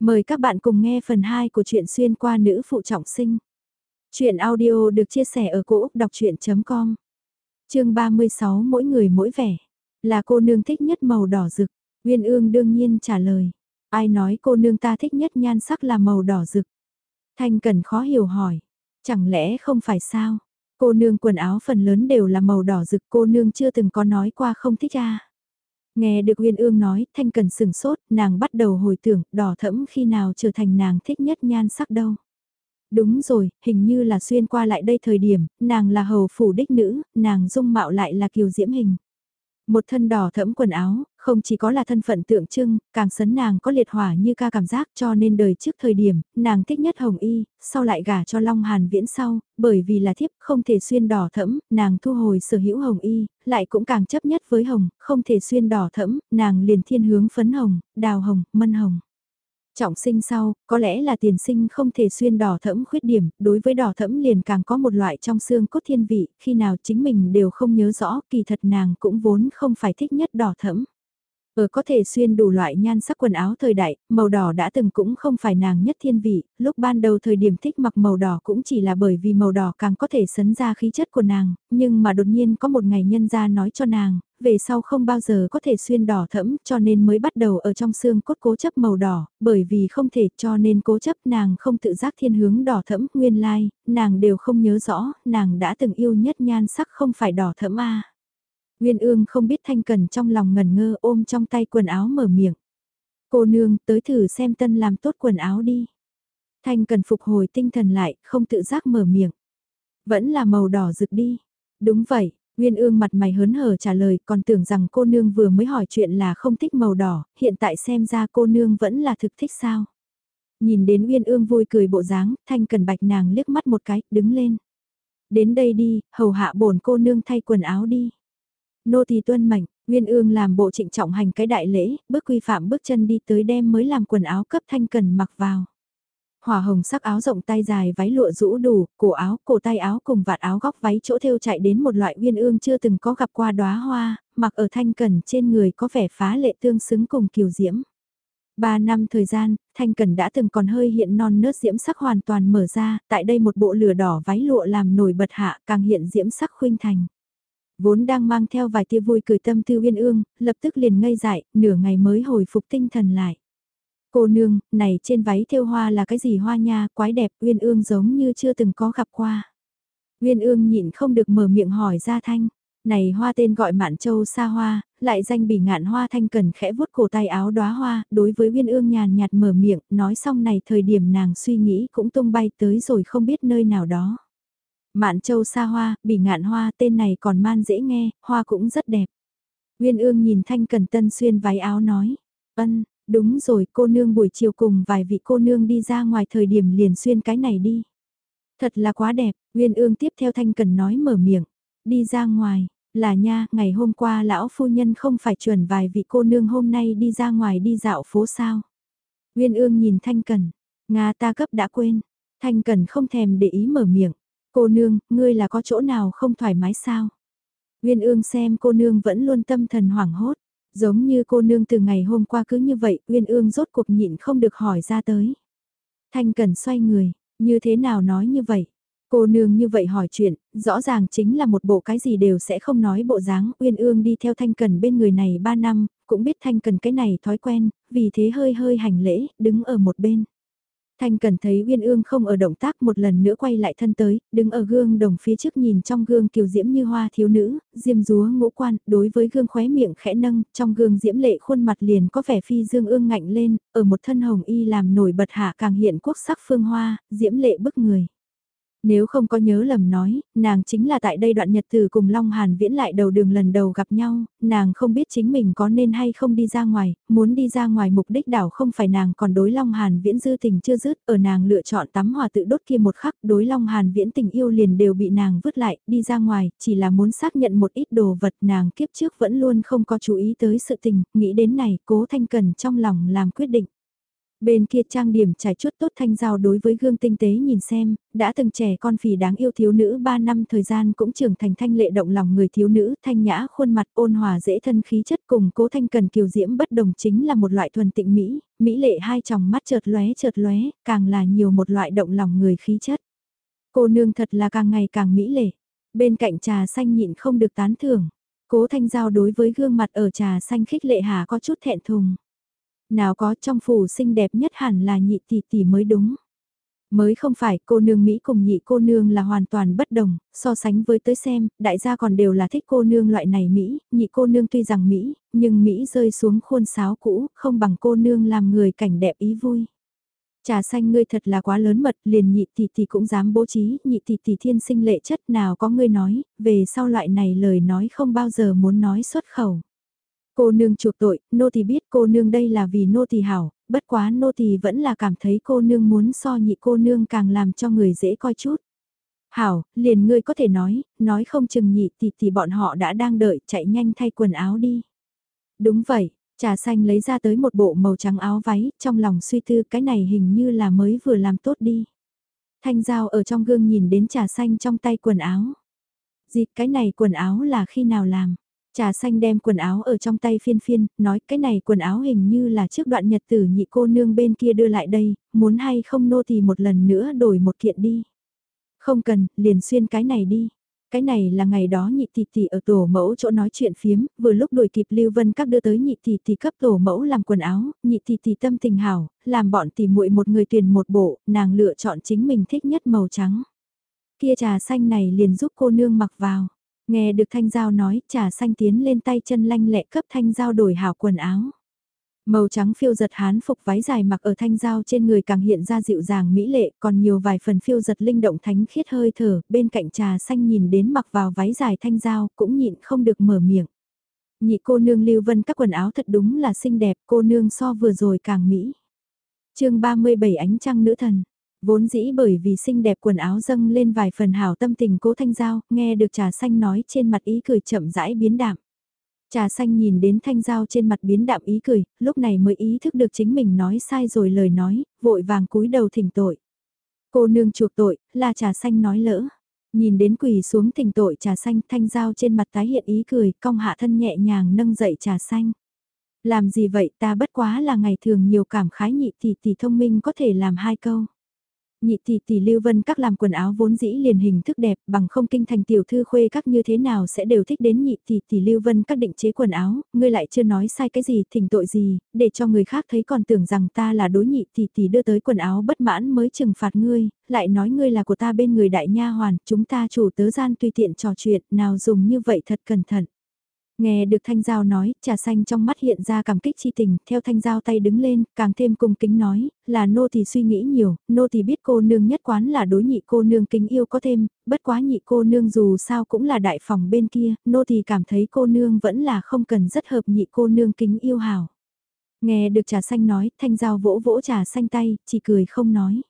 Mời các bạn cùng nghe phần 2 của truyện xuyên qua nữ phụ trọng sinh. Chuyện audio được chia sẻ ở cỗ đọc chuyện.com Chương 36 mỗi người mỗi vẻ. Là cô nương thích nhất màu đỏ rực. Nguyên ương đương nhiên trả lời. Ai nói cô nương ta thích nhất nhan sắc là màu đỏ rực. Thanh cần khó hiểu hỏi. Chẳng lẽ không phải sao? Cô nương quần áo phần lớn đều là màu đỏ rực, cô nương chưa từng có nói qua không thích à? Nghe được Uyên Ương nói, Thanh Cần sừng sốt, nàng bắt đầu hồi tưởng, đỏ thẫm khi nào trở thành nàng thích nhất nhan sắc đâu. Đúng rồi, hình như là xuyên qua lại đây thời điểm, nàng là hầu phủ đích nữ, nàng dung mạo lại là kiều diễm hình. Một thân đỏ thẫm quần áo, không chỉ có là thân phận tượng trưng, càng sấn nàng có liệt hỏa như ca cảm giác cho nên đời trước thời điểm, nàng thích nhất hồng y, sau lại gả cho Long Hàn Viễn sau, bởi vì là thiếp không thể xuyên đỏ thẫm, nàng thu hồi sở hữu hồng y, lại cũng càng chấp nhất với hồng, không thể xuyên đỏ thẫm, nàng liền thiên hướng phấn hồng, đào hồng, mân hồng. Trọng sinh sau, có lẽ là tiền sinh không thể xuyên đỏ thẫm khuyết điểm, đối với đỏ thẫm liền càng có một loại trong xương cốt thiên vị, khi nào chính mình đều không nhớ rõ, kỳ thật nàng cũng vốn không phải thích nhất đỏ thẫm. Ở có thể xuyên đủ loại nhan sắc quần áo thời đại, màu đỏ đã từng cũng không phải nàng nhất thiên vị, lúc ban đầu thời điểm thích mặc màu đỏ cũng chỉ là bởi vì màu đỏ càng có thể sấn ra khí chất của nàng, nhưng mà đột nhiên có một ngày nhân gia nói cho nàng, về sau không bao giờ có thể xuyên đỏ thẫm cho nên mới bắt đầu ở trong xương cốt cố chấp màu đỏ, bởi vì không thể cho nên cố chấp nàng không tự giác thiên hướng đỏ thẫm nguyên lai, nàng đều không nhớ rõ, nàng đã từng yêu nhất nhan sắc không phải đỏ thẫm a. Nguyên ương không biết thanh cần trong lòng ngần ngơ ôm trong tay quần áo mở miệng. Cô nương tới thử xem tân làm tốt quần áo đi. Thanh cần phục hồi tinh thần lại, không tự giác mở miệng. Vẫn là màu đỏ rực đi. Đúng vậy, Nguyên ương mặt mày hớn hở trả lời còn tưởng rằng cô nương vừa mới hỏi chuyện là không thích màu đỏ, hiện tại xem ra cô nương vẫn là thực thích sao. Nhìn đến Nguyên ương vui cười bộ dáng, thanh cần bạch nàng liếc mắt một cái, đứng lên. Đến đây đi, hầu hạ bổn cô nương thay quần áo đi. Nô tỳ tuân mệnh, Nguyên ương làm bộ trịnh trọng hành cái đại lễ, bước quy phạm bước chân đi tới đem mới làm quần áo cấp thanh cần mặc vào. Hỏa hồng sắc áo rộng tay dài váy lụa rũ đủ, cổ áo, cổ tay áo cùng vạt áo góc váy chỗ thêu chạy đến một loại uyên ương chưa từng có gặp qua đóa hoa, mặc ở thanh cần trên người có vẻ phá lệ tương xứng cùng kiều diễm. Ba năm thời gian, Thanh Cần đã từng còn hơi hiện non nớt diễm sắc hoàn toàn mở ra, tại đây một bộ lửa đỏ váy lụa làm nổi bật hạ càng hiện diễm sắc khuynh thành. Vốn đang mang theo vài tia vui cười tâm tư uyên ương, lập tức liền ngây dại, nửa ngày mới hồi phục tinh thần lại. Cô nương, này trên váy thêu hoa là cái gì hoa nha, quái đẹp, Uyên Ương giống như chưa từng có gặp qua. Uyên Ương nhịn không được mở miệng hỏi ra thanh, này hoa tên gọi Mạn Châu Sa Hoa, lại danh bỉ ngạn hoa thanh cần khẽ vuốt cổ tay áo đóa hoa, đối với Uyên Ương nhàn nhạt mở miệng, nói xong này thời điểm nàng suy nghĩ cũng tung bay tới rồi không biết nơi nào đó. Mạn Châu Sa Hoa, bỉ ngạn hoa, tên này còn man dễ nghe, hoa cũng rất đẹp. Nguyên Ương nhìn Thanh Cần Tân xuyên váy áo nói, ân, Đúng rồi, cô nương buổi chiều cùng vài vị cô nương đi ra ngoài thời điểm liền xuyên cái này đi. Thật là quá đẹp, Nguyên ương tiếp theo Thanh Cần nói mở miệng. Đi ra ngoài, là nha, ngày hôm qua lão phu nhân không phải chuẩn vài vị cô nương hôm nay đi ra ngoài đi dạo phố sao. Nguyên ương nhìn Thanh Cần, Nga ta cấp đã quên. Thanh Cần không thèm để ý mở miệng. Cô nương, ngươi là có chỗ nào không thoải mái sao? Nguyên ương xem cô nương vẫn luôn tâm thần hoảng hốt. Giống như cô nương từ ngày hôm qua cứ như vậy, Uyên ương rốt cuộc nhịn không được hỏi ra tới. Thanh Cần xoay người, như thế nào nói như vậy? Cô nương như vậy hỏi chuyện, rõ ràng chính là một bộ cái gì đều sẽ không nói bộ dáng, Uyên ương đi theo Thanh Cần bên người này 3 năm, cũng biết Thanh Cần cái này thói quen, vì thế hơi hơi hành lễ, đứng ở một bên. Thanh Cần thấy Uyên Ương không ở động tác một lần nữa quay lại thân tới, đứng ở gương đồng phía trước nhìn trong gương kiều diễm như hoa thiếu nữ, diêm rúa ngũ quan, đối với gương khóe miệng khẽ nâng, trong gương diễm lệ khuôn mặt liền có vẻ phi dương ương ngạnh lên, ở một thân hồng y làm nổi bật hạ càng hiện quốc sắc phương hoa, diễm lệ bức người. Nếu không có nhớ lầm nói, nàng chính là tại đây đoạn nhật từ cùng Long Hàn viễn lại đầu đường lần đầu gặp nhau, nàng không biết chính mình có nên hay không đi ra ngoài, muốn đi ra ngoài mục đích đảo không phải nàng còn đối Long Hàn viễn dư tình chưa dứt, ở nàng lựa chọn tắm hòa tự đốt kia một khắc, đối Long Hàn viễn tình yêu liền đều bị nàng vứt lại, đi ra ngoài, chỉ là muốn xác nhận một ít đồ vật nàng kiếp trước vẫn luôn không có chú ý tới sự tình, nghĩ đến này, cố thanh cần trong lòng làm quyết định. Bên kia trang điểm trải chút tốt thanh giao đối với gương tinh tế nhìn xem, đã từng trẻ con phì đáng yêu thiếu nữ 3 năm thời gian cũng trưởng thành thanh lệ động lòng người thiếu nữ, thanh nhã khuôn mặt ôn hòa dễ thân khí chất cùng cố thanh cần kiều diễm bất đồng chính là một loại thuần tịnh Mỹ, Mỹ lệ hai tròng mắt chợt lóe chợt lóe, càng là nhiều một loại động lòng người khí chất. Cô nương thật là càng ngày càng Mỹ lệ, bên cạnh trà xanh nhịn không được tán thưởng, cố thanh giao đối với gương mặt ở trà xanh khích lệ hà có chút thẹn thùng. Nào có trong phủ xinh đẹp nhất hẳn là nhị tỷ tỷ mới đúng. Mới không phải cô nương Mỹ cùng nhị cô nương là hoàn toàn bất đồng, so sánh với tới xem, đại gia còn đều là thích cô nương loại này Mỹ, nhị cô nương tuy rằng Mỹ, nhưng Mỹ rơi xuống khuôn sáo cũ, không bằng cô nương làm người cảnh đẹp ý vui. Trà xanh ngươi thật là quá lớn mật, liền nhị tỷ tỷ cũng dám bố trí, nhị tỷ tỷ thiên sinh lệ chất nào có ngươi nói, về sau loại này lời nói không bao giờ muốn nói xuất khẩu. Cô nương chuộc tội, nô tỳ biết cô nương đây là vì nô tỳ hảo, bất quá nô tỳ vẫn là cảm thấy cô nương muốn so nhị cô nương càng làm cho người dễ coi chút. Hảo, liền ngươi có thể nói, nói không chừng nhị thì thì bọn họ đã đang đợi chạy nhanh thay quần áo đi. Đúng vậy, trà xanh lấy ra tới một bộ màu trắng áo váy, trong lòng suy tư cái này hình như là mới vừa làm tốt đi. Thanh Giao ở trong gương nhìn đến trà xanh trong tay quần áo. Dịp cái này quần áo là khi nào làm? Trà xanh đem quần áo ở trong tay phiên phiên, nói cái này quần áo hình như là trước đoạn nhật tử nhị cô nương bên kia đưa lại đây, muốn hay không nô thì một lần nữa đổi một kiện đi. Không cần, liền xuyên cái này đi. Cái này là ngày đó nhị tỷ tỷ ở tổ mẫu chỗ nói chuyện phiếm, vừa lúc đuổi kịp Lưu Vân các đưa tới nhị tỷ tỷ cấp tổ mẫu làm quần áo, nhị tỷ tỷ tâm tình hảo, làm bọn tỷ muội một người tuyển một bộ, nàng lựa chọn chính mình thích nhất màu trắng. Kia trà xanh này liền giúp cô nương mặc vào. Nghe được Thanh Giao nói, trà xanh tiến lên tay chân lanh lẹ cấp Thanh Giao đổi hảo quần áo. Màu trắng phiêu giật hán phục váy dài mặc ở thanh giao trên người càng hiện ra dịu dàng mỹ lệ, còn nhiều vài phần phiêu giật linh động thánh khiết hơi thở, bên cạnh trà xanh nhìn đến mặc vào váy dài thanh giao cũng nhịn không được mở miệng. Nhị cô nương lưu vân các quần áo thật đúng là xinh đẹp, cô nương so vừa rồi càng mỹ. chương 37 ánh trăng nữ thần, Vốn dĩ bởi vì xinh đẹp quần áo dâng lên vài phần hảo tâm tình cố thanh giao, nghe được trà xanh nói trên mặt ý cười chậm rãi biến đạm. Trà xanh nhìn đến thanh giao trên mặt biến đạm ý cười, lúc này mới ý thức được chính mình nói sai rồi lời nói, vội vàng cúi đầu thỉnh tội. Cô nương chuộc tội, là trà xanh nói lỡ. Nhìn đến quỳ xuống thỉnh tội trà xanh thanh giao trên mặt tái hiện ý cười, cong hạ thân nhẹ nhàng nâng dậy trà xanh. Làm gì vậy ta bất quá là ngày thường nhiều cảm khái nhị tỷ tỷ thông minh có thể làm hai câu nhị tỷ tỷ Lưu Vân các làm quần áo vốn dĩ liền hình thức đẹp, bằng không kinh thành tiểu thư khuê các như thế nào sẽ đều thích đến nhị tỷ tỷ Lưu Vân các định chế quần áo, ngươi lại chưa nói sai cái gì, thỉnh tội gì, để cho người khác thấy còn tưởng rằng ta là đối nhị tỷ tỷ đưa tới quần áo bất mãn mới trừng phạt ngươi, lại nói ngươi là của ta bên người đại nha hoàn, chúng ta chủ tớ gian tùy tiện trò chuyện, nào dùng như vậy thật cẩn thận. Nghe được Thanh Giao nói, trà xanh trong mắt hiện ra cảm kích chi tình, theo Thanh Giao tay đứng lên, càng thêm cung kính nói, là nô thì suy nghĩ nhiều, nô thì biết cô nương nhất quán là đối nhị cô nương kính yêu có thêm, bất quá nhị cô nương dù sao cũng là đại phòng bên kia, nô thì cảm thấy cô nương vẫn là không cần rất hợp nhị cô nương kính yêu hảo. Nghe được trà xanh nói, Thanh Giao vỗ vỗ trà xanh tay, chỉ cười không nói.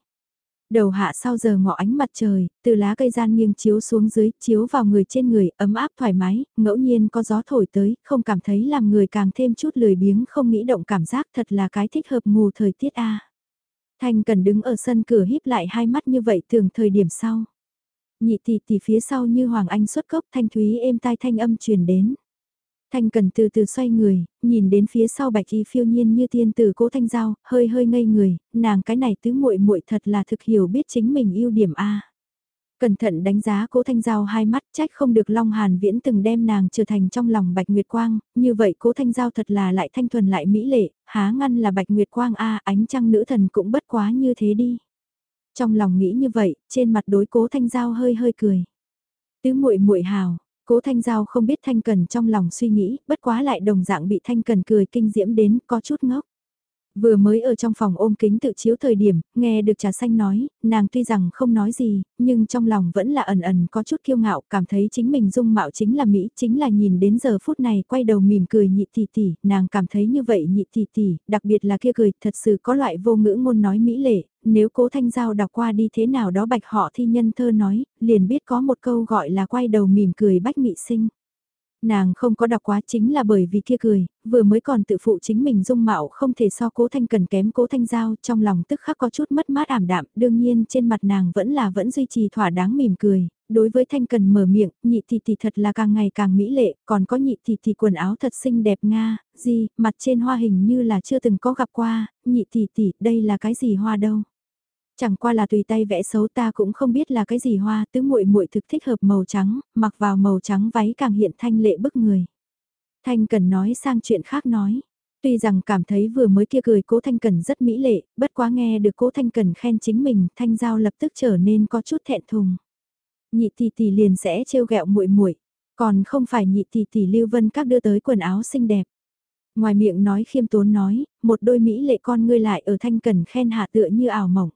Đầu hạ sau giờ ngọ ánh mặt trời, từ lá cây gian nghiêng chiếu xuống dưới, chiếu vào người trên người, ấm áp thoải mái, ngẫu nhiên có gió thổi tới, không cảm thấy làm người càng thêm chút lười biếng không nghĩ động cảm giác thật là cái thích hợp mù thời tiết a. Thanh cần đứng ở sân cửa híp lại hai mắt như vậy thường thời điểm sau. Nhị tỷ tỷ phía sau như Hoàng Anh xuất cốc thanh thúy êm tai thanh âm truyền đến. Thanh Cần từ từ xoay người, nhìn đến phía sau bạch y phiêu nhiên như tiên tử cố thanh giao, hơi hơi ngây người, nàng cái này tứ muội muội thật là thực hiểu biết chính mình ưu điểm A. Cẩn thận đánh giá cố thanh giao hai mắt trách không được Long Hàn Viễn từng đem nàng trở thành trong lòng bạch nguyệt quang, như vậy cố thanh giao thật là lại thanh thuần lại mỹ lệ, há ngăn là bạch nguyệt quang A ánh trăng nữ thần cũng bất quá như thế đi. Trong lòng nghĩ như vậy, trên mặt đối cố thanh giao hơi hơi cười. Tứ muội muội hào, Cố Thanh Giao không biết Thanh Cần trong lòng suy nghĩ, bất quá lại đồng dạng bị Thanh Cần cười kinh diễm đến có chút ngốc. Vừa mới ở trong phòng ôm kính tự chiếu thời điểm, nghe được trà xanh nói, nàng tuy rằng không nói gì, nhưng trong lòng vẫn là ẩn ẩn có chút kiêu ngạo, cảm thấy chính mình dung mạo chính là Mỹ, chính là nhìn đến giờ phút này quay đầu mỉm cười nhị tỷ tỷ, nàng cảm thấy như vậy nhị tỷ tỷ, đặc biệt là kia cười, thật sự có loại vô ngữ ngôn nói Mỹ lệ, nếu cố thanh giao đọc qua đi thế nào đó bạch họ thi nhân thơ nói, liền biết có một câu gọi là quay đầu mỉm cười bách mị sinh. Nàng không có đọc quá chính là bởi vì kia cười, vừa mới còn tự phụ chính mình dung mạo không thể so cố thanh cần kém cố thanh giao trong lòng tức khắc có chút mất mát ảm đạm, đương nhiên trên mặt nàng vẫn là vẫn duy trì thỏa đáng mỉm cười, đối với thanh cần mở miệng, nhị tỷ tỷ thật là càng ngày càng mỹ lệ, còn có nhị tỷ tỷ quần áo thật xinh đẹp nga, gì, mặt trên hoa hình như là chưa từng có gặp qua, nhị tỷ tỷ, đây là cái gì hoa đâu. Chẳng qua là tùy tay vẽ xấu ta cũng không biết là cái gì hoa, tứ muội muội thực thích hợp màu trắng, mặc vào màu trắng váy càng hiện thanh lệ bức người. Thanh cần nói sang chuyện khác nói. Tuy rằng cảm thấy vừa mới kia cười cố Thanh Cần rất mỹ lệ, bất quá nghe được cố Thanh Cần khen chính mình, Thanh Giao lập tức trở nên có chút thẹn thùng. Nhị tỷ tỷ liền sẽ trêu ghẹo muội muội, còn không phải nhị tỷ tỷ Lưu Vân các đưa tới quần áo xinh đẹp. Ngoài miệng nói khiêm tốn nói, một đôi mỹ lệ con ngươi lại ở Thanh Cần khen hạ tựa như ảo mộng.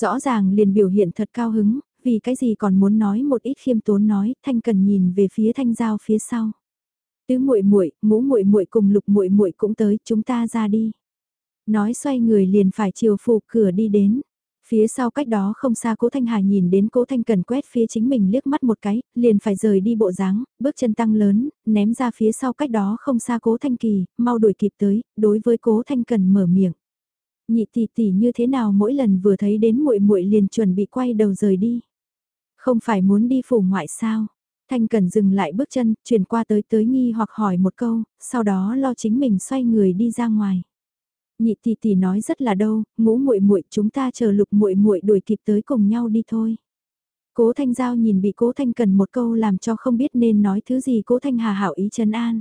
Rõ ràng liền biểu hiện thật cao hứng, vì cái gì còn muốn nói một ít khiêm tốn nói, Thanh Cần nhìn về phía Thanh Giao phía sau. Tứ muội muội, ngũ muội muội cùng lục muội muội cũng tới, chúng ta ra đi. Nói xoay người liền phải chiều phụ cửa đi đến. Phía sau cách đó không xa cố Thanh Hà nhìn đến cố Thanh Cần quét phía chính mình liếc mắt một cái, liền phải rời đi bộ dáng, bước chân tăng lớn, ném ra phía sau cách đó không xa cố Thanh Kỳ, mau đuổi kịp tới, đối với cố Thanh Cần mở miệng. Nhị tỷ tỷ như thế nào mỗi lần vừa thấy đến muội muội liền chuẩn bị quay đầu rời đi. Không phải muốn đi phủ ngoại sao? Thanh Cần dừng lại bước chân, chuyển qua tới tới nghi hoặc hỏi một câu, sau đó lo chính mình xoay người đi ra ngoài. Nhị tỷ tỷ nói rất là đâu, ngũ muội muội chúng ta chờ lục muội muội đuổi kịp tới cùng nhau đi thôi. Cố Thanh Giao nhìn bị Cố Thanh Cần một câu làm cho không biết nên nói thứ gì Cố Thanh Hà hảo ý trấn an.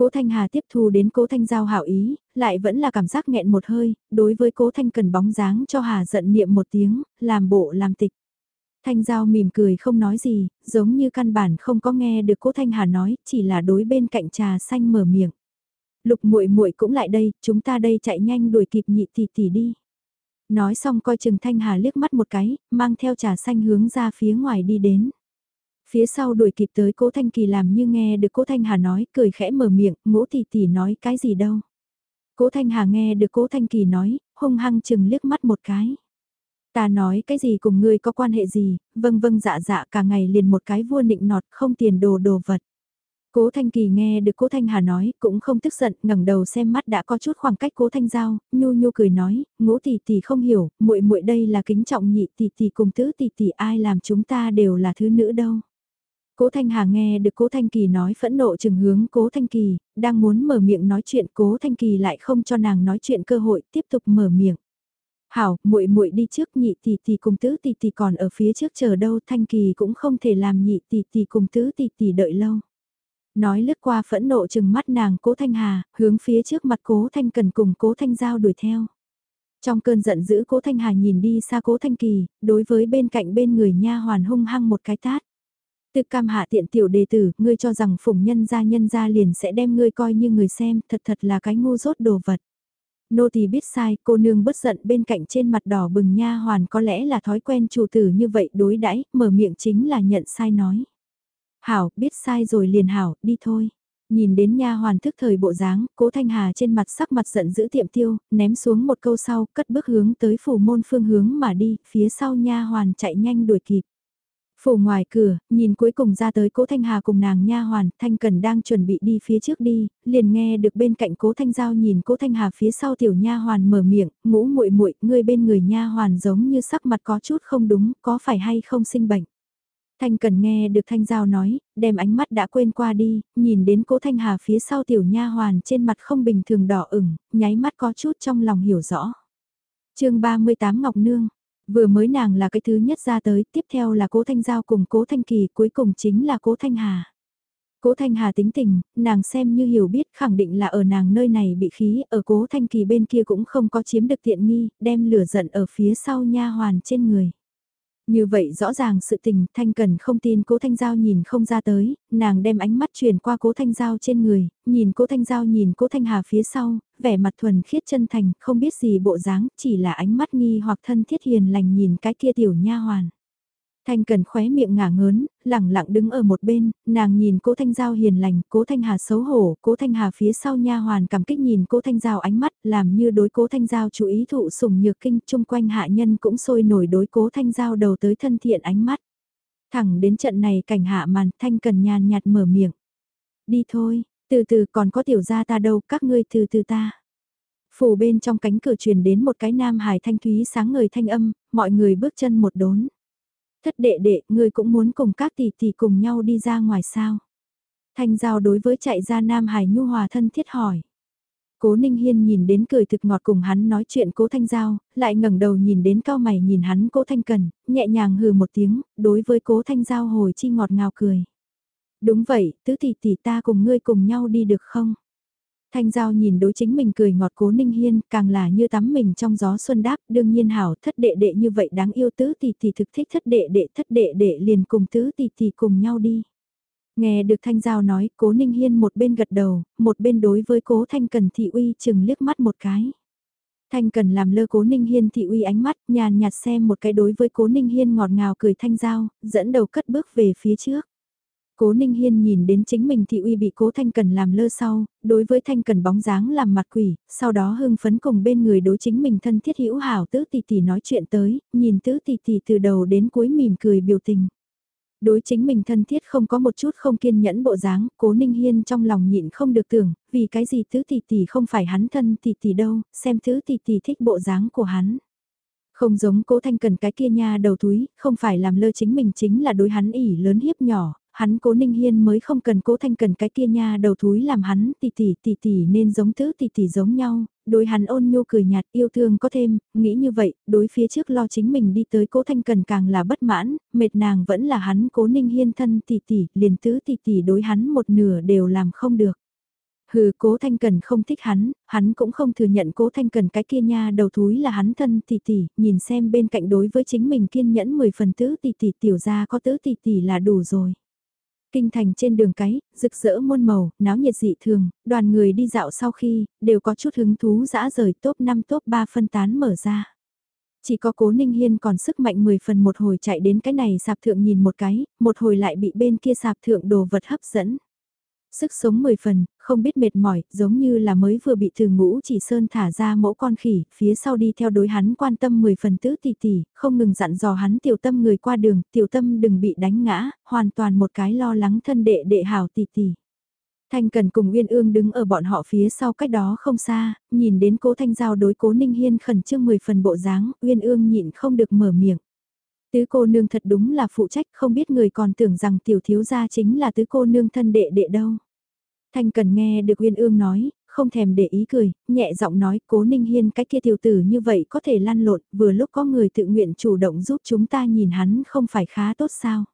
Cố Thanh Hà tiếp thu đến Cố Thanh Giao hảo ý, lại vẫn là cảm giác nghẹn một hơi, đối với Cố Thanh Cần bóng dáng cho Hà giận niệm một tiếng, làm bộ làm tịch. Thanh Giao mỉm cười không nói gì, giống như căn bản không có nghe được Cố Thanh Hà nói, chỉ là đối bên cạnh trà xanh mở miệng. Lục muội muội cũng lại đây, chúng ta đây chạy nhanh đuổi kịp nhị tỷ tỷ đi. Nói xong coi chừng Thanh Hà liếc mắt một cái, mang theo trà xanh hướng ra phía ngoài đi đến. Phía sau đuổi kịp tới cố Thanh Kỳ làm như nghe được cố Thanh Hà nói, cười khẽ mở miệng, ngũ tỷ tỷ nói cái gì đâu. Cố Thanh Hà nghe được cố Thanh Kỳ nói, hung hăng chừng liếc mắt một cái. Ta nói cái gì cùng ngươi có quan hệ gì, vâng vâng dạ dạ cả ngày liền một cái vua nịnh nọt không tiền đồ đồ vật. Cố Thanh Kỳ nghe được Cố Thanh Hà nói, cũng không tức giận, ngẩng đầu xem mắt đã có chút khoảng cách Cố Thanh Giao, nhu nhu cười nói, ngũ tỷ tỷ không hiểu, muội muội đây là kính trọng nhị tỷ tỷ cùng tứ tỷ tỷ ai làm chúng ta đều là thứ nữ đâu. Cố Thanh Hà nghe được Cố Thanh Kỳ nói phẫn nộ chừng hướng Cố Thanh Kỳ, đang muốn mở miệng nói chuyện Cố Thanh Kỳ lại không cho nàng nói chuyện cơ hội, tiếp tục mở miệng. Hảo, muội muội đi trước nhị tỷ tỷ cùng tứ tỷ tỷ còn ở phía trước chờ đâu, Thanh Kỳ cũng không thể làm nhị tỷ tỷ cùng tứ tỷ tỷ đợi lâu. Nói lướt qua phẫn nộ chừng mắt nàng Cố Thanh Hà, hướng phía trước mặt Cố Thanh Cần cùng Cố Thanh Giao đuổi theo. Trong cơn giận dữ Cố Thanh Hà nhìn đi xa Cố Thanh Kỳ, đối với bên cạnh bên người nha hoàn hung hăng một cái tát. Tự cam hạ tiện tiểu đề tử, ngươi cho rằng phùng nhân gia nhân gia liền sẽ đem ngươi coi như người xem, thật thật là cái ngu dốt đồ vật. Nô tỳ biết sai, cô nương bất giận bên cạnh trên mặt đỏ bừng nha hoàn có lẽ là thói quen chủ tử như vậy đối đãi mở miệng chính là nhận sai nói. Hảo, biết sai rồi liền hảo, đi thôi. Nhìn đến nha hoàn thức thời bộ dáng, cố thanh hà trên mặt sắc mặt giận giữ tiệm tiêu, ném xuống một câu sau, cất bước hướng tới phủ môn phương hướng mà đi, phía sau nha hoàn chạy nhanh đuổi kịp. Phủ ngoài cửa, nhìn cuối cùng ra tới cố Thanh Hà cùng nàng nha hoàn, Thanh Cần đang chuẩn bị đi phía trước đi, liền nghe được bên cạnh cố Thanh Giao nhìn cố Thanh Hà phía sau tiểu nha hoàn mở miệng, ngũ muội muội ngươi bên người nha hoàn giống như sắc mặt có chút không đúng, có phải hay không sinh bệnh. Thanh Cần nghe được Thanh Giao nói, đem ánh mắt đã quên qua đi, nhìn đến cố Thanh Hà phía sau tiểu nha hoàn trên mặt không bình thường đỏ ửng, nháy mắt có chút trong lòng hiểu rõ. chương 38 Ngọc Nương Vừa mới nàng là cái thứ nhất ra tới, tiếp theo là cố Thanh Giao cùng cố Thanh Kỳ, cuối cùng chính là cố Thanh Hà. Cố Thanh Hà tính tình, nàng xem như hiểu biết khẳng định là ở nàng nơi này bị khí, ở cố Thanh Kỳ bên kia cũng không có chiếm được tiện nghi, đem lửa giận ở phía sau nha hoàn trên người. Như vậy rõ ràng sự tình Thanh Cần không tin cố Thanh Giao nhìn không ra tới, nàng đem ánh mắt truyền qua cố Thanh Giao trên người, nhìn cố Thanh Giao nhìn cố Thanh Hà phía sau, vẻ mặt thuần khiết chân thành, không biết gì bộ dáng, chỉ là ánh mắt nghi hoặc thân thiết hiền lành nhìn cái kia tiểu nha hoàn. Thanh Cần khóe miệng ngả ngớn, lẳng lặng đứng ở một bên, nàng nhìn cố Thanh Giao hiền lành, cố Thanh Hà xấu hổ, cố Thanh Hà phía sau nha hoàn cảm kích nhìn cố Thanh Giao ánh mắt, làm như đối cố Thanh Giao chú ý thụ sủng nhược kinh, chung quanh hạ nhân cũng sôi nổi đối cố Thanh Giao đầu tới thân thiện ánh mắt. Thẳng đến trận này cảnh hạ màn, Thanh Cần nhàn nhạt mở miệng. đi thôi, từ từ còn có tiểu gia ta đâu, các ngươi từ từ ta. Phủ bên trong cánh cửa truyền đến một cái nam hài thanh thúy sáng ngời thanh âm, mọi người bước chân một đốn. Thất đệ đệ, ngươi cũng muốn cùng các tỷ tỷ cùng nhau đi ra ngoài sao? Thanh giao đối với chạy ra nam hải nhu hòa thân thiết hỏi. Cố Ninh Hiên nhìn đến cười thực ngọt cùng hắn nói chuyện Cố Thanh Giao, lại ngẩng đầu nhìn đến cao mày nhìn hắn Cố Thanh Cần, nhẹ nhàng hừ một tiếng, đối với Cố Thanh Giao hồi chi ngọt ngào cười. Đúng vậy, tứ tỷ tỷ ta cùng ngươi cùng nhau đi được không? Thanh Giao nhìn đối chính mình cười ngọt Cố Ninh Hiên, càng là như tắm mình trong gió xuân đáp, đương nhiên hảo thất đệ đệ như vậy đáng yêu tứ tỷ tỷ thực thích thất đệ đệ thất đệ đệ liền cùng tứ tỷ tỷ cùng nhau đi. Nghe được Thanh Giao nói, cố Ninh Hiên một bên gật đầu, một bên đối với cố Thanh Cần Thị Uy chừng liếc mắt một cái. Thanh Cần làm lơ cố Ninh Hiên Thị Uy ánh mắt, nhàn nhạt xem một cái đối với cố Ninh Hiên ngọt ngào cười Thanh Giao, dẫn đầu cất bước về phía trước. Cố Ninh Hiên nhìn đến chính mình thị uy bị cố Thanh Cần làm lơ sau, đối với Thanh Cần bóng dáng làm mặt quỷ, sau đó hưng phấn cùng bên người đối chính mình thân thiết hữu hảo tứ tỷ tỷ nói chuyện tới, nhìn tứ tỷ tỷ từ đầu đến cuối mỉm cười biểu tình. Đối chính mình thân thiết không có một chút không kiên nhẫn bộ dáng, cố Ninh Hiên trong lòng nhịn không được tưởng, vì cái gì tứ tỷ tỷ không phải hắn thân tỷ tỷ đâu, xem tứ tỷ tỷ thích bộ dáng của hắn. Không giống cố thanh cần cái kia nha đầu túi, không phải làm lơ chính mình chính là đối hắn ỉ lớn hiếp nhỏ, hắn cố ninh hiên mới không cần cố thanh cần cái kia nha đầu thúi làm hắn tỷ tỷ tỷ tỷ nên giống tứ tỷ tỷ giống nhau, đối hắn ôn nhu cười nhạt yêu thương có thêm, nghĩ như vậy, đối phía trước lo chính mình đi tới cố thanh cần càng là bất mãn, mệt nàng vẫn là hắn cố ninh hiên thân tỷ tỷ, liền tứ tỷ tỷ đối hắn một nửa đều làm không được. Hừ cố thanh cần không thích hắn, hắn cũng không thừa nhận cố thanh cần cái kia nha đầu thúi là hắn thân tỷ tỷ, nhìn xem bên cạnh đối với chính mình kiên nhẫn 10 phần tứ tỷ tỷ tiểu ra có tứ tỷ tỷ là đủ rồi. Kinh thành trên đường cái, rực rỡ muôn màu, náo nhiệt dị thường, đoàn người đi dạo sau khi, đều có chút hứng thú dã rời top 5 top 3 phân tán mở ra. Chỉ có cố Ninh Hiên còn sức mạnh 10 phần một hồi chạy đến cái này sạp thượng nhìn một cái, một hồi lại bị bên kia sạp thượng đồ vật hấp dẫn. Sức sống 10 phần, không biết mệt mỏi, giống như là mới vừa bị từ ngũ chỉ sơn thả ra mẫu con khỉ, phía sau đi theo đối hắn quan tâm 10 phần tứ tỷ tỷ, không ngừng dặn dò hắn tiểu tâm người qua đường, tiểu tâm đừng bị đánh ngã, hoàn toàn một cái lo lắng thân đệ đệ hảo tỷ tỷ. Thanh Cần cùng Uyên Ương đứng ở bọn họ phía sau cách đó không xa, nhìn đến cố Thanh Giao đối cố Ninh Hiên khẩn trương 10 phần bộ dáng, Uyên Ương nhịn không được mở miệng. Tứ cô nương thật đúng là phụ trách không biết người còn tưởng rằng tiểu thiếu gia chính là tứ cô nương thân đệ đệ đâu. Thanh cần nghe được Uyên Ương nói, không thèm để ý cười, nhẹ giọng nói cố ninh hiên cái kia tiểu tử như vậy có thể lăn lộn, vừa lúc có người tự nguyện chủ động giúp chúng ta nhìn hắn không phải khá tốt sao.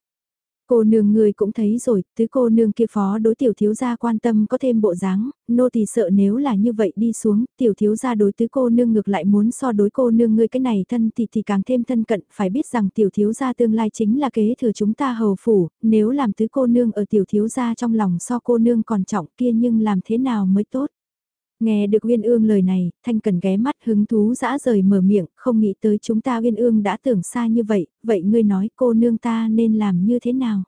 Cô nương người cũng thấy rồi, tứ cô nương kia phó đối tiểu thiếu gia quan tâm có thêm bộ dáng, nô thì sợ nếu là như vậy đi xuống, tiểu thiếu gia đối tứ cô nương ngược lại muốn so đối cô nương người cái này thân thì thì càng thêm thân cận, phải biết rằng tiểu thiếu gia tương lai chính là kế thừa chúng ta hầu phủ, nếu làm tứ cô nương ở tiểu thiếu gia trong lòng so cô nương còn trọng kia nhưng làm thế nào mới tốt. Nghe được Uyên Ương lời này, Thanh Cần ghé mắt hứng thú dã rời mở miệng, không nghĩ tới chúng ta Uyên Ương đã tưởng xa như vậy, vậy ngươi nói cô nương ta nên làm như thế nào?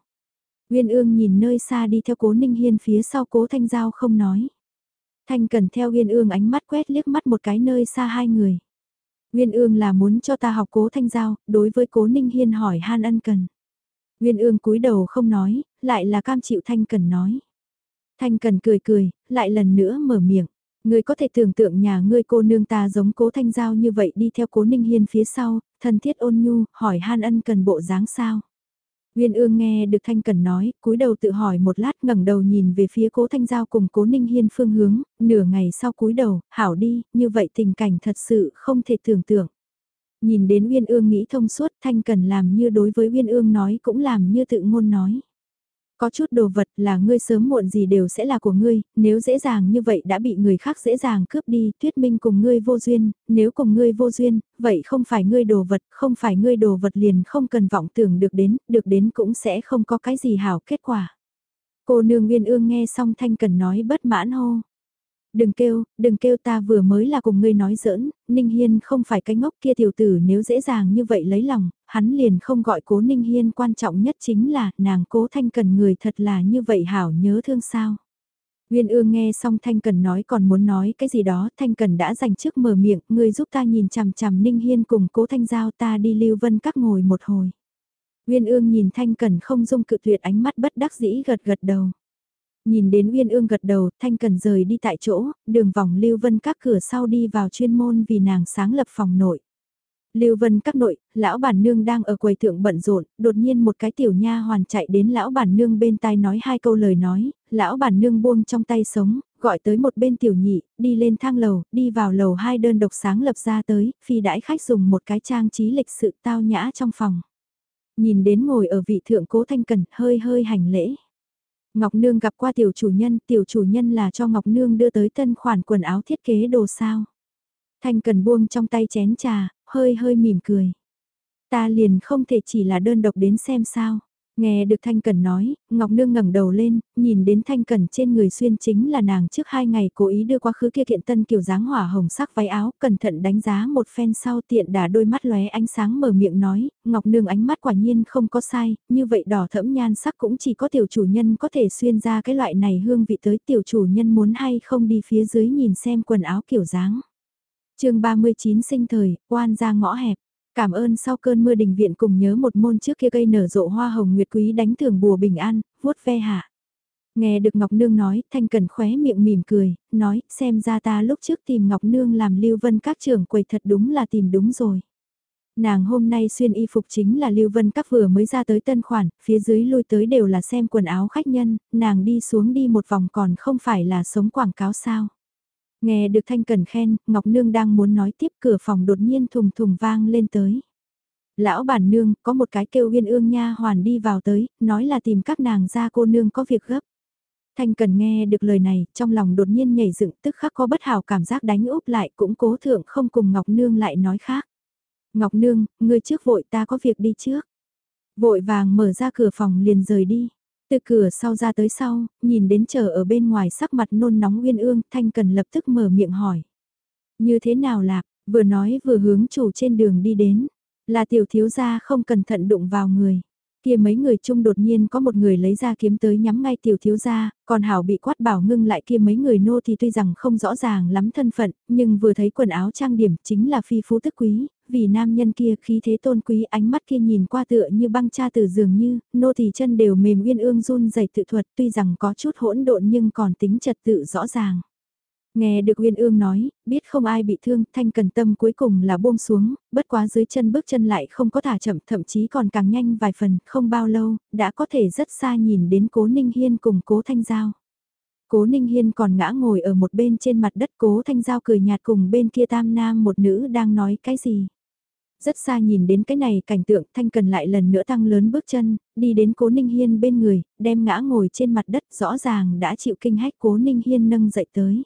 Uyên Ương nhìn nơi xa đi theo cố Ninh Hiên phía sau cố Thanh Giao không nói. Thanh Cần theo Uyên Ương ánh mắt quét liếc mắt một cái nơi xa hai người. Uyên Ương là muốn cho ta học cố Thanh Giao, đối với cố Ninh Hiên hỏi han ân cần. Uyên Ương cúi đầu không nói, lại là cam chịu Thanh Cần nói. Thanh Cần cười cười, lại lần nữa mở miệng. Ngươi có thể tưởng tượng nhà ngươi cô nương ta giống cố thanh giao như vậy đi theo cố ninh hiên phía sau, thân thiết ôn nhu, hỏi han ân cần bộ dáng sao. Nguyên ương nghe được Thanh Cần nói, cúi đầu tự hỏi một lát ngẩng đầu nhìn về phía cố Thanh Giao cùng cố Ninh Hiên phương hướng, nửa ngày sau cúi đầu, hảo đi, như vậy tình cảnh thật sự không thể tưởng tượng. Nhìn đến Nguyên ương nghĩ thông suốt Thanh Cần làm như đối với Nguyên ương nói cũng làm như tự ngôn nói. Có chút đồ vật là ngươi sớm muộn gì đều sẽ là của ngươi, nếu dễ dàng như vậy đã bị người khác dễ dàng cướp đi, tuyết minh cùng ngươi vô duyên, nếu cùng ngươi vô duyên, vậy không phải ngươi đồ vật, không phải ngươi đồ vật liền không cần vọng tưởng được đến, được đến cũng sẽ không có cái gì hảo kết quả. Cô nương uyên ương nghe xong thanh cần nói bất mãn hô. Đừng kêu, đừng kêu ta vừa mới là cùng ngươi nói giỡn, Ninh Hiên không phải cái ngốc kia tiểu tử nếu dễ dàng như vậy lấy lòng, hắn liền không gọi cố Ninh Hiên quan trọng nhất chính là nàng cố thanh cần người thật là như vậy hảo nhớ thương sao. Nguyên ương nghe xong Thanh Cần nói còn muốn nói cái gì đó, Thanh Cần đã dành trước mở miệng, ngươi giúp ta nhìn chằm chằm Ninh Hiên cùng cố Thanh Giao ta đi lưu vân các ngồi một hồi. Nguyên ương nhìn Thanh Cần không dung cự tuyệt ánh mắt bất đắc dĩ gật gật đầu. Nhìn đến Uyên Ương gật đầu, Thanh Cần rời đi tại chỗ, đường vòng Lưu Vân các cửa sau đi vào chuyên môn vì nàng sáng lập phòng nội. Lưu Vân các nội, lão bản nương đang ở quầy thượng bận rộn, đột nhiên một cái tiểu nha hoàn chạy đến lão bản nương bên tai nói hai câu lời nói, lão bản nương buông trong tay sống, gọi tới một bên tiểu nhị, đi lên thang lầu, đi vào lầu hai đơn độc sáng lập ra tới, phi đãi khách dùng một cái trang trí lịch sự tao nhã trong phòng. Nhìn đến ngồi ở vị thượng cố thanh cần, hơi hơi hành lễ. Ngọc Nương gặp qua tiểu chủ nhân, tiểu chủ nhân là cho Ngọc Nương đưa tới tân khoản quần áo thiết kế đồ sao. Thanh cần buông trong tay chén trà, hơi hơi mỉm cười. Ta liền không thể chỉ là đơn độc đến xem sao. Nghe được Thanh Cần nói, Ngọc Nương ngẩng đầu lên, nhìn đến Thanh Cần trên người xuyên chính là nàng trước hai ngày cố ý đưa qua khứ kia kiện tân kiểu dáng hỏa hồng sắc váy áo, cẩn thận đánh giá một phen sau tiện đà đôi mắt lóe ánh sáng mở miệng nói, Ngọc Nương ánh mắt quả nhiên không có sai, như vậy đỏ thẫm nhan sắc cũng chỉ có tiểu chủ nhân có thể xuyên ra cái loại này hương vị tới tiểu chủ nhân muốn hay không đi phía dưới nhìn xem quần áo kiểu dáng. chương 39 sinh thời, oan ra ngõ hẹp. Cảm ơn sau cơn mưa đình viện cùng nhớ một môn trước kia cây nở rộ hoa hồng nguyệt quý đánh thường bùa bình an, vuốt ve hạ. Nghe được Ngọc Nương nói, Thanh Cần khóe miệng mỉm cười, nói, xem ra ta lúc trước tìm Ngọc Nương làm lưu vân các trưởng quầy thật đúng là tìm đúng rồi. Nàng hôm nay xuyên y phục chính là lưu vân các vừa mới ra tới tân khoản, phía dưới lui tới đều là xem quần áo khách nhân, nàng đi xuống đi một vòng còn không phải là sống quảng cáo sao. Nghe được Thanh Cần khen, Ngọc Nương đang muốn nói tiếp cửa phòng đột nhiên thùng thùng vang lên tới. Lão bản nương, có một cái kêu uyên ương nha hoàn đi vào tới, nói là tìm các nàng ra cô nương có việc gấp. Thanh Cần nghe được lời này, trong lòng đột nhiên nhảy dựng tức khắc có bất hảo cảm giác đánh úp lại cũng cố thượng không cùng Ngọc Nương lại nói khác. Ngọc Nương, ngươi trước vội ta có việc đi trước. Vội vàng mở ra cửa phòng liền rời đi. Từ cửa sau ra tới sau, nhìn đến chờ ở bên ngoài sắc mặt nôn nóng uyên ương, Thanh Cần lập tức mở miệng hỏi. Như thế nào lạc, vừa nói vừa hướng chủ trên đường đi đến, là tiểu thiếu gia không cẩn thận đụng vào người. Kia mấy người chung đột nhiên có một người lấy ra kiếm tới nhắm ngay tiểu thiếu gia, còn hảo bị quát bảo ngưng lại kia mấy người nô thì tuy rằng không rõ ràng lắm thân phận, nhưng vừa thấy quần áo trang điểm chính là phi phú tức quý, vì nam nhân kia khí thế tôn quý ánh mắt kia nhìn qua tựa như băng cha từ dường như, nô thì chân đều mềm uyên ương run dày tự thuật tuy rằng có chút hỗn độn nhưng còn tính trật tự rõ ràng. Nghe được Uyên Ương nói, biết không ai bị thương, thanh cần tâm cuối cùng là buông xuống, bất quá dưới chân bước chân lại không có thả chậm, thậm chí còn càng nhanh vài phần, không bao lâu, đã có thể rất xa nhìn đến cố Ninh Hiên cùng cố Thanh Giao. Cố Ninh Hiên còn ngã ngồi ở một bên trên mặt đất cố Thanh Giao cười nhạt cùng bên kia tam nam một nữ đang nói cái gì. Rất xa nhìn đến cái này cảnh tượng Thanh Cần lại lần nữa tăng lớn bước chân, đi đến Cố Ninh Hiên bên người, đem ngã ngồi trên mặt đất rõ ràng đã chịu kinh hách Cố Ninh Hiên nâng dậy tới.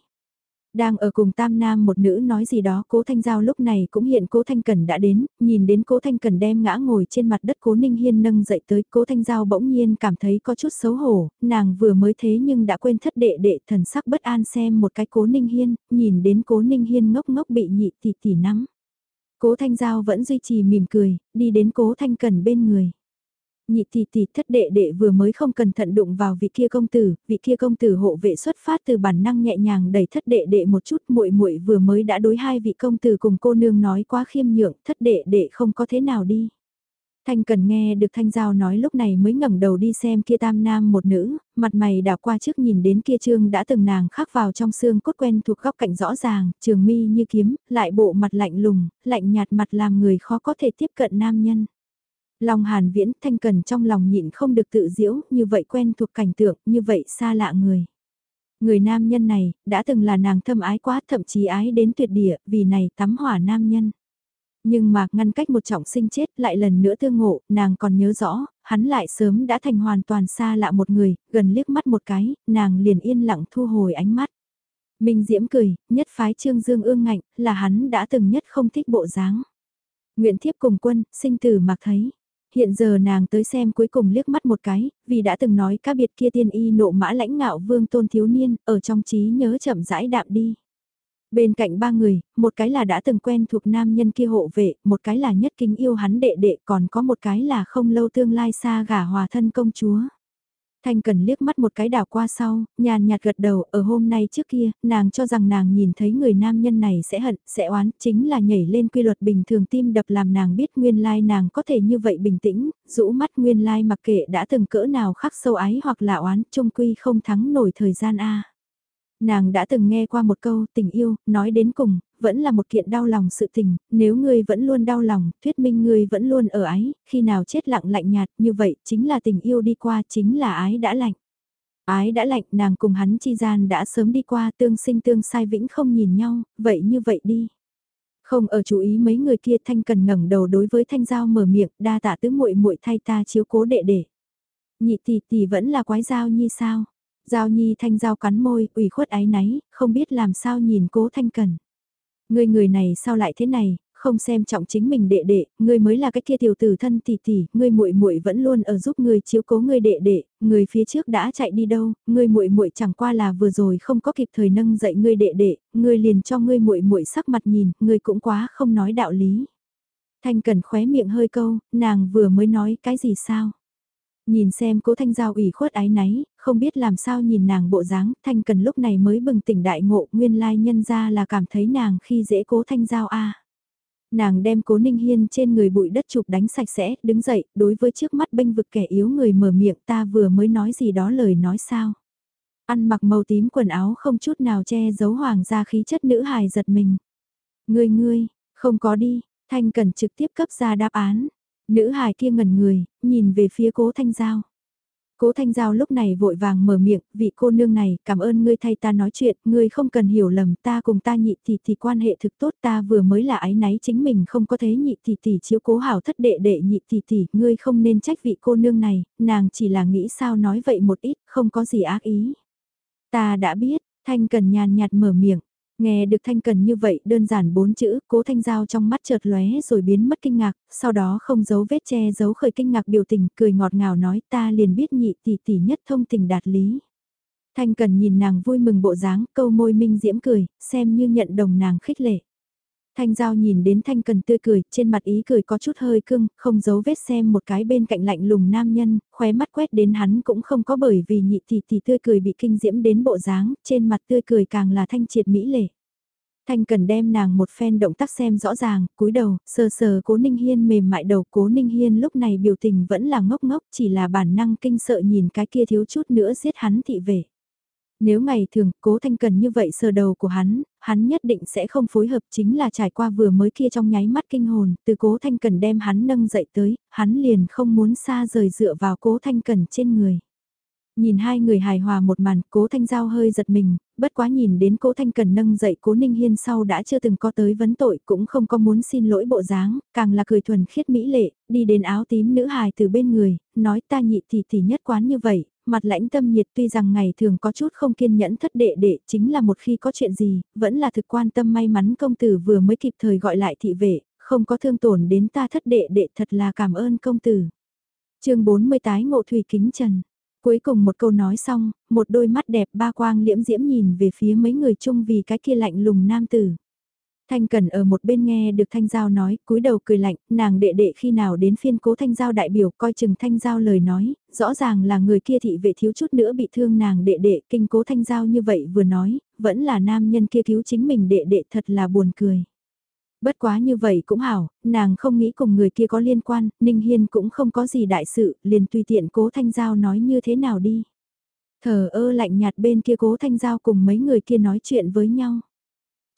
Đang ở cùng tam nam một nữ nói gì đó cố thanh giao lúc này cũng hiện cố thanh cần đã đến, nhìn đến cố thanh cần đem ngã ngồi trên mặt đất cố ninh hiên nâng dậy tới cố thanh giao bỗng nhiên cảm thấy có chút xấu hổ, nàng vừa mới thế nhưng đã quên thất đệ đệ thần sắc bất an xem một cái cố ninh hiên, nhìn đến cố ninh hiên ngốc ngốc bị nhị tỷ tỷ nắm. Cố thanh giao vẫn duy trì mỉm cười, đi đến cố thanh cần bên người nhị tỷ tỷ thất đệ đệ vừa mới không cẩn thận đụng vào vị kia công tử, vị kia công tử hộ vệ xuất phát từ bản năng nhẹ nhàng đẩy thất đệ đệ một chút muội muội vừa mới đã đối hai vị công tử cùng cô nương nói quá khiêm nhượng, thất đệ đệ không có thế nào đi. Thanh cần nghe được Thanh Giao nói lúc này mới ngẩng đầu đi xem kia tam nam một nữ, mặt mày đảo qua trước nhìn đến kia trương đã từng nàng khắc vào trong xương cốt quen thuộc góc cạnh rõ ràng, trường mi như kiếm, lại bộ mặt lạnh lùng, lạnh nhạt mặt làm người khó có thể tiếp cận nam nhân. Long Hàn Viễn thanh cần trong lòng nhịn không được tự diễu, như vậy quen thuộc cảnh tượng, như vậy xa lạ người. Người nam nhân này, đã từng là nàng thâm ái quá, thậm chí ái đến tuyệt địa, vì này tắm hỏa nam nhân. Nhưng mà ngăn cách một trọng sinh chết lại lần nữa tương ngộ, nàng còn nhớ rõ, hắn lại sớm đã thành hoàn toàn xa lạ một người, gần liếc mắt một cái, nàng liền yên lặng thu hồi ánh mắt. Minh Diễm cười, nhất phái Trương Dương ương ngạnh, là hắn đã từng nhất không thích bộ dáng. Nguyện thiếp cùng quân, sinh tử mặc thấy. Hiện giờ nàng tới xem cuối cùng liếc mắt một cái, vì đã từng nói các biệt kia tiên y nộ mã lãnh ngạo vương tôn thiếu niên, ở trong trí nhớ chậm rãi đạm đi. Bên cạnh ba người, một cái là đã từng quen thuộc nam nhân kia hộ vệ, một cái là nhất kính yêu hắn đệ đệ, còn có một cái là không lâu tương lai xa gả hòa thân công chúa. Thanh Cần liếc mắt một cái đảo qua sau, nhàn nhạt gật đầu, ở hôm nay trước kia, nàng cho rằng nàng nhìn thấy người nam nhân này sẽ hận, sẽ oán, chính là nhảy lên quy luật bình thường tim đập làm nàng biết nguyên lai nàng có thể như vậy bình tĩnh, rũ mắt nguyên lai mặc kệ đã từng cỡ nào khắc sâu ái hoặc là oán, trung quy không thắng nổi thời gian a. Nàng đã từng nghe qua một câu tình yêu, nói đến cùng, vẫn là một kiện đau lòng sự tình, nếu ngươi vẫn luôn đau lòng, thuyết minh ngươi vẫn luôn ở ái, khi nào chết lặng lạnh nhạt, như vậy chính là tình yêu đi qua, chính là ái đã lạnh. Ái đã lạnh, nàng cùng hắn chi gian đã sớm đi qua tương sinh tương sai vĩnh không nhìn nhau, vậy như vậy đi. Không ở chú ý mấy người kia thanh cần ngẩng đầu đối với thanh giao mở miệng, đa tạ tứ muội muội thay ta chiếu cố đệ đệ. Nhị tỷ tỷ vẫn là quái giao nhi sao? Giao nhi thanh giao cắn môi, ủy khuất ái náy, không biết làm sao nhìn cố thanh cần. Ngươi người này sao lại thế này, không xem trọng chính mình đệ đệ, ngươi mới là cái kia tiểu tử thân tỷ tỷ, ngươi muội muội vẫn luôn ở giúp ngươi chiếu cố ngươi đệ đệ, người phía trước đã chạy đi đâu, ngươi muội muội chẳng qua là vừa rồi không có kịp thời nâng dậy ngươi đệ đệ, ngươi liền cho ngươi muội muội sắc mặt nhìn, ngươi cũng quá không nói đạo lý. Thanh Cần khóe miệng hơi câu, nàng vừa mới nói cái gì sao? Nhìn xem cố thanh giao ủy khuất ái náy, không biết làm sao nhìn nàng bộ dáng, thanh cần lúc này mới bừng tỉnh đại ngộ nguyên lai nhân ra là cảm thấy nàng khi dễ cố thanh giao a Nàng đem cố ninh hiên trên người bụi đất chụp đánh sạch sẽ, đứng dậy, đối với trước mắt bênh vực kẻ yếu người mở miệng ta vừa mới nói gì đó lời nói sao. Ăn mặc màu tím quần áo không chút nào che giấu hoàng gia khí chất nữ hài giật mình. Ngươi ngươi, không có đi, thanh cần trực tiếp cấp ra đáp án. Nữ hài kia ngẩn người, nhìn về phía cố thanh giao. Cố Thanh Giao lúc này vội vàng mở miệng, vị cô nương này, cảm ơn ngươi thay ta nói chuyện, ngươi không cần hiểu lầm, ta cùng ta nhị tỷ tỷ quan hệ thực tốt, ta vừa mới là ái náy chính mình không có thế nhị tỷ tỷ chiếu cố hảo thất đệ đệ nhị tỷ tỷ, ngươi không nên trách vị cô nương này, nàng chỉ là nghĩ sao nói vậy một ít, không có gì ác ý. Ta đã biết, Thanh Cần nhàn nhạt mở miệng, Nghe được Thanh Cần như vậy đơn giản bốn chữ, cố Thanh Giao trong mắt chợt lóe rồi biến mất kinh ngạc, sau đó không giấu vết che giấu khởi kinh ngạc biểu tình, cười ngọt ngào nói ta liền biết nhị tỷ tỷ nhất thông tình đạt lý. Thanh Cần nhìn nàng vui mừng bộ dáng, câu môi minh diễm cười, xem như nhận đồng nàng khích lệ. Thanh Giao nhìn đến Thanh Cần tươi cười, trên mặt ý cười có chút hơi cưng, không giấu vết xem một cái bên cạnh lạnh lùng nam nhân, khóe mắt quét đến hắn cũng không có bởi vì nhị thì thì tươi cười bị kinh diễm đến bộ dáng, trên mặt tươi cười càng là thanh triệt mỹ lệ. Thanh Cần đem nàng một phen động tác xem rõ ràng, cúi đầu, sờ sờ cố Ninh Hiên mềm mại đầu cố Ninh Hiên lúc này biểu tình vẫn là ngốc ngốc chỉ là bản năng kinh sợ nhìn cái kia thiếu chút nữa giết hắn thị về. Nếu ngày thường cố thanh cần như vậy sờ đầu của hắn, hắn nhất định sẽ không phối hợp chính là trải qua vừa mới kia trong nháy mắt kinh hồn, từ cố thanh cần đem hắn nâng dậy tới, hắn liền không muốn xa rời dựa vào cố thanh cần trên người. Nhìn hai người hài hòa một màn, cố thanh giao hơi giật mình, bất quá nhìn đến cố thanh cần nâng dậy cố ninh hiên sau đã chưa từng có tới vấn tội cũng không có muốn xin lỗi bộ dáng, càng là cười thuần khiết mỹ lệ, đi đến áo tím nữ hài từ bên người, nói ta nhị tỷ tỷ nhất quán như vậy, mặt lãnh tâm nhiệt tuy rằng ngày thường có chút không kiên nhẫn thất đệ đệ chính là một khi có chuyện gì, vẫn là thực quan tâm may mắn công tử vừa mới kịp thời gọi lại thị vệ, không có thương tổn đến ta thất đệ đệ thật là cảm ơn công tử. chương 40 tái ngộ thủy kính trần. Cuối cùng một câu nói xong, một đôi mắt đẹp ba quang liễm diễm nhìn về phía mấy người chung vì cái kia lạnh lùng nam tử. Thanh Cần ở một bên nghe được Thanh Giao nói, cúi đầu cười lạnh, nàng đệ đệ khi nào đến phiên cố Thanh Giao đại biểu coi chừng Thanh Giao lời nói, rõ ràng là người kia thị vệ thiếu chút nữa bị thương nàng đệ đệ, kinh cố Thanh Giao như vậy vừa nói, vẫn là nam nhân kia cứu chính mình đệ đệ thật là buồn cười. Bất quá như vậy cũng hảo, nàng không nghĩ cùng người kia có liên quan, Ninh Hiên cũng không có gì đại sự, liền tùy tiện cố Thanh Giao nói như thế nào đi. Thờ ơ lạnh nhạt bên kia cố Thanh Giao cùng mấy người kia nói chuyện với nhau.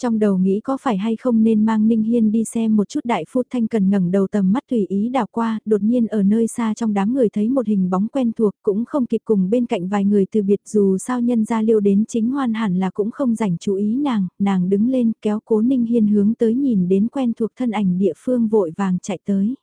Trong đầu nghĩ có phải hay không nên mang Ninh Hiên đi xem một chút đại phu thanh cần ngẩng đầu tầm mắt tùy ý đảo qua, đột nhiên ở nơi xa trong đám người thấy một hình bóng quen thuộc cũng không kịp cùng bên cạnh vài người từ biệt dù sao nhân gia liêu đến chính hoan hẳn là cũng không dành chú ý nàng, nàng đứng lên kéo cố Ninh Hiên hướng tới nhìn đến quen thuộc thân ảnh địa phương vội vàng chạy tới.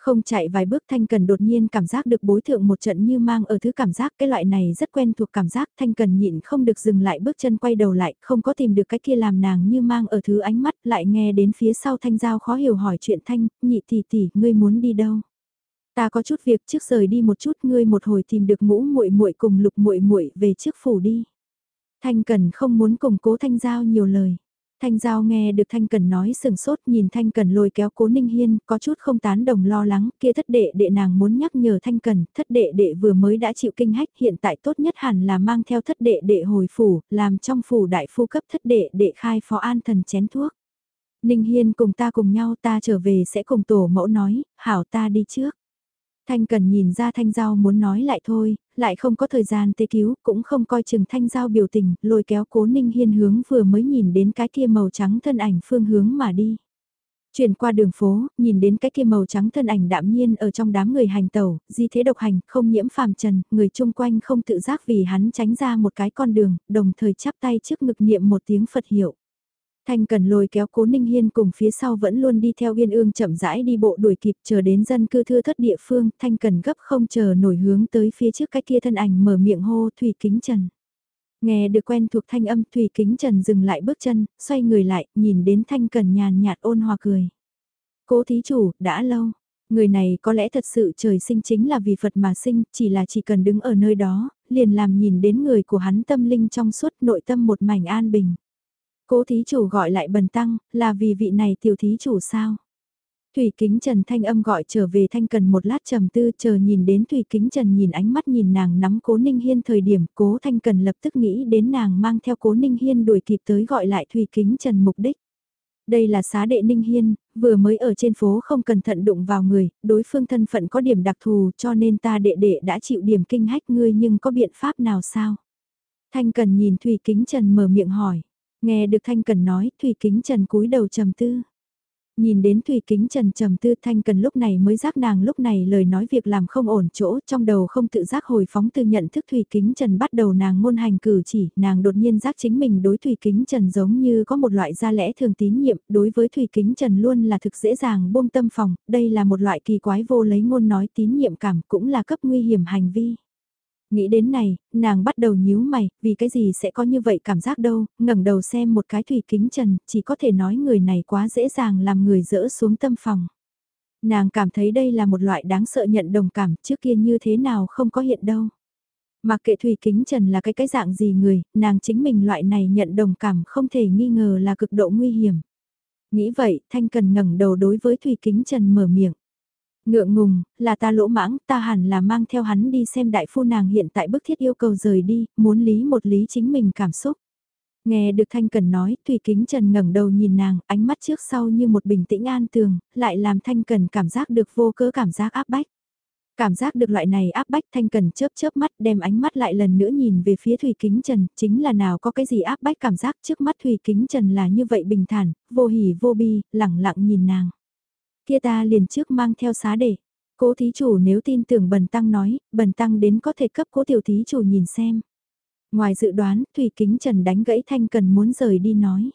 Không chạy vài bước Thanh Cần đột nhiên cảm giác được bối thượng một trận như mang ở thứ cảm giác cái loại này rất quen thuộc cảm giác Thanh Cần nhịn không được dừng lại bước chân quay đầu lại, không có tìm được cái kia làm nàng như mang ở thứ ánh mắt lại nghe đến phía sau Thanh Giao khó hiểu hỏi chuyện Thanh, nhị tỷ tỷ, ngươi muốn đi đâu? Ta có chút việc trước rời đi một chút ngươi một hồi tìm được ngũ muội muội cùng lục muội muội về trước phủ đi. Thanh Cần không muốn cùng cố Thanh Giao nhiều lời. Thanh Giao nghe được Thanh Cần nói sừng sốt nhìn Thanh Cần lôi kéo cố Ninh Hiên, có chút không tán đồng lo lắng, kia thất đệ đệ nàng muốn nhắc nhở Thanh Cần, thất đệ đệ vừa mới đã chịu kinh hách, hiện tại tốt nhất hẳn là mang theo thất đệ đệ hồi phủ, làm trong phủ đại phu cấp thất đệ đệ khai phó an thần chén thuốc. Ninh Hiên cùng ta cùng nhau ta trở về sẽ cùng tổ mẫu nói, hảo ta đi trước. Thanh Cần nhìn ra Thanh Giao muốn nói lại thôi, lại không có thời gian tê cứu, cũng không coi chừng Thanh Giao biểu tình, lôi kéo cố Ninh Hiên hướng vừa mới nhìn đến cái kia màu trắng thân ảnh phương hướng mà đi. Chuyển qua đường phố, nhìn đến cái kia màu trắng thân ảnh đạm nhiên ở trong đám người hành tẩu, di thế độc hành, không nhiễm phàm trần, người chung quanh không tự giác vì hắn tránh ra một cái con đường, đồng thời chắp tay trước ngực niệm một tiếng Phật hiệu. Thanh Cần lôi kéo Cố Ninh Hiên cùng phía sau vẫn luôn đi theo Yên Ương chậm rãi đi bộ đuổi kịp chờ đến dân cư thưa thất địa phương, Thanh Cần gấp không chờ nổi hướng tới phía trước cái kia thân ảnh mở miệng hô Thủy Kính Trần. Nghe được quen thuộc thanh âm Thủy Kính Trần dừng lại bước chân, xoay người lại, nhìn đến Thanh Cần nhàn nhạt ôn hòa cười. Cố thí chủ, đã lâu. Người này có lẽ thật sự trời sinh chính là vì Phật mà sinh, chỉ là chỉ cần đứng ở nơi đó, liền làm nhìn đến người của hắn tâm linh trong suốt nội tâm một mảnh an bình. Cố thí chủ gọi lại bần tăng, là vì vị này tiểu thí chủ sao? Thủy Kính Trần thanh âm gọi trở về thanh cần một lát trầm tư chờ nhìn đến Thủy Kính Trần nhìn ánh mắt nhìn nàng nắm cố Ninh Hiên thời điểm cố thanh cần lập tức nghĩ đến nàng mang theo cố Ninh Hiên đuổi kịp tới gọi lại Thủy Kính Trần mục đích. Đây là xá đệ Ninh Hiên, vừa mới ở trên phố không cẩn thận đụng vào người, đối phương thân phận có điểm đặc thù cho nên ta đệ đệ đã chịu điểm kinh hách ngươi nhưng có biện pháp nào sao? Thanh cần nhìn Thủy Kính Trần mở miệng hỏi. Nghe được Thanh Cần nói, Thủy Kính Trần cúi đầu trầm tư. Nhìn đến Thủy Kính Trần trầm tư Thanh Cần lúc này mới giác nàng lúc này lời nói việc làm không ổn chỗ trong đầu không tự giác hồi phóng từ nhận thức Thủy Kính Trần bắt đầu nàng ngôn hành cử chỉ, nàng đột nhiên giác chính mình đối Thủy Kính Trần giống như có một loại gia lẽ thường tín nhiệm, đối với Thủy Kính Trần luôn là thực dễ dàng buông tâm phòng, đây là một loại kỳ quái vô lấy ngôn nói tín nhiệm cảm cũng là cấp nguy hiểm hành vi. Nghĩ đến này, nàng bắt đầu nhíu mày, vì cái gì sẽ có như vậy cảm giác đâu, ngẩng đầu xem một cái thủy kính trần, chỉ có thể nói người này quá dễ dàng làm người dỡ xuống tâm phòng. Nàng cảm thấy đây là một loại đáng sợ nhận đồng cảm, trước kia như thế nào không có hiện đâu. Mặc kệ Thủy Kính Trần là cái cái dạng gì người, nàng chính mình loại này nhận đồng cảm không thể nghi ngờ là cực độ nguy hiểm. Nghĩ vậy, Thanh Cần ngẩng đầu đối với Thủy Kính Trần mở miệng. Ngượng ngùng, là ta lỗ mãng, ta hẳn là mang theo hắn đi xem đại phu nàng hiện tại bức thiết yêu cầu rời đi, muốn lý một lý chính mình cảm xúc. Nghe được Thanh Cần nói, Thùy Kính Trần ngẩng đầu nhìn nàng, ánh mắt trước sau như một bình tĩnh an tường, lại làm Thanh Cần cảm giác được vô cớ cảm giác áp bách. Cảm giác được loại này áp bách Thanh Cần chớp chớp mắt đem ánh mắt lại lần nữa nhìn về phía Thùy Kính Trần, chính là nào có cái gì áp bách cảm giác trước mắt Thùy Kính Trần là như vậy bình thản, vô hỉ vô bi, lẳng lặng nhìn nàng. Kia ta liền trước mang theo xá để. Cố thí chủ nếu tin tưởng bần tăng nói, bần tăng đến có thể cấp cố tiểu thí chủ nhìn xem. Ngoài dự đoán, Thủy Kính Trần đánh gãy Thanh Cần muốn rời đi nói.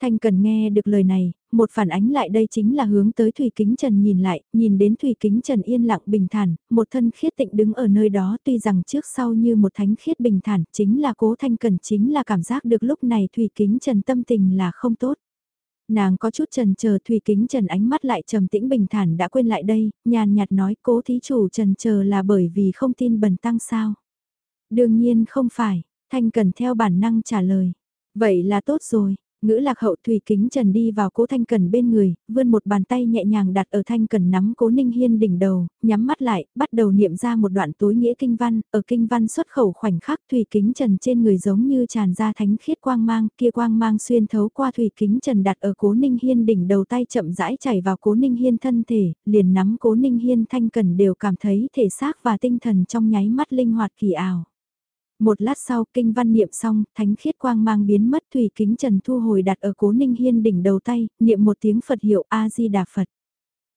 Thanh Cần nghe được lời này, một phản ánh lại đây chính là hướng tới Thủy Kính Trần nhìn lại, nhìn đến Thủy Kính Trần yên lặng bình thản, một thân khiết tịnh đứng ở nơi đó tuy rằng trước sau như một thánh khiết bình thản, chính là cố Thanh Cần chính là cảm giác được lúc này Thủy Kính Trần tâm tình là không tốt. Nàng có chút trần chờ Thủy Kính Trần ánh mắt lại trầm tĩnh bình thản đã quên lại đây, nhàn nhạt nói cố thí chủ trần chờ là bởi vì không tin bần tăng sao. Đương nhiên không phải, Thanh Cần theo bản năng trả lời. Vậy là tốt rồi, Ngữ lạc hậu Thủy Kính Trần đi vào cố Thanh Cần bên người, vươn một bàn tay nhẹ nhàng đặt ở Thanh Cần nắm cố Ninh Hiên đỉnh đầu, nhắm mắt lại, bắt đầu niệm ra một đoạn tối nghĩa kinh văn, ở kinh văn xuất khẩu khoảnh khắc Thủy Kính Trần trên người giống như tràn ra thánh khiết quang mang, kia quang mang xuyên thấu qua Thủy Kính Trần đặt ở cố Ninh Hiên đỉnh đầu tay chậm rãi chảy vào cố Ninh Hiên thân thể, liền nắm cố Ninh Hiên Thanh Cần đều cảm thấy thể xác và tinh thần trong nháy mắt linh hoạt kỳ ảo. Một lát sau kinh văn niệm xong, thánh khiết quang mang biến mất thủy kính trần thu hồi đặt ở cố ninh hiên đỉnh đầu tay, niệm một tiếng Phật hiệu A-di-đà Phật.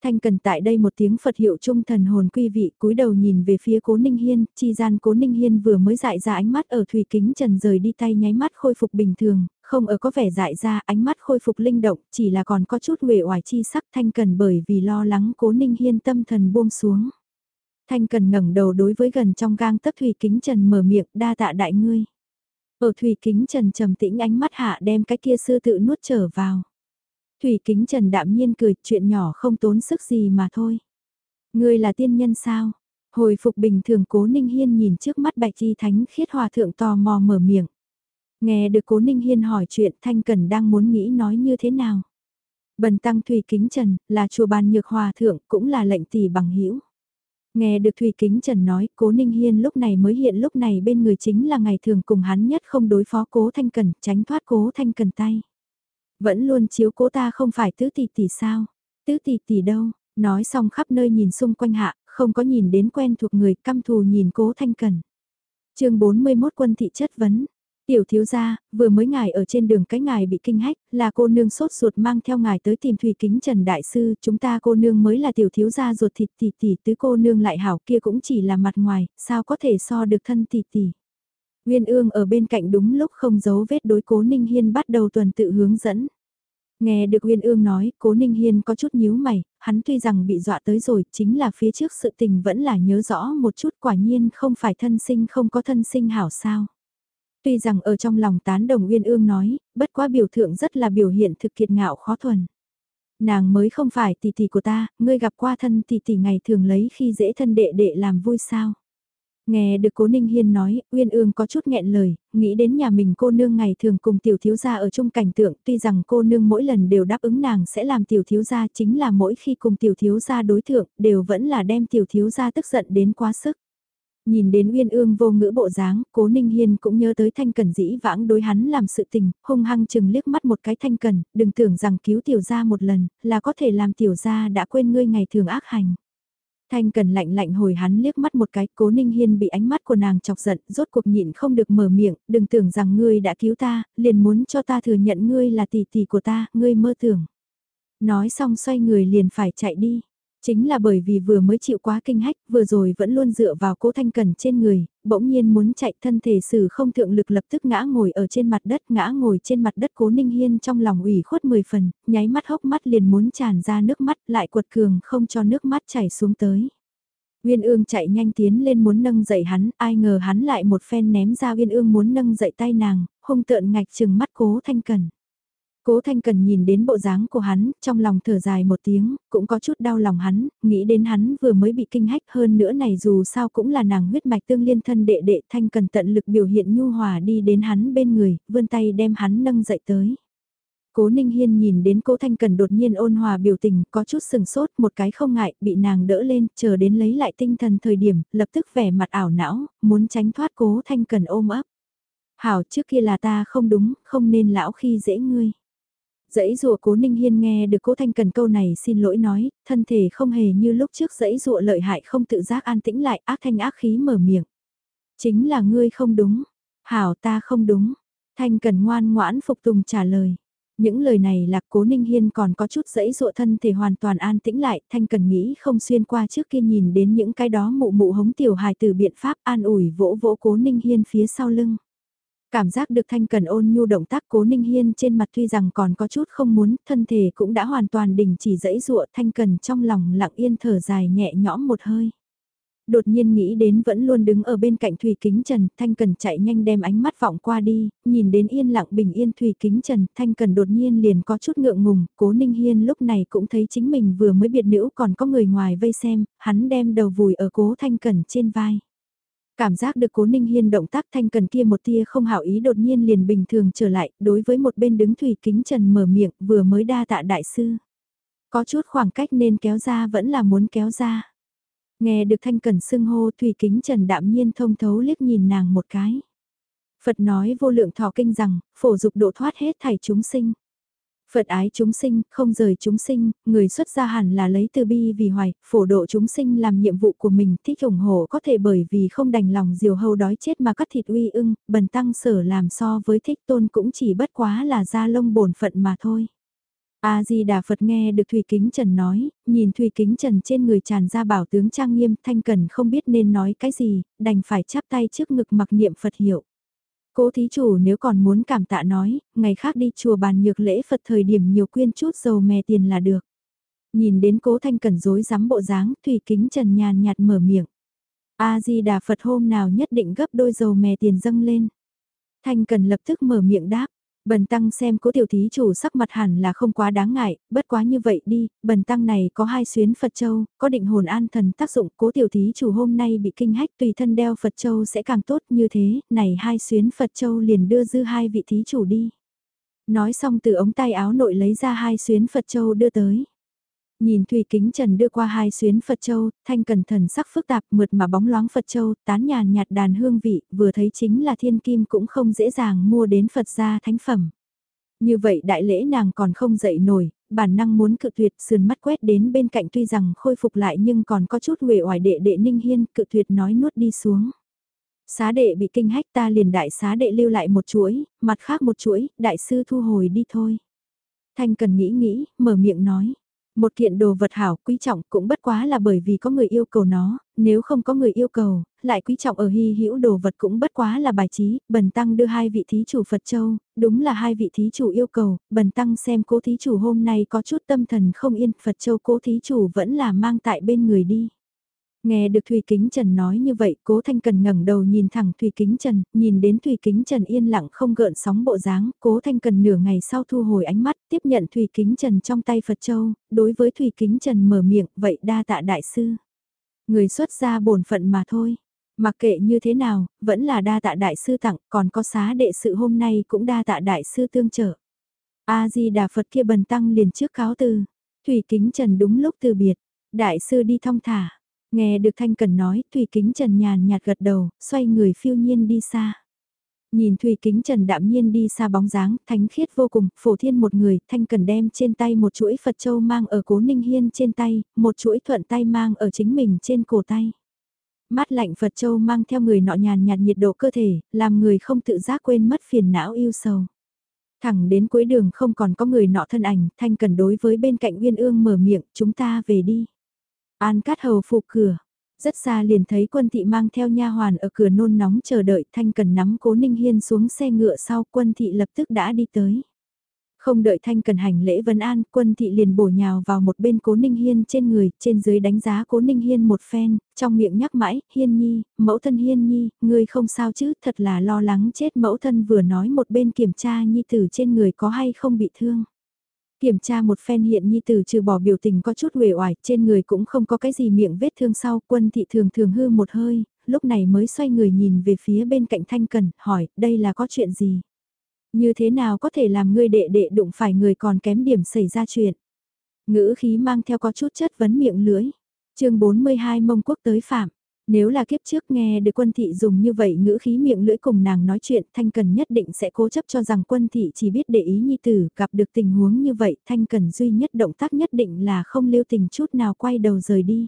Thanh cần tại đây một tiếng Phật hiệu trung thần hồn quy vị cúi đầu nhìn về phía cố Ninh Hiên, chi gian cố Ninh Hiên vừa mới dại ra ánh mắt ở thủy kính trần rời đi tay nháy mắt khôi phục bình thường, không ở có vẻ dại ra ánh mắt khôi phục linh động, chỉ là còn có chút uể oải chi sắc thanh cần bởi vì lo lắng cố Ninh Hiên tâm thần buông xuống. Thanh cần ngẩng đầu đối với gần trong gang tấc Thủy Kính Trần mở miệng đa tạ đại ngươi. Ở Thủy Kính Trần trầm tĩnh ánh mắt hạ đem cái kia sư tự nuốt trở vào. Thủy Kính Trần đạm nhiên cười chuyện nhỏ không tốn sức gì mà thôi. Ngươi là tiên nhân sao? Hồi phục bình thường cố Ninh Hiên nhìn trước mắt bạch chi thánh khiết hòa thượng tò mò mở miệng. Nghe được cố Ninh Hiên hỏi chuyện Thanh Cần đang muốn nghĩ nói như thế nào. Bần tăng Thủy Kính Trần, là chùa bàn nhược hòa thượng, cũng là lệnh tỷ bằng hữu Nghe được Thủy Kính Trần nói, cố Ninh Hiên lúc này mới hiện lúc này bên người chính là ngày thường cùng hắn nhất không đối phó cố Thanh Cần, tránh thoát cố Thanh Cần tay. Vẫn luôn chiếu cố ta không phải tứ tỷ tỷ sao, tứ tỷ tỷ đâu, nói xong khắp nơi nhìn xung quanh hạ, không có nhìn đến quen thuộc người căm thù nhìn cố Thanh Cần. chương 41 quân thị chất vấn, Tiểu thiếu gia, vừa mới ngài ở trên đường cái ngài bị kinh hách, là cô nương sốt ruột mang theo ngài tới tìm Thủy Kính Trần Đại Sư, chúng ta cô nương mới là tiểu thiếu gia ruột thịt tỷ tỷ tứ cô nương lại hảo kia cũng chỉ là mặt ngoài, sao có thể so được thân tỷ tỷ. Nguyên ương ở bên cạnh đúng lúc không giấu vết đối cố Ninh Hiên bắt đầu tuần tự hướng dẫn. Nghe được Nguyên ương nói, cố Ninh Hiên có chút nhíu mày, hắn tuy rằng bị dọa tới rồi, chính là phía trước sự tình vẫn là nhớ rõ một chút quả nhiên không phải thân sinh không có thân sinh hảo sao. Tuy rằng ở trong lòng tán đồng Uyên Ương nói, bất quá biểu thượng rất là biểu hiện thực kiệt ngạo khó thuần. Nàng mới không phải tỷ tỷ của ta, ngươi gặp qua thân tỷ tỷ ngày thường lấy khi dễ thân đệ đệ làm vui sao. Nghe được cố Ninh Hiên nói, Uyên Ương có chút nghẹn lời, nghĩ đến nhà mình cô nương ngày thường cùng tiểu thiếu gia ở chung cảnh tượng, tuy rằng cô nương mỗi lần đều đáp ứng nàng sẽ làm tiểu thiếu gia chính là mỗi khi cùng tiểu thiếu gia đối thượng, đều vẫn là đem tiểu thiếu gia tức giận đến quá sức. Nhìn đến Uyên Ương vô ngữ bộ dáng, Cố Ninh Hiên cũng nhớ tới Thanh Cần dĩ vãng đối hắn làm sự tình, hung hăng chừng liếc mắt một cái Thanh Cần, đừng tưởng rằng cứu tiểu gia một lần, là có thể làm tiểu gia đã quên ngươi ngày thường ác hành. Thanh Cần lạnh lạnh hồi hắn liếc mắt một cái, Cố Ninh Hiên bị ánh mắt của nàng chọc giận, rốt cuộc nhịn không được mở miệng, đừng tưởng rằng ngươi đã cứu ta, liền muốn cho ta thừa nhận ngươi là tỷ tỷ của ta, ngươi mơ tưởng. Nói xong xoay người liền phải chạy đi. Chính là bởi vì vừa mới chịu quá kinh hách, vừa rồi vẫn luôn dựa vào cố thanh cần trên người, bỗng nhiên muốn chạy thân thể sử không thượng lực lập tức ngã ngồi ở trên mặt đất, ngã ngồi trên mặt đất cố ninh hiên trong lòng ủy khuất 10 phần, nháy mắt hốc mắt liền muốn tràn ra nước mắt lại quật cường không cho nước mắt chảy xuống tới. Uyên ương chạy nhanh tiến lên muốn nâng dậy hắn, ai ngờ hắn lại một phen ném ra Uyên ương muốn nâng dậy tay nàng, hung tợn ngạch chừng mắt cố thanh cần. Cố Thanh Cần nhìn đến bộ dáng của hắn, trong lòng thở dài một tiếng, cũng có chút đau lòng hắn, nghĩ đến hắn vừa mới bị kinh hách hơn nữa này dù sao cũng là nàng huyết mạch tương liên thân đệ đệ Thanh Cần tận lực biểu hiện nhu hòa đi đến hắn bên người, vươn tay đem hắn nâng dậy tới. Cố Ninh Hiên nhìn đến Cố Thanh Cần đột nhiên ôn hòa biểu tình, có chút sừng sốt, một cái không ngại, bị nàng đỡ lên, chờ đến lấy lại tinh thần thời điểm, lập tức vẻ mặt ảo não, muốn tránh thoát Cố Thanh Cần ôm ấp. Hảo trước kia là ta không đúng, không nên lão khi dễ ngươi. Dãy rùa cố Ninh Hiên nghe được cố Thanh Cần câu này xin lỗi nói, thân thể không hề như lúc trước dãy rùa lợi hại không tự giác an tĩnh lại ác thanh ác khí mở miệng. Chính là ngươi không đúng, hảo ta không đúng, Thanh Cần ngoan ngoãn phục tùng trả lời. Những lời này là cố Ninh Hiên còn có chút dãy dụa thân thể hoàn toàn an tĩnh lại, Thanh Cần nghĩ không xuyên qua trước kia nhìn đến những cái đó mụ mụ hống tiểu hài từ biện pháp an ủi vỗ vỗ cố Ninh Hiên phía sau lưng. Cảm giác được thanh cần ôn nhu động tác cố ninh hiên trên mặt tuy rằng còn có chút không muốn, thân thể cũng đã hoàn toàn đình chỉ dẫy dụa thanh cần trong lòng lặng yên thở dài nhẹ nhõm một hơi. Đột nhiên nghĩ đến vẫn luôn đứng ở bên cạnh Thủy Kính Trần, Thanh Cần chạy nhanh đem ánh mắt vọng qua đi, nhìn đến yên lặng bình yên Thủy Kính Trần, Thanh Cần đột nhiên liền có chút ngượng ngùng, cố Ninh Hiên lúc này cũng thấy chính mình vừa mới biệt nữ còn có người ngoài vây xem, hắn đem đầu vùi ở cố Thanh Cần trên vai. Cảm giác được cố ninh hiên động tác thanh cần kia một tia không hảo ý đột nhiên liền bình thường trở lại, đối với một bên đứng thủy kính trần mở miệng vừa mới đa tạ đại sư. Có chút khoảng cách nên kéo ra vẫn là muốn kéo ra. Nghe được thanh cần xưng hô thủy kính trần đạm nhiên thông thấu liếc nhìn nàng một cái. Phật nói vô lượng thọ kinh rằng, phổ dục độ thoát hết thảy chúng sinh. Phật ái chúng sinh, không rời chúng sinh, người xuất gia hẳn là lấy từ bi vì hoài, phổ độ chúng sinh làm nhiệm vụ của mình, thích ủng hộ có thể bởi vì không đành lòng diều hâu đói chết mà cắt thịt uy ưng, bần tăng sở làm so với thích tôn cũng chỉ bất quá là da lông bổn phận mà thôi. A Di Đà Phật nghe được Thủy Kính Trần nói, nhìn Thủy Kính Trần trên người tràn ra bảo tướng trang nghiêm, thanh cần không biết nên nói cái gì, đành phải chắp tay trước ngực mặc niệm Phật hiệu. Cố thí chủ nếu còn muốn cảm tạ nói, ngày khác đi chùa bàn nhược lễ Phật thời điểm nhiều quyên chút dầu mè tiền là được. Nhìn đến cố thanh cẩn dối rắm bộ dáng, thủy kính trần nhàn nhạt mở miệng. A-di-đà Phật hôm nào nhất định gấp đôi dầu mè tiền dâng lên. Thanh cần lập tức mở miệng đáp, Bần tăng xem cố tiểu thí chủ sắc mặt hẳn là không quá đáng ngại, bất quá như vậy đi, bần tăng này có hai xuyến Phật Châu, có định hồn an thần tác dụng, cố tiểu thí chủ hôm nay bị kinh hách tùy thân đeo Phật Châu sẽ càng tốt như thế, này hai xuyến Phật Châu liền đưa dư hai vị thí chủ đi. Nói xong từ ống tay áo nội lấy ra hai xuyến Phật Châu đưa tới. Nhìn Thùy Kính Trần đưa qua hai xuyến Phật Châu, thanh cẩn thần sắc phức tạp mượt mà bóng loáng Phật Châu, tán nhàn nhạt đàn hương vị, vừa thấy chính là thiên kim cũng không dễ dàng mua đến Phật gia thánh phẩm. Như vậy đại lễ nàng còn không dậy nổi, bản năng muốn cự tuyệt sườn mắt quét đến bên cạnh tuy rằng khôi phục lại nhưng còn có chút uể oải đệ đệ ninh hiên cự tuyệt nói nuốt đi xuống. Xá đệ bị kinh hách ta liền đại xá đệ lưu lại một chuỗi, mặt khác một chuỗi, đại sư thu hồi đi thôi. Thanh cần nghĩ nghĩ, mở miệng nói. Một kiện đồ vật hảo quý trọng cũng bất quá là bởi vì có người yêu cầu nó, nếu không có người yêu cầu, lại quý trọng ở hy hữu đồ vật cũng bất quá là bài trí, bần tăng đưa hai vị thí chủ Phật Châu, đúng là hai vị thí chủ yêu cầu, bần tăng xem cố thí chủ hôm nay có chút tâm thần không yên, Phật Châu cố thí chủ vẫn là mang tại bên người đi. Nghe được Thùy Kính Trần nói như vậy, Cố Thanh Cần ngẩng đầu nhìn thẳng Thùy Kính Trần, nhìn đến Thùy Kính Trần yên lặng không gợn sóng bộ dáng, Cố Thanh Cần nửa ngày sau thu hồi ánh mắt, tiếp nhận Thùy Kính Trần trong tay Phật Châu, đối với Thùy Kính Trần mở miệng, vậy đa tạ đại sư. Người xuất gia bổn phận mà thôi. Mặc kệ như thế nào, vẫn là đa tạ đại sư tặng, còn có xá đệ sự hôm nay cũng đa tạ đại sư tương trợ. A-di-đà Phật kia bần tăng liền trước cáo từ. Thủy Kính Trần đúng lúc từ biệt, đại sư đi thong thả. Nghe được Thanh Cần nói, Thủy Kính Trần nhàn nhạt gật đầu, xoay người phiêu nhiên đi xa. Nhìn Thủy Kính Trần đạm nhiên đi xa bóng dáng, thánh khiết vô cùng, phổ thiên một người, Thanh Cần đem trên tay một chuỗi Phật Châu mang ở cố ninh hiên trên tay, một chuỗi thuận tay mang ở chính mình trên cổ tay. mát lạnh Phật Châu mang theo người nọ nhàn nhạt nhiệt độ cơ thể, làm người không tự giác quên mất phiền não yêu sầu. Thẳng đến cuối đường không còn có người nọ thân ảnh, Thanh Cần đối với bên cạnh Uyên Ương mở miệng, chúng ta về đi. An Cát Hầu phụ cửa. Rất xa liền thấy quân thị mang theo nha hoàn ở cửa nôn nóng chờ đợi Thanh Cần nắm cố Ninh Hiên xuống xe ngựa sau quân thị lập tức đã đi tới. Không đợi Thanh Cần hành lễ vấn an, quân thị liền bổ nhào vào một bên cố Ninh Hiên trên người, trên dưới đánh giá cố Ninh Hiên một phen, trong miệng nhắc mãi, Hiên Nhi, mẫu thân Hiên Nhi, ngươi không sao chứ, thật là lo lắng chết mẫu thân vừa nói một bên kiểm tra Nhi tử trên người có hay không bị thương. Kiểm tra một phen hiện nhi tử trừ bỏ biểu tình có chút uể oải, trên người cũng không có cái gì miệng vết thương sau, quân thị thường thường hư một hơi, lúc này mới xoay người nhìn về phía bên cạnh thanh cần, hỏi, đây là có chuyện gì? Như thế nào có thể làm ngươi đệ đệ đụng phải người còn kém điểm xảy ra chuyện? Ngữ khí mang theo có chút chất vấn miệng lưỡi chương 42 mông quốc tới phạm. Nếu là kiếp trước nghe được quân thị dùng như vậy ngữ khí miệng lưỡi cùng nàng nói chuyện, Thanh Cần nhất định sẽ cố chấp cho rằng quân thị chỉ biết để ý nhi tử, gặp được tình huống như vậy, Thanh Cần duy nhất động tác nhất định là không lưu tình chút nào quay đầu rời đi.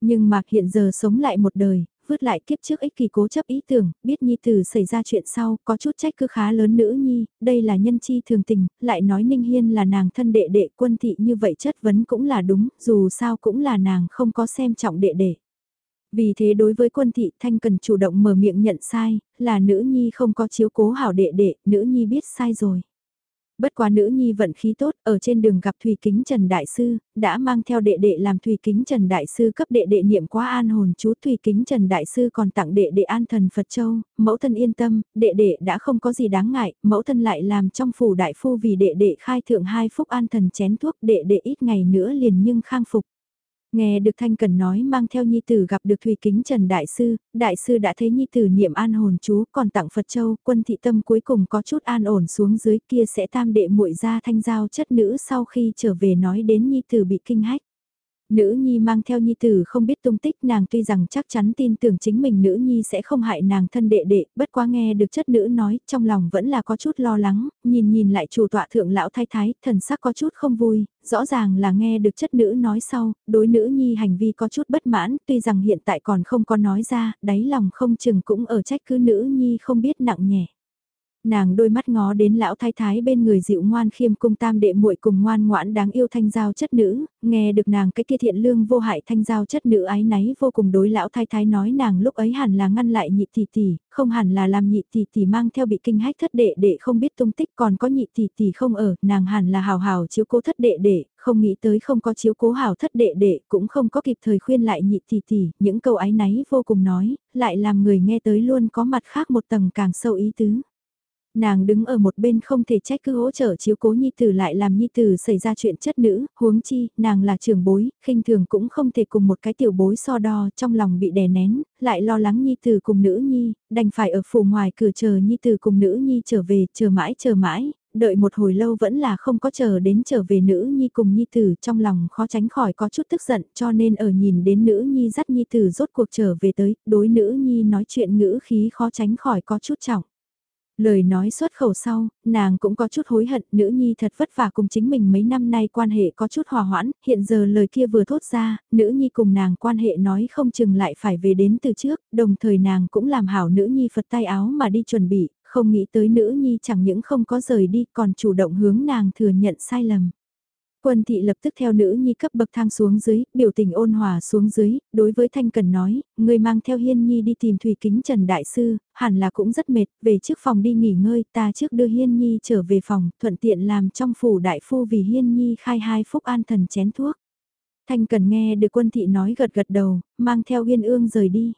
Nhưng mà hiện giờ sống lại một đời, vứt lại kiếp trước ích kỳ cố chấp ý tưởng, biết nhi tử xảy ra chuyện sau, có chút trách cứ khá lớn nữ nhi, đây là nhân chi thường tình, lại nói Ninh Hiên là nàng thân đệ đệ quân thị như vậy chất vấn cũng là đúng, dù sao cũng là nàng không có xem trọng đệ đệ. Vì thế đối với quân thị Thanh cần chủ động mở miệng nhận sai, là nữ nhi không có chiếu cố hảo đệ đệ, nữ nhi biết sai rồi. Bất quá nữ nhi vận khí tốt, ở trên đường gặp thủy Kính Trần Đại Sư, đã mang theo đệ đệ làm thủy Kính Trần Đại Sư cấp đệ đệ niệm quá an hồn chú thủy Kính Trần Đại Sư còn tặng đệ đệ an thần Phật Châu, mẫu thân yên tâm, đệ đệ đã không có gì đáng ngại, mẫu thân lại làm trong phủ đại phu vì đệ đệ khai thượng hai phúc an thần chén thuốc đệ đệ ít ngày nữa liền nhưng khang phục. Nghe được Thanh Cần nói mang theo Nhi Tử gặp được thủy Kính Trần Đại Sư, Đại Sư đã thấy Nhi Tử niệm an hồn chú còn tặng Phật Châu, quân thị tâm cuối cùng có chút an ổn xuống dưới kia sẽ tam đệ muội ra thanh giao chất nữ sau khi trở về nói đến Nhi Tử bị kinh hách. Nữ nhi mang theo nhi tử không biết tung tích nàng tuy rằng chắc chắn tin tưởng chính mình nữ nhi sẽ không hại nàng thân đệ đệ, bất quá nghe được chất nữ nói, trong lòng vẫn là có chút lo lắng, nhìn nhìn lại chủ tọa thượng lão thái thái, thần sắc có chút không vui, rõ ràng là nghe được chất nữ nói sau, đối nữ nhi hành vi có chút bất mãn, tuy rằng hiện tại còn không có nói ra, đáy lòng không chừng cũng ở trách cứ nữ nhi không biết nặng nhẹ nàng đôi mắt ngó đến lão thái thái bên người dịu ngoan khiêm cung tam đệ muội cùng ngoan ngoãn đáng yêu thanh giao chất nữ, nghe được nàng cái kia thiện lương vô hại thanh giao chất nữ ái náy vô cùng đối lão thái thái nói nàng lúc ấy hẳn là ngăn lại nhị tỷ tỷ, không hẳn là làm nhị tỷ tỷ mang theo bị kinh hách thất đệ đệ không biết tung tích còn có nhị tỷ tỷ không ở, nàng hẳn là hào hào chiếu cố thất đệ đệ, không nghĩ tới không có chiếu cố hào thất đệ đệ, cũng không có kịp thời khuyên lại nhị tỷ tỷ, những câu ái náy vô cùng nói, lại làm người nghe tới luôn có mặt khác một tầng càng sâu ý tứ. Nàng đứng ở một bên không thể trách cứ hỗ trợ chiếu cố Nhi Tử lại làm Nhi Tử xảy ra chuyện chất nữ, huống chi, nàng là trưởng bối, khinh thường cũng không thể cùng một cái tiểu bối so đo, trong lòng bị đè nén, lại lo lắng Nhi Tử cùng nữ Nhi, đành phải ở phủ ngoài cửa chờ Nhi Tử cùng nữ Nhi trở về, chờ mãi chờ mãi, đợi một hồi lâu vẫn là không có chờ đến trở về nữ nhi cùng nhi tử trong lòng khó tránh khỏi có chút tức giận cho nên ở nhìn đến nữ nhi dắt nhi tử rốt cuộc trở về tới, đối nữ nhi nói chuyện ngữ khí khó tránh khỏi có chút trọng. Lời nói xuất khẩu sau, nàng cũng có chút hối hận, nữ nhi thật vất vả cùng chính mình mấy năm nay quan hệ có chút hòa hoãn, hiện giờ lời kia vừa thốt ra, nữ nhi cùng nàng quan hệ nói không chừng lại phải về đến từ trước, đồng thời nàng cũng làm hảo nữ nhi phật tay áo mà đi chuẩn bị, không nghĩ tới nữ nhi chẳng những không có rời đi còn chủ động hướng nàng thừa nhận sai lầm. Quân thị lập tức theo nữ nhi cấp bậc thang xuống dưới, biểu tình ôn hòa xuống dưới, đối với Thanh Cần nói, người mang theo Hiên Nhi đi tìm Thủy Kính Trần Đại Sư, hẳn là cũng rất mệt, về trước phòng đi nghỉ ngơi, ta trước đưa Hiên Nhi trở về phòng, thuận tiện làm trong phủ đại phu vì Hiên Nhi khai hai phúc an thần chén thuốc. Thanh Cần nghe được quân thị nói gật gật đầu, mang theo Hiên Ương rời đi.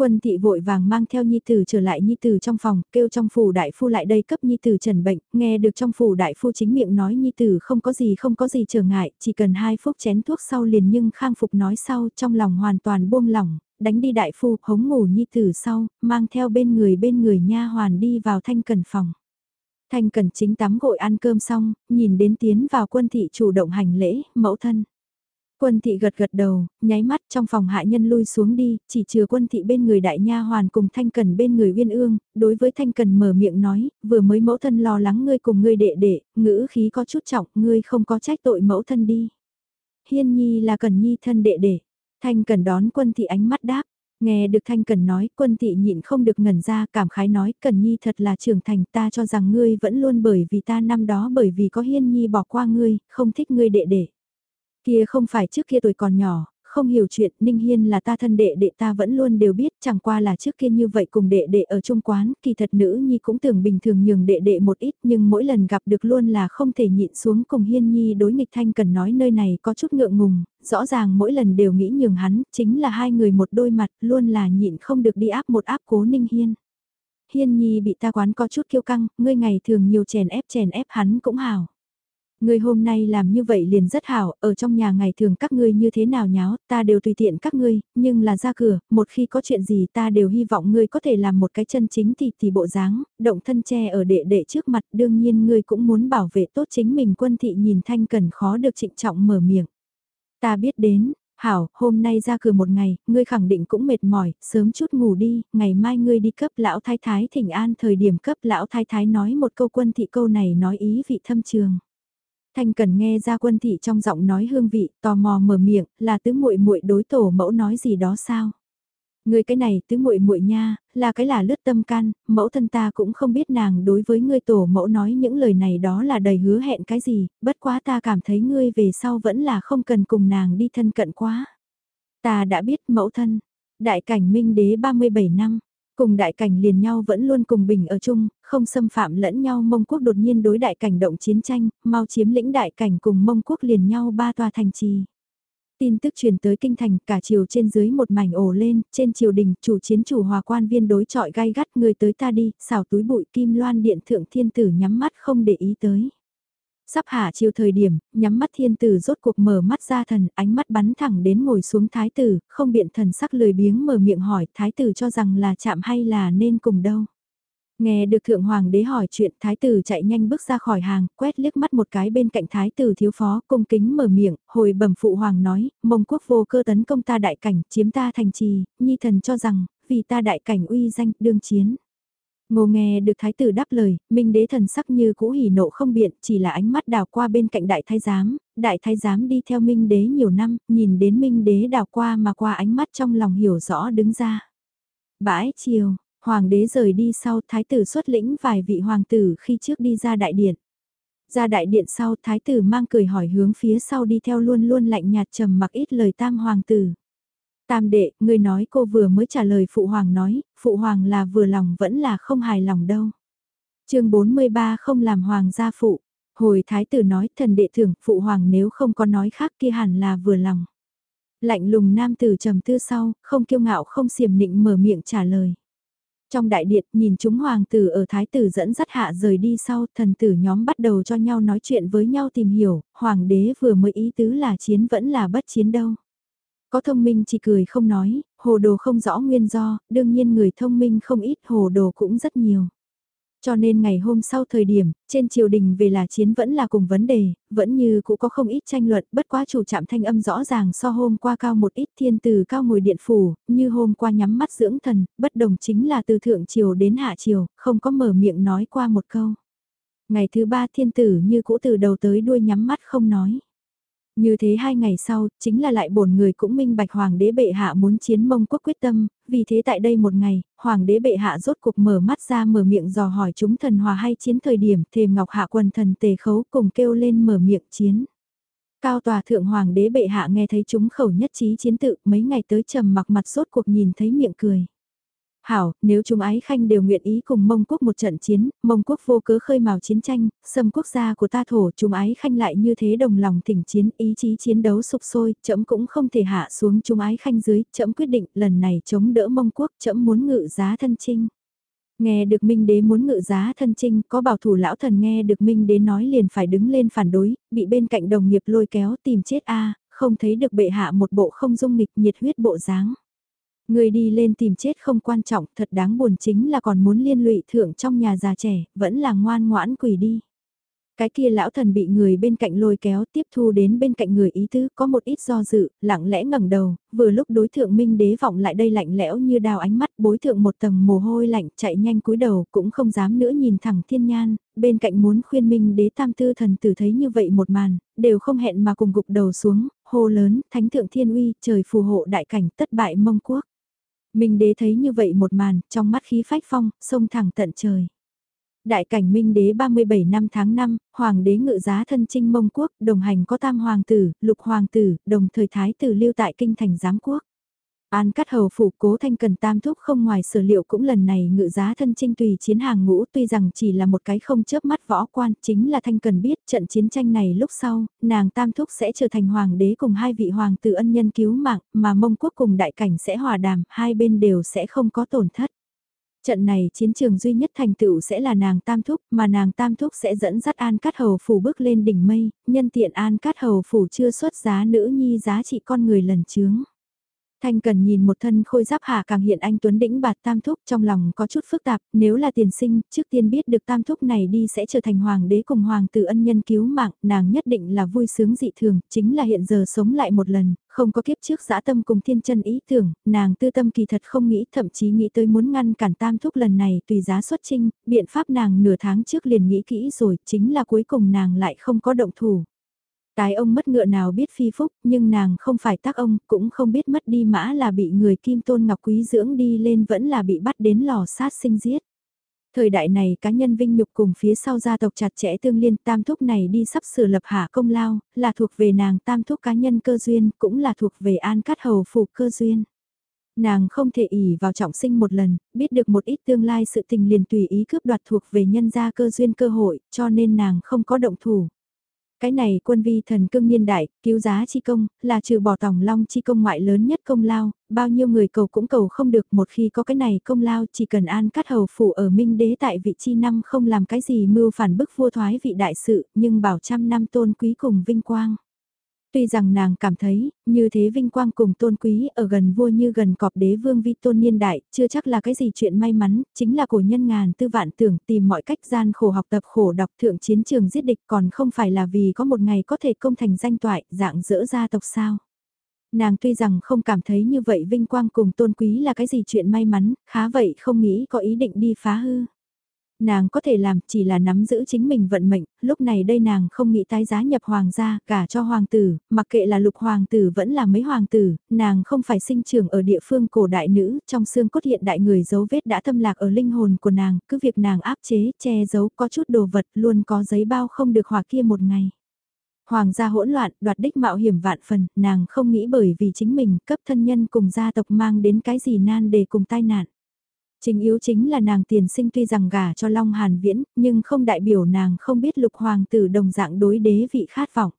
Quân thị vội vàng mang theo Nhi Tử trở lại Nhi Tử trong phòng, kêu trong phủ đại phu lại đây cấp Nhi Tử trần bệnh, nghe được trong phủ đại phu chính miệng nói Nhi Tử không có gì không có gì trở ngại, chỉ cần hai phút chén thuốc sau liền nhưng khang phục nói sau trong lòng hoàn toàn buông lỏng, đánh đi đại phu hống ngủ Nhi Tử sau, mang theo bên người bên người nha hoàn đi vào thanh cần phòng. Thanh cần chính tắm gội ăn cơm xong, nhìn đến tiến vào quân thị chủ động hành lễ, mẫu thân. Quân thị gật gật đầu, nháy mắt trong phòng hạ nhân lui xuống đi, chỉ chừa quân thị bên người đại nha hoàn cùng thanh cần bên người uyên ương, đối với thanh cần mở miệng nói, vừa mới mẫu thân lo lắng ngươi cùng ngươi đệ đệ, ngữ khí có chút trọng, ngươi không có trách tội mẫu thân đi. Hiên nhi là cần nhi thân đệ đệ, thanh cần đón quân thị ánh mắt đáp. Nghe được Thanh Cần nói, quân thị nhịn không được ngẩn ra, cảm khái nói, Cần Nhi thật là trưởng thành, ta cho rằng ngươi vẫn luôn bởi vì ta năm đó bởi vì có Hiên Nhi bỏ qua ngươi, không thích ngươi đệ đệ. Kia không phải trước kia tuổi còn nhỏ, không hiểu chuyện, Ninh Hiên là ta thân đệ đệ ta vẫn luôn đều biết, chẳng qua là trước kia như vậy cùng đệ đệ ở trung quán, kỳ thật nữ nhi cũng tưởng bình thường nhường đệ đệ một ít, nhưng mỗi lần gặp được luôn là không thể nhịn xuống cùng Hiên Nhi đối nghịch thanh cần nói nơi này có chút ngượng ngùng, rõ ràng mỗi lần đều nghĩ nhường hắn, chính là hai người một đôi mặt, luôn là nhịn không được đi áp một áp cố Ninh Hiên. Hiên Nhi bị ta quán có chút kiêu căng, ngươi ngày thường nhiều chèn ép chèn ép hắn cũng hào. Ngươi hôm nay làm như vậy liền rất hảo, ở trong nhà ngày thường các ngươi như thế nào nháo, ta đều tùy tiện các ngươi, nhưng là ra cửa, một khi có chuyện gì ta đều hy vọng ngươi có thể làm một cái chân chính thì thì bộ dáng, động thân che ở đệ đệ trước mặt, đương nhiên ngươi cũng muốn bảo vệ tốt chính mình quân thị nhìn thanh cần khó được trịnh trọng mở miệng. Ta biết đến, hảo, hôm nay ra cửa một ngày, ngươi khẳng định cũng mệt mỏi, sớm chút ngủ đi, ngày mai ngươi đi cấp lão thái thái thỉnh an thời điểm cấp lão thái thái nói một câu quân thị câu này nói ý vị thâm trường. Thanh Cần nghe ra quân thị trong giọng nói hương vị, tò mò mở miệng, là tứ muội muội đối tổ mẫu nói gì đó sao? Ngươi cái này tứ muội muội nha, là cái là lướt tâm can, mẫu thân ta cũng không biết nàng đối với ngươi tổ mẫu nói những lời này đó là đầy hứa hẹn cái gì, bất quá ta cảm thấy ngươi về sau vẫn là không cần cùng nàng đi thân cận quá. Ta đã biết mẫu thân, đại cảnh minh đế 37 năm, Cùng đại cảnh liền nhau vẫn luôn cùng bình ở chung, không xâm phạm lẫn nhau mông quốc đột nhiên đối đại cảnh động chiến tranh, mau chiếm lĩnh đại cảnh cùng mông quốc liền nhau ba tòa thành trì. Tin tức truyền tới kinh thành cả chiều trên dưới một mảnh ồ lên, trên triều đình chủ chiến chủ hòa quan viên đối trọi gai gắt người tới ta đi, xảo túi bụi kim loan điện thượng thiên tử nhắm mắt không để ý tới. Sắp hạ chiều thời điểm, nhắm mắt thiên tử rốt cuộc mở mắt ra thần, ánh mắt bắn thẳng đến ngồi xuống thái tử, không biện thần sắc lười biếng mở miệng hỏi thái tử cho rằng là chạm hay là nên cùng đâu. Nghe được thượng hoàng đế hỏi chuyện thái tử chạy nhanh bước ra khỏi hàng, quét liếc mắt một cái bên cạnh thái tử thiếu phó, cung kính mở miệng, hồi bẩm phụ hoàng nói, mông quốc vô cơ tấn công ta đại cảnh, chiếm ta thành trì, nhi thần cho rằng, vì ta đại cảnh uy danh, đương chiến. Ngô nghe được thái tử đáp lời, minh đế thần sắc như cũ hỉ nộ không biện, chỉ là ánh mắt đào qua bên cạnh đại thái giám, đại thái giám đi theo minh đế nhiều năm, nhìn đến minh đế đào qua mà qua ánh mắt trong lòng hiểu rõ đứng ra. Bãi chiều, hoàng đế rời đi sau thái tử xuất lĩnh vài vị hoàng tử khi trước đi ra đại điện. Ra đại điện sau thái tử mang cười hỏi hướng phía sau đi theo luôn luôn lạnh nhạt trầm mặc ít lời tam hoàng tử. Tam đệ, ngươi nói cô vừa mới trả lời Phụ Hoàng nói, Phụ Hoàng là vừa lòng vẫn là không hài lòng đâu. chương 43 không làm Hoàng gia phụ. Hồi Thái tử nói thần đệ thưởng Phụ Hoàng nếu không có nói khác kia hẳn là vừa lòng. Lạnh lùng nam tử trầm tư sau, không kiêu ngạo không xiểm nịnh mở miệng trả lời. Trong đại điện, nhìn chúng hoàng tử ở thái tử dẫn dắt hạ rời đi sau, thần tử nhóm bắt đầu cho nhau nói chuyện với nhau tìm hiểu, hoàng đế vừa mới ý tứ là chiến vẫn là bất chiến đâu. Có thông minh chỉ cười không nói, hồ đồ không rõ nguyên do, đương nhiên người thông minh không ít hồ đồ cũng rất nhiều. Cho nên ngày hôm sau thời điểm, trên triều đình về là chiến vẫn là cùng vấn đề, vẫn như cũ có không ít tranh luận, bất quá chủ trạm thanh âm rõ ràng so hôm qua cao một ít thiên từ cao ngồi điện phủ, như hôm qua nhắm mắt dưỡng thần, bất đồng chính là từ thượng triều đến hạ triều, không có mở miệng nói qua một câu. Ngày thứ ba thiên tử như cũ từ đầu tới đuôi nhắm mắt không nói. Như thế hai ngày sau, chính là lại bổn người cũng minh bạch Hoàng đế bệ hạ muốn chiến mông quốc quyết tâm, vì thế tại đây một ngày, Hoàng đế bệ hạ rốt cuộc mở mắt ra mở miệng dò hỏi chúng thần hòa hay chiến thời điểm thềm ngọc hạ quần thần tề khấu cùng kêu lên mở miệng chiến. Cao tòa thượng Hoàng đế bệ hạ nghe thấy chúng khẩu nhất trí chiến tự mấy ngày tới trầm mặc mặt rốt cuộc nhìn thấy miệng cười. Hảo, nếu chúng ái khanh đều nguyện ý cùng Mông quốc một trận chiến, Mông quốc vô cớ khơi mào chiến tranh, xâm quốc gia của ta thổ chúng ái khanh lại như thế đồng lòng thỉnh chiến, ý chí chiến đấu sụp sôi, chậm cũng không thể hạ xuống chúng ái khanh dưới, chậm quyết định lần này chống đỡ Mông quốc, chậm muốn ngự giá thân trinh. Nghe được Minh Đế muốn ngự giá thân trinh, có bảo thủ lão thần nghe được Minh Đế nói liền phải đứng lên phản đối, bị bên cạnh đồng nghiệp lôi kéo tìm chết a không thấy được bệ hạ một bộ không dung nghịch nhiệt huyết bộ dáng. Người đi lên tìm chết không quan trọng, thật đáng buồn chính là còn muốn liên lụy thượng trong nhà già trẻ, vẫn là ngoan ngoãn quỷ đi. Cái kia lão thần bị người bên cạnh lôi kéo tiếp thu đến bên cạnh người ý tứ có một ít do dự, lặng lẽ ngẩng đầu, vừa lúc đối thượng minh đế vọng lại đây lạnh lẽo như đào ánh mắt bối thượng một tầng mồ hôi lạnh chạy nhanh cúi đầu cũng không dám nữa nhìn thẳng thiên nhan, bên cạnh muốn khuyên minh đế tam tư thần tử thấy như vậy một màn, đều không hẹn mà cùng gục đầu xuống, hô lớn, thánh thượng thiên uy, trời phù hộ đại cảnh tất bại mông quốc. Minh đế thấy như vậy một màn, trong mắt khí phách phong, sông thẳng tận trời. Đại cảnh Minh đế 37 năm tháng 5, Hoàng đế ngự giá thân trinh mông quốc, đồng hành có tam hoàng tử, lục hoàng tử, đồng thời thái tử lưu tại kinh thành giám quốc. An cắt hầu phủ cố thanh cần tam thúc không ngoài sở liệu cũng lần này ngự giá thân trinh tùy chiến hàng ngũ tuy rằng chỉ là một cái không chớp mắt võ quan chính là thanh cần biết trận chiến tranh này lúc sau, nàng tam thúc sẽ trở thành hoàng đế cùng hai vị hoàng tử ân nhân cứu mạng mà mông quốc cùng đại cảnh sẽ hòa đàm, hai bên đều sẽ không có tổn thất. Trận này chiến trường duy nhất thành tựu sẽ là nàng Tam Thúc, mà nàng Tam Thúc sẽ dẫn dắt An Cát Hầu Phủ bước lên đỉnh mây, nhân tiện An Cát Hầu Phủ chưa xuất giá nữ nhi giá trị con người lần chướng. Thanh cần nhìn một thân khôi giáp hạ càng hiện anh Tuấn đĩnh bạt tam thúc trong lòng có chút phức tạp, nếu là tiền sinh, trước tiên biết được tam thúc này đi sẽ trở thành hoàng đế cùng hoàng tử ân nhân cứu mạng, nàng nhất định là vui sướng dị thường, chính là hiện giờ sống lại một lần, không có kiếp trước dã tâm cùng thiên chân ý tưởng, nàng tư tâm kỳ thật không nghĩ thậm chí nghĩ tới muốn ngăn cản tam thúc lần này tùy giá xuất trinh, biện pháp nàng nửa tháng trước liền nghĩ kỹ rồi, chính là cuối cùng nàng lại không có động thủ. Cái ông mất ngựa nào biết phi phúc, nhưng nàng không phải tác ông, cũng không biết mất đi mã là bị người kim tôn ngọc quý dưỡng đi lên vẫn là bị bắt đến lò sát sinh giết. Thời đại này cá nhân vinh nhục cùng phía sau gia tộc chặt chẽ tương liên tam thúc này đi sắp sửa lập hạ công lao, là thuộc về nàng tam thúc cá nhân cơ duyên, cũng là thuộc về an cát hầu phủ cơ duyên. Nàng không thể ỉ vào trọng sinh một lần, biết được một ít tương lai sự tình liền tùy ý cướp đoạt thuộc về nhân gia cơ duyên cơ hội, cho nên nàng không có động thủ. Cái này quân vi thần cương niên đại, cứu giá chi công, là trừ bỏ tòng long chi công ngoại lớn nhất công lao, bao nhiêu người cầu cũng cầu không được một khi có cái này công lao chỉ cần an cắt hầu phủ ở minh đế tại vị chi năm không làm cái gì mưu phản bức vua thoái vị đại sự nhưng bảo trăm năm tôn quý cùng vinh quang. Tuy rằng nàng cảm thấy, như thế vinh quang cùng tôn quý ở gần vua như gần cọp đế vương vi tôn niên đại, chưa chắc là cái gì chuyện may mắn, chính là cổ nhân ngàn tư vạn tưởng tìm mọi cách gian khổ học tập khổ đọc thượng chiến trường giết địch còn không phải là vì có một ngày có thể công thành danh toại, dạng dỡ gia tộc sao. Nàng tuy rằng không cảm thấy như vậy vinh quang cùng tôn quý là cái gì chuyện may mắn, khá vậy không nghĩ có ý định đi phá hư nàng có thể làm chỉ là nắm giữ chính mình vận mệnh, lúc này đây nàng không nghĩ tái giá nhập hoàng gia, cả cho hoàng tử, mặc kệ là lục hoàng tử vẫn là mấy hoàng tử, nàng không phải sinh trưởng ở địa phương cổ đại nữ, trong xương cốt hiện đại người dấu vết đã thâm lạc ở linh hồn của nàng, cứ việc nàng áp chế, che giấu có chút đồ vật luôn có giấy bao không được hòa kia một ngày. Hoàng gia hỗn loạn, đoạt đích mạo hiểm vạn phần, nàng không nghĩ bởi vì chính mình cấp thân nhân cùng gia tộc mang đến cái gì nan để cùng tai nạn. Chính yếu chính là nàng tiền sinh tuy rằng gả cho Long Hàn Viễn, nhưng không đại biểu nàng không biết lục hoàng tử đồng dạng đối đế vị khát vọng.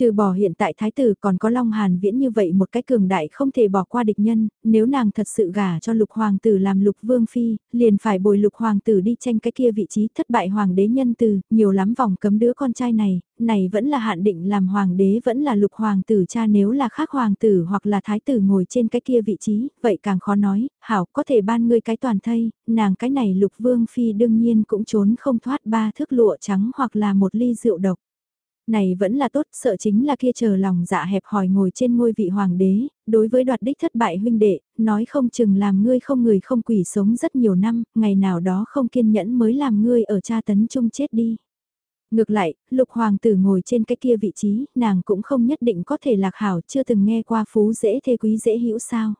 Trừ bỏ hiện tại thái tử còn có Long Hàn Viễn như vậy một cái cường đại không thể bỏ qua địch nhân, nếu nàng thật sự gả cho lục hoàng tử làm lục vương phi, liền phải bồi lục hoàng tử đi tranh cái kia vị trí thất bại hoàng đế nhân từ, nhiều lắm vòng cấm đứa con trai này, này vẫn là hạn định làm hoàng đế vẫn là lục hoàng tử cha nếu là khác hoàng tử hoặc là thái tử ngồi trên cái kia vị trí, vậy càng khó nói, hảo có thể ban ngươi cái toàn thây, nàng cái này lục vương phi đương nhiên cũng trốn không thoát ba thước lụa trắng hoặc là một ly rượu độc này vẫn là tốt, sợ chính là kia chờ lòng dạ hẹp hòi ngồi trên ngôi vị hoàng đế, đối với đoạt đích thất bại huynh đệ, nói không chừng làm ngươi không người không quỷ sống rất nhiều năm, ngày nào đó không kiên nhẫn mới làm ngươi ở cha tấn chung chết đi. Ngược lại, lục hoàng tử ngồi trên cái kia vị trí, nàng cũng không nhất định có thể lạc hảo, chưa từng nghe qua phú dễ thê quý dễ hữu sao.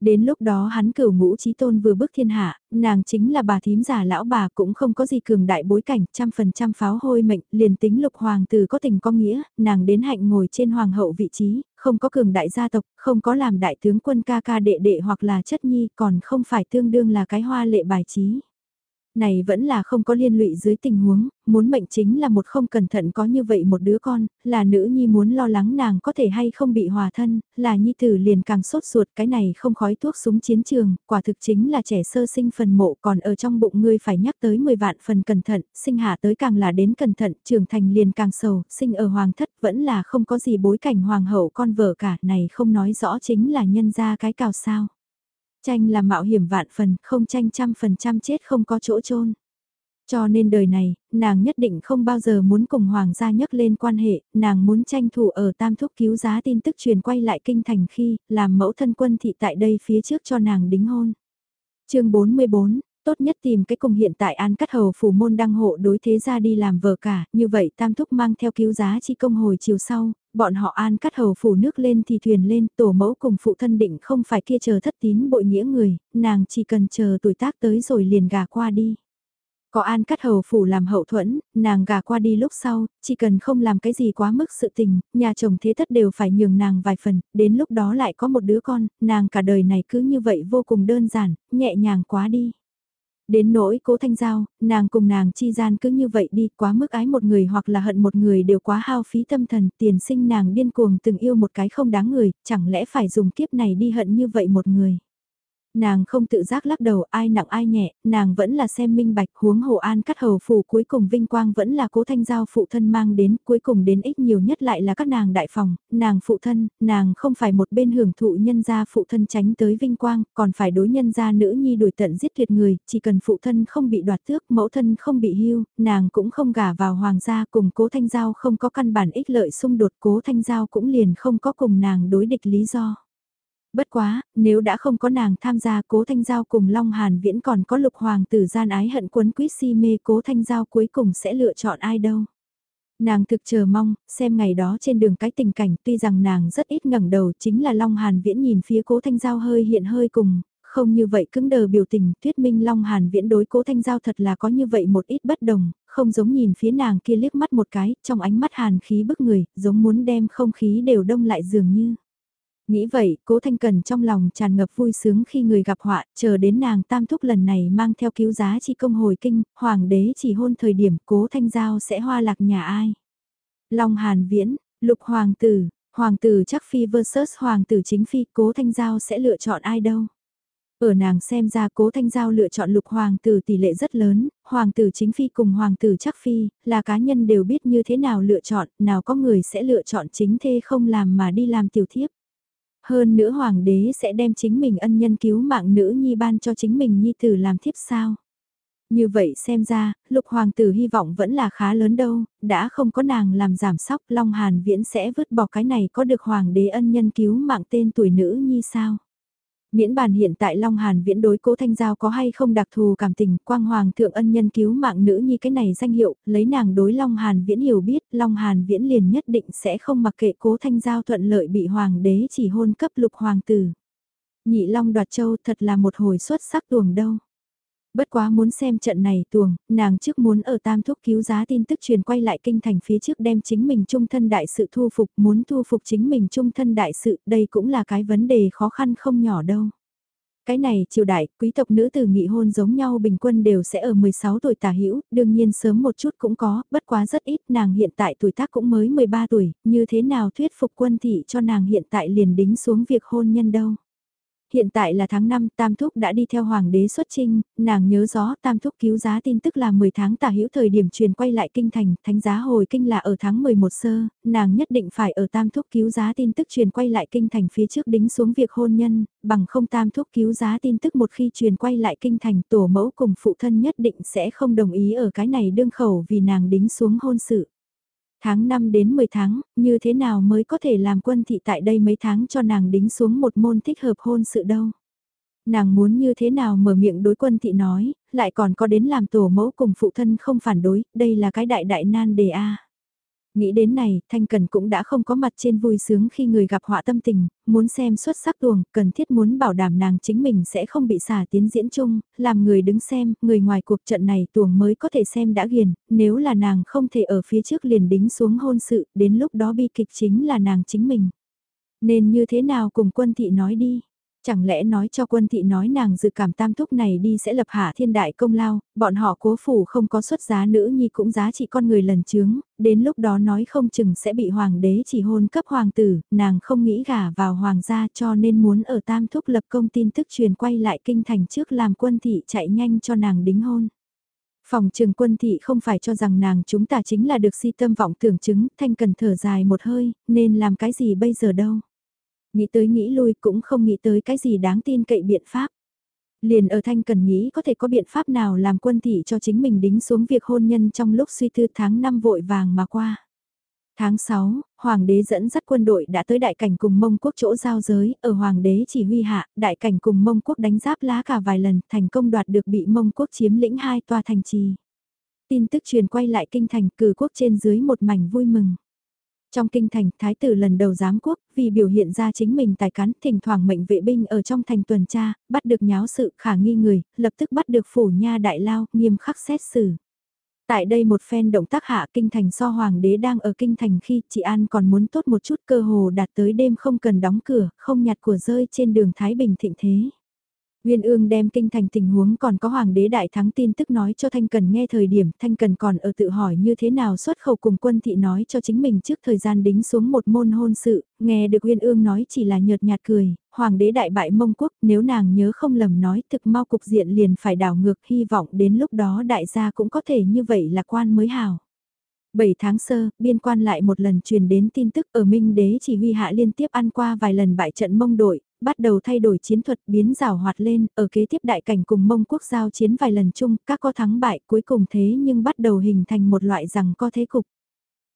Đến lúc đó hắn cửu ngũ trí tôn vừa bước thiên hạ, nàng chính là bà thím già lão bà cũng không có gì cường đại bối cảnh, trăm phần trăm pháo hôi mệnh, liền tính lục hoàng tử có tình có nghĩa, nàng đến hạnh ngồi trên hoàng hậu vị trí, không có cường đại gia tộc, không có làm đại tướng quân ca ca đệ đệ hoặc là chất nhi, còn không phải tương đương là cái hoa lệ bài trí này vẫn là không có liên lụy dưới tình huống, muốn mệnh chính là một không cẩn thận có như vậy một đứa con, là nữ nhi muốn lo lắng nàng có thể hay không bị hòa thân, là nhi tử liền càng sốt ruột cái này không khói thuốc súng chiến trường, quả thực chính là trẻ sơ sinh phần mộ còn ở trong bụng ngươi phải nhắc tới 10 vạn phần cẩn thận, sinh hạ tới càng là đến cẩn thận, trưởng thành liền càng sầu, sinh ở hoàng thất vẫn là không có gì bối cảnh hoàng hậu con vợ cả này không nói rõ chính là nhân ra cái cào sao. Tranh là mạo hiểm vạn phần, không tranh trăm phần trăm chết không có chỗ chôn Cho nên đời này, nàng nhất định không bao giờ muốn cùng hoàng gia nhấc lên quan hệ, nàng muốn tranh thủ ở tam thúc cứu giá tin tức truyền quay lại kinh thành khi, làm mẫu thân quân thị tại đây phía trước cho nàng đính hôn. chương 44 tốt nhất tìm cái cùng hiện tại an cắt hầu phủ môn đăng hộ đối thế ra đi làm vợ cả, như vậy tam thúc mang theo cứu giá chi công hồi chiều sau, bọn họ an cắt hầu phủ nước lên thì thuyền lên, tổ mẫu cùng phụ thân định không phải kia chờ thất tín bội nghĩa người, nàng chỉ cần chờ tuổi tác tới rồi liền gà qua đi. Có an cắt hầu phủ làm hậu thuẫn, nàng gà qua đi lúc sau, chỉ cần không làm cái gì quá mức sự tình, nhà chồng thế thất đều phải nhường nàng vài phần, đến lúc đó lại có một đứa con, nàng cả đời này cứ như vậy vô cùng đơn giản, nhẹ nhàng quá đi. Đến nỗi cố thanh giao, nàng cùng nàng chi gian cứ như vậy đi quá mức ái một người hoặc là hận một người đều quá hao phí tâm thần tiền sinh nàng điên cuồng từng yêu một cái không đáng người, chẳng lẽ phải dùng kiếp này đi hận như vậy một người. Nàng không tự giác lắc đầu ai nặng ai nhẹ, nàng vẫn là xem minh bạch huống hồ an cắt hầu phủ cuối cùng vinh quang vẫn là cố thanh giao phụ thân mang đến, cuối cùng đến ích nhiều nhất lại là các nàng đại phòng, nàng phụ thân, nàng không phải một bên hưởng thụ nhân gia phụ thân tránh tới vinh quang, còn phải đối nhân gia nữ nhi đuổi tận giết tuyệt người, chỉ cần phụ thân không bị đoạt tước, mẫu thân không bị hưu, nàng cũng không gả vào hoàng gia cùng cố thanh giao không có căn bản ích lợi xung đột cố thanh giao cũng liền không có cùng nàng đối địch lý do. Bất quá, nếu đã không có nàng tham gia cố thanh giao cùng Long Hàn Viễn còn có lục hoàng tử gian ái hận quấn quýt si mê cố thanh giao cuối cùng sẽ lựa chọn ai đâu. Nàng thực chờ mong, xem ngày đó trên đường cái tình cảnh tuy rằng nàng rất ít ngẩng đầu chính là Long Hàn Viễn nhìn phía cố thanh giao hơi hiện hơi cùng, không như vậy cứng đờ biểu tình, thuyết minh Long Hàn Viễn đối cố thanh giao thật là có như vậy một ít bất đồng, không giống nhìn phía nàng kia liếc mắt một cái, trong ánh mắt hàn khí bức người, giống muốn đem không khí đều đông lại dường như. Nghĩ vậy, cố Thanh Cần trong lòng tràn ngập vui sướng khi người gặp họa, chờ đến nàng tam thúc lần này mang theo cứu giá chi công hồi kinh, hoàng đế chỉ hôn thời điểm cố Thanh Giao sẽ hoa lạc nhà ai. Long Hàn Viễn, Lục Hoàng tử, Hoàng tử chắc phi versus Hoàng tử chính phi, cố Thanh Giao sẽ lựa chọn ai đâu. Ở nàng xem ra cố Thanh Giao lựa chọn lục hoàng tử tỷ lệ rất lớn, hoàng tử chính phi cùng hoàng tử chắc phi, là cá nhân đều biết như thế nào lựa chọn, nào có người sẽ lựa chọn chính thê không làm mà đi làm tiểu thiếp. Hơn nữa hoàng đế sẽ đem chính mình ân nhân cứu mạng nữ nhi ban cho chính mình nhi tử làm thiếp sao. Như vậy xem ra, lục hoàng tử hy vọng vẫn là khá lớn đâu, đã không có nàng làm giảm sóc Long Hàn Viễn sẽ vứt bỏ cái này có được hoàng đế ân nhân cứu mạng tên tuổi nữ nhi sao. Miễn bàn hiện tại Long Hàn viễn đối cố Thanh Giao có hay không đặc thù cảm tình, quang hoàng thượng ân nhân cứu mạng nữ nhi cái này danh hiệu, lấy nàng đối Long Hàn viễn hiểu biết, Long Hàn viễn liền nhất định sẽ không mặc kệ cố Thanh Giao thuận lợi bị hoàng đế chỉ hôn cấp lục hoàng tử. Nhị Long đoạt châu thật là một hồi xuất sắc tuồng đâu. Bất quá muốn xem trận này tuồng, nàng trước muốn ở tam thúc cứu giá tin tức truyền quay lại kinh thành phía trước đem chính mình trung thân đại sự thu phục, muốn thu phục chính mình trung thân đại sự, đây cũng là cái vấn đề khó khăn không nhỏ đâu. Cái này triều đại, quý tộc nữ tử nghị hôn giống nhau bình quân đều sẽ ở 16 tuổi tả hữu đương nhiên sớm một chút cũng có, bất quá rất ít, nàng hiện tại tuổi tác cũng mới 13 tuổi, như thế nào thuyết phục quân thị cho nàng hiện tại liền đính xuống việc hôn nhân đâu hiện tại là tháng 5, Tam Thúc đã đi theo Hoàng đế xuất trinh, nàng nhớ rõ Tam Thúc cứu giá tin tức là 10 tháng tả hữu thời điểm truyền quay lại kinh thành, thánh giá hồi kinh là ở tháng 11 sơ, nàng nhất định phải ở Tam Thúc cứu giá tin tức truyền quay lại kinh thành phía trước đính xuống việc hôn nhân, bằng không Tam Thúc cứu giá tin tức một khi truyền quay lại kinh thành tổ mẫu cùng phụ thân nhất định sẽ không đồng ý ở cái này đương khẩu vì nàng đính xuống hôn sự. Tháng 5 đến 10 tháng, như thế nào mới có thể làm quân thị tại đây mấy tháng cho nàng đính xuống một môn thích hợp hôn sự đâu. Nàng muốn như thế nào mở miệng đối quân thị nói, lại còn có đến làm tổ mẫu cùng phụ thân không phản đối, đây là cái đại đại nan đề A. Nghĩ đến này, Thanh Cần cũng đã không có mặt trên vui sướng khi người gặp họa tâm tình, muốn xem xuất sắc tuồng, cần thiết muốn bảo đảm nàng chính mình sẽ không bị xả tiến diễn chung, làm người đứng xem, người ngoài cuộc trận này tuồng mới có thể xem đã ghiền, nếu là nàng không thể ở phía trước liền đính xuống hôn sự, đến lúc đó bi kịch chính là nàng chính mình. Nên như thế nào cùng quân thị nói đi? Chẳng lẽ nói cho quân thị nói nàng dự cảm tam thúc này đi sẽ lập hạ thiên đại công lao, bọn họ cố phủ không có xuất giá nữ nhi cũng giá trị con người lần chướng, đến lúc đó nói không chừng sẽ bị hoàng đế chỉ hôn cấp hoàng tử, nàng không nghĩ gả vào hoàng gia cho nên muốn ở tam thúc lập công tin tức truyền quay lại kinh thành trước làm quân thị chạy nhanh cho nàng đính hôn. Phòng trường quân thị không phải cho rằng nàng chúng ta chính là được si tâm vọng tưởng chứng, thanh cần thở dài một hơi, nên làm cái gì bây giờ đâu. Nghĩ tới nghĩ lui cũng không nghĩ tới cái gì đáng tin cậy biện pháp. Liền ở thanh cần nghĩ có thể có biện pháp nào làm quân thị cho chính mình đính xuống việc hôn nhân trong lúc suy tư tháng năm vội vàng mà qua. Tháng 6, Hoàng đế dẫn dắt quân đội đã tới đại cảnh cùng mông quốc chỗ giao giới, ở Hoàng đế chỉ huy hạ, đại cảnh cùng mông quốc đánh giáp lá cả vài lần, thành công đoạt được bị mông quốc chiếm lĩnh hai tòa thành trì. Tin tức truyền quay lại kinh thành cử quốc trên dưới một mảnh vui mừng. Trong kinh thành, thái tử lần đầu giám quốc, vì biểu hiện ra chính mình tài cán, thỉnh thoảng mệnh vệ binh ở trong thành tuần tra, bắt được nháo sự khả nghi người, lập tức bắt được phủ nha đại lao, nghiêm khắc xét xử. Tại đây một phen động tác hạ kinh thành so hoàng đế đang ở kinh thành khi chị An còn muốn tốt một chút cơ hồ đạt tới đêm không cần đóng cửa, không nhặt của rơi trên đường Thái Bình thịnh thế. Nguyên ương đem kinh thành tình huống còn có hoàng đế đại thắng tin tức nói cho Thanh Cần nghe thời điểm Thanh Cần còn ở tự hỏi như thế nào xuất khẩu cùng quân thị nói cho chính mình trước thời gian đính xuống một môn hôn sự, nghe được Nguyên ương nói chỉ là nhợt nhạt cười, hoàng đế đại bại mông quốc nếu nàng nhớ không lầm nói thực mau cục diện liền phải đảo ngược hy vọng đến lúc đó đại gia cũng có thể như vậy là quan mới hào. 7 tháng sơ, biên quan lại một lần truyền đến tin tức ở Minh Đế chỉ huy hạ liên tiếp ăn qua vài lần bại trận mông đội, bắt đầu thay đổi chiến thuật biến rào hoạt lên, ở kế tiếp đại cảnh cùng mông quốc giao chiến vài lần chung, các có thắng bại cuối cùng thế nhưng bắt đầu hình thành một loại rằng có thế cục.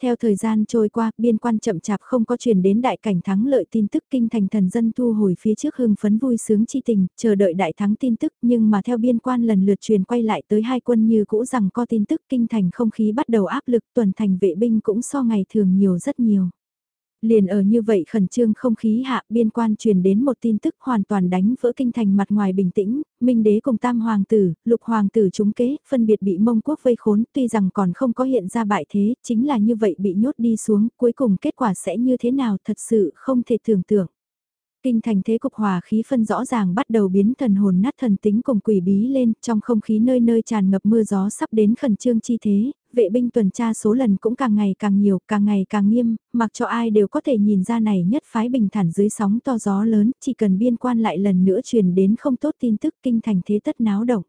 Theo thời gian trôi qua, biên quan chậm chạp không có truyền đến đại cảnh thắng lợi tin tức kinh thành thần dân thu hồi phía trước hưng phấn vui sướng chi tình, chờ đợi đại thắng tin tức nhưng mà theo biên quan lần lượt truyền quay lại tới hai quân như cũ rằng có tin tức kinh thành không khí bắt đầu áp lực tuần thành vệ binh cũng so ngày thường nhiều rất nhiều. Liền ở như vậy khẩn trương không khí hạ biên quan truyền đến một tin tức hoàn toàn đánh vỡ kinh thành mặt ngoài bình tĩnh, Minh đế cùng tam hoàng tử, lục hoàng tử trúng kế, phân biệt bị mông quốc vây khốn, tuy rằng còn không có hiện ra bại thế, chính là như vậy bị nhốt đi xuống, cuối cùng kết quả sẽ như thế nào thật sự không thể tưởng tượng. Kinh thành thế cục hòa khí phân rõ ràng bắt đầu biến thần hồn nát thần tính cùng quỷ bí lên, trong không khí nơi nơi tràn ngập mưa gió sắp đến khẩn trương chi thế, vệ binh tuần tra số lần cũng càng ngày càng nhiều, càng ngày càng nghiêm, mặc cho ai đều có thể nhìn ra này nhất phái bình thản dưới sóng to gió lớn, chỉ cần biên quan lại lần nữa truyền đến không tốt tin tức kinh thành thế tất náo động.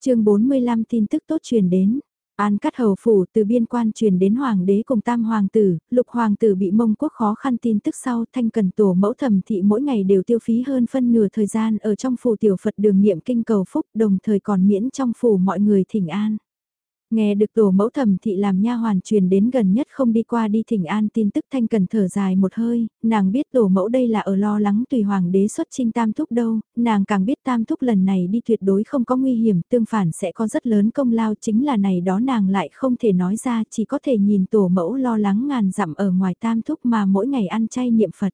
chương 45 tin tức tốt truyền đến, An cắt hầu phủ từ biên quan truyền đến hoàng đế cùng tam hoàng tử, lục hoàng tử bị mông quốc khó khăn tin tức sau thanh cần tổ mẫu thẩm thị mỗi ngày đều tiêu phí hơn phân nửa thời gian ở trong phủ tiểu Phật đường niệm kinh cầu phúc đồng thời còn miễn trong phủ mọi người thỉnh an. Nghe được tổ mẫu thẩm thị làm nha hoàn truyền đến gần nhất không đi qua đi thỉnh an tin tức thanh cần thở dài một hơi, nàng biết tổ mẫu đây là ở lo lắng tùy hoàng đế xuất trinh tam thúc đâu, nàng càng biết tam thúc lần này đi tuyệt đối không có nguy hiểm, tương phản sẽ có rất lớn công lao chính là này đó nàng lại không thể nói ra chỉ có thể nhìn tổ mẫu lo lắng ngàn dặm ở ngoài tam thúc mà mỗi ngày ăn chay niệm Phật.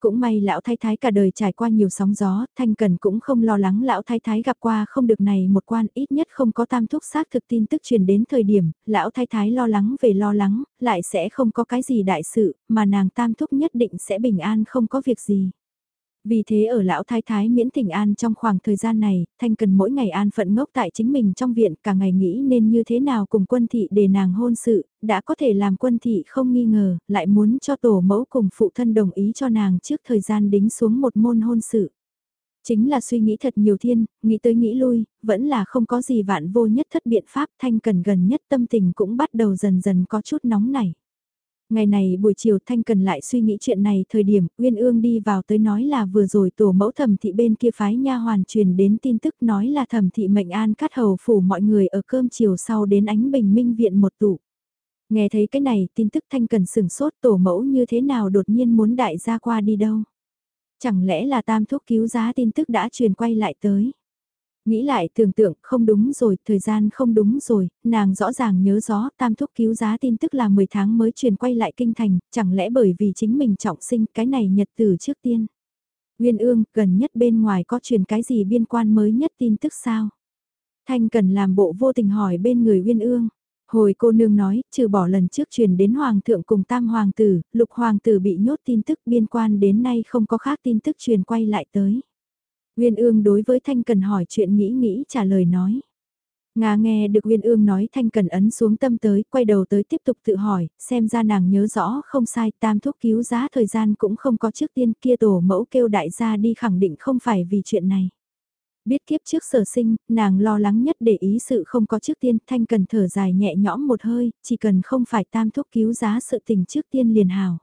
Cũng may lão thái thái cả đời trải qua nhiều sóng gió, Thanh Cần cũng không lo lắng lão thái thái gặp qua không được này một quan ít nhất không có tam thúc xác thực tin tức truyền đến thời điểm, lão thái thái lo lắng về lo lắng, lại sẽ không có cái gì đại sự, mà nàng tam thúc nhất định sẽ bình an không có việc gì. Vì thế ở lão thái thái miễn tỉnh an trong khoảng thời gian này, Thanh cần mỗi ngày an phận ngốc tại chính mình trong viện cả ngày nghĩ nên như thế nào cùng quân thị để nàng hôn sự, đã có thể làm quân thị không nghi ngờ, lại muốn cho tổ mẫu cùng phụ thân đồng ý cho nàng trước thời gian đính xuống một môn hôn sự. Chính là suy nghĩ thật nhiều thiên, nghĩ tới nghĩ lui, vẫn là không có gì vạn vô nhất thất biện pháp Thanh cần gần nhất tâm tình cũng bắt đầu dần dần có chút nóng nảy. Ngày này buổi chiều Thanh Cần lại suy nghĩ chuyện này, thời điểm Uyên Ương đi vào tới nói là vừa rồi tổ mẫu thẩm thị bên kia phái nha hoàn truyền đến tin tức nói là thẩm thị mệnh an cắt hầu phủ mọi người ở cơm chiều sau đến ánh bình minh viện một tụ. Nghe thấy cái này, tin tức Thanh Cần sửng sốt tổ mẫu như thế nào đột nhiên muốn đại gia qua đi đâu. Chẳng lẽ là tam thuốc cứu giá tin tức đã truyền quay lại tới. Nghĩ lại tưởng tượng không đúng rồi, thời gian không đúng rồi, nàng rõ ràng nhớ rõ tam thúc cứu giá tin tức là 10 tháng mới truyền quay lại kinh thành, chẳng lẽ bởi vì chính mình trọng sinh cái này nhật từ trước tiên. Nguyên ương, gần nhất bên ngoài có truyền cái gì biên quan mới nhất tin tức sao? Thanh cần làm bộ vô tình hỏi bên người Nguyên ương. Hồi cô nương nói, trừ bỏ lần trước truyền đến Hoàng thượng cùng Tam Hoàng tử, Lục Hoàng tử bị nhốt tin tức biên quan đến nay không có khác tin tức truyền quay lại tới. Uyên ương đối với Thanh Cần hỏi chuyện nghĩ nghĩ trả lời nói. Nga nghe được Uyên ương nói Thanh Cần ấn xuống tâm tới, quay đầu tới tiếp tục tự hỏi, xem ra nàng nhớ rõ không sai, tam thuốc cứu giá thời gian cũng không có trước tiên kia tổ mẫu kêu đại gia đi khẳng định không phải vì chuyện này. Biết kiếp trước sở sinh, nàng lo lắng nhất để ý sự không có trước tiên, Thanh Cần thở dài nhẹ nhõm một hơi, chỉ cần không phải tam thuốc cứu giá sự tình trước tiên liền hào.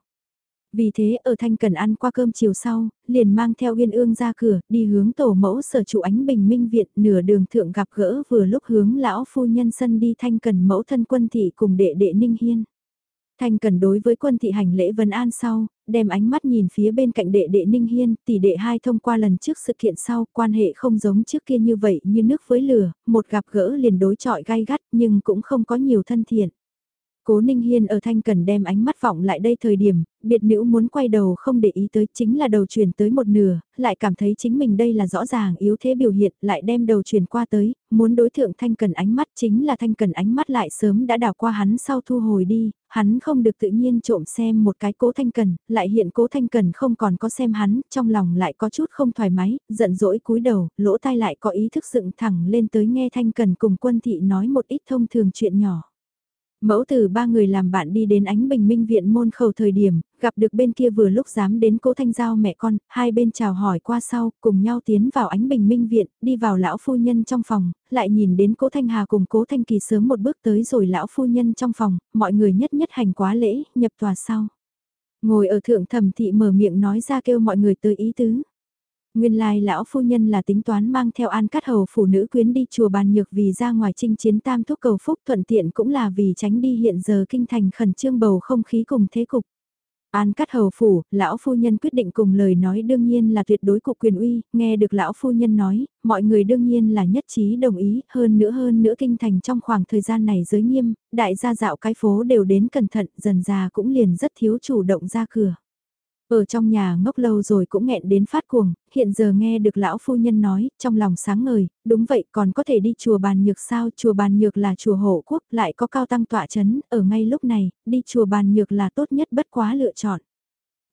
Vì thế ở Thanh Cần ăn qua cơm chiều sau, liền mang theo Uyên Ương ra cửa, đi hướng tổ mẫu sở trụ ánh bình minh viện nửa đường thượng gặp gỡ vừa lúc hướng lão phu nhân sân đi Thanh Cần mẫu thân quân thị cùng đệ đệ Ninh Hiên. Thanh Cần đối với quân thị hành lễ vấn an sau, đem ánh mắt nhìn phía bên cạnh đệ đệ Ninh Hiên, tỷ đệ hai thông qua lần trước sự kiện sau, quan hệ không giống trước kia như vậy như nước với lửa, một gặp gỡ liền đối trọi gai gắt nhưng cũng không có nhiều thân thiện. Cố Ninh Hiên ở Thanh Cần đem ánh mắt vọng lại đây thời điểm, biệt nữ muốn quay đầu không để ý tới chính là đầu chuyển tới một nửa, lại cảm thấy chính mình đây là rõ ràng yếu thế biểu hiện, lại đem đầu chuyển qua tới, muốn đối thượng Thanh Cần ánh mắt chính là Thanh Cần ánh mắt lại sớm đã đảo qua hắn sau thu hồi đi, hắn không được tự nhiên trộm xem một cái cố Thanh Cần, lại hiện cố Thanh Cần không còn có xem hắn, trong lòng lại có chút không thoải mái, giận dỗi cúi đầu, lỗ tai lại có ý thức dựng thẳng lên tới nghe Thanh Cần cùng quân thị nói một ít thông thường chuyện nhỏ. Mẫu từ ba người làm bạn đi đến ánh bình minh viện môn khẩu thời điểm, gặp được bên kia vừa lúc dám đến cố thanh giao mẹ con, hai bên chào hỏi qua sau, cùng nhau tiến vào ánh bình minh viện, đi vào lão phu nhân trong phòng, lại nhìn đến cố thanh hà cùng cố thanh kỳ sớm một bước tới rồi lão phu nhân trong phòng, mọi người nhất nhất hành quá lễ, nhập tòa sau. Ngồi ở thượng thẩm thị mở miệng nói ra kêu mọi người tới ý tứ. Nguyên lai lão phu nhân là tính toán mang theo an cắt hầu phụ nữ quyến đi chùa bàn nhược vì ra ngoài chinh chiến tam thuốc cầu phúc thuận tiện cũng là vì tránh đi hiện giờ kinh thành khẩn trương bầu không khí cùng thế cục. An cắt hầu phủ, lão phu nhân quyết định cùng lời nói đương nhiên là tuyệt đối cục quyền uy, nghe được lão phu nhân nói, mọi người đương nhiên là nhất trí đồng ý, hơn nữa hơn nữa kinh thành trong khoảng thời gian này giới nghiêm, đại gia dạo cái phố đều đến cẩn thận, dần già cũng liền rất thiếu chủ động ra cửa. Ở trong nhà ngốc lâu rồi cũng nghẹn đến phát cuồng, hiện giờ nghe được lão phu nhân nói, trong lòng sáng ngời, đúng vậy còn có thể đi chùa bàn nhược sao, chùa bàn nhược là chùa hộ quốc, lại có cao tăng tọa chấn, ở ngay lúc này, đi chùa bàn nhược là tốt nhất bất quá lựa chọn.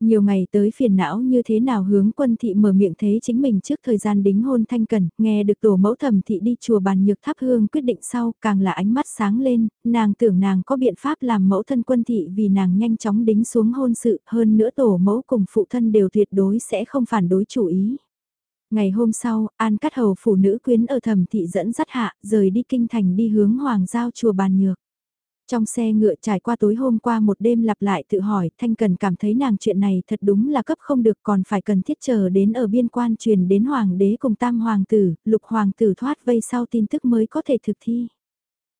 Nhiều ngày tới phiền não như thế nào hướng quân thị mở miệng thế chính mình trước thời gian đính hôn thanh cần, nghe được tổ mẫu thẩm thị đi chùa bàn nhược tháp hương quyết định sau, càng là ánh mắt sáng lên, nàng tưởng nàng có biện pháp làm mẫu thân quân thị vì nàng nhanh chóng đính xuống hôn sự, hơn nữa tổ mẫu cùng phụ thân đều tuyệt đối sẽ không phản đối chủ ý. Ngày hôm sau, An Cát Hầu phụ nữ quyến ở thẩm thị dẫn dắt hạ, rời đi kinh thành đi hướng Hoàng giao chùa bàn nhược. Trong xe ngựa trải qua tối hôm qua một đêm lặp lại tự hỏi, Thanh Cần cảm thấy nàng chuyện này thật đúng là cấp không được còn phải cần thiết chờ đến ở biên quan truyền đến Hoàng đế cùng Tam Hoàng tử, Lục Hoàng tử thoát vây sau tin tức mới có thể thực thi.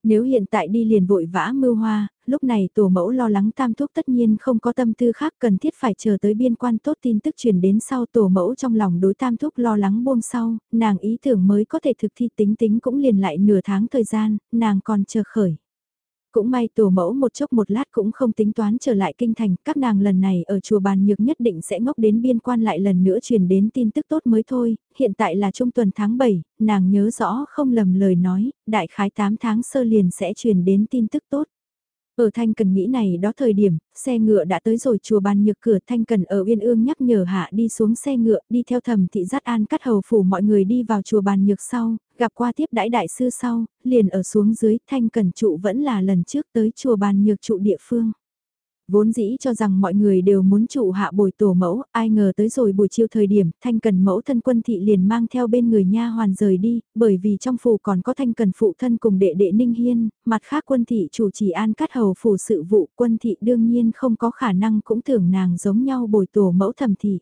Nếu hiện tại đi liền vội vã mưu hoa, lúc này tổ mẫu lo lắng tam thuốc tất nhiên không có tâm tư khác cần thiết phải chờ tới biên quan tốt tin tức truyền đến sau tổ mẫu trong lòng đối tam thuốc lo lắng buông sau, nàng ý tưởng mới có thể thực thi tính tính cũng liền lại nửa tháng thời gian, nàng còn chờ khởi. Cũng may tổ mẫu một chốc một lát cũng không tính toán trở lại kinh thành, các nàng lần này ở chùa bàn nhược nhất định sẽ ngốc đến biên quan lại lần nữa truyền đến tin tức tốt mới thôi, hiện tại là trung tuần tháng 7, nàng nhớ rõ không lầm lời nói, đại khái 8 tháng sơ liền sẽ truyền đến tin tức tốt. Ở Thanh Cần nghĩ này đó thời điểm, xe ngựa đã tới rồi chùa bàn nhược cửa Thanh Cần ở Uyên Ương nhắc nhở hạ đi xuống xe ngựa, đi theo thầm thị dắt an cắt hầu phủ mọi người đi vào chùa bàn nhược sau, gặp qua tiếp đãi đại sư sau, liền ở xuống dưới Thanh Cần trụ vẫn là lần trước tới chùa bàn nhược trụ địa phương. Vốn dĩ cho rằng mọi người đều muốn trụ hạ bồi tổ mẫu, ai ngờ tới rồi buổi chiều thời điểm, thanh cần mẫu thân quân thị liền mang theo bên người nha hoàn rời đi, bởi vì trong phủ còn có thanh cần phụ thân cùng đệ đệ Ninh Hiên, mặt khác quân thị chủ trì an cắt hầu phủ sự vụ quân thị đương nhiên không có khả năng cũng tưởng nàng giống nhau bồi tổ mẫu thầm thị.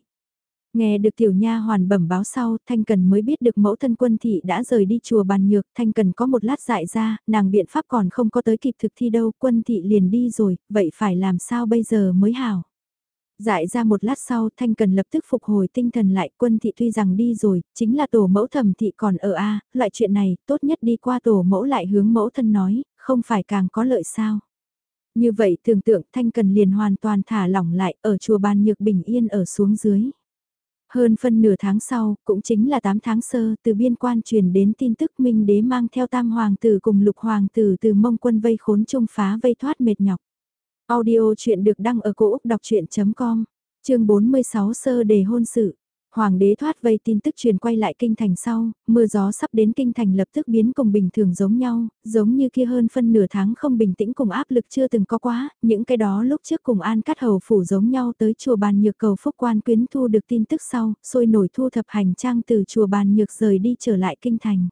Nghe được tiểu nha hoàn bẩm báo sau, Thanh Cần mới biết được mẫu thân quân thị đã rời đi chùa bàn nhược, Thanh Cần có một lát dại ra, nàng biện pháp còn không có tới kịp thực thi đâu, quân thị liền đi rồi, vậy phải làm sao bây giờ mới hảo. Dại ra một lát sau, Thanh Cần lập tức phục hồi tinh thần lại, quân thị tuy rằng đi rồi, chính là tổ mẫu thẩm thị còn ở A, loại chuyện này, tốt nhất đi qua tổ mẫu lại hướng mẫu thân nói, không phải càng có lợi sao. Như vậy tưởng tượng Thanh Cần liền hoàn toàn thả lỏng lại ở chùa bàn nhược bình yên ở xuống dưới. Hơn phân nửa tháng sau, cũng chính là 8 tháng sơ, từ biên quan truyền đến tin tức Minh Đế mang theo tam hoàng tử cùng lục hoàng tử từ mông quân vây khốn trung phá vây thoát mệt nhọc. Audio chuyện được đăng ở cổ Úc đọc chuyện.com, chương 46 sơ đề hôn sự. Hoàng đế thoát vây tin tức truyền quay lại kinh thành sau, mưa gió sắp đến kinh thành lập tức biến cùng bình thường giống nhau, giống như kia hơn phân nửa tháng không bình tĩnh cùng áp lực chưa từng có quá, những cái đó lúc trước cùng an cắt hầu phủ giống nhau tới chùa bàn nhược cầu phúc quan quyến thu được tin tức sau, sôi nổi thu thập hành trang từ chùa bàn nhược rời đi trở lại kinh thành.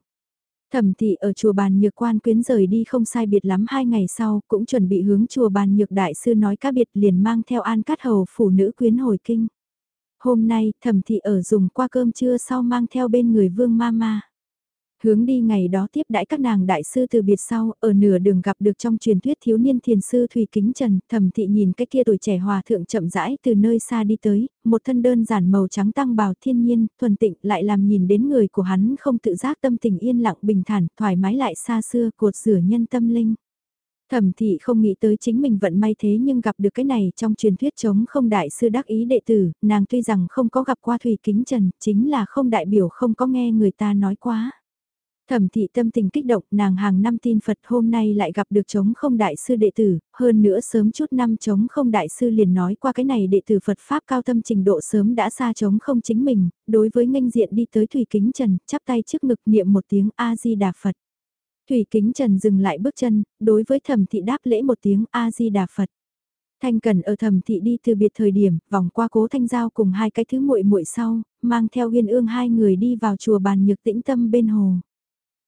Thẩm thị ở chùa bàn nhược quan quyến rời đi không sai biệt lắm hai ngày sau, cũng chuẩn bị hướng chùa bàn nhược đại sư nói cá biệt liền mang theo an cắt hầu phủ nữ quyến hồi kinh. Hôm nay, thẩm thị ở dùng qua cơm trưa sau mang theo bên người vương ma ma. Hướng đi ngày đó tiếp đãi các nàng đại sư từ biệt sau, ở nửa đường gặp được trong truyền thuyết thiếu niên thiền sư Thủy Kính Trần, thẩm thị nhìn cái kia tuổi trẻ hòa thượng chậm rãi từ nơi xa đi tới, một thân đơn giản màu trắng tăng bào thiên nhiên, thuần tịnh lại làm nhìn đến người của hắn không tự giác tâm tình yên lặng bình thản, thoải mái lại xa xưa, cột rửa nhân tâm linh. Thẩm thị không nghĩ tới chính mình vận may thế nhưng gặp được cái này trong truyền thuyết chống không đại sư đắc ý đệ tử, nàng tuy rằng không có gặp qua Thủy Kính Trần, chính là không đại biểu không có nghe người ta nói quá. Thẩm thị tâm tình kích động nàng hàng năm tin Phật hôm nay lại gặp được chống không đại sư đệ tử, hơn nữa sớm chút năm chống không đại sư liền nói qua cái này đệ tử Phật Pháp cao tâm trình độ sớm đã xa chống không chính mình, đối với nghênh diện đi tới Thủy Kính Trần, chắp tay trước ngực niệm một tiếng A-di-đà Phật. Thủy Kính Trần dừng lại bước chân, đối với thẩm thị đáp lễ một tiếng A-di-đà Phật. Thanh Cần ở thẩm thị đi từ biệt thời điểm, vòng qua cố thanh giao cùng hai cái thứ muội muội sau, mang theo uyên ương hai người đi vào chùa bàn nhược tĩnh tâm bên hồ.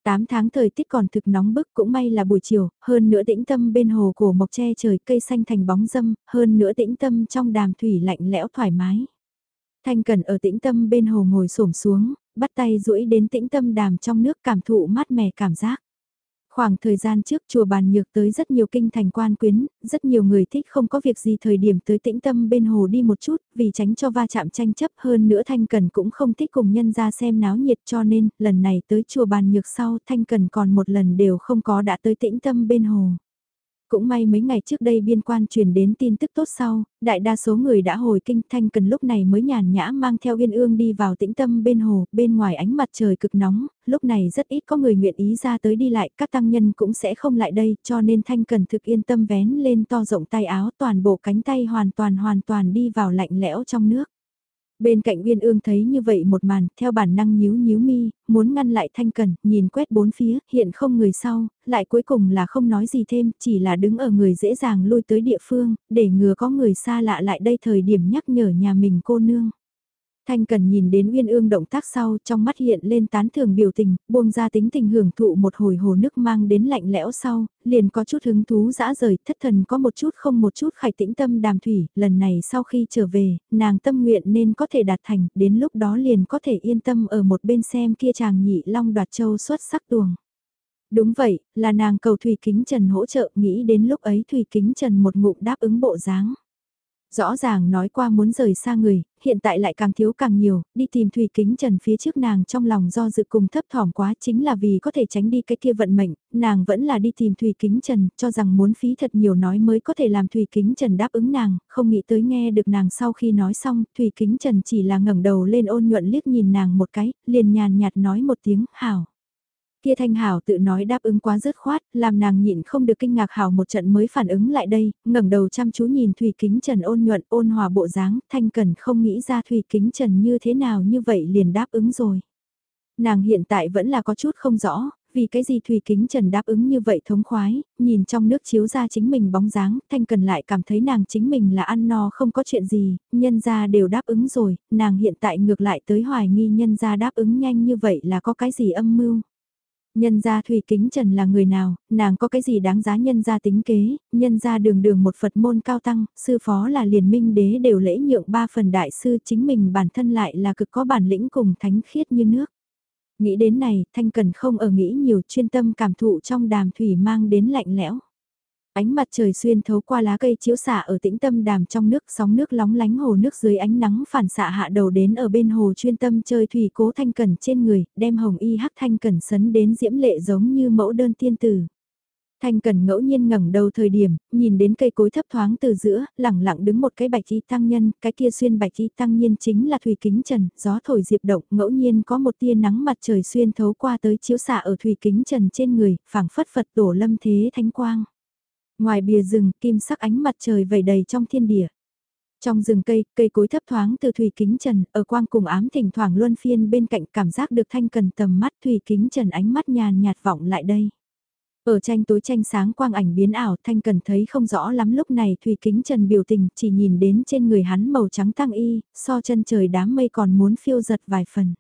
Tám tháng thời tiết còn thực nóng bức cũng may là buổi chiều, hơn nữa tĩnh tâm bên hồ cổ mộc che trời cây xanh thành bóng dâm, hơn nữa tĩnh tâm trong đàm thủy lạnh lẽo thoải mái. Thanh Cần ở tĩnh tâm bên hồ ngồi xổm xuống, bắt tay duỗi đến tĩnh tâm đàm trong nước cảm thụ mát mẻ cảm giác. Khoảng thời gian trước chùa bàn nhược tới rất nhiều kinh thành quan quyến, rất nhiều người thích không có việc gì thời điểm tới tĩnh tâm bên hồ đi một chút, vì tránh cho va chạm tranh chấp hơn nữa Thanh Cần cũng không thích cùng nhân ra xem náo nhiệt cho nên lần này tới chùa bàn nhược sau Thanh Cần còn một lần đều không có đã tới tĩnh tâm bên hồ. Cũng may mấy ngày trước đây biên quan truyền đến tin tức tốt sau, đại đa số người đã hồi kinh thanh cần lúc này mới nhàn nhã mang theo yên ương đi vào tĩnh tâm bên hồ, bên ngoài ánh mặt trời cực nóng, lúc này rất ít có người nguyện ý ra tới đi lại, các tăng nhân cũng sẽ không lại đây, cho nên thanh cần thực yên tâm vén lên to rộng tay áo toàn bộ cánh tay hoàn toàn hoàn toàn đi vào lạnh lẽo trong nước. Bên cạnh Uyên Ương thấy như vậy một màn, theo bản năng nhíu nhíu mi, muốn ngăn lại Thanh Cần, nhìn quét bốn phía, hiện không người sau, lại cuối cùng là không nói gì thêm, chỉ là đứng ở người dễ dàng lui tới địa phương, để ngừa có người xa lạ lại đây thời điểm nhắc nhở nhà mình cô nương. Thanh Cần nhìn đến Uyên Ương động tác sau, trong mắt hiện lên tán thường biểu tình, buông ra tính tình hưởng thụ một hồi hồ nước mang đến lạnh lẽo sau, liền có chút hứng thú dã rời, thất thần có một chút không một chút khải tĩnh tâm đàm thủy, lần này sau khi trở về, nàng tâm nguyện nên có thể đạt thành, đến lúc đó liền có thể yên tâm ở một bên xem kia chàng nhị long đoạt châu xuất sắc tuồng. Đúng vậy, là nàng cầu Thủy Kính Trần hỗ trợ nghĩ đến lúc ấy Thủy Kính Trần một ngụm đáp ứng bộ dáng. Rõ ràng nói qua muốn rời xa người, hiện tại lại càng thiếu càng nhiều, đi tìm Thủy Kính Trần phía trước nàng trong lòng do dự cùng thấp thỏm quá chính là vì có thể tránh đi cái kia vận mệnh, nàng vẫn là đi tìm Thủy Kính Trần, cho rằng muốn phí thật nhiều nói mới có thể làm Thủy Kính Trần đáp ứng nàng, không nghĩ tới nghe được nàng sau khi nói xong, Thủy Kính Trần chỉ là ngẩng đầu lên ôn nhuận liếc nhìn nàng một cái, liền nhàn nhạt nói một tiếng, hảo. Kia Thanh Hảo tự nói đáp ứng quá dứt khoát, làm nàng nhịn không được kinh ngạc Hảo một trận mới phản ứng lại đây, ngẩng đầu chăm chú nhìn Thủy Kính Trần ôn nhuận ôn hòa bộ dáng, Thanh Cần không nghĩ ra Thủy Kính Trần như thế nào như vậy liền đáp ứng rồi. Nàng hiện tại vẫn là có chút không rõ, vì cái gì Thủy Kính Trần đáp ứng như vậy thống khoái, nhìn trong nước chiếu ra chính mình bóng dáng, Thanh Cần lại cảm thấy nàng chính mình là ăn no không có chuyện gì, nhân gia đều đáp ứng rồi, nàng hiện tại ngược lại tới hoài nghi nhân gia đáp ứng nhanh như vậy là có cái gì âm mưu. Nhân gia Thủy Kính Trần là người nào, nàng có cái gì đáng giá nhân gia tính kế, nhân gia đường đường một Phật môn cao tăng, sư phó là liền minh đế đều lễ nhượng ba phần đại sư chính mình bản thân lại là cực có bản lĩnh cùng thánh khiết như nước. Nghĩ đến này, Thanh Cần không ở nghĩ nhiều chuyên tâm cảm thụ trong đàm thủy mang đến lạnh lẽo. Ánh mặt trời xuyên thấu qua lá cây chiếu xạ ở tĩnh tâm đàm trong nước sóng nước lóng lánh hồ nước dưới ánh nắng phản xạ hạ đầu đến ở bên hồ chuyên tâm chơi thủy cố thanh cần trên người, đem hồng y hắc thanh cần sấn đến diễm lệ giống như mẫu đơn tiên tử. Thanh Cần ngẫu nhiên ngẩng đầu thời điểm, nhìn đến cây cối thấp thoáng từ giữa, lẳng lặng đứng một cái bạch y tăng nhân, cái kia xuyên bạch y tăng nhân chính là Thủy Kính Trần, gió thổi diệp động, ngẫu nhiên có một tia nắng mặt trời xuyên thấu qua tới chiếu xạ ở Thủy Kính Trần trên người, phảng phất Phật tổ lâm thế thánh quang. Ngoài bìa rừng, kim sắc ánh mặt trời vẩy đầy trong thiên địa. Trong rừng cây, cây cối thấp thoáng từ Thủy Kính Trần, ở quang cùng ám thỉnh thoảng luân phiên bên cạnh cảm giác được thanh cần tầm mắt Thủy Kính Trần ánh mắt nhàn nhạt vọng lại đây. Ở tranh tối tranh sáng quang ảnh biến ảo Thanh Cần thấy không rõ lắm lúc này Thủy Kính Trần biểu tình chỉ nhìn đến trên người hắn màu trắng tăng y, so chân trời đám mây còn muốn phiêu giật vài phần.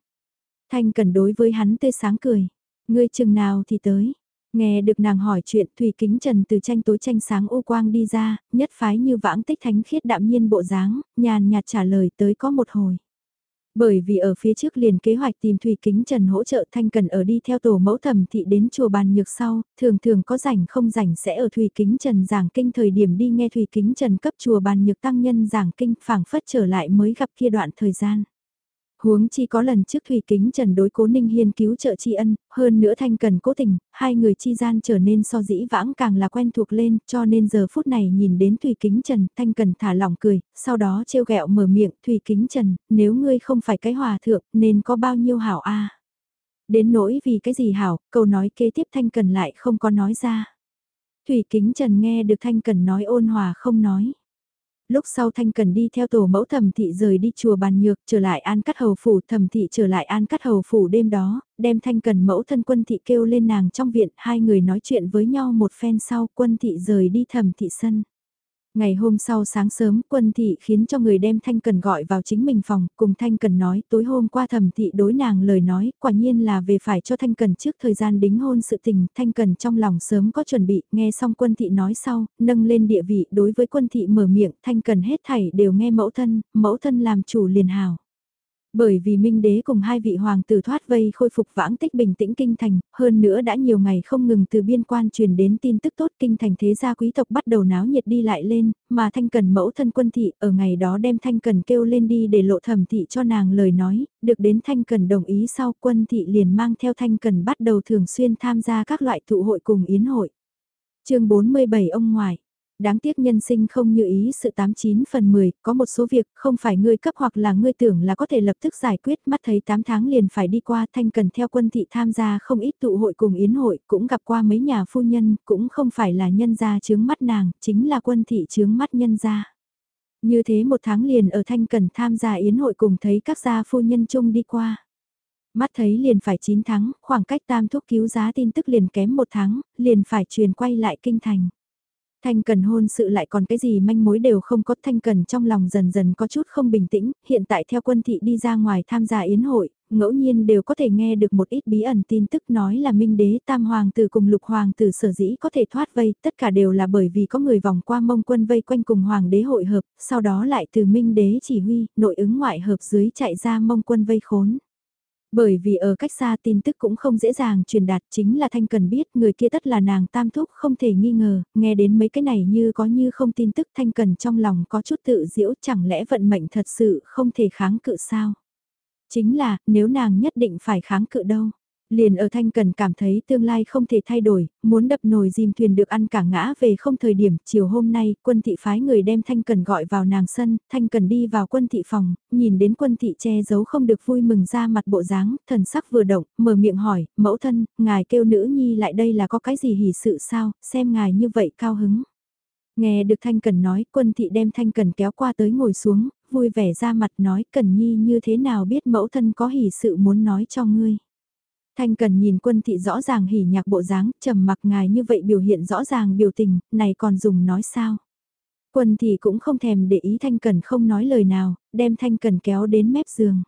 Thanh Cần đối với hắn tươi sáng cười, ngươi chừng nào thì tới. Nghe được nàng hỏi chuyện Thủy Kính Trần từ tranh tối tranh sáng ô quang đi ra, nhất phái như vãng tích thánh khiết đạm nhiên bộ dáng, nhàn nhạt trả lời tới có một hồi. Bởi vì ở phía trước liền kế hoạch tìm Thủy Kính Trần hỗ trợ Thanh Cần ở đi theo tổ mẫu thẩm thị đến chùa bàn nhược sau, thường thường có rảnh không rảnh sẽ ở Thủy Kính Trần giảng kinh thời điểm đi nghe Thủy Kính Trần cấp chùa bàn nhược tăng nhân giảng kinh phảng phất trở lại mới gặp kia đoạn thời gian. Huống chi có lần trước Thủy Kính Trần đối cố Ninh Hiên cứu trợ tri ân, hơn nữa Thanh Cần cố tình, hai người chi gian trở nên so dĩ vãng càng là quen thuộc lên, cho nên giờ phút này nhìn đến Thủy Kính Trần, Thanh Cần thả lỏng cười, sau đó trêu ghẹo mở miệng, Thủy Kính Trần, nếu ngươi không phải cái hòa thượng, nên có bao nhiêu hảo a Đến nỗi vì cái gì hảo, câu nói kế tiếp Thanh Cần lại không có nói ra. Thủy Kính Trần nghe được Thanh Cần nói ôn hòa không nói. Lúc sau Thanh Cần đi theo tổ mẫu thẩm thị rời đi chùa bàn nhược trở lại an cắt hầu phủ thẩm thị trở lại an cắt hầu phủ đêm đó, đem Thanh Cần mẫu thân quân thị kêu lên nàng trong viện hai người nói chuyện với nhau một phen sau quân thị rời đi thẩm thị sân. Ngày hôm sau sáng sớm, quân thị khiến cho người đem Thanh Cần gọi vào chính mình phòng, cùng Thanh Cần nói tối hôm qua thẩm thị đối nàng lời nói, quả nhiên là về phải cho Thanh Cần trước thời gian đính hôn sự tình, Thanh Cần trong lòng sớm có chuẩn bị, nghe xong quân thị nói sau, nâng lên địa vị đối với quân thị mở miệng, Thanh Cần hết thảy đều nghe mẫu thân, mẫu thân làm chủ liền hào. Bởi vì Minh Đế cùng hai vị hoàng tử thoát vây khôi phục vãng tích bình tĩnh kinh thành, hơn nữa đã nhiều ngày không ngừng từ biên quan truyền đến tin tức tốt kinh thành thế gia quý tộc bắt đầu náo nhiệt đi lại lên, mà Thanh Cần mẫu thân quân thị ở ngày đó đem Thanh Cần kêu lên đi để lộ thẩm thị cho nàng lời nói, được đến Thanh Cần đồng ý sau quân thị liền mang theo Thanh Cần bắt đầu thường xuyên tham gia các loại tụ hội cùng yến hội. chương 47 ông ngoại Đáng tiếc nhân sinh không như ý sự 89 phần 10, có một số việc không phải ngươi cấp hoặc là ngươi tưởng là có thể lập tức giải quyết mắt thấy 8 tháng liền phải đi qua thanh cần theo quân thị tham gia không ít tụ hội cùng yến hội, cũng gặp qua mấy nhà phu nhân, cũng không phải là nhân gia chướng mắt nàng, chính là quân thị chướng mắt nhân gia. Như thế một tháng liền ở thanh cần tham gia yến hội cùng thấy các gia phu nhân chung đi qua. Mắt thấy liền phải 9 tháng, khoảng cách tam thuốc cứu giá tin tức liền kém một tháng, liền phải truyền quay lại kinh thành. Thanh Cần hôn sự lại còn cái gì manh mối đều không có Thanh Cần trong lòng dần dần có chút không bình tĩnh, hiện tại theo quân thị đi ra ngoài tham gia yến hội, ngẫu nhiên đều có thể nghe được một ít bí ẩn tin tức nói là Minh Đế Tam Hoàng tử cùng Lục Hoàng tử sở dĩ có thể thoát vây, tất cả đều là bởi vì có người vòng qua mông quân vây quanh cùng Hoàng đế hội hợp, sau đó lại từ Minh Đế chỉ huy, nội ứng ngoại hợp dưới chạy ra mông quân vây khốn. Bởi vì ở cách xa tin tức cũng không dễ dàng truyền đạt chính là Thanh Cần biết người kia tất là nàng tam thúc không thể nghi ngờ, nghe đến mấy cái này như có như không tin tức Thanh Cần trong lòng có chút tự diễu chẳng lẽ vận mệnh thật sự không thể kháng cự sao? Chính là, nếu nàng nhất định phải kháng cự đâu? Liền ở Thanh Cần cảm thấy tương lai không thể thay đổi, muốn đập nồi dìm thuyền được ăn cả ngã về không thời điểm, chiều hôm nay, quân thị phái người đem Thanh Cần gọi vào nàng sân, Thanh Cần đi vào quân thị phòng, nhìn đến quân thị che giấu không được vui mừng ra mặt bộ dáng, thần sắc vừa động, mở miệng hỏi, mẫu thân, ngài kêu nữ nhi lại đây là có cái gì hỉ sự sao, xem ngài như vậy cao hứng. Nghe được Thanh Cần nói, quân thị đem Thanh Cần kéo qua tới ngồi xuống, vui vẻ ra mặt nói Cần Nhi như thế nào biết mẫu thân có hỉ sự muốn nói cho ngươi. Thanh Cần nhìn quân thị rõ ràng hỉ nhạc bộ dáng, trầm mặc ngài như vậy biểu hiện rõ ràng biểu tình, này còn dùng nói sao. Quân thị cũng không thèm để ý Thanh Cần không nói lời nào, đem Thanh Cần kéo đến mép giường.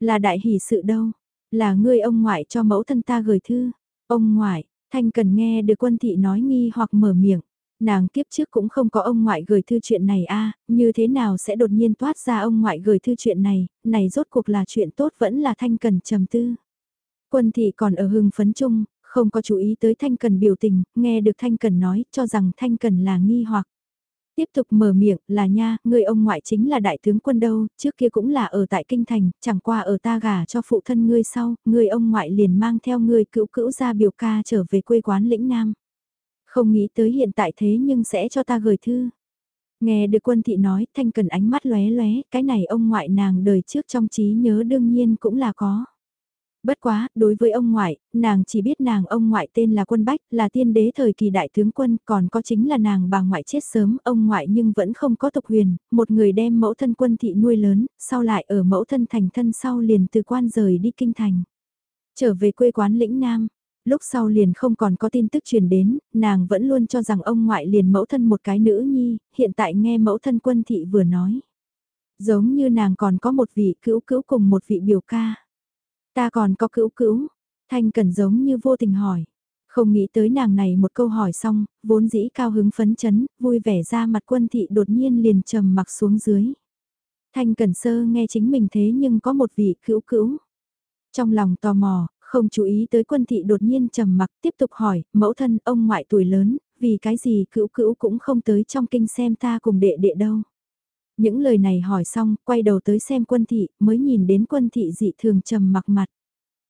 Là đại hỉ sự đâu, là ngươi ông ngoại cho mẫu thân ta gửi thư. Ông ngoại, Thanh Cần nghe được quân thị nói nghi hoặc mở miệng. Nàng kiếp trước cũng không có ông ngoại gửi thư chuyện này a như thế nào sẽ đột nhiên toát ra ông ngoại gửi thư chuyện này, này rốt cuộc là chuyện tốt vẫn là Thanh Cần trầm tư. Quân thị còn ở hưng phấn chung, không có chú ý tới Thanh Cần biểu tình, nghe được Thanh Cần nói cho rằng Thanh Cần là nghi hoặc. Tiếp tục mở miệng là nha, người ông ngoại chính là đại tướng quân đâu, trước kia cũng là ở tại Kinh Thành, chẳng qua ở ta gả cho phụ thân ngươi sau, người ông ngoại liền mang theo người cữu cữu ra biểu ca trở về quê quán lĩnh Nam. Không nghĩ tới hiện tại thế nhưng sẽ cho ta gửi thư. Nghe được quân thị nói, Thanh Cần ánh mắt lóe lóe, cái này ông ngoại nàng đời trước trong trí nhớ đương nhiên cũng là có. Bất quá, đối với ông ngoại, nàng chỉ biết nàng ông ngoại tên là Quân Bách, là tiên đế thời kỳ đại tướng quân, còn có chính là nàng bà ngoại chết sớm, ông ngoại nhưng vẫn không có tục huyền, một người đem mẫu thân quân thị nuôi lớn, sau lại ở mẫu thân thành thân sau liền từ quan rời đi kinh thành. Trở về quê quán lĩnh Nam, lúc sau liền không còn có tin tức truyền đến, nàng vẫn luôn cho rằng ông ngoại liền mẫu thân một cái nữ nhi, hiện tại nghe mẫu thân quân thị vừa nói. Giống như nàng còn có một vị cữu cữu cùng một vị biểu ca. Ta còn có cữu cữu, Thanh Cần giống như vô tình hỏi. Không nghĩ tới nàng này một câu hỏi xong, vốn dĩ cao hứng phấn chấn, vui vẻ ra mặt quân thị đột nhiên liền trầm mặc xuống dưới. Thanh Cần Sơ nghe chính mình thế nhưng có một vị cữu cữu. Trong lòng tò mò, không chú ý tới quân thị đột nhiên trầm mặc tiếp tục hỏi, mẫu thân ông ngoại tuổi lớn, vì cái gì cữu cữu cũng không tới trong kinh xem ta cùng đệ đệ đâu. Những lời này hỏi xong, quay đầu tới xem quân thị, mới nhìn đến quân thị dị thường trầm mặc mặt.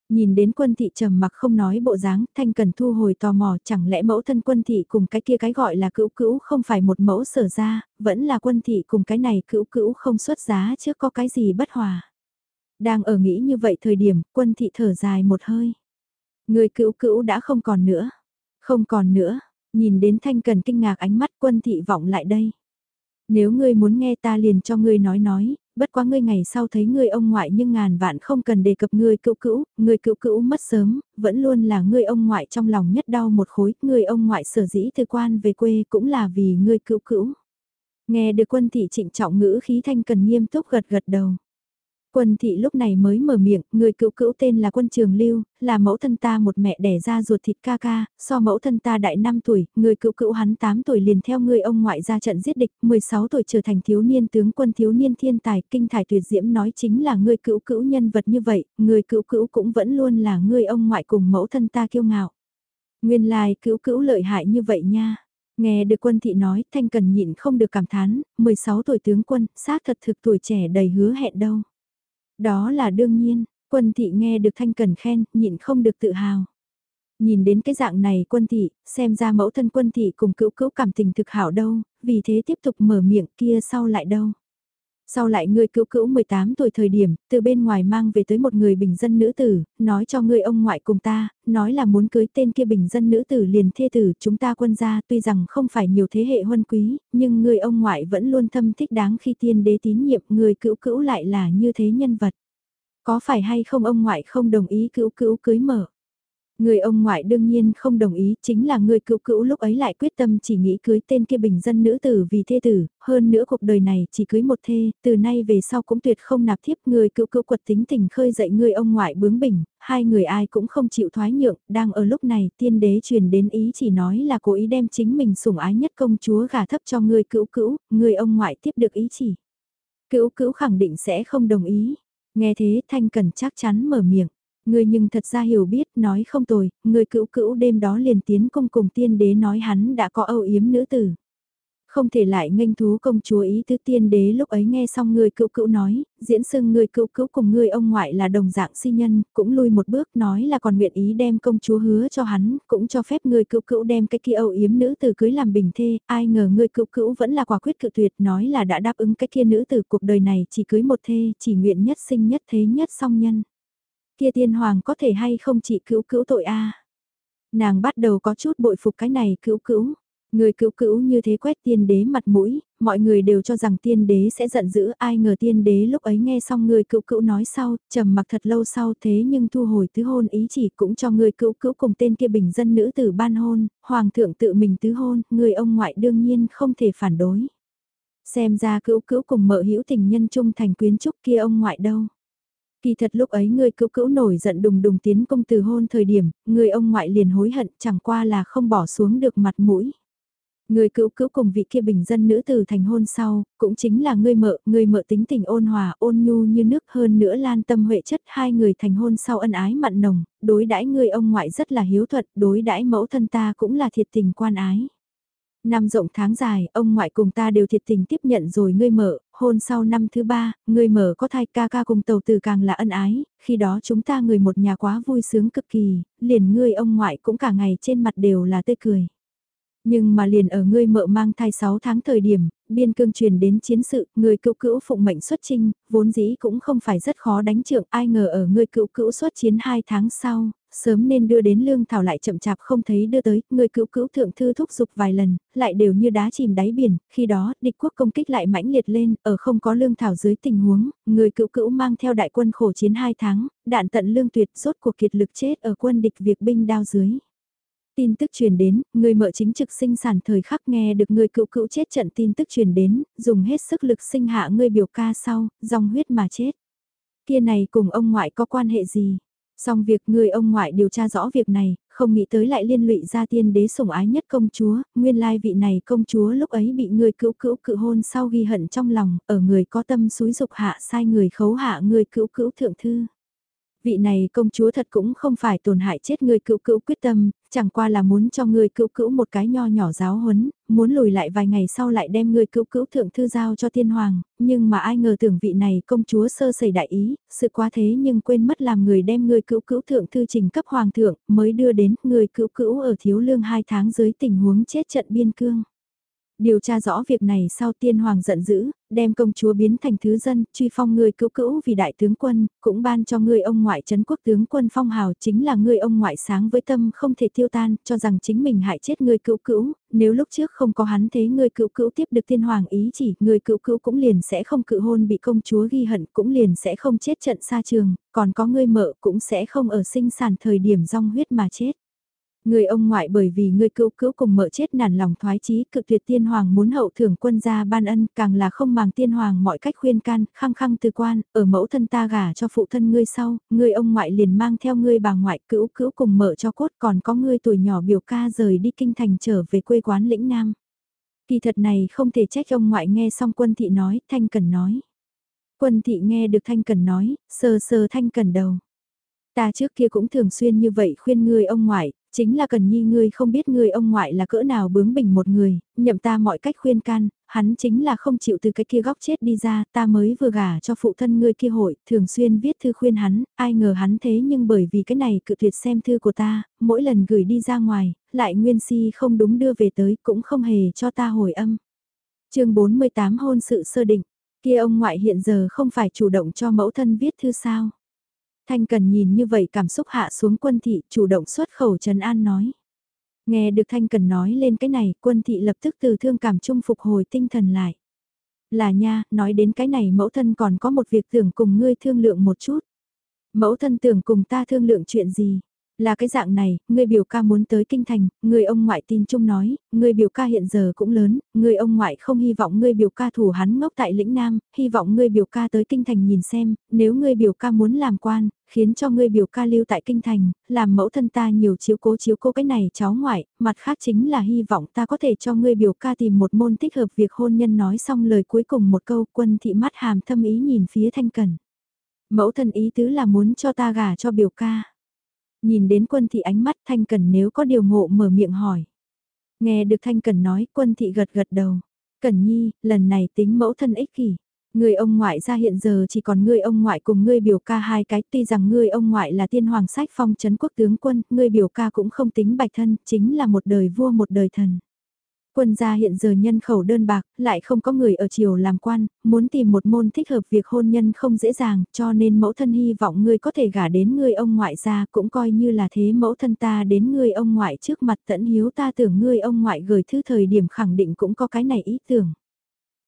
Nhìn đến quân thị trầm mặc không nói bộ dáng, thanh cần thu hồi tò mò chẳng lẽ mẫu thân quân thị cùng cái kia cái gọi là cữu cữu không phải một mẫu sở ra, vẫn là quân thị cùng cái này cữu cữu không xuất giá trước có cái gì bất hòa. Đang ở nghĩ như vậy thời điểm, quân thị thở dài một hơi. Người cữu cữu đã không còn nữa. Không còn nữa, nhìn đến thanh cần kinh ngạc ánh mắt quân thị vọng lại đây. Nếu ngươi muốn nghe ta liền cho ngươi nói nói, bất quá ngươi ngày sau thấy ngươi ông ngoại nhưng ngàn vạn không cần đề cập ngươi cựu cữu, ngươi cựu cữu mất sớm, vẫn luôn là ngươi ông ngoại trong lòng nhất đau một khối, ngươi ông ngoại sở dĩ thư quan về quê cũng là vì ngươi cựu cữu. Nghe được quân thị trịnh trọng ngữ khí thanh cần nghiêm túc gật gật đầu. Quân thị lúc này mới mở miệng, người cựu cữu tên là quân trường lưu, là mẫu thân ta một mẹ đẻ ra ruột thịt ca ca, so mẫu thân ta đại 5 tuổi, người cựu cữu hắn 8 tuổi liền theo người ông ngoại ra trận giết địch, 16 tuổi trở thành thiếu niên tướng quân thiếu niên thiên tài, kinh thải tuyệt diễm nói chính là người cựu cữu nhân vật như vậy, người cựu cữu cũng vẫn luôn là người ông ngoại cùng mẫu thân ta kiêu ngạo. Nguyên lai cữu cữu lợi hại như vậy nha. Nghe được quân thị nói, Thanh Cần nhịn không được cảm thán, 16 tuổi tướng quân, xác thật thực tuổi trẻ đầy hứa hẹn đâu. Đó là đương nhiên, quân thị nghe được thanh cần khen, nhịn không được tự hào. Nhìn đến cái dạng này quân thị, xem ra mẫu thân quân thị cùng cữu cữu cảm tình thực hảo đâu, vì thế tiếp tục mở miệng kia sau lại đâu. Sau lại ngươi cứu cữu 18 tuổi thời điểm, từ bên ngoài mang về tới một người bình dân nữ tử, nói cho ngươi ông ngoại cùng ta, nói là muốn cưới tên kia bình dân nữ tử liền thê tử chúng ta quân gia tuy rằng không phải nhiều thế hệ huân quý, nhưng người ông ngoại vẫn luôn thâm thích đáng khi tiên đế tín nhiệm người cữu cữu lại là như thế nhân vật. Có phải hay không ông ngoại không đồng ý cữu cữu cưới mở? Người ông ngoại đương nhiên không đồng ý, chính là người cựu cữu lúc ấy lại quyết tâm chỉ nghĩ cưới tên kia bình dân nữ tử vì thê tử, hơn nữa cuộc đời này chỉ cưới một thê, từ nay về sau cũng tuyệt không nạp thiếp người cựu cữu quật tính tình khơi dậy người ông ngoại bướng bỉnh, hai người ai cũng không chịu thoái nhượng, đang ở lúc này tiên đế truyền đến ý chỉ nói là cố ý đem chính mình sủng ái nhất công chúa gà thấp cho người cựu cữu, người ông ngoại tiếp được ý chỉ. Cữu cữu khẳng định sẽ không đồng ý, nghe thế thanh cần chắc chắn mở miệng. Người nhưng thật ra hiểu biết, nói không tồi, người cữu cữu đêm đó liền tiến công cùng tiên đế nói hắn đã có âu yếm nữ tử. Không thể lại nghênh thú công chúa ý tứ tiên đế lúc ấy nghe xong người cữu cữu nói, diễn sưng người cữu cữu cùng người ông ngoại là đồng dạng si nhân, cũng lui một bước nói là còn nguyện ý đem công chúa hứa cho hắn, cũng cho phép người cữu cữu đem cái kia âu yếm nữ tử cưới làm bình thê, ai ngờ người cữu cữu vẫn là quả quyết cự tuyệt nói là đã đáp ứng cái kia nữ tử cuộc đời này chỉ cưới một thê, chỉ nguyện nhất sinh nhất thế nhất song nhân. Kia tiên hoàng có thể hay không chỉ cứu cứu tội a Nàng bắt đầu có chút bội phục cái này cứu cứu Người cứu cứu như thế quét tiên đế mặt mũi, mọi người đều cho rằng tiên đế sẽ giận dữ ai ngờ tiên đế lúc ấy nghe xong người cứu cứu nói sau, trầm mặc thật lâu sau thế nhưng thu hồi tứ hôn ý chỉ cũng cho người cứu cứu cùng tên kia bình dân nữ tử ban hôn, hoàng thượng tự mình tứ hôn, người ông ngoại đương nhiên không thể phản đối. Xem ra cứu cứu cùng mợ hữu tình nhân trung thành quyến trúc kia ông ngoại đâu. Kỳ thật lúc ấy người cữu cữu nổi giận đùng đùng tiến công từ hôn thời điểm, người ông ngoại liền hối hận chẳng qua là không bỏ xuống được mặt mũi. Người cữu cữu cùng vị kia bình dân nữ từ thành hôn sau, cũng chính là người mợ, người mợ tính tình ôn hòa, ôn nhu như nước hơn nữa lan tâm huệ chất hai người thành hôn sau ân ái mặn nồng, đối đãi người ông ngoại rất là hiếu thuận, đối đãi mẫu thân ta cũng là thiệt tình quan ái. Năm rộng tháng dài, ông ngoại cùng ta đều thiệt tình tiếp nhận rồi ngươi mở, hôn sau năm thứ ba, ngươi mở có thai ca ca cùng tàu từ càng là ân ái, khi đó chúng ta người một nhà quá vui sướng cực kỳ, liền ngươi ông ngoại cũng cả ngày trên mặt đều là tươi cười. Nhưng mà liền ở ngươi mợ mang thai 6 tháng thời điểm, biên cương truyền đến chiến sự, người cựu cữu phụng mệnh xuất chinh vốn dĩ cũng không phải rất khó đánh trưởng, ai ngờ ở ngươi cựu cữu xuất chiến 2 tháng sau, sớm nên đưa đến lương thảo lại chậm chạp không thấy đưa tới, người cứu cứu thượng thư thúc giục vài lần, lại đều như đá chìm đáy biển, khi đó, địch quốc công kích lại mãnh liệt lên, ở không có lương thảo dưới tình huống, người cứu cứu mang theo đại quân khổ chiến 2 tháng, đạn tận lương tuyệt, rốt cuộc kiệt lực chết ở quân địch việc binh đao dưới. Tin tức truyền đến, người mợ chính trực sinh sản thời khắc nghe được người cựu cựu chết trận tin tức truyền đến, dùng hết sức lực sinh hạ người biểu ca sau, dòng huyết mà chết. Kia này cùng ông ngoại có quan hệ gì? Xong việc người ông ngoại điều tra rõ việc này, không nghĩ tới lại liên lụy ra tiên đế sủng ái nhất công chúa, nguyên lai vị này công chúa lúc ấy bị người cữu cữu cự hôn sau ghi hận trong lòng, ở người có tâm suối dục hạ sai người khấu hạ người cữu cữu thượng thư. Vị này công chúa thật cũng không phải tổn hại chết người cựu cữu quyết tâm, chẳng qua là muốn cho người cứu cữu một cái nho nhỏ giáo huấn, muốn lùi lại vài ngày sau lại đem người cứu cữu thượng thư giao cho tiên hoàng, nhưng mà ai ngờ tưởng vị này công chúa sơ sẩy đại ý, sự quá thế nhưng quên mất làm người đem người cứu cữu thượng thư trình cấp hoàng thượng, mới đưa đến người cứu cữu ở thiếu lương hai tháng dưới tình huống chết trận biên cương. Điều tra rõ việc này sau tiên hoàng giận dữ, đem công chúa biến thành thứ dân, truy phong người cứu cữu vì đại tướng quân, cũng ban cho người ông ngoại trấn quốc tướng quân phong hào chính là người ông ngoại sáng với tâm không thể tiêu tan, cho rằng chính mình hại chết người cứu cữu, nếu lúc trước không có hắn thế người cứu cữu tiếp được tiên hoàng ý chỉ, người cứu cữu cũng liền sẽ không cự hôn bị công chúa ghi hận, cũng liền sẽ không chết trận xa trường, còn có người mợ cũng sẽ không ở sinh sản thời điểm rong huyết mà chết. Người ông ngoại bởi vì người cứu cứu cùng mợ chết nản lòng thoái chí cực tuyệt tiên hoàng muốn hậu thưởng quân gia ban ân càng là không màng tiên hoàng mọi cách khuyên can, khăng khăng từ quan, ở mẫu thân ta gả cho phụ thân ngươi sau, người ông ngoại liền mang theo ngươi bà ngoại cứu cứu cùng mợ cho cốt còn có ngươi tuổi nhỏ biểu ca rời đi kinh thành trở về quê quán lĩnh nam. Kỳ thật này không thể trách ông ngoại nghe xong quân thị nói, thanh cần nói. Quân thị nghe được thanh cần nói, sờ sờ thanh cần đầu. Ta trước kia cũng thường xuyên như vậy khuyên ngươi ông ngoại, chính là cần nhi ngươi không biết ngươi ông ngoại là cỡ nào bướng bỉnh một người, nhậm ta mọi cách khuyên can, hắn chính là không chịu từ cái kia góc chết đi ra, ta mới vừa gả cho phụ thân ngươi kia hội, thường xuyên viết thư khuyên hắn, ai ngờ hắn thế nhưng bởi vì cái này cự tuyệt xem thư của ta, mỗi lần gửi đi ra ngoài, lại nguyên si không đúng đưa về tới cũng không hề cho ta hồi âm. chương 48 hôn sự sơ định, kia ông ngoại hiện giờ không phải chủ động cho mẫu thân viết thư sao? Thanh Cần nhìn như vậy cảm xúc hạ xuống quân thị chủ động xuất khẩu Trần An nói. Nghe được Thanh Cần nói lên cái này quân thị lập tức từ thương cảm chung phục hồi tinh thần lại. Là nha, nói đến cái này mẫu thân còn có một việc tưởng cùng ngươi thương lượng một chút. Mẫu thân tưởng cùng ta thương lượng chuyện gì? Là cái dạng này, người biểu ca muốn tới kinh thành, người ông ngoại tin chung nói, người biểu ca hiện giờ cũng lớn, người ông ngoại không hy vọng người biểu ca thủ hắn ngốc tại lĩnh Nam, hy vọng người biểu ca tới kinh thành nhìn xem, nếu người biểu ca muốn làm quan, khiến cho người biểu ca lưu tại kinh thành, làm mẫu thân ta nhiều chiếu cố chiếu cố cái này cháu ngoại, mặt khác chính là hy vọng ta có thể cho người biểu ca tìm một môn thích hợp việc hôn nhân nói xong lời cuối cùng một câu quân thị mắt hàm thâm ý nhìn phía thanh cần. Mẫu thân ý tứ là muốn cho ta gả cho biểu ca. Nhìn đến quân thị ánh mắt Thanh Cần nếu có điều ngộ mở miệng hỏi. Nghe được Thanh Cần nói quân thị gật gật đầu. cần Nhi, lần này tính mẫu thân ích kỷ. Người ông ngoại ra hiện giờ chỉ còn người ông ngoại cùng ngươi biểu ca hai cái, tuy rằng ngươi ông ngoại là tiên hoàng sách phong trấn quốc tướng quân, ngươi biểu ca cũng không tính bạch thân, chính là một đời vua một đời thần. Quân gia hiện giờ nhân khẩu đơn bạc, lại không có người ở triều làm quan, muốn tìm một môn thích hợp việc hôn nhân không dễ dàng, cho nên mẫu thân hy vọng ngươi có thể gả đến ngươi ông ngoại gia cũng coi như là thế mẫu thân ta đến ngươi ông ngoại trước mặt tận hiếu ta tưởng ngươi ông ngoại gửi thư thời điểm khẳng định cũng có cái này ý tưởng.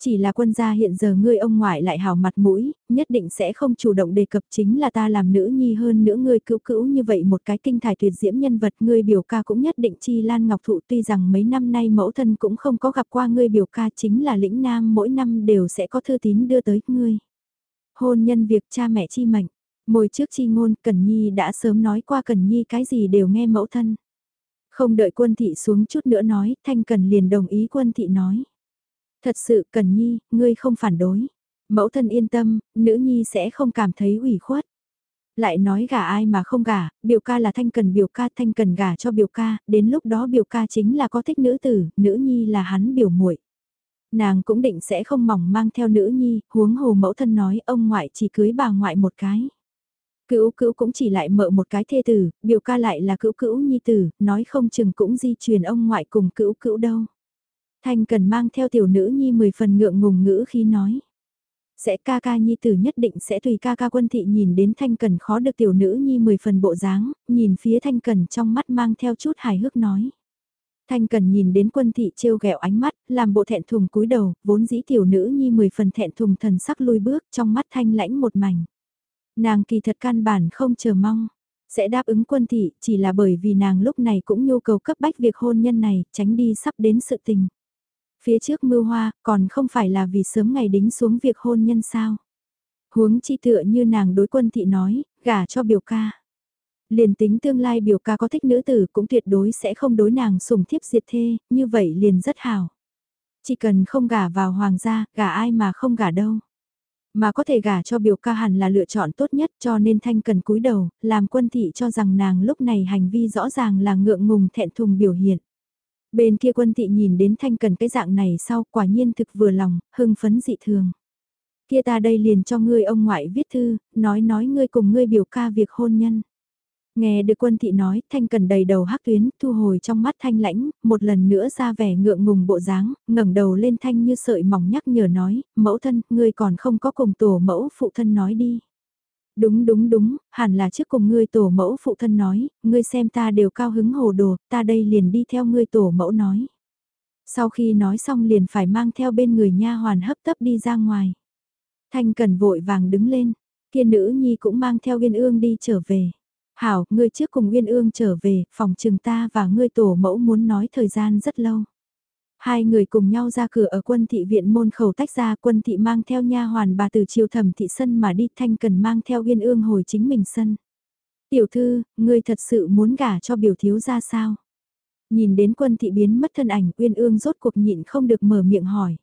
Chỉ là quân gia hiện giờ ngươi ông ngoại lại hào mặt mũi, nhất định sẽ không chủ động đề cập chính là ta làm nữ nhi hơn nữa ngươi cứu cữu như vậy một cái kinh thải tuyệt diễm nhân vật ngươi biểu ca cũng nhất định chi lan ngọc thụ tuy rằng mấy năm nay mẫu thân cũng không có gặp qua ngươi biểu ca chính là lĩnh nam mỗi năm đều sẽ có thư tín đưa tới ngươi. Hôn nhân việc cha mẹ chi mệnh, môi trước chi ngôn Cần Nhi đã sớm nói qua Cần Nhi cái gì đều nghe mẫu thân. Không đợi quân thị xuống chút nữa nói, Thanh Cần liền đồng ý quân thị nói. Thật sự Cần Nhi, ngươi không phản đối. Mẫu thân yên tâm, nữ nhi sẽ không cảm thấy ủy khuất. Lại nói gả ai mà không gả, biểu ca là thanh cần biểu ca thanh cần gả cho biểu ca, đến lúc đó biểu ca chính là có thích nữ tử, nữ nhi là hắn biểu muội Nàng cũng định sẽ không mỏng mang theo nữ nhi, huống hồ mẫu thân nói ông ngoại chỉ cưới bà ngoại một cái. Cữu cữu cũng chỉ lại mợ một cái thê tử, biểu ca lại là cữu cữu nhi tử, nói không chừng cũng di truyền ông ngoại cùng cữu cữu đâu. Thanh cần mang theo tiểu nữ nhi mười phần ngượng ngùng ngữ khi nói. Sẽ ca ca nhi tử nhất định sẽ tùy ca ca quân thị nhìn đến thanh cần khó được tiểu nữ nhi mười phần bộ dáng, nhìn phía thanh cần trong mắt mang theo chút hài hước nói. Thanh cần nhìn đến quân thị trêu ghẹo ánh mắt, làm bộ thẹn thùng cúi đầu, vốn dĩ tiểu nữ nhi mười phần thẹn thùng thần sắc lui bước trong mắt thanh lãnh một mảnh. Nàng kỳ thật căn bản không chờ mong, sẽ đáp ứng quân thị chỉ là bởi vì nàng lúc này cũng nhu cầu cấp bách việc hôn nhân này, tránh đi sắp đến sự tình. Phía trước mưu hoa, còn không phải là vì sớm ngày đính xuống việc hôn nhân sao. Huống chi tựa như nàng đối quân thị nói, gả cho biểu ca. Liền tính tương lai biểu ca có thích nữ tử cũng tuyệt đối sẽ không đối nàng sùng thiếp diệt thê, như vậy liền rất hảo. Chỉ cần không gả vào hoàng gia, gả ai mà không gả đâu. Mà có thể gả cho biểu ca hẳn là lựa chọn tốt nhất cho nên thanh cần cúi đầu, làm quân thị cho rằng nàng lúc này hành vi rõ ràng là ngượng ngùng thẹn thùng biểu hiện. Bên kia quân thị nhìn đến thanh cần cái dạng này sau quả nhiên thực vừa lòng, hưng phấn dị thường. Kia ta đây liền cho ngươi ông ngoại viết thư, nói nói ngươi cùng ngươi biểu ca việc hôn nhân. Nghe được quân thị nói, thanh cần đầy đầu hắc tuyến, thu hồi trong mắt thanh lãnh, một lần nữa ra vẻ ngượng ngùng bộ dáng, ngẩng đầu lên thanh như sợi mỏng nhắc nhở nói, mẫu thân, ngươi còn không có cùng tổ mẫu phụ thân nói đi. Đúng đúng đúng, hẳn là trước cùng ngươi tổ mẫu phụ thân nói, ngươi xem ta đều cao hứng hồ đồ, ta đây liền đi theo ngươi tổ mẫu nói. Sau khi nói xong liền phải mang theo bên người nha hoàn hấp tấp đi ra ngoài. Thanh cần vội vàng đứng lên, kia nữ nhi cũng mang theo Uyên Ương đi trở về. Hảo, ngươi trước cùng Uyên Ương trở về, phòng trường ta và ngươi tổ mẫu muốn nói thời gian rất lâu. Hai người cùng nhau ra cửa ở quân thị viện môn khẩu tách ra quân thị mang theo nha hoàn bà từ chiều thẩm thị sân mà đi thanh cần mang theo uyên ương hồi chính mình sân. Tiểu thư, ngươi thật sự muốn gả cho biểu thiếu ra sao? Nhìn đến quân thị biến mất thân ảnh uyên ương rốt cuộc nhịn không được mở miệng hỏi.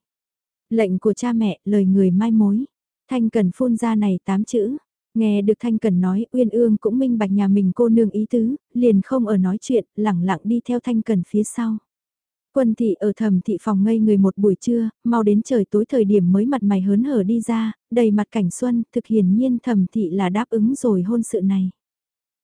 Lệnh của cha mẹ, lời người mai mối. Thanh cần phun ra này tám chữ. Nghe được Thanh Cần nói, Uyên Ương cũng minh bạch nhà mình cô nương ý tứ, liền không ở nói chuyện, lẳng lặng đi theo Thanh Cần phía sau. Quân thị ở thẩm thị phòng ngây người một buổi trưa, mau đến trời tối thời điểm mới mặt mày hớn hở đi ra, đầy mặt cảnh xuân, thực hiển nhiên thẩm thị là đáp ứng rồi hôn sự này.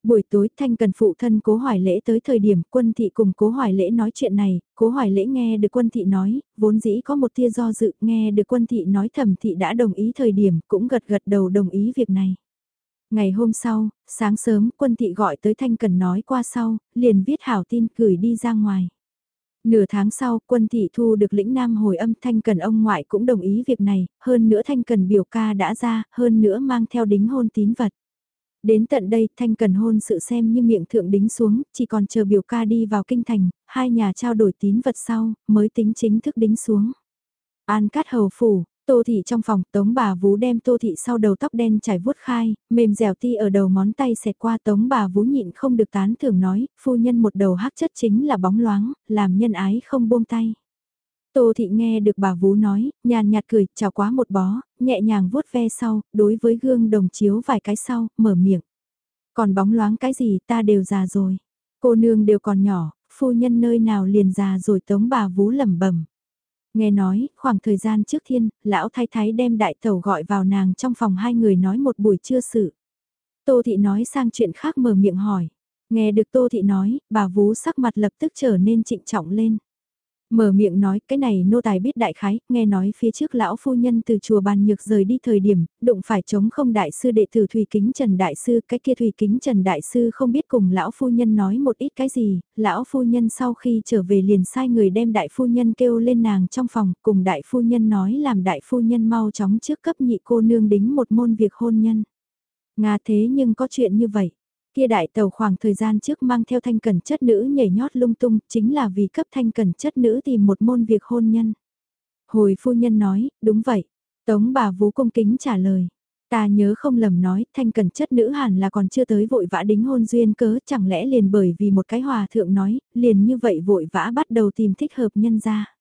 Buổi tối thanh cần phụ thân cố hoài lễ tới thời điểm quân thị cùng cố hoài lễ nói chuyện này, cố hoài lễ nghe được quân thị nói, vốn dĩ có một tia do dự nghe được quân thị nói thẩm thị đã đồng ý thời điểm cũng gật gật đầu đồng ý việc này. Ngày hôm sau, sáng sớm quân thị gọi tới thanh cần nói qua sau, liền viết hảo tin gửi đi ra ngoài. Nửa tháng sau, quân thị thu được lĩnh nam hồi âm thanh cần ông ngoại cũng đồng ý việc này, hơn nữa thanh cần biểu ca đã ra, hơn nữa mang theo đính hôn tín vật. Đến tận đây, thanh cần hôn sự xem như miệng thượng đính xuống, chỉ còn chờ biểu ca đi vào kinh thành, hai nhà trao đổi tín vật sau, mới tính chính thức đính xuống. An cát hầu phủ, Tô thị trong phòng, tống bà vú đem tô thị sau đầu tóc đen trải vuốt khai, mềm dẻo ti ở đầu ngón tay xẹt qua tống bà vú nhịn không được tán thưởng nói, phu nhân một đầu hắc chất chính là bóng loáng, làm nhân ái không buông tay. Tô thị nghe được bà vú nói, nhàn nhạt cười, chào quá một bó, nhẹ nhàng vuốt ve sau, đối với gương đồng chiếu vài cái sau, mở miệng. Còn bóng loáng cái gì ta đều già rồi. Cô nương đều còn nhỏ, phu nhân nơi nào liền già rồi tống bà vú lẩm bẩm Nghe nói, khoảng thời gian trước thiên, lão thái thái đem đại tẩu gọi vào nàng trong phòng hai người nói một buổi trưa sự. Tô thị nói sang chuyện khác mở miệng hỏi. Nghe được Tô thị nói, bà vú sắc mặt lập tức trở nên trịnh trọng lên. Mở miệng nói, cái này nô tài biết đại khái, nghe nói phía trước lão phu nhân từ chùa bàn nhược rời đi thời điểm, đụng phải chống không đại sư đệ tử Thủy Kính Trần Đại Sư, cái kia Thủy Kính Trần Đại Sư không biết cùng lão phu nhân nói một ít cái gì, lão phu nhân sau khi trở về liền sai người đem đại phu nhân kêu lên nàng trong phòng, cùng đại phu nhân nói làm đại phu nhân mau chóng trước cấp nhị cô nương đính một môn việc hôn nhân. Nga thế nhưng có chuyện như vậy. Kia đại tàu khoảng thời gian trước mang theo thanh cẩn chất nữ nhảy nhót lung tung chính là vì cấp thanh cẩn chất nữ tìm một môn việc hôn nhân. Hồi phu nhân nói, đúng vậy. Tống bà vú cung kính trả lời. Ta nhớ không lầm nói, thanh cẩn chất nữ hẳn là còn chưa tới vội vã đính hôn duyên cớ, chẳng lẽ liền bởi vì một cái hòa thượng nói, liền như vậy vội vã bắt đầu tìm thích hợp nhân ra.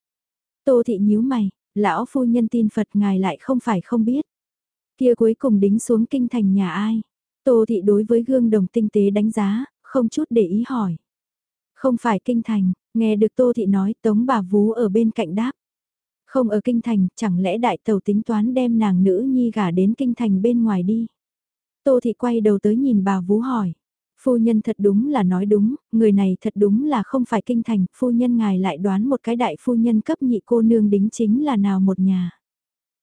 Tô thị nhíu mày, lão phu nhân tin Phật ngài lại không phải không biết. Kia cuối cùng đính xuống kinh thành nhà ai? Tô thị đối với gương đồng tinh tế đánh giá, không chút để ý hỏi. Không phải kinh thành, nghe được Tô thị nói tống bà vú ở bên cạnh đáp. Không ở kinh thành, chẳng lẽ đại tàu tính toán đem nàng nữ nhi gả đến kinh thành bên ngoài đi. Tô thị quay đầu tới nhìn bà vú hỏi. Phu nhân thật đúng là nói đúng, người này thật đúng là không phải kinh thành, phu nhân ngài lại đoán một cái đại phu nhân cấp nhị cô nương đính chính là nào một nhà.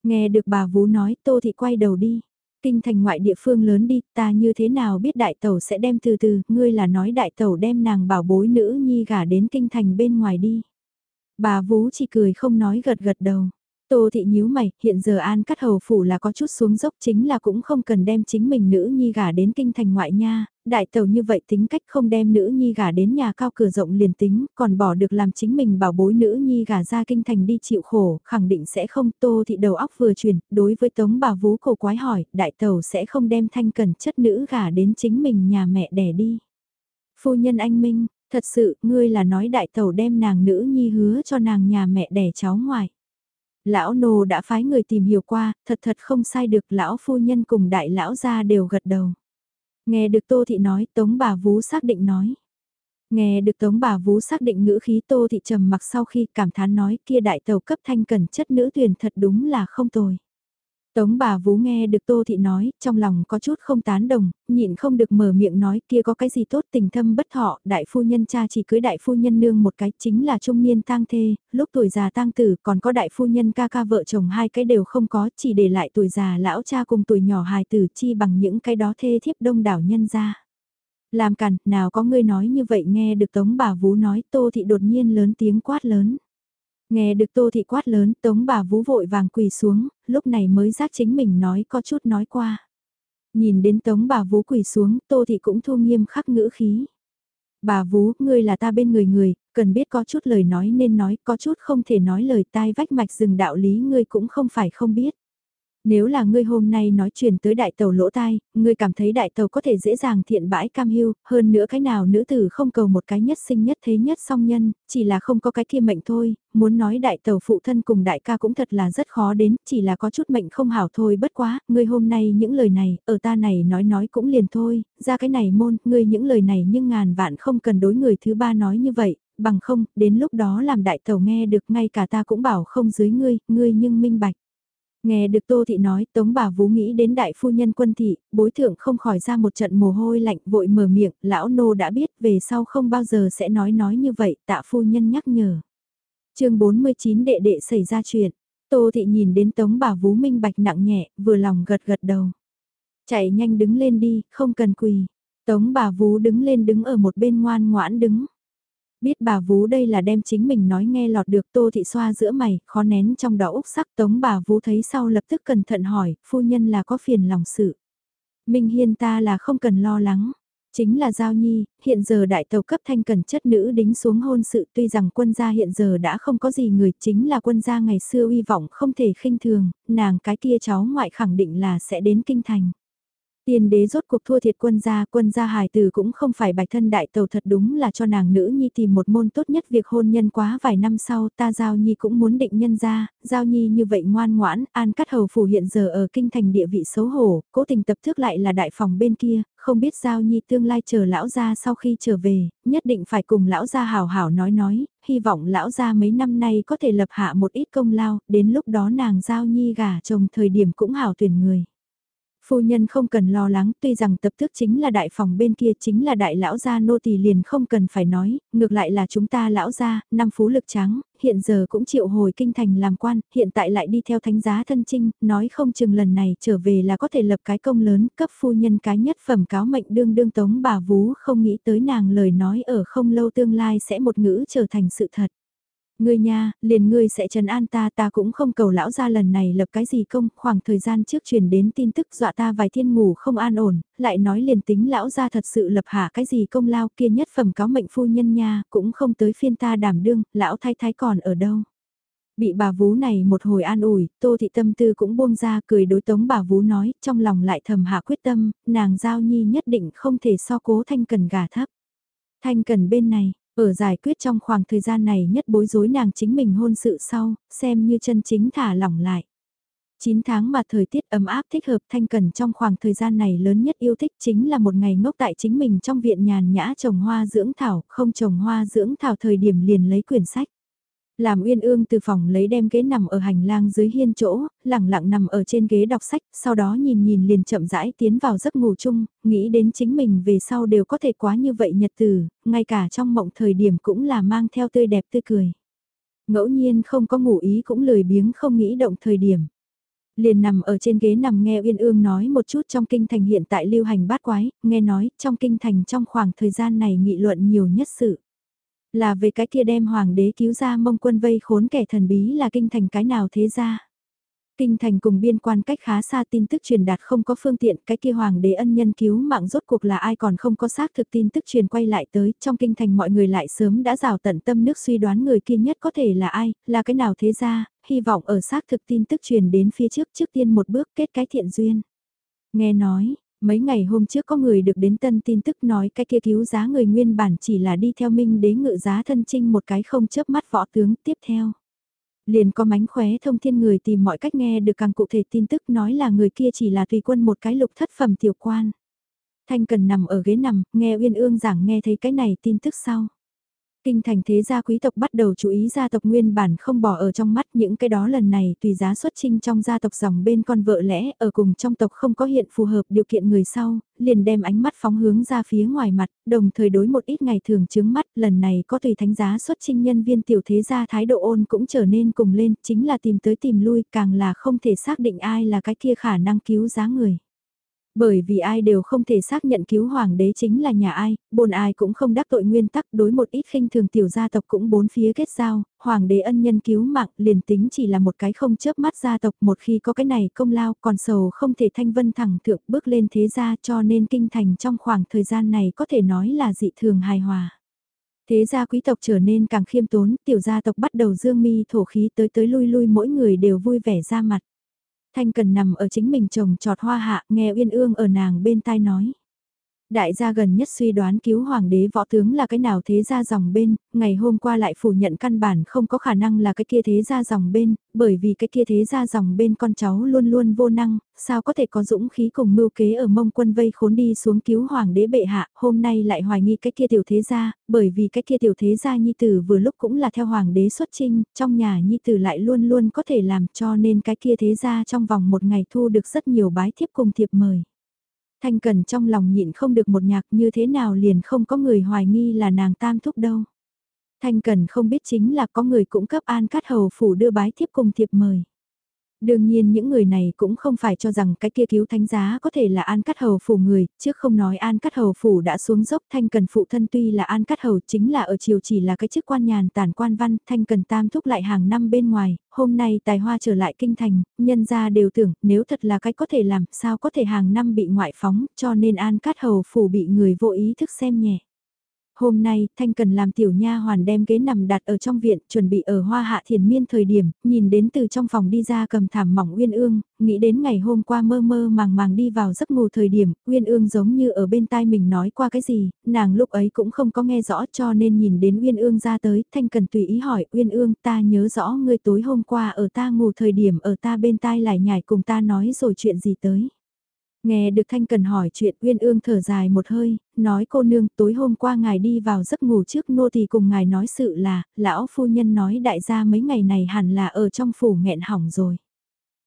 Nghe được bà vú nói tô thị quay đầu đi. Kinh thành ngoại địa phương lớn đi, ta như thế nào biết đại tẩu sẽ đem từ từ, ngươi là nói đại tẩu đem nàng bảo bối nữ nhi gả đến kinh thành bên ngoài đi. Bà vú chỉ cười không nói gật gật đầu. Tô thị nhíu mày, hiện giờ an cắt hầu phủ là có chút xuống dốc chính là cũng không cần đem chính mình nữ nhi gả đến kinh thành ngoại nha, đại tàu như vậy tính cách không đem nữ nhi gả đến nhà cao cửa rộng liền tính, còn bỏ được làm chính mình bảo bối nữ nhi gả ra kinh thành đi chịu khổ, khẳng định sẽ không tô thị đầu óc vừa chuyển, đối với tống bà vú cổ quái hỏi, đại tàu sẽ không đem thanh cần chất nữ gả đến chính mình nhà mẹ đẻ đi. Phu nhân anh Minh, thật sự, ngươi là nói đại tàu đem nàng nữ nhi hứa cho nàng nhà mẹ đẻ cháu ngoại. Lão nô đã phái người tìm hiểu qua, thật thật không sai được lão phu nhân cùng đại lão gia đều gật đầu. Nghe được Tô Thị nói, Tống bà Vú xác định nói. Nghe được Tống bà Vú xác định ngữ khí Tô Thị trầm mặc sau khi cảm thán nói kia đại tàu cấp thanh cần chất nữ tuyển thật đúng là không tồi. Tống bà vú nghe được Tô Thị nói, trong lòng có chút không tán đồng, nhịn không được mở miệng nói kia có cái gì tốt tình thâm bất thọ, đại phu nhân cha chỉ cưới đại phu nhân nương một cái chính là trung niên tang thê, lúc tuổi già tang tử còn có đại phu nhân ca ca vợ chồng hai cái đều không có, chỉ để lại tuổi già lão cha cùng tuổi nhỏ hài tử chi bằng những cái đó thê thiếp đông đảo nhân ra. Làm cằn, nào có người nói như vậy nghe được tống bà vú nói Tô Thị đột nhiên lớn tiếng quát lớn. Nghe được tô thị quát lớn tống bà vú vội vàng quỳ xuống, lúc này mới giác chính mình nói có chút nói qua. Nhìn đến tống bà vú quỳ xuống, tô thị cũng thu nghiêm khắc ngữ khí. Bà vú, ngươi là ta bên người người, cần biết có chút lời nói nên nói, có chút không thể nói lời tai vách mạch rừng đạo lý ngươi cũng không phải không biết. Nếu là ngươi hôm nay nói chuyện tới đại tàu lỗ tai, ngươi cảm thấy đại tàu có thể dễ dàng thiện bãi cam hưu, hơn nữa cái nào nữ tử không cầu một cái nhất sinh nhất thế nhất song nhân, chỉ là không có cái kia mệnh thôi, muốn nói đại tàu phụ thân cùng đại ca cũng thật là rất khó đến, chỉ là có chút mệnh không hảo thôi bất quá, ngươi hôm nay những lời này, ở ta này nói nói cũng liền thôi, ra cái này môn, ngươi những lời này nhưng ngàn vạn không cần đối người thứ ba nói như vậy, bằng không, đến lúc đó làm đại tàu nghe được ngay cả ta cũng bảo không dưới ngươi, ngươi nhưng minh bạch. Nghe được Tô Thị nói, Tống bà Vú nghĩ đến đại phu nhân quân thị, bối thượng không khỏi ra một trận mồ hôi lạnh vội mở miệng, lão nô đã biết về sau không bao giờ sẽ nói nói như vậy, tạ phu nhân nhắc nhở. chương 49 đệ đệ xảy ra chuyện, Tô Thị nhìn đến Tống bà Vú minh bạch nặng nhẹ, vừa lòng gật gật đầu. Chạy nhanh đứng lên đi, không cần quỳ. Tống bà Vú đứng lên đứng ở một bên ngoan ngoãn đứng. Biết bà vú đây là đem chính mình nói nghe lọt được tô thị xoa giữa mày, khó nén trong đó úc sắc tống bà vú thấy sau lập tức cẩn thận hỏi, phu nhân là có phiền lòng sự. Minh Hiên ta là không cần lo lắng. Chính là Giao Nhi, hiện giờ đại tàu cấp thanh cần chất nữ đính xuống hôn sự tuy rằng quân gia hiện giờ đã không có gì người chính là quân gia ngày xưa uy vọng không thể khinh thường, nàng cái kia cháu ngoại khẳng định là sẽ đến kinh thành. Tiên đế rốt cuộc thua thiệt quân gia, quân gia hài tử cũng không phải bạch thân đại tàu thật đúng là cho nàng nữ nhi tìm một môn tốt nhất việc hôn nhân quá vài năm sau ta giao nhi cũng muốn định nhân ra, giao nhi như vậy ngoan ngoãn, an cắt hầu phủ hiện giờ ở kinh thành địa vị xấu hổ, cố tình tập thước lại là đại phòng bên kia, không biết giao nhi tương lai chờ lão gia sau khi trở về, nhất định phải cùng lão gia hảo hảo nói nói, hy vọng lão gia mấy năm nay có thể lập hạ một ít công lao, đến lúc đó nàng giao nhi gả chồng thời điểm cũng hảo tuyển người. Phu nhân không cần lo lắng, tuy rằng tập thức chính là đại phòng bên kia chính là đại lão gia nô tỳ liền không cần phải nói, ngược lại là chúng ta lão gia, năm phú lực trắng, hiện giờ cũng chịu hồi kinh thành làm quan, hiện tại lại đi theo thánh giá thân trinh, nói không chừng lần này trở về là có thể lập cái công lớn, cấp phu nhân cái nhất phẩm cáo mệnh đương đương tống bà vú không nghĩ tới nàng lời nói ở không lâu tương lai sẽ một ngữ trở thành sự thật. Ngươi nha, liền ngươi sẽ trần an ta ta cũng không cầu lão ra lần này lập cái gì công, khoảng thời gian trước truyền đến tin tức dọa ta vài thiên ngủ không an ổn, lại nói liền tính lão ra thật sự lập hạ cái gì công lao kia nhất phẩm cáo mệnh phu nhân nha, cũng không tới phiên ta đảm đương, lão thái thái còn ở đâu. Bị bà vú này một hồi an ủi, tô thị tâm tư cũng buông ra cười đối tống bà vú nói, trong lòng lại thầm hạ quyết tâm, nàng giao nhi nhất định không thể so cố thanh cần gà thấp. Thanh cần bên này, ở giải quyết trong khoảng thời gian này nhất bối rối nàng chính mình hôn sự sau, xem như chân chính thả lỏng lại. 9 tháng mà thời tiết ấm áp thích hợp thanh cần trong khoảng thời gian này lớn nhất yêu thích chính là một ngày ngốc tại chính mình trong viện nhàn nhã trồng hoa dưỡng thảo, không trồng hoa dưỡng thảo thời điểm liền lấy quyển sách. Làm uyên ương từ phòng lấy đem ghế nằm ở hành lang dưới hiên chỗ, lẳng lặng nằm ở trên ghế đọc sách, sau đó nhìn nhìn liền chậm rãi tiến vào giấc ngủ chung, nghĩ đến chính mình về sau đều có thể quá như vậy nhật từ, ngay cả trong mộng thời điểm cũng là mang theo tươi đẹp tươi cười. Ngẫu nhiên không có ngủ ý cũng lười biếng không nghĩ động thời điểm. Liền nằm ở trên ghế nằm nghe Uyên Ương nói một chút trong kinh thành hiện tại lưu hành bát quái, nghe nói trong kinh thành trong khoảng thời gian này nghị luận nhiều nhất sự. Là về cái kia đem hoàng đế cứu ra mông quân vây khốn kẻ thần bí là kinh thành cái nào thế ra. Kinh thành cùng biên quan cách khá xa tin tức truyền đạt không có phương tiện, cái kia hoàng đế ân nhân cứu mạng rốt cuộc là ai còn không có xác thực tin tức truyền quay lại tới, trong kinh thành mọi người lại sớm đã rào tận tâm nước suy đoán người kia nhất có thể là ai, là cái nào thế ra, hy vọng ở xác thực tin tức truyền đến phía trước trước tiên một bước kết cái thiện duyên. Nghe nói, Mấy ngày hôm trước có người được đến tân tin tức nói cái kia cứu giá người nguyên bản chỉ là đi theo minh đế ngự giá thân trinh một cái không chớp mắt võ tướng tiếp theo. Liền có mánh khóe thông thiên người tìm mọi cách nghe được càng cụ thể tin tức nói là người kia chỉ là tùy quân một cái lục thất phẩm tiểu quan. Thanh cần nằm ở ghế nằm, nghe Uyên Ương giảng nghe thấy cái này tin tức sau. Kinh thành thế gia quý tộc bắt đầu chú ý gia tộc nguyên bản không bỏ ở trong mắt những cái đó lần này tùy giá xuất trinh trong gia tộc dòng bên con vợ lẽ ở cùng trong tộc không có hiện phù hợp điều kiện người sau, liền đem ánh mắt phóng hướng ra phía ngoài mặt, đồng thời đối một ít ngày thường chướng mắt, lần này có tùy thánh giá xuất trinh nhân viên tiểu thế gia thái độ ôn cũng trở nên cùng lên, chính là tìm tới tìm lui, càng là không thể xác định ai là cái kia khả năng cứu giá người. Bởi vì ai đều không thể xác nhận cứu hoàng đế chính là nhà ai, bồn ai cũng không đắc tội nguyên tắc đối một ít khinh thường tiểu gia tộc cũng bốn phía kết giao, hoàng đế ân nhân cứu mạng liền tính chỉ là một cái không chớp mắt gia tộc một khi có cái này công lao còn sầu không thể thanh vân thẳng thượng bước lên thế gia cho nên kinh thành trong khoảng thời gian này có thể nói là dị thường hài hòa. Thế gia quý tộc trở nên càng khiêm tốn, tiểu gia tộc bắt đầu dương mi thổ khí tới tới lui lui mỗi người đều vui vẻ ra mặt. Thanh cần nằm ở chính mình trồng trọt hoa hạ, nghe uyên ương ở nàng bên tai nói. Đại gia gần nhất suy đoán cứu hoàng đế võ tướng là cái nào thế gia dòng bên, ngày hôm qua lại phủ nhận căn bản không có khả năng là cái kia thế gia dòng bên, bởi vì cái kia thế gia dòng bên con cháu luôn luôn vô năng, sao có thể có dũng khí cùng mưu kế ở mông quân vây khốn đi xuống cứu hoàng đế bệ hạ, hôm nay lại hoài nghi cái kia tiểu thế gia, bởi vì cái kia tiểu thế gia nhi tử vừa lúc cũng là theo hoàng đế xuất trinh, trong nhà nhi tử lại luôn luôn có thể làm cho nên cái kia thế gia trong vòng một ngày thu được rất nhiều bái thiếp cùng thiệp mời. Thanh Cần trong lòng nhịn không được một nhạc như thế nào liền không có người hoài nghi là nàng tam thúc đâu. Thanh Cần không biết chính là có người cũng cấp an cát hầu phủ đưa bái thiếp cùng thiệp mời. Đương nhiên những người này cũng không phải cho rằng cái kia cứu thánh giá có thể là An Cát Hầu phủ người, trước không nói An Cát Hầu phủ đã xuống dốc Thanh Cần phụ thân tuy là An Cát Hầu chính là ở chiều chỉ là cái chức quan nhàn tản quan văn, Thanh Cần tam thúc lại hàng năm bên ngoài, hôm nay tài hoa trở lại kinh thành, nhân gia đều tưởng nếu thật là cái có thể làm sao có thể hàng năm bị ngoại phóng cho nên An Cát Hầu phủ bị người vô ý thức xem nhẹ. Hôm nay, Thanh Cần làm tiểu nha hoàn đem ghế nằm đặt ở trong viện, chuẩn bị ở hoa hạ thiền miên thời điểm, nhìn đến từ trong phòng đi ra cầm thảm mỏng Uyên Ương, nghĩ đến ngày hôm qua mơ mơ màng màng đi vào giấc ngủ thời điểm, Uyên Ương giống như ở bên tai mình nói qua cái gì, nàng lúc ấy cũng không có nghe rõ cho nên nhìn đến Uyên Ương ra tới, Thanh Cần tùy ý hỏi, Uyên Ương ta nhớ rõ ngươi tối hôm qua ở ta ngủ thời điểm ở ta bên tai lại nhảy cùng ta nói rồi chuyện gì tới. Nghe được Thanh Cần hỏi chuyện Uyên Ương thở dài một hơi, nói cô nương tối hôm qua ngài đi vào giấc ngủ trước nô thì cùng ngài nói sự là, lão phu nhân nói đại gia mấy ngày này hẳn là ở trong phủ nghẹn hỏng rồi.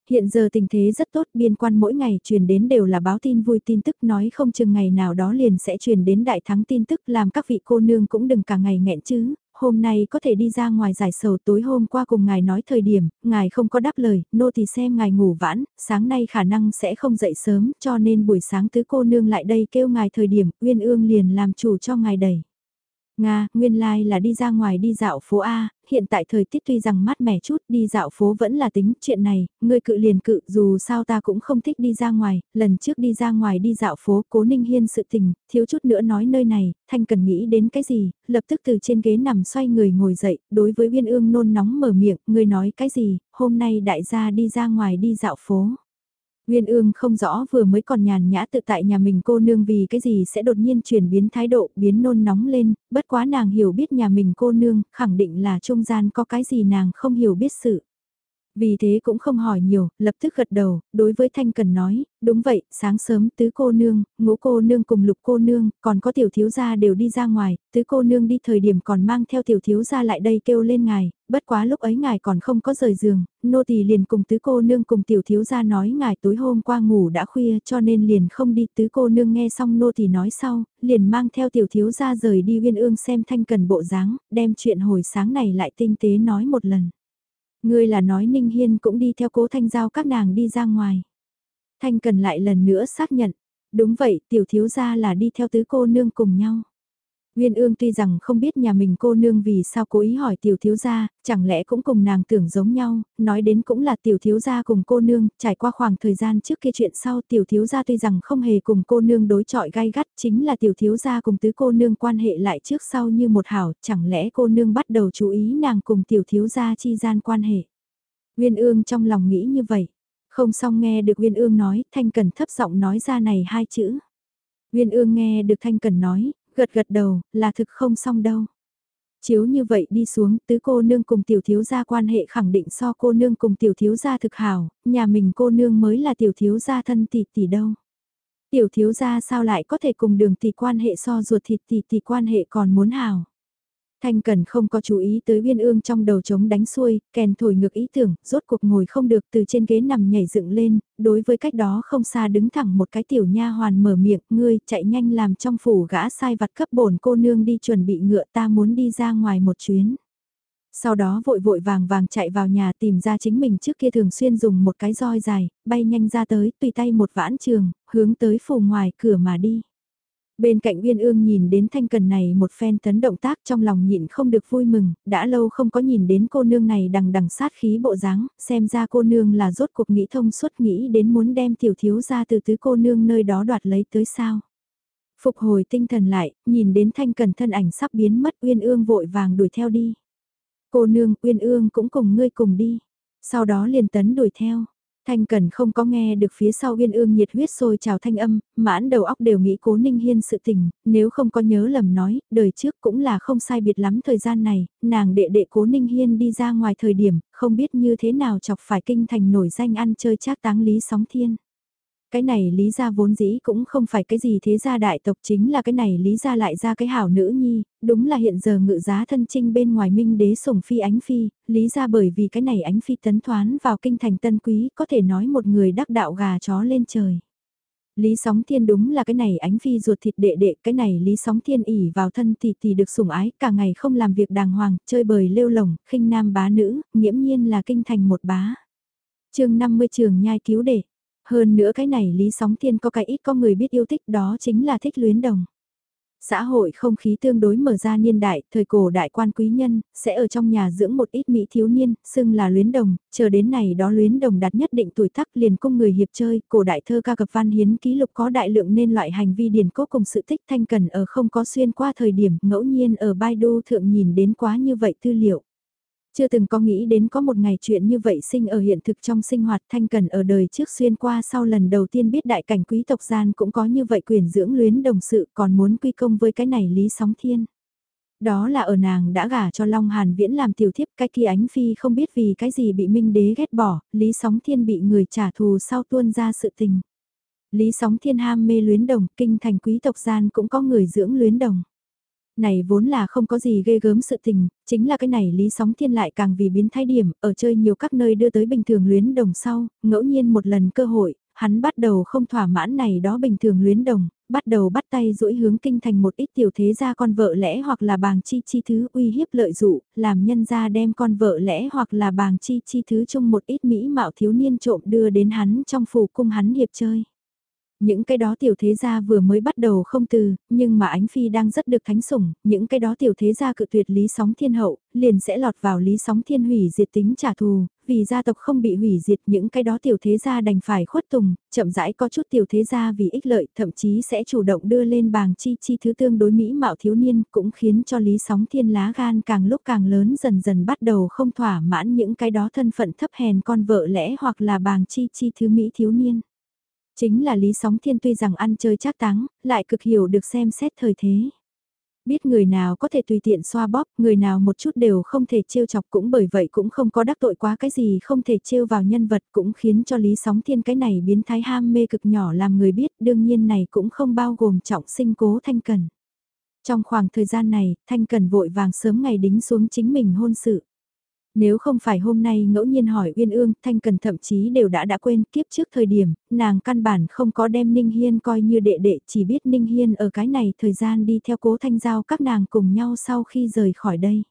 Hiện giờ tình thế rất tốt, biên quan mỗi ngày truyền đến đều là báo tin vui tin tức nói không chừng ngày nào đó liền sẽ truyền đến đại thắng tin tức làm các vị cô nương cũng đừng cả ngày nghẹn chứ, hôm nay có thể đi ra ngoài giải sầu tối hôm qua cùng ngài nói thời điểm, ngài không có đáp lời, nô thì xem ngài ngủ vãn, sáng nay khả năng sẽ không dậy sớm, cho nên buổi sáng tứ cô nương lại đây kêu ngài thời điểm, Uyên Ương liền làm chủ cho ngài đẩy. Nga, nguyên lai like là đi ra ngoài đi dạo phố A, hiện tại thời tiết tuy rằng mát mẻ chút đi dạo phố vẫn là tính chuyện này, ngươi cự liền cự dù sao ta cũng không thích đi ra ngoài, lần trước đi ra ngoài đi dạo phố cố ninh hiên sự tình, thiếu chút nữa nói nơi này, thanh cần nghĩ đến cái gì, lập tức từ trên ghế nằm xoay người ngồi dậy, đối với viên ương nôn nóng mở miệng, ngươi nói cái gì, hôm nay đại gia đi ra ngoài đi dạo phố. Nguyên ương không rõ vừa mới còn nhàn nhã tự tại nhà mình cô nương vì cái gì sẽ đột nhiên chuyển biến thái độ, biến nôn nóng lên, bất quá nàng hiểu biết nhà mình cô nương, khẳng định là trung gian có cái gì nàng không hiểu biết sự. Vì thế cũng không hỏi nhiều, lập tức gật đầu, đối với Thanh Cần nói, đúng vậy, sáng sớm tứ cô nương, ngũ cô nương cùng lục cô nương, còn có tiểu thiếu gia đều đi ra ngoài, tứ cô nương đi thời điểm còn mang theo tiểu thiếu gia lại đây kêu lên ngài, bất quá lúc ấy ngài còn không có rời giường, nô tỳ liền cùng tứ cô nương cùng tiểu thiếu gia nói ngài tối hôm qua ngủ đã khuya cho nên liền không đi tứ cô nương nghe xong nô tỳ nói sau, liền mang theo tiểu thiếu gia rời đi viên ương xem Thanh Cần bộ dáng, đem chuyện hồi sáng này lại tinh tế nói một lần. Ngươi là nói Ninh Hiên cũng đi theo cố Thanh Giao các nàng đi ra ngoài. Thanh cần lại lần nữa xác nhận. Đúng vậy, tiểu thiếu gia là đi theo tứ cô nương cùng nhau. Nguyên ương tuy rằng không biết nhà mình cô nương vì sao cố ý hỏi tiểu thiếu gia, chẳng lẽ cũng cùng nàng tưởng giống nhau, nói đến cũng là tiểu thiếu gia cùng cô nương, trải qua khoảng thời gian trước kia chuyện sau tiểu thiếu gia tuy rằng không hề cùng cô nương đối chọi gai gắt chính là tiểu thiếu gia cùng tứ cô nương quan hệ lại trước sau như một hảo, chẳng lẽ cô nương bắt đầu chú ý nàng cùng tiểu thiếu gia chi gian quan hệ. Nguyên ương trong lòng nghĩ như vậy, không xong nghe được Nguyên ương nói, thanh cần thấp giọng nói ra này hai chữ. Nguyên ương nghe được Thanh Cần nói, Gật gật đầu, là thực không xong đâu. Chiếu như vậy đi xuống, tứ cô nương cùng tiểu thiếu gia quan hệ khẳng định so cô nương cùng tiểu thiếu gia thực hảo, nhà mình cô nương mới là tiểu thiếu gia thân tỷ tỷ đâu. Tiểu thiếu gia sao lại có thể cùng đường tỷ quan hệ so ruột thịt tỷ tỷ quan hệ còn muốn hảo. Thanh Cần không có chú ý tới viên ương trong đầu trống đánh xuôi, kèn thổi ngược ý tưởng, rốt cuộc ngồi không được từ trên ghế nằm nhảy dựng lên, đối với cách đó không xa đứng thẳng một cái tiểu nha hoàn mở miệng, ngươi chạy nhanh làm trong phủ gã sai vặt cấp bổn cô nương đi chuẩn bị ngựa ta muốn đi ra ngoài một chuyến. Sau đó vội vội vàng vàng chạy vào nhà tìm ra chính mình trước kia thường xuyên dùng một cái roi dài, bay nhanh ra tới, tùy tay một vãn trường, hướng tới phủ ngoài cửa mà đi. Bên cạnh Uyên Ương nhìn đến Thanh Cần này một phen tấn động tác trong lòng nhịn không được vui mừng, đã lâu không có nhìn đến cô nương này đằng đằng sát khí bộ dáng, xem ra cô nương là rốt cuộc nghĩ thông suốt nghĩ đến muốn đem tiểu thiếu ra từ tứ cô nương nơi đó đoạt lấy tới sao. Phục hồi tinh thần lại, nhìn đến Thanh Cần thân ảnh sắp biến mất Uyên Ương vội vàng đuổi theo đi. Cô nương Uyên Ương cũng cùng ngươi cùng đi. Sau đó liền tấn đuổi theo. Thanh Cần không có nghe được phía sau uyên ương nhiệt huyết sôi trào thanh âm, mãn đầu óc đều nghĩ cố ninh hiên sự tình, nếu không có nhớ lầm nói, đời trước cũng là không sai biệt lắm thời gian này, nàng đệ đệ cố ninh hiên đi ra ngoài thời điểm, không biết như thế nào chọc phải kinh thành nổi danh ăn chơi trác táng lý sóng thiên. Cái này lý gia vốn dĩ cũng không phải cái gì thế gia đại tộc chính là cái này lý gia lại ra cái hảo nữ nhi, đúng là hiện giờ ngự giá thân trinh bên ngoài minh đế sủng phi ánh phi, lý gia bởi vì cái này ánh phi tấn thoán vào kinh thành tân quý có thể nói một người đắc đạo gà chó lên trời. Lý Sóng Thiên đúng là cái này ánh phi ruột thịt đệ đệ, cái này Lý Sóng Thiên ỉ vào thân thì thì được sủng ái, cả ngày không làm việc đàng hoàng, chơi bời lêu lồng, khinh nam bá nữ, nghiễm nhiên là kinh thành một bá. chương 50 trường nhai cứu đệ. Hơn nữa cái này Lý Sóng Thiên có cái ít có người biết yêu thích đó chính là thích luyến đồng. Xã hội không khí tương đối mở ra niên đại, thời cổ đại quan quý nhân, sẽ ở trong nhà dưỡng một ít mỹ thiếu niên, xưng là luyến đồng, chờ đến này đó luyến đồng đạt nhất định tuổi tác liền cung người hiệp chơi, cổ đại thơ ca cập văn hiến ký lục có đại lượng nên loại hành vi điển cố cùng sự tích thanh cần ở không có xuyên qua thời điểm ngẫu nhiên ở Baidu thượng nhìn đến quá như vậy tư liệu. Chưa từng có nghĩ đến có một ngày chuyện như vậy sinh ở hiện thực trong sinh hoạt thanh cần ở đời trước xuyên qua sau lần đầu tiên biết đại cảnh quý tộc gian cũng có như vậy quyền dưỡng luyến đồng sự còn muốn quy công với cái này lý sóng thiên. Đó là ở nàng đã gả cho Long Hàn Viễn làm tiểu thiếp cái kia ánh phi không biết vì cái gì bị Minh Đế ghét bỏ, Lý Sóng Thiên bị người trả thù sau tuôn ra sự tình. Lý Sóng Thiên ham mê luyến đồng, kinh thành quý tộc gian cũng có người dưỡng luyến đồng. Này vốn là không có gì ghê gớm sự tình, chính là cái này Lý Sóng Thiên lại càng vì biến thái điểm, ở chơi nhiều các nơi đưa tới bình thường luyến đồng sau, ngẫu nhiên một lần cơ hội, hắn bắt đầu không thỏa mãn này đó bình thường luyến đồng, bắt đầu bắt tay duỗi hướng kinh thành một ít tiểu thế gia con vợ lẽ hoặc là bàng chi chi thứ uy hiếp lợi dụ, làm nhân gia đem con vợ lẽ hoặc là bàng chi chi thứ chung một ít mỹ mạo thiếu niên trộm đưa đến hắn trong phủ cung hắn hiệp chơi. Những cái đó tiểu thế gia vừa mới bắt đầu không từ, nhưng mà ánh phi đang rất được thánh sủng, những cái đó tiểu thế gia cự tuyệt lý sóng thiên hậu, liền sẽ lọt vào lý sóng thiên hủy diệt tính trả thù, vì gia tộc không bị hủy diệt những cái đó tiểu thế gia đành phải khuất tùng, chậm rãi có chút tiểu thế gia vì ích lợi thậm chí sẽ chủ động đưa lên bàng chi chi thứ tương đối mỹ mạo thiếu niên cũng khiến cho lý sóng thiên lá gan càng lúc càng lớn dần dần bắt đầu không thỏa mãn những cái đó thân phận thấp hèn con vợ lẽ hoặc là bàng chi chi thứ mỹ thiếu niên. Chính là Lý Sóng Thiên tuy rằng ăn chơi chắc táng, lại cực hiểu được xem xét thời thế. Biết người nào có thể tùy tiện xoa bóp, người nào một chút đều không thể trêu chọc cũng bởi vậy cũng không có đắc tội quá cái gì không thể trêu vào nhân vật cũng khiến cho Lý Sóng Thiên cái này biến thái ham mê cực nhỏ làm người biết đương nhiên này cũng không bao gồm trọng sinh cố Thanh Cần. Trong khoảng thời gian này, Thanh Cần vội vàng sớm ngày đính xuống chính mình hôn sự. Nếu không phải hôm nay ngẫu nhiên hỏi Uyên Ương, Thanh Cần thậm chí đều đã đã quên kiếp trước thời điểm, nàng căn bản không có đem Ninh Hiên coi như đệ đệ, chỉ biết Ninh Hiên ở cái này thời gian đi theo cố thanh giao các nàng cùng nhau sau khi rời khỏi đây.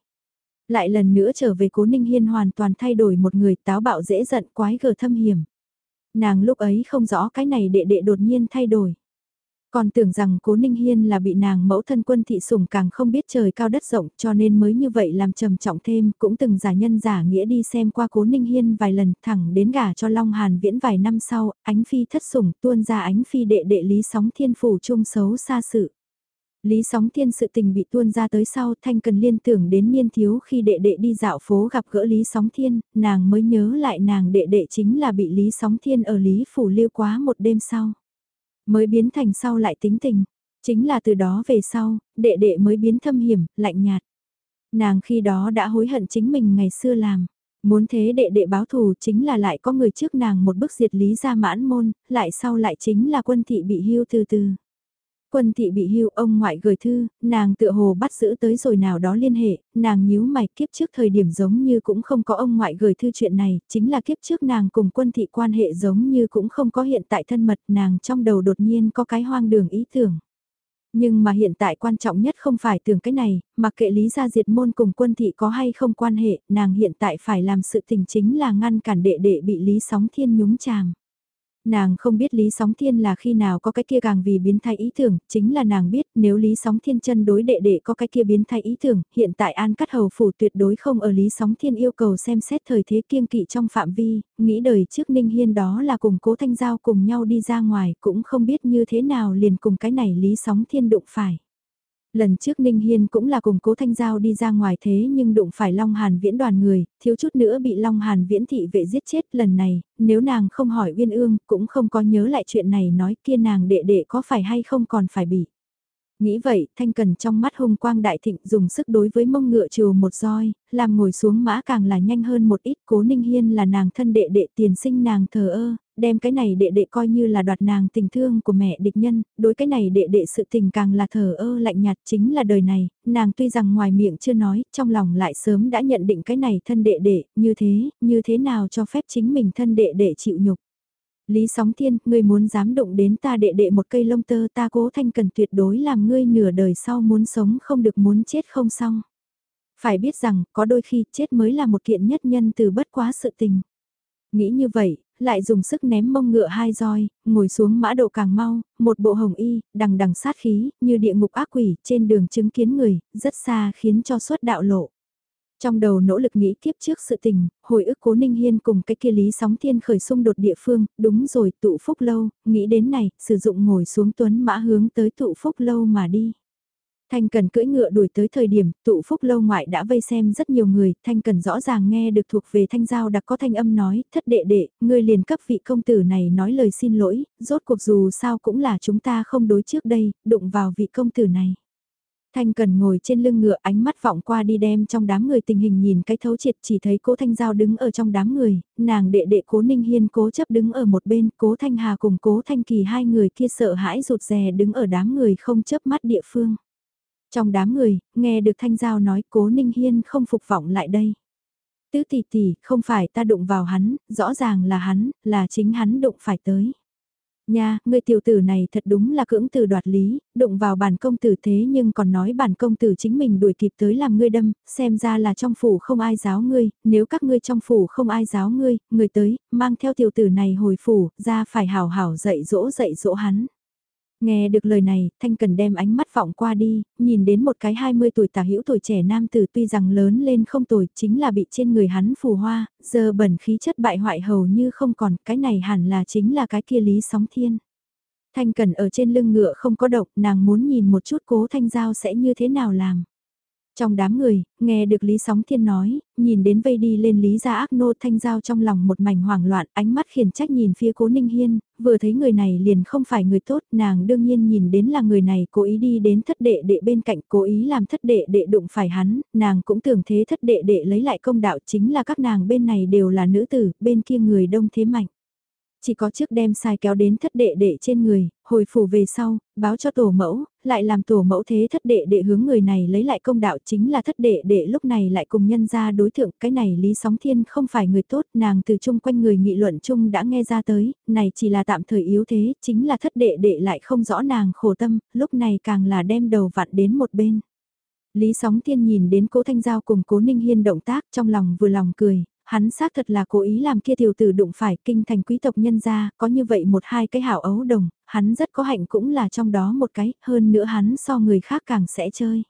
Lại lần nữa trở về cố Ninh Hiên hoàn toàn thay đổi một người táo bạo dễ giận quái gở thâm hiểm. Nàng lúc ấy không rõ cái này đệ đệ đột nhiên thay đổi. Còn tưởng rằng cố Ninh Hiên là bị nàng mẫu thân quân thị sủng càng không biết trời cao đất rộng cho nên mới như vậy làm trầm trọng thêm cũng từng giả nhân giả nghĩa đi xem qua cố Ninh Hiên vài lần thẳng đến gả cho Long Hàn viễn vài năm sau, ánh phi thất sủng tuôn ra ánh phi đệ đệ lý sóng thiên phủ chung xấu xa sự. Lý sóng thiên sự tình bị tuôn ra tới sau thanh cần liên tưởng đến niên thiếu khi đệ đệ đi dạo phố gặp gỡ Lý sóng thiên, nàng mới nhớ lại nàng đệ đệ chính là bị Lý sóng thiên ở Lý phủ lưu quá một đêm sau. Mới biến thành sau lại tính tình, chính là từ đó về sau, đệ đệ mới biến thâm hiểm, lạnh nhạt. Nàng khi đó đã hối hận chính mình ngày xưa làm. Muốn thế đệ đệ báo thù chính là lại có người trước nàng một bức diệt lý ra mãn môn, lại sau lại chính là quân thị bị hưu từ từ. Quân thị bị hưu ông ngoại gửi thư, nàng tựa hồ bắt giữ tới rồi nào đó liên hệ, nàng nhíu mày kiếp trước thời điểm giống như cũng không có ông ngoại gửi thư chuyện này, chính là kiếp trước nàng cùng quân thị quan hệ giống như cũng không có hiện tại thân mật nàng trong đầu đột nhiên có cái hoang đường ý tưởng. Nhưng mà hiện tại quan trọng nhất không phải tưởng cái này, mà kệ lý gia diệt môn cùng quân thị có hay không quan hệ, nàng hiện tại phải làm sự tình chính là ngăn cản đệ đệ bị lý sóng thiên nhúng chàng. Nàng không biết Lý Sóng Thiên là khi nào có cái kia càng vì biến thái ý tưởng, chính là nàng biết nếu Lý Sóng Thiên chân đối đệ đệ có cái kia biến thái ý tưởng, hiện tại An Cắt Hầu Phủ tuyệt đối không ở Lý Sóng Thiên yêu cầu xem xét thời thế kiêng kỵ trong phạm vi, nghĩ đời trước Ninh Hiên đó là cùng cố thanh giao cùng nhau đi ra ngoài, cũng không biết như thế nào liền cùng cái này Lý Sóng Thiên đụng phải. Lần trước Ninh Hiên cũng là cùng cố thanh giao đi ra ngoài thế nhưng đụng phải Long Hàn viễn đoàn người, thiếu chút nữa bị Long Hàn viễn thị vệ giết chết lần này, nếu nàng không hỏi Uyên Ương cũng không có nhớ lại chuyện này nói kia nàng đệ đệ có phải hay không còn phải bị. Nghĩ vậy, Thanh Cần trong mắt hung quang đại thịnh dùng sức đối với mông ngựa trừ một roi, làm ngồi xuống mã càng là nhanh hơn một ít cố Ninh Hiên là nàng thân đệ đệ tiền sinh nàng thờ ơ, đem cái này đệ đệ coi như là đoạt nàng tình thương của mẹ địch nhân, đối cái này đệ đệ sự tình càng là thờ ơ lạnh nhạt chính là đời này, nàng tuy rằng ngoài miệng chưa nói, trong lòng lại sớm đã nhận định cái này thân đệ đệ, như thế, như thế nào cho phép chính mình thân đệ đệ chịu nhục. Lý Sóng Thiên, ngươi muốn dám động đến ta đệ đệ một cây lông tơ ta cố thanh cần tuyệt đối làm ngươi nửa đời sau muốn sống không được muốn chết không xong. Phải biết rằng, có đôi khi chết mới là một kiện nhất nhân từ bất quá sự tình. Nghĩ như vậy, lại dùng sức ném mông ngựa hai roi, ngồi xuống mã độ càng mau, một bộ hồng y, đằng đằng sát khí, như địa ngục ác quỷ, trên đường chứng kiến người, rất xa khiến cho suốt đạo lộ. Trong đầu nỗ lực nghĩ kiếp trước sự tình, hồi ức cố Ninh Hiên cùng cái kia lý sóng thiên khởi xung đột địa phương, đúng rồi tụ phúc lâu, nghĩ đến này, sử dụng ngồi xuống tuấn mã hướng tới tụ phúc lâu mà đi. Thanh Cần cưỡi ngựa đuổi tới thời điểm, tụ phúc lâu ngoại đã vây xem rất nhiều người, Thanh Cần rõ ràng nghe được thuộc về Thanh Giao đặc có thanh âm nói, thất đệ đệ, ngươi liền cấp vị công tử này nói lời xin lỗi, rốt cuộc dù sao cũng là chúng ta không đối trước đây, đụng vào vị công tử này. Thanh Cần ngồi trên lưng ngựa ánh mắt vọng qua đi đem trong đám người tình hình nhìn cái thấu triệt chỉ thấy cố Thanh Giao đứng ở trong đám người, nàng đệ đệ cố Ninh Hiên cố chấp đứng ở một bên, cố Thanh Hà cùng cố Thanh Kỳ hai người kia sợ hãi rụt rè đứng ở đám người không chấp mắt địa phương. Trong đám người, nghe được Thanh Giao nói cố Ninh Hiên không phục vọng lại đây. Tứ tỷ tỷ, không phải ta đụng vào hắn, rõ ràng là hắn, là chính hắn đụng phải tới. Nha, người tiểu tử này thật đúng là cưỡng từ đoạt lý, đụng vào bản công tử thế nhưng còn nói bản công tử chính mình đuổi kịp tới làm ngươi đâm, xem ra là trong phủ không ai giáo ngươi, nếu các ngươi trong phủ không ai giáo ngươi, người tới, mang theo tiểu tử này hồi phủ, ra phải hảo hảo dạy dỗ dạy dỗ hắn. Nghe được lời này, Thanh Cần đem ánh mắt vọng qua đi, nhìn đến một cái 20 tuổi tả hữu tuổi trẻ nam tử tuy rằng lớn lên không tuổi chính là bị trên người hắn phù hoa, giờ bẩn khí chất bại hoại hầu như không còn, cái này hẳn là chính là cái kia lý sóng thiên. Thanh Cần ở trên lưng ngựa không có độc, nàng muốn nhìn một chút cố Thanh Giao sẽ như thế nào làm. Trong đám người, nghe được Lý Sóng Thiên nói, nhìn đến vây đi lên Lý Gia Ác Nô Thanh Giao trong lòng một mảnh hoảng loạn, ánh mắt khiển trách nhìn phía cố Ninh Hiên, vừa thấy người này liền không phải người tốt, nàng đương nhiên nhìn đến là người này cố ý đi đến thất đệ đệ bên cạnh, cố ý làm thất đệ đệ đụng phải hắn, nàng cũng tưởng thế thất đệ đệ lấy lại công đạo chính là các nàng bên này đều là nữ tử, bên kia người đông thế mạnh. Chỉ có trước đem sai kéo đến thất đệ đệ trên người, hồi phủ về sau, báo cho tổ mẫu, lại làm tổ mẫu thế thất đệ đệ hướng người này lấy lại công đạo chính là thất đệ đệ lúc này lại cùng nhân ra đối thượng cái này Lý Sóng Thiên không phải người tốt nàng từ chung quanh người nghị luận chung đã nghe ra tới, này chỉ là tạm thời yếu thế, chính là thất đệ đệ lại không rõ nàng khổ tâm, lúc này càng là đem đầu vặn đến một bên. Lý Sóng Thiên nhìn đến cố Thanh Giao cùng cố Ninh Hiên động tác trong lòng vừa lòng cười, hắn xác thật là cố ý làm kia tiểu tử đụng phải kinh thành quý tộc nhân gia, có như vậy một hai cái hảo ấu đồng, hắn rất có hạnh cũng là trong đó một cái, hơn nữa hắn so người khác càng sẽ chơi.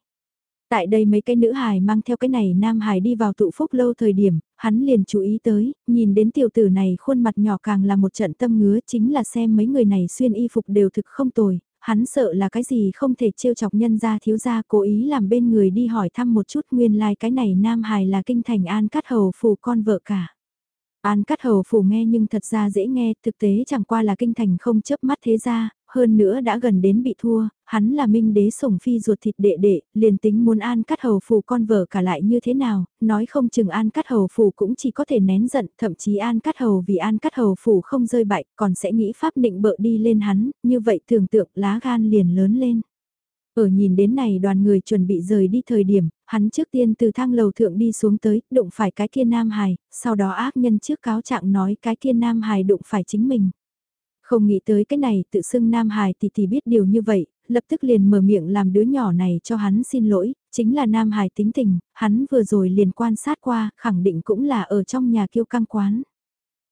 Tại đây mấy cái nữ hài mang theo cái này nam hài đi vào tụ phúc lâu thời điểm, hắn liền chú ý tới, nhìn đến tiểu tử này khuôn mặt nhỏ càng là một trận tâm ngứa chính là xem mấy người này xuyên y phục đều thực không tồi, hắn sợ là cái gì không thể trêu chọc nhân gia thiếu gia cố ý làm bên người đi hỏi thăm một chút nguyên lai like cái này nam hài là kinh thành an cắt hầu phù con vợ cả. An cắt hầu phủ nghe nhưng thật ra dễ nghe, thực tế chẳng qua là kinh thành không chớp mắt thế ra, hơn nữa đã gần đến bị thua, hắn là minh đế sủng phi ruột thịt đệ đệ, liền tính muốn an cắt hầu phù con vợ cả lại như thế nào, nói không chừng an cắt hầu phù cũng chỉ có thể nén giận, thậm chí an cắt hầu vì an cắt hầu phù không rơi bại, còn sẽ nghĩ pháp định bợ đi lên hắn, như vậy tưởng tượng lá gan liền lớn lên. Ở nhìn đến này đoàn người chuẩn bị rời đi thời điểm, hắn trước tiên từ thang lầu thượng đi xuống tới, đụng phải cái kia nam hài, sau đó ác nhân trước cáo trạng nói cái kia nam hài đụng phải chính mình. Không nghĩ tới cái này tự xưng Nam Hải tỷ tỷ biết điều như vậy, lập tức liền mở miệng làm đứa nhỏ này cho hắn xin lỗi, chính là Nam Hải tính tình, hắn vừa rồi liền quan sát qua, khẳng định cũng là ở trong nhà kiêu căng quán.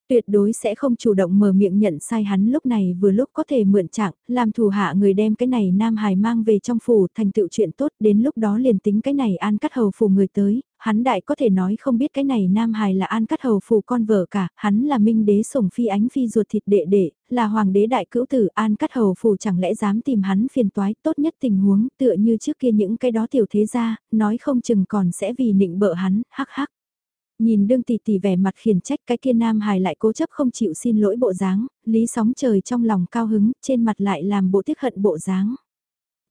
Tuyệt đối sẽ không chủ động mở miệng nhận sai hắn lúc này vừa lúc có thể mượn trạng, làm thủ hạ người đem cái này Nam Hải mang về trong phủ thành tựu chuyện tốt đến lúc đó liền tính cái này an cắt hầu phủ người tới, hắn đại có thể nói không biết cái này Nam Hải là an cắt hầu phủ con vợ cả, hắn là minh đế sủng phi ánh phi ruột thịt đệ đệ, là hoàng đế đại cữu tử an cắt hầu phủ chẳng lẽ dám tìm hắn phiền toái tốt nhất tình huống tựa như trước kia những cái đó tiểu thế gia, nói không chừng còn sẽ vì nịnh bợ hắn, hắc hắc. Nhìn đương tỷ tỷ vẻ mặt khiển trách cái kia nam hài lại cố chấp không chịu xin lỗi bộ dáng, lý sóng trời trong lòng cao hứng, trên mặt lại làm bộ tiếc hận bộ dáng.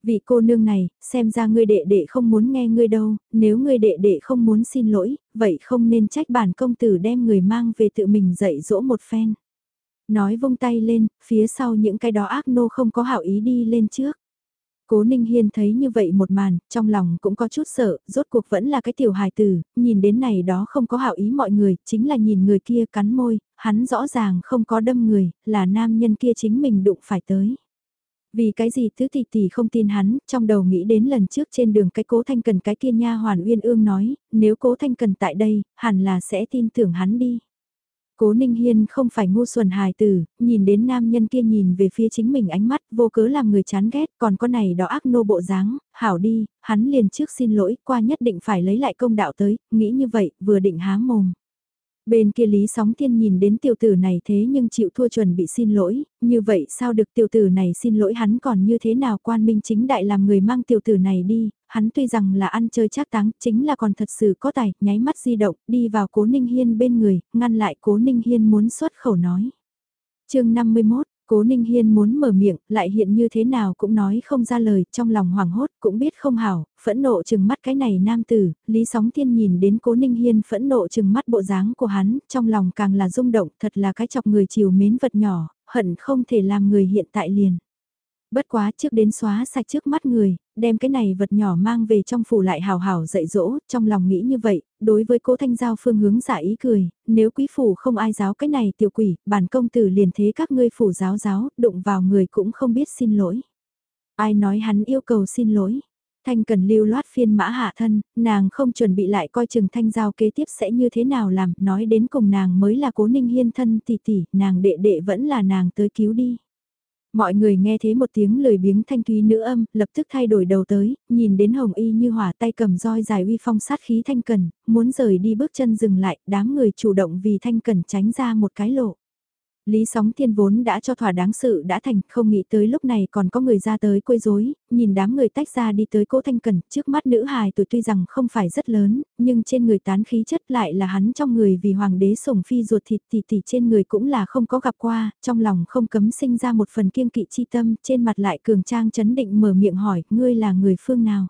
Vị cô nương này, xem ra ngươi đệ đệ không muốn nghe ngươi đâu, nếu ngươi đệ đệ không muốn xin lỗi, vậy không nên trách bản công tử đem người mang về tự mình dạy dỗ một phen. Nói vung tay lên, phía sau những cái đó ác nô không có hảo ý đi lên trước. Cố Ninh Hiên thấy như vậy một màn, trong lòng cũng có chút sợ, rốt cuộc vẫn là cái tiểu hài tử, nhìn đến này đó không có hảo ý mọi người, chính là nhìn người kia cắn môi, hắn rõ ràng không có đâm người, là nam nhân kia chính mình đụng phải tới. Vì cái gì tứ tỷ tỷ không tin hắn, trong đầu nghĩ đến lần trước trên đường cái cố thanh cần cái kia nha hoàn uyên ương nói, nếu cố thanh cần tại đây, hẳn là sẽ tin tưởng hắn đi. Cố Ninh Hiên không phải ngu xuẩn hài tử, nhìn đến nam nhân kia nhìn về phía chính mình ánh mắt vô cớ làm người chán ghét, còn con này đó ác nô bộ dáng, hảo đi, hắn liền trước xin lỗi, qua nhất định phải lấy lại công đạo tới, nghĩ như vậy, vừa định há mồm. Bên kia Lý Sóng Thiên nhìn đến tiểu tử này thế nhưng chịu thua chuẩn bị xin lỗi, như vậy sao được tiểu tử này xin lỗi hắn còn như thế nào quan minh chính đại làm người mang tiểu tử này đi, hắn tuy rằng là ăn chơi chắc táng, chính là còn thật sự có tài, nháy mắt di động, đi vào cố Ninh Hiên bên người, ngăn lại cố Ninh Hiên muốn xuất khẩu nói. chương 51 Cố Ninh Hiên muốn mở miệng, lại hiện như thế nào cũng nói không ra lời, trong lòng hoảng hốt, cũng biết không hảo, phẫn nộ chừng mắt cái này nam tử, Lý Sóng Thiên nhìn đến Cố Ninh Hiên phẫn nộ chừng mắt bộ dáng của hắn, trong lòng càng là rung động, thật là cái chọc người chiều mến vật nhỏ, hận không thể làm người hiện tại liền. Bất quá trước đến xóa sạch trước mắt người, đem cái này vật nhỏ mang về trong phủ lại hào hào dạy dỗ, trong lòng nghĩ như vậy, đối với cố thanh giao phương hướng giả ý cười, nếu quý phủ không ai giáo cái này tiểu quỷ, bản công tử liền thế các ngươi phủ giáo giáo, đụng vào người cũng không biết xin lỗi. Ai nói hắn yêu cầu xin lỗi. Thanh cần lưu loát phiên mã hạ thân, nàng không chuẩn bị lại coi chừng thanh giao kế tiếp sẽ như thế nào làm, nói đến cùng nàng mới là cố ninh hiên thân tỷ tỷ, nàng đệ đệ vẫn là nàng tới cứu đi. Mọi người nghe thế một tiếng lời biếng thanh thúy nữ âm, lập tức thay đổi đầu tới, nhìn đến hồng y như hỏa tay cầm roi dài uy phong sát khí thanh cần, muốn rời đi bước chân dừng lại, đám người chủ động vì thanh cần tránh ra một cái lộ. Lý sóng thiên vốn đã cho thỏa đáng sự đã thành, không nghĩ tới lúc này còn có người ra tới quấy rối, nhìn đám người tách ra đi tới cố thanh cần, trước mắt nữ hài tuổi tuy rằng không phải rất lớn, nhưng trên người tán khí chất lại là hắn trong người vì hoàng đế sủng phi ruột thịt tỷ tỷ trên người cũng là không có gặp qua, trong lòng không cấm sinh ra một phần kiêng kỵ chi tâm, trên mặt lại cường trang chấn định mở miệng hỏi, ngươi là người phương nào?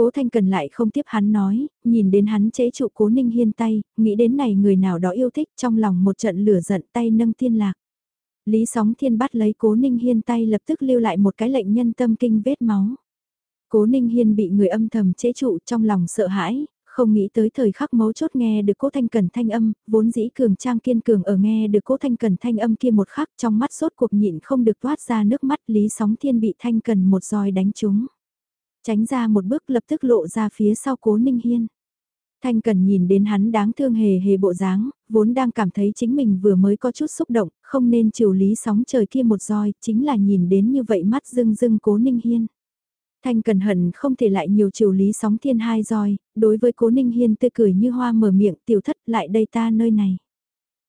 Cố Thanh Cần lại không tiếp hắn nói, nhìn đến hắn chế trụ Cố Ninh Hiên tay, nghĩ đến này người nào đó yêu thích trong lòng một trận lửa giận tay nâng Thiên lạc. Lý Sóng Thiên bắt lấy Cố Ninh Hiên tay lập tức lưu lại một cái lệnh nhân tâm kinh vết máu. Cố Ninh Hiên bị người âm thầm chế trụ trong lòng sợ hãi, không nghĩ tới thời khắc mấu chốt nghe được Cố Thanh Cần thanh âm, vốn dĩ cường trang kiên cường ở nghe được Cố Thanh Cần thanh âm kia một khắc trong mắt sốt cuộc nhịn không được toát ra nước mắt Lý Sóng Thiên bị Thanh Cần một roi đánh trúng. Tránh ra một bước lập tức lộ ra phía sau cố Ninh Hiên. Thanh Cần nhìn đến hắn đáng thương hề hề bộ dáng, vốn đang cảm thấy chính mình vừa mới có chút xúc động, không nên chiều lý sóng trời kia một roi, chính là nhìn đến như vậy mắt dưng dưng cố Ninh Hiên. Thanh Cần hận không thể lại nhiều chiều lý sóng thiên hai roi, đối với cố Ninh Hiên tươi cười như hoa mở miệng tiểu thất lại đây ta nơi này.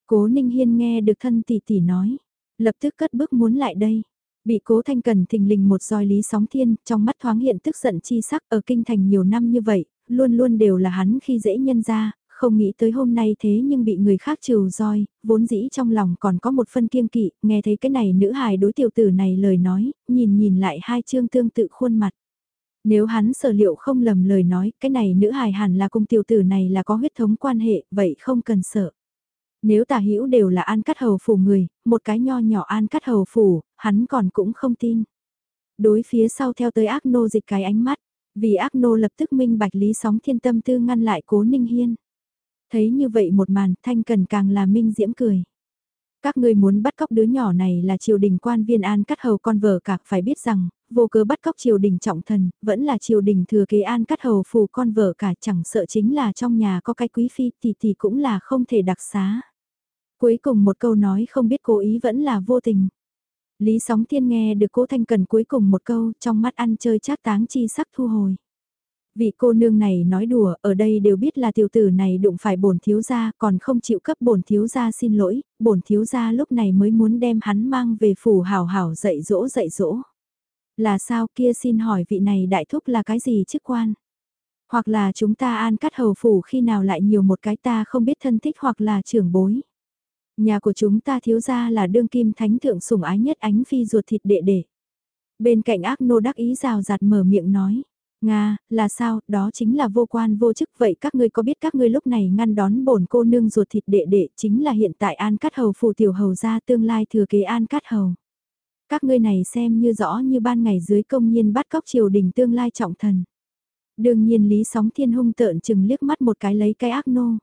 Cố Ninh Hiên nghe được thân tỷ tỷ nói, lập tức cất bước muốn lại đây. Bị cố thanh cần thình lình một roi lý sóng thiên, trong mắt thoáng hiện tức giận chi sắc ở kinh thành nhiều năm như vậy, luôn luôn đều là hắn khi dễ nhân ra, không nghĩ tới hôm nay thế nhưng bị người khác trừ roi, vốn dĩ trong lòng còn có một phân kiêng kỵ, nghe thấy cái này nữ hài đối tiểu tử này lời nói, nhìn nhìn lại hai chương tương tự khuôn mặt. Nếu hắn sở liệu không lầm lời nói, cái này nữ hài hẳn là cùng tiểu tử này là có huyết thống quan hệ, vậy không cần sợ. Nếu tả hữu đều là an cắt hầu phủ người, một cái nho nhỏ an cắt hầu phủ, hắn còn cũng không tin. Đối phía sau theo tới ác nô dịch cái ánh mắt, vì ác nô lập tức minh bạch lý sóng thiên tâm tư ngăn lại cố ninh hiên. Thấy như vậy một màn thanh cần càng là minh diễm cười. Các ngươi muốn bắt cóc đứa nhỏ này là triều đình quan viên an cắt hầu con vợ cả phải biết rằng, vô cớ bắt cóc triều đình trọng thần, vẫn là triều đình thừa kế an cắt hầu phù con vợ cả chẳng sợ chính là trong nhà có cái quý phi thì thì cũng là không thể đặc xá. Cuối cùng một câu nói không biết cố ý vẫn là vô tình. Lý Sóng Thiên nghe được cố Thanh Cần cuối cùng một câu trong mắt ăn chơi chát táng chi sắc thu hồi. Vị cô nương này nói đùa, ở đây đều biết là tiểu tử này đụng phải bổn thiếu gia, còn không chịu cấp bổn thiếu gia xin lỗi, bổn thiếu gia lúc này mới muốn đem hắn mang về phủ hảo hảo dạy dỗ dạy dỗ. Là sao kia xin hỏi vị này đại thúc là cái gì chức quan? Hoặc là chúng ta an cắt hầu phủ khi nào lại nhiều một cái ta không biết thân thích hoặc là trưởng bối. Nhà của chúng ta thiếu gia là đương kim thánh thượng sủng ái nhất ánh phi ruột thịt đệ đệ. Bên cạnh ác nô đắc ý rào rạt mở miệng nói. Nga, là sao, đó chính là vô quan vô chức vậy các ngươi có biết các ngươi lúc này ngăn đón bổn cô nương ruột thịt đệ đệ chính là hiện tại An Cát Hầu phù tiểu hầu ra tương lai thừa kế An Cát Hầu. Các ngươi này xem như rõ như ban ngày dưới công nhiên bắt cóc triều đình tương lai trọng thần. Đương nhiên Lý Sóng Thiên hung tợn chừng liếc mắt một cái lấy cái ác nô.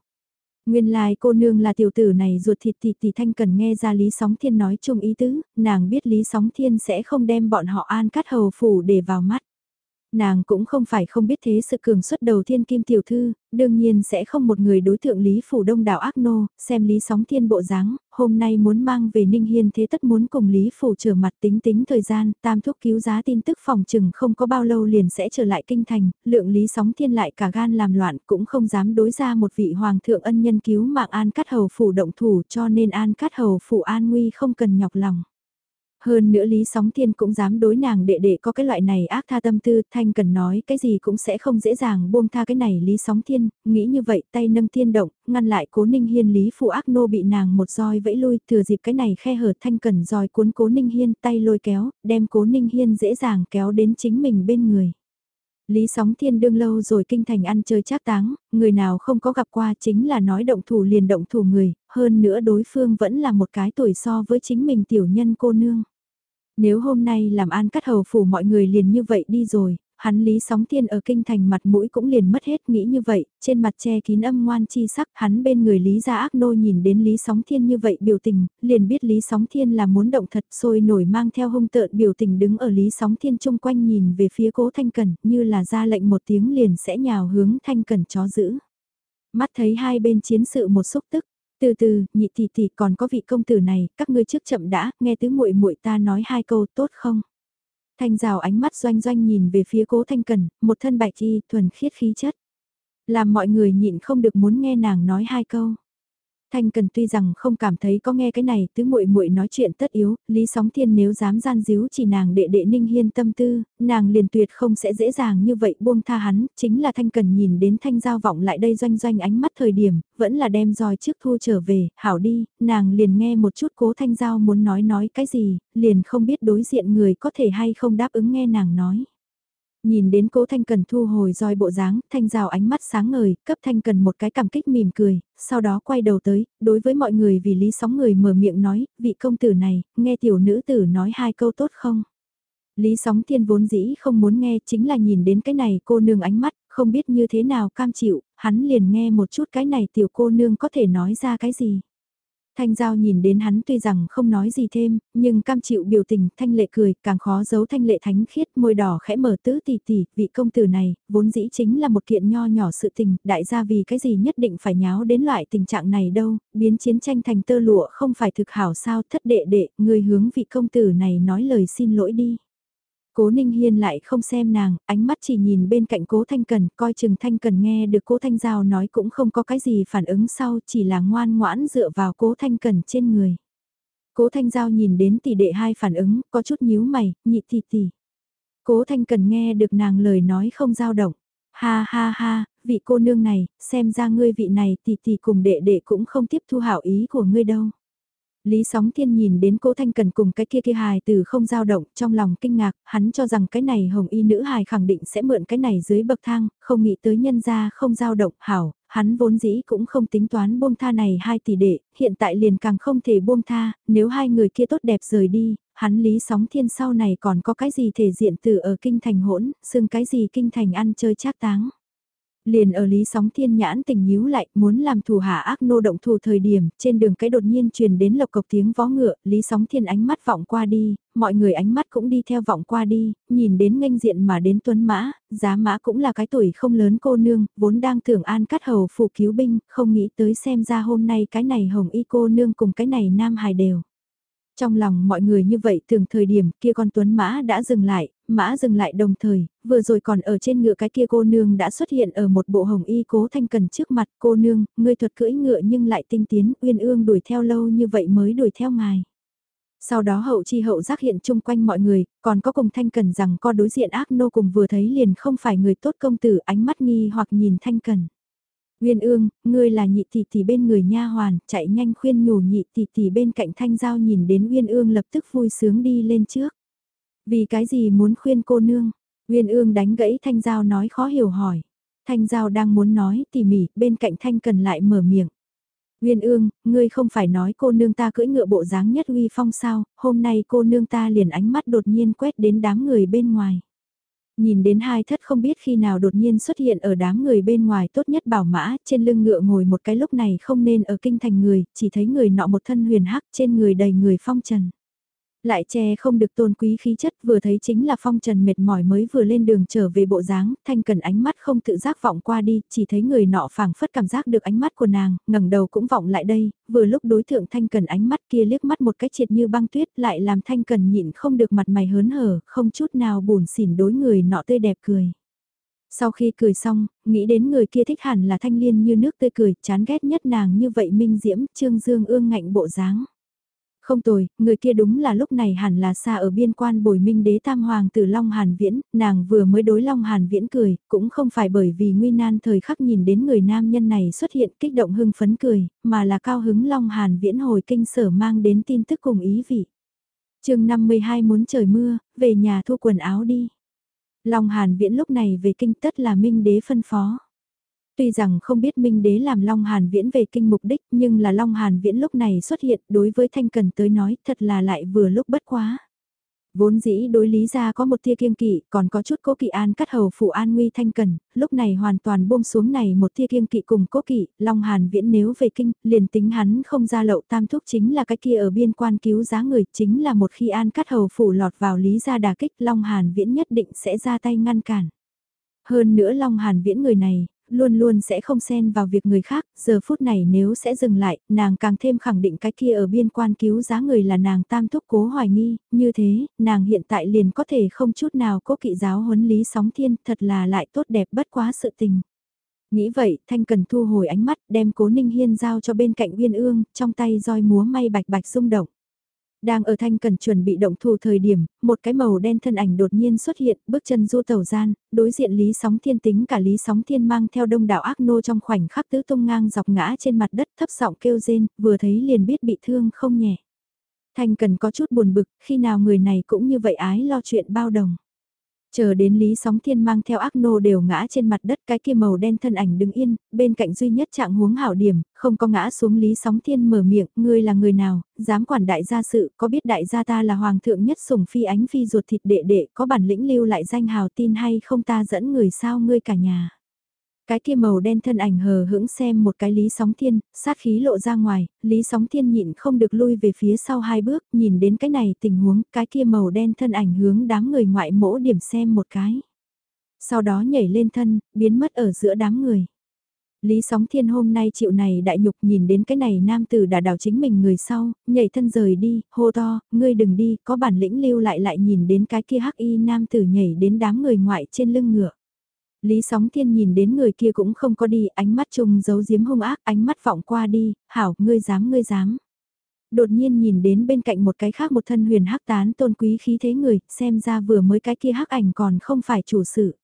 Nguyên lai cô nương là tiểu tử này ruột thịt thì tỷ thanh cần nghe ra Lý Sóng Thiên nói chung ý tứ, nàng biết Lý Sóng Thiên sẽ không đem bọn họ an cắt hầu phủ để vào mắt. Nàng cũng không phải không biết thế sự cường xuất đầu thiên kim tiểu thư, đương nhiên sẽ không một người đối tượng Lý Phủ Đông đảo ác nô, xem Lý Sóng Thiên bộ dáng hôm nay muốn mang về Ninh Hiên thế tất muốn cùng Lý Phủ trở mặt tính tính thời gian, tam thuốc cứu giá tin tức phòng chừng không có bao lâu liền sẽ trở lại kinh thành, lượng Lý Sóng Thiên lại cả gan làm loạn cũng không dám đối ra một vị hoàng thượng ân nhân cứu mạng An Cát Hầu Phủ động thủ cho nên An Cát Hầu Phủ An Nguy không cần nhọc lòng. Hơn nữa Lý Sóng Thiên cũng dám đối nàng đệ đệ có cái loại này ác tha tâm tư, Thanh cần nói cái gì cũng sẽ không dễ dàng buông tha cái này Lý Sóng Thiên, nghĩ như vậy tay nâng thiên động, ngăn lại cố ninh hiên Lý Phụ ác nô bị nàng một roi vẫy lui, thừa dịp cái này khe hở Thanh cần roi cuốn cố ninh hiên tay lôi kéo, đem cố ninh hiên dễ dàng kéo đến chính mình bên người. Lý Sóng Thiên đương lâu rồi kinh thành ăn chơi trác táng, người nào không có gặp qua chính là nói động thủ liền động thủ người, hơn nữa đối phương vẫn là một cái tuổi so với chính mình tiểu nhân cô nương. Nếu hôm nay làm an cắt hầu phủ mọi người liền như vậy đi rồi, hắn Lý Sóng Thiên ở kinh thành mặt mũi cũng liền mất hết nghĩ như vậy, trên mặt che kín âm ngoan chi sắc, hắn bên người Lý Gia Ác Nô nhìn đến Lý Sóng Thiên như vậy biểu tình, liền biết Lý Sóng Thiên là muốn động thật sôi nổi mang theo hung tợn biểu tình đứng ở Lý Sóng Thiên chung quanh nhìn về phía cố Thanh Cẩn, như là ra lệnh một tiếng liền sẽ nhào hướng Thanh Cẩn chó giữ. Mắt thấy hai bên chiến sự một xúc tức, từ từ, nhị tỷ tỷ còn có vị công tử này, các ngươi trước chậm đã, nghe tứ muội muội ta nói hai câu tốt không? Thanh rào ánh mắt doanh doanh nhìn về phía cố thanh cần, một thân bạch y, thuần khiết khí chất. Làm mọi người nhịn không được muốn nghe nàng nói hai câu. Thanh Cần tuy rằng không cảm thấy có nghe cái này, tứ muội muội nói chuyện tất yếu, Lý Sóng Thiên nếu dám gian díu chỉ nàng đệ đệ Ninh Hiên tâm tư, nàng liền tuyệt không sẽ dễ dàng như vậy buông tha hắn, chính là Thanh Cần nhìn đến Thanh Giao vọng lại đây doanh doanh ánh mắt thời điểm, vẫn là đem roi trước thu trở về, hảo đi, nàng liền nghe một chút cố Thanh Giao muốn nói nói cái gì, liền không biết đối diện người có thể hay không đáp ứng nghe nàng nói. Nhìn đến cố Thanh Cần thu hồi roi bộ dáng, Thanh rào ánh mắt sáng ngời, cấp Thanh Cần một cái cảm kích mỉm cười, sau đó quay đầu tới, đối với mọi người vì lý sóng người mở miệng nói, vị công tử này, nghe tiểu nữ tử nói hai câu tốt không? Lý sóng thiên vốn dĩ không muốn nghe chính là nhìn đến cái này cô nương ánh mắt, không biết như thế nào cam chịu, hắn liền nghe một chút cái này tiểu cô nương có thể nói ra cái gì. Thanh Giao nhìn đến hắn tuy rằng không nói gì thêm, nhưng cam chịu biểu tình, Thanh Lệ cười, càng khó giấu Thanh Lệ thánh khiết, môi đỏ khẽ mở tứ tỷ tỷ, vị công tử này, vốn dĩ chính là một kiện nho nhỏ sự tình, đại gia vì cái gì nhất định phải nháo đến loại tình trạng này đâu, biến chiến tranh thành tơ lụa không phải thực hảo sao, thất đệ đệ, người hướng vị công tử này nói lời xin lỗi đi. Cố Ninh Hiên lại không xem nàng, ánh mắt chỉ nhìn bên cạnh Cố Thanh Cần, coi chừng Thanh Cần nghe được Cố Thanh Giao nói cũng không có cái gì phản ứng sau, chỉ là ngoan ngoãn dựa vào Cố Thanh Cần trên người. Cố Thanh Giao nhìn đến tỷ đệ hai phản ứng, có chút nhíu mày, nhị tỷ tỷ. Cố Thanh Cần nghe được nàng lời nói không dao động. Ha ha ha, vị cô nương này, xem ra ngươi vị này tỷ tỷ cùng đệ đệ cũng không tiếp thu hảo ý của ngươi đâu. Lý Sóng Thiên nhìn đến cố Thanh Cần cùng cái kia kia hài từ không dao động trong lòng kinh ngạc, hắn cho rằng cái này hồng y nữ hài khẳng định sẽ mượn cái này dưới bậc thang, không nghĩ tới nhân gia không dao động, hảo, hắn vốn dĩ cũng không tính toán buông tha này hai tỷ đệ, hiện tại liền càng không thể buông tha, nếu hai người kia tốt đẹp rời đi, hắn Lý Sóng Thiên sau này còn có cái gì thể diện từ ở kinh thành hỗn, xưng cái gì kinh thành ăn chơi trác táng. Liền ở Lý Sóng Thiên nhãn tình nhíu lại, muốn làm thủ hạ ác nô động thủ thời điểm, trên đường cái đột nhiên truyền đến lộc cộc tiếng vó ngựa, Lý Sóng Thiên ánh mắt vọng qua đi, mọi người ánh mắt cũng đi theo vọng qua đi, nhìn đến nghênh diện mà đến tuấn mã, giá mã cũng là cái tuổi không lớn cô nương, vốn đang tưởng an cắt hầu phụ cứu binh, không nghĩ tới xem ra hôm nay cái này hồng y cô nương cùng cái này nam hài đều. Trong lòng mọi người như vậy thường thời điểm kia con tuấn mã đã dừng lại, mã dừng lại đồng thời, vừa rồi còn ở trên ngựa cái kia cô nương đã xuất hiện ở một bộ hồng y cố thanh cần trước mặt cô nương, ngươi thuật cưỡi ngựa nhưng lại tinh tiến, uyên ương đuổi theo lâu như vậy mới đuổi theo ngài. Sau đó hậu chi hậu giác hiện chung quanh mọi người, còn có cùng thanh cần rằng co đối diện ác nô cùng vừa thấy liền không phải người tốt công tử ánh mắt nghi hoặc nhìn thanh cần. Uyên ương, ngươi là nhị tỷ tỷ bên người nha hoàn, chạy nhanh khuyên nhủ nhị tỷ tỷ bên cạnh thanh giao nhìn đến Uyên ương lập tức vui sướng đi lên trước. Vì cái gì muốn khuyên cô nương? Uyên ương đánh gãy thanh giao nói khó hiểu hỏi. Thanh giao đang muốn nói tỉ mỉ, bên cạnh thanh cần lại mở miệng. Uyên ương, ngươi không phải nói cô nương ta cưỡi ngựa bộ dáng nhất uy phong sao, hôm nay cô nương ta liền ánh mắt đột nhiên quét đến đám người bên ngoài. Nhìn đến hai thất không biết khi nào đột nhiên xuất hiện ở đám người bên ngoài tốt nhất bảo mã, trên lưng ngựa ngồi một cái lúc này không nên ở kinh thành người, chỉ thấy người nọ một thân huyền hắc trên người đầy người phong trần. Lại che không được tôn quý khí chất vừa thấy chính là phong trần mệt mỏi mới vừa lên đường trở về bộ dáng, thanh cần ánh mắt không tự giác vọng qua đi, chỉ thấy người nọ phảng phất cảm giác được ánh mắt của nàng, ngẩng đầu cũng vọng lại đây, vừa lúc đối thượng thanh cần ánh mắt kia liếc mắt một cách triệt như băng tuyết lại làm thanh cần nhịn không được mặt mày hớn hở, không chút nào buồn xỉn đối người nọ tươi đẹp cười. Sau khi cười xong, nghĩ đến người kia thích hẳn là thanh liên như nước tươi cười, chán ghét nhất nàng như vậy minh diễm, trương dương ương ngạnh bộ dáng. Không tồi, người kia đúng là lúc này hẳn là xa ở biên quan bồi minh đế tam hoàng tử Long Hàn Viễn, nàng vừa mới đối Long Hàn Viễn cười, cũng không phải bởi vì nguy nan thời khắc nhìn đến người nam nhân này xuất hiện kích động hưng phấn cười, mà là cao hứng Long Hàn Viễn hồi kinh sở mang đến tin tức cùng ý vị. chương 52 muốn trời mưa, về nhà thu quần áo đi. Long Hàn Viễn lúc này về kinh tất là minh đế phân phó. Tuy rằng không biết Minh Đế làm Long Hàn Viễn về kinh mục đích nhưng là Long Hàn Viễn lúc này xuất hiện đối với Thanh Cần tới nói thật là lại vừa lúc bất quá. Vốn dĩ đối lý ra có một tia kiêng kỵ, còn có chút cố kỵ an cắt hầu phụ an nguy thanh cần, lúc này hoàn toàn buông xuống này một tia kiêng kỵ cùng cố kỵ, Long Hàn viễn nếu về kinh, liền tính hắn không ra lậu tam thúc chính là cái kia ở biên quan cứu giá người, chính là một khi an cắt hầu phụ lọt vào lý ra đà kích, Long Hàn viễn nhất định sẽ ra tay ngăn cản. Hơn nữa Long Hàn viễn người này, luôn luôn sẽ không xen vào việc người khác, giờ phút này nếu sẽ dừng lại, nàng càng thêm khẳng định cái kia ở biên quan cứu giá người là nàng tam thúc cố hoài nghi, như thế, nàng hiện tại liền có thể không chút nào cố kỵ giáo huấn lý sóng thiên, thật là lại tốt đẹp bất quá sự tình. Nghĩ vậy, Thanh Cần thu hồi ánh mắt, đem cố Ninh Hiên giao cho bên cạnh Uyên Ương, trong tay roi múa may bạch bạch rung động. Đang ở thanh cần chuẩn bị động thủ thời điểm, một cái màu đen thân ảnh đột nhiên xuất hiện, bước chân du tẩu gian, đối diện Lý Sóng Thiên tính cả Lý Sóng Thiên mang theo đông đảo ác nô trong khoảnh khắc tứ tung ngang dọc ngã trên mặt đất thấp giọng kêu rên, vừa thấy liền biết bị thương không nhẹ. Thanh cần có chút buồn bực, khi nào người này cũng như vậy ái lo chuyện bao đồng. Chờ đến Lý Sóng Thiên mang theo ác nô đều ngã trên mặt đất cái kia màu đen thân ảnh đứng yên, bên cạnh duy nhất trạng huống hảo điểm, không có ngã xuống Lý Sóng Thiên mở miệng, ngươi là người nào, dám quản đại gia sự, có biết đại gia ta là hoàng thượng nhất sủng phi ánh phi ruột thịt đệ đệ, có bản lĩnh lưu lại danh hào tin hay không ta dẫn người sao ngươi cả nhà. Cái kia màu đen thân ảnh hờ hững xem một cái Lý Sóng Thiên, sát khí lộ ra ngoài, Lý Sóng Thiên nhịn không được lui về phía sau hai bước, nhìn đến cái này tình huống, cái kia màu đen thân ảnh hướng đám người ngoại mỗ điểm xem một cái. Sau đó nhảy lên thân, biến mất ở giữa đám người. Lý Sóng Thiên hôm nay chịu này đại nhục nhìn đến cái này nam tử đã đảo chính mình người sau, nhảy thân rời đi, hô to, ngươi đừng đi, có bản lĩnh lưu lại lại nhìn đến cái kia hắc y nam tử nhảy đến đám người ngoại trên lưng ngựa. Lý Sóng Thiên nhìn đến người kia cũng không có đi, ánh mắt trùng giấu giếm hung ác, ánh mắt vọng qua đi, hảo, ngươi dám ngươi dám. Đột nhiên nhìn đến bên cạnh một cái khác một thân huyền hắc tán tôn quý khí thế người, xem ra vừa mới cái kia hắc ảnh còn không phải chủ sự.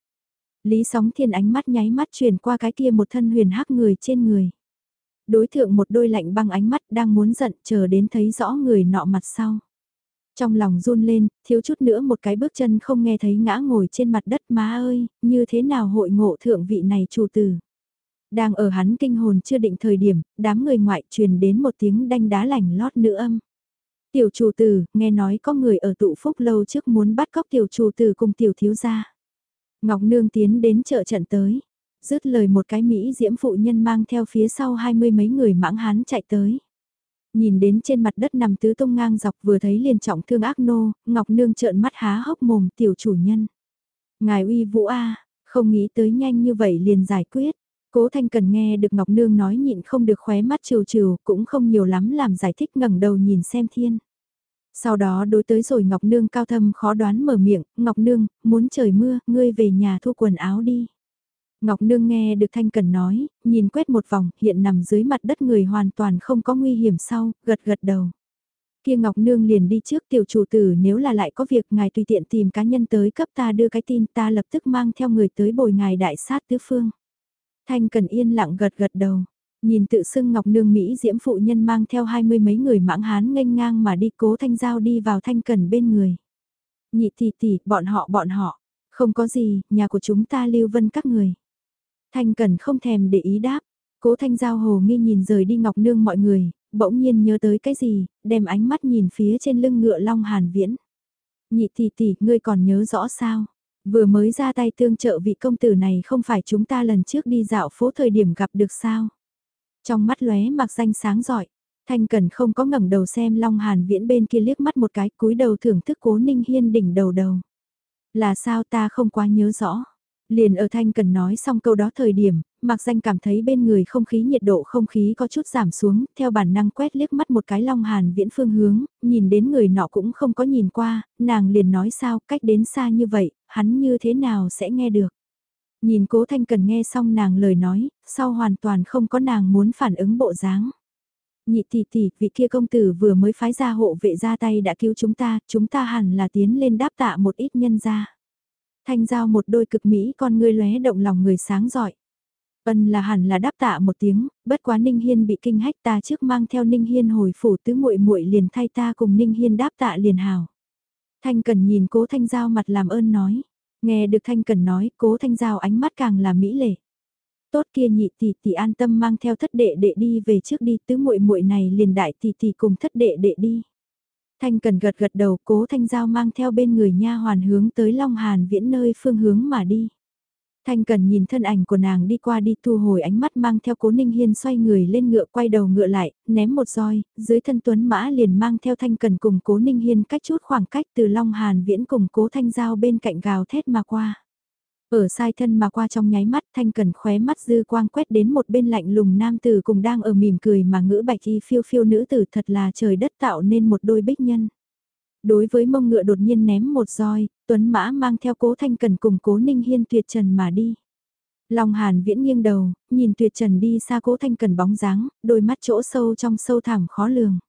Lý Sóng Thiên ánh mắt nháy mắt chuyển qua cái kia một thân huyền hắc người trên người. Đối thượng một đôi lạnh băng ánh mắt đang muốn giận chờ đến thấy rõ người nọ mặt sau. Trong lòng run lên, thiếu chút nữa một cái bước chân không nghe thấy ngã ngồi trên mặt đất má ơi, như thế nào hội ngộ thượng vị này chủ tử. Đang ở hắn kinh hồn chưa định thời điểm, đám người ngoại truyền đến một tiếng đanh đá lành lót nữa âm. Tiểu chủ tử, nghe nói có người ở tụ phúc lâu trước muốn bắt cóc tiểu chủ tử cùng tiểu thiếu gia. Ngọc Nương tiến đến chợ trận tới. Dứt lời một cái Mỹ diễm phụ nhân mang theo phía sau hai mươi mấy người mãng hán chạy tới. Nhìn đến trên mặt đất nằm tứ tung ngang dọc vừa thấy liền trọng thương ác nô, Ngọc Nương trợn mắt há hốc mồm tiểu chủ nhân. Ngài uy vũ A, không nghĩ tới nhanh như vậy liền giải quyết. Cố Thanh Cần nghe được Ngọc Nương nói nhịn không được khóe mắt trừ trừ, cũng không nhiều lắm làm giải thích ngẩng đầu nhìn xem thiên. Sau đó đối tới rồi Ngọc Nương cao thâm khó đoán mở miệng, Ngọc Nương, muốn trời mưa, ngươi về nhà thu quần áo đi. Ngọc Nương nghe được Thanh Cần nói, nhìn quét một vòng, hiện nằm dưới mặt đất người hoàn toàn không có nguy hiểm sau, gật gật đầu. Kia Ngọc Nương liền đi trước tiểu chủ tử nếu là lại có việc ngài tùy tiện tìm cá nhân tới cấp ta đưa cái tin ta lập tức mang theo người tới bồi ngài đại sát tứ phương. Thanh Cần yên lặng gật gật đầu. Nhìn tự xưng Ngọc Nương Mỹ diễm phụ nhân mang theo hai mươi mấy người mãng hán nghênh ngang mà đi cố thanh giao đi vào thanh cần bên người. Nhị tỷ tỷ, bọn họ bọn họ, không có gì, nhà của chúng ta lưu vân các người. Thanh Cần không thèm để ý đáp. Cố Thanh Giao hồ nghi nhìn rời đi Ngọc Nương mọi người, bỗng nhiên nhớ tới cái gì, đem ánh mắt nhìn phía trên lưng ngựa Long Hàn Viễn. Nhị tỷ tỷ, ngươi còn nhớ rõ sao? Vừa mới ra tay tương trợ vị công tử này không phải chúng ta lần trước đi dạo phố thời điểm gặp được sao? Trong mắt lóe mặc danh sáng giỏi, Thanh Cần không có ngẩng đầu xem Long Hàn Viễn bên kia liếc mắt một cái cúi đầu thưởng thức cố Ninh Hiên đỉnh đầu đầu. Là sao ta không quá nhớ rõ. Liền ở Thanh Cần nói xong câu đó thời điểm, Mạc Danh cảm thấy bên người không khí nhiệt độ không khí có chút giảm xuống, theo bản năng quét liếc mắt một cái Long Hàn Viễn phương hướng, nhìn đến người nọ cũng không có nhìn qua, nàng liền nói sao, cách đến xa như vậy, hắn như thế nào sẽ nghe được. Nhìn cố Thanh Cần nghe xong nàng lời nói, sau hoàn toàn không có nàng muốn phản ứng bộ dáng. Nhị tỷ tỷ, vị kia công tử vừa mới phái ra hộ vệ ra tay đã cứu chúng ta, chúng ta hẳn là tiến lên đáp tạ một ít nhân ra. Thanh giao một đôi cực mỹ con ngươi lóe động lòng người sáng giỏi. Ân là hẳn là đáp tạ một tiếng, bất quá Ninh Hiên bị kinh hách ta trước mang theo Ninh Hiên hồi phủ tứ muội muội liền thay ta cùng Ninh Hiên đáp tạ liền hào. Thanh Cần nhìn cố Thanh Giao mặt làm ơn nói. Nghe được Thanh Cần nói, cố Thanh Giao ánh mắt càng là mỹ lệ. Tốt kia nhị tỷ tỷ an tâm mang theo thất đệ đệ đi về trước đi, tứ muội muội này liền đại tỷ tỷ cùng thất đệ đệ đi. Thanh Cần gật gật đầu, cố Thanh Giao mang theo bên người nha hoàn hướng tới Long Hàn viễn nơi phương hướng mà đi. Thanh Cần nhìn thân ảnh của nàng đi qua đi thu hồi ánh mắt mang theo cố Ninh Hiên xoay người lên ngựa quay đầu ngựa lại, ném một roi, dưới thân tuấn mã liền mang theo Thanh Cần cùng cố Ninh Hiên cách chút khoảng cách từ Long Hàn viễn cùng cố Thanh Giao bên cạnh gào thét mà qua. Ở sai thân mà qua trong nháy mắt Thanh Cần khóe mắt dư quang quét đến một bên lạnh lùng nam tử cùng đang ở mỉm cười mà ngữ bạch y phiêu phiêu nữ tử thật là trời đất tạo nên một đôi bích nhân đối với mông ngựa đột nhiên ném một roi, Tuấn Mã mang theo cố Thanh Cần cùng cố Ninh Hiên tuyệt trần mà đi. Long Hàn viễn nghiêng đầu, nhìn tuyệt trần đi xa cố Thanh Cần bóng dáng, đôi mắt chỗ sâu trong sâu thẳm khó lường.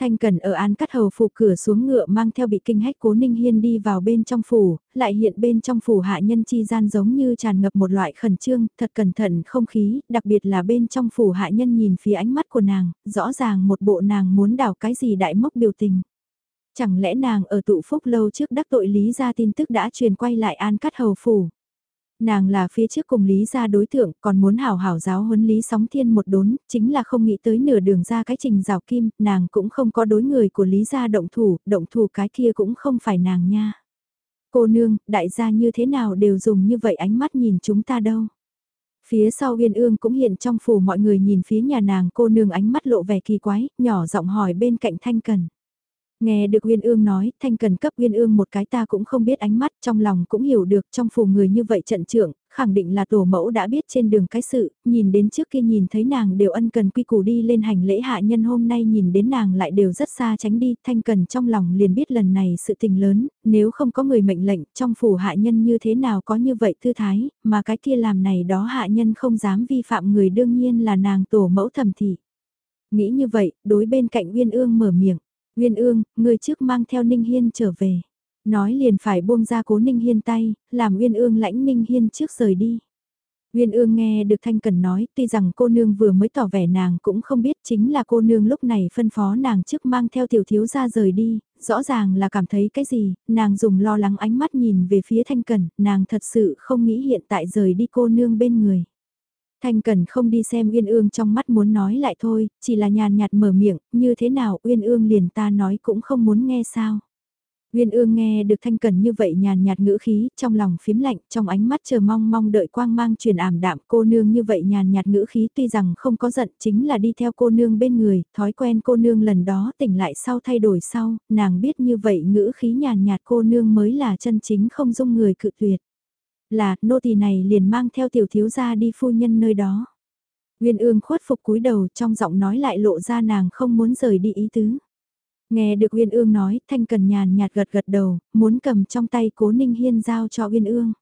Thanh Cần ở an cắt hầu phủ cửa xuống ngựa mang theo bị kinh hách cố Ninh Hiên đi vào bên trong phủ, lại hiện bên trong phủ hạ nhân chi gian giống như tràn ngập một loại khẩn trương, thật cẩn thận không khí, đặc biệt là bên trong phủ hạ nhân nhìn phía ánh mắt của nàng, rõ ràng một bộ nàng muốn đảo cái gì đại mốc biểu tình. Chẳng lẽ nàng ở tụ phúc lâu trước đắc tội Lý gia tin tức đã truyền quay lại an cắt hầu phủ. Nàng là phía trước cùng Lý gia đối tượng còn muốn hảo hảo giáo huấn Lý sóng thiên một đốn, chính là không nghĩ tới nửa đường ra cái trình rào kim, nàng cũng không có đối người của Lý gia động thủ, động thủ cái kia cũng không phải nàng nha. Cô nương, đại gia như thế nào đều dùng như vậy ánh mắt nhìn chúng ta đâu. Phía sau Uyên Ương cũng hiện trong phủ mọi người nhìn phía nhà nàng cô nương ánh mắt lộ vẻ kỳ quái, nhỏ giọng hỏi bên cạnh Thanh Cần. Nghe được Uyên Ương nói, Thanh cần cấp Uyên Ương một cái ta cũng không biết ánh mắt, trong lòng cũng hiểu được trong phủ người như vậy trận trưởng, khẳng định là tổ mẫu đã biết trên đường cái sự, nhìn đến trước kia nhìn thấy nàng đều ân cần quy củ đi lên hành lễ hạ nhân hôm nay nhìn đến nàng lại đều rất xa tránh đi, Thanh cần trong lòng liền biết lần này sự tình lớn, nếu không có người mệnh lệnh trong phủ hạ nhân như thế nào có như vậy thư thái, mà cái kia làm này đó hạ nhân không dám vi phạm người đương nhiên là nàng tổ mẫu thầm thị. Nghĩ như vậy, đối bên cạnh Uyên Ương mở miệng. Nguyên ương, người trước mang theo Ninh Hiên trở về. Nói liền phải buông ra cố Ninh Hiên tay, làm Nguyên ương lãnh Ninh Hiên trước rời đi. Nguyên ương nghe được Thanh Cần nói, tuy rằng cô nương vừa mới tỏ vẻ nàng cũng không biết chính là cô nương lúc này phân phó nàng trước mang theo tiểu thiếu ra rời đi, rõ ràng là cảm thấy cái gì, nàng dùng lo lắng ánh mắt nhìn về phía Thanh Cần, nàng thật sự không nghĩ hiện tại rời đi cô nương bên người. Thanh Cần không đi xem Uyên Ương trong mắt muốn nói lại thôi, chỉ là nhàn nhạt mở miệng, như thế nào Uyên Ương liền ta nói cũng không muốn nghe sao. Uyên Ương nghe được Thanh Cần như vậy nhàn nhạt ngữ khí, trong lòng phím lạnh, trong ánh mắt chờ mong mong đợi quang mang truyền ảm đạm cô nương như vậy nhàn nhạt ngữ khí tuy rằng không có giận chính là đi theo cô nương bên người, thói quen cô nương lần đó tỉnh lại sau thay đổi sau, nàng biết như vậy ngữ khí nhàn nhạt cô nương mới là chân chính không dung người cự tuyệt. Là, nô tỳ này liền mang theo tiểu thiếu gia đi phu nhân nơi đó. Nguyên ương khuất phục cúi đầu trong giọng nói lại lộ ra nàng không muốn rời đi ý tứ. Nghe được Uyên Ương nói, Thanh Cần nhàn nhạt gật gật đầu, muốn cầm trong tay Cố Ninh Hiên giao cho Uyên Ương.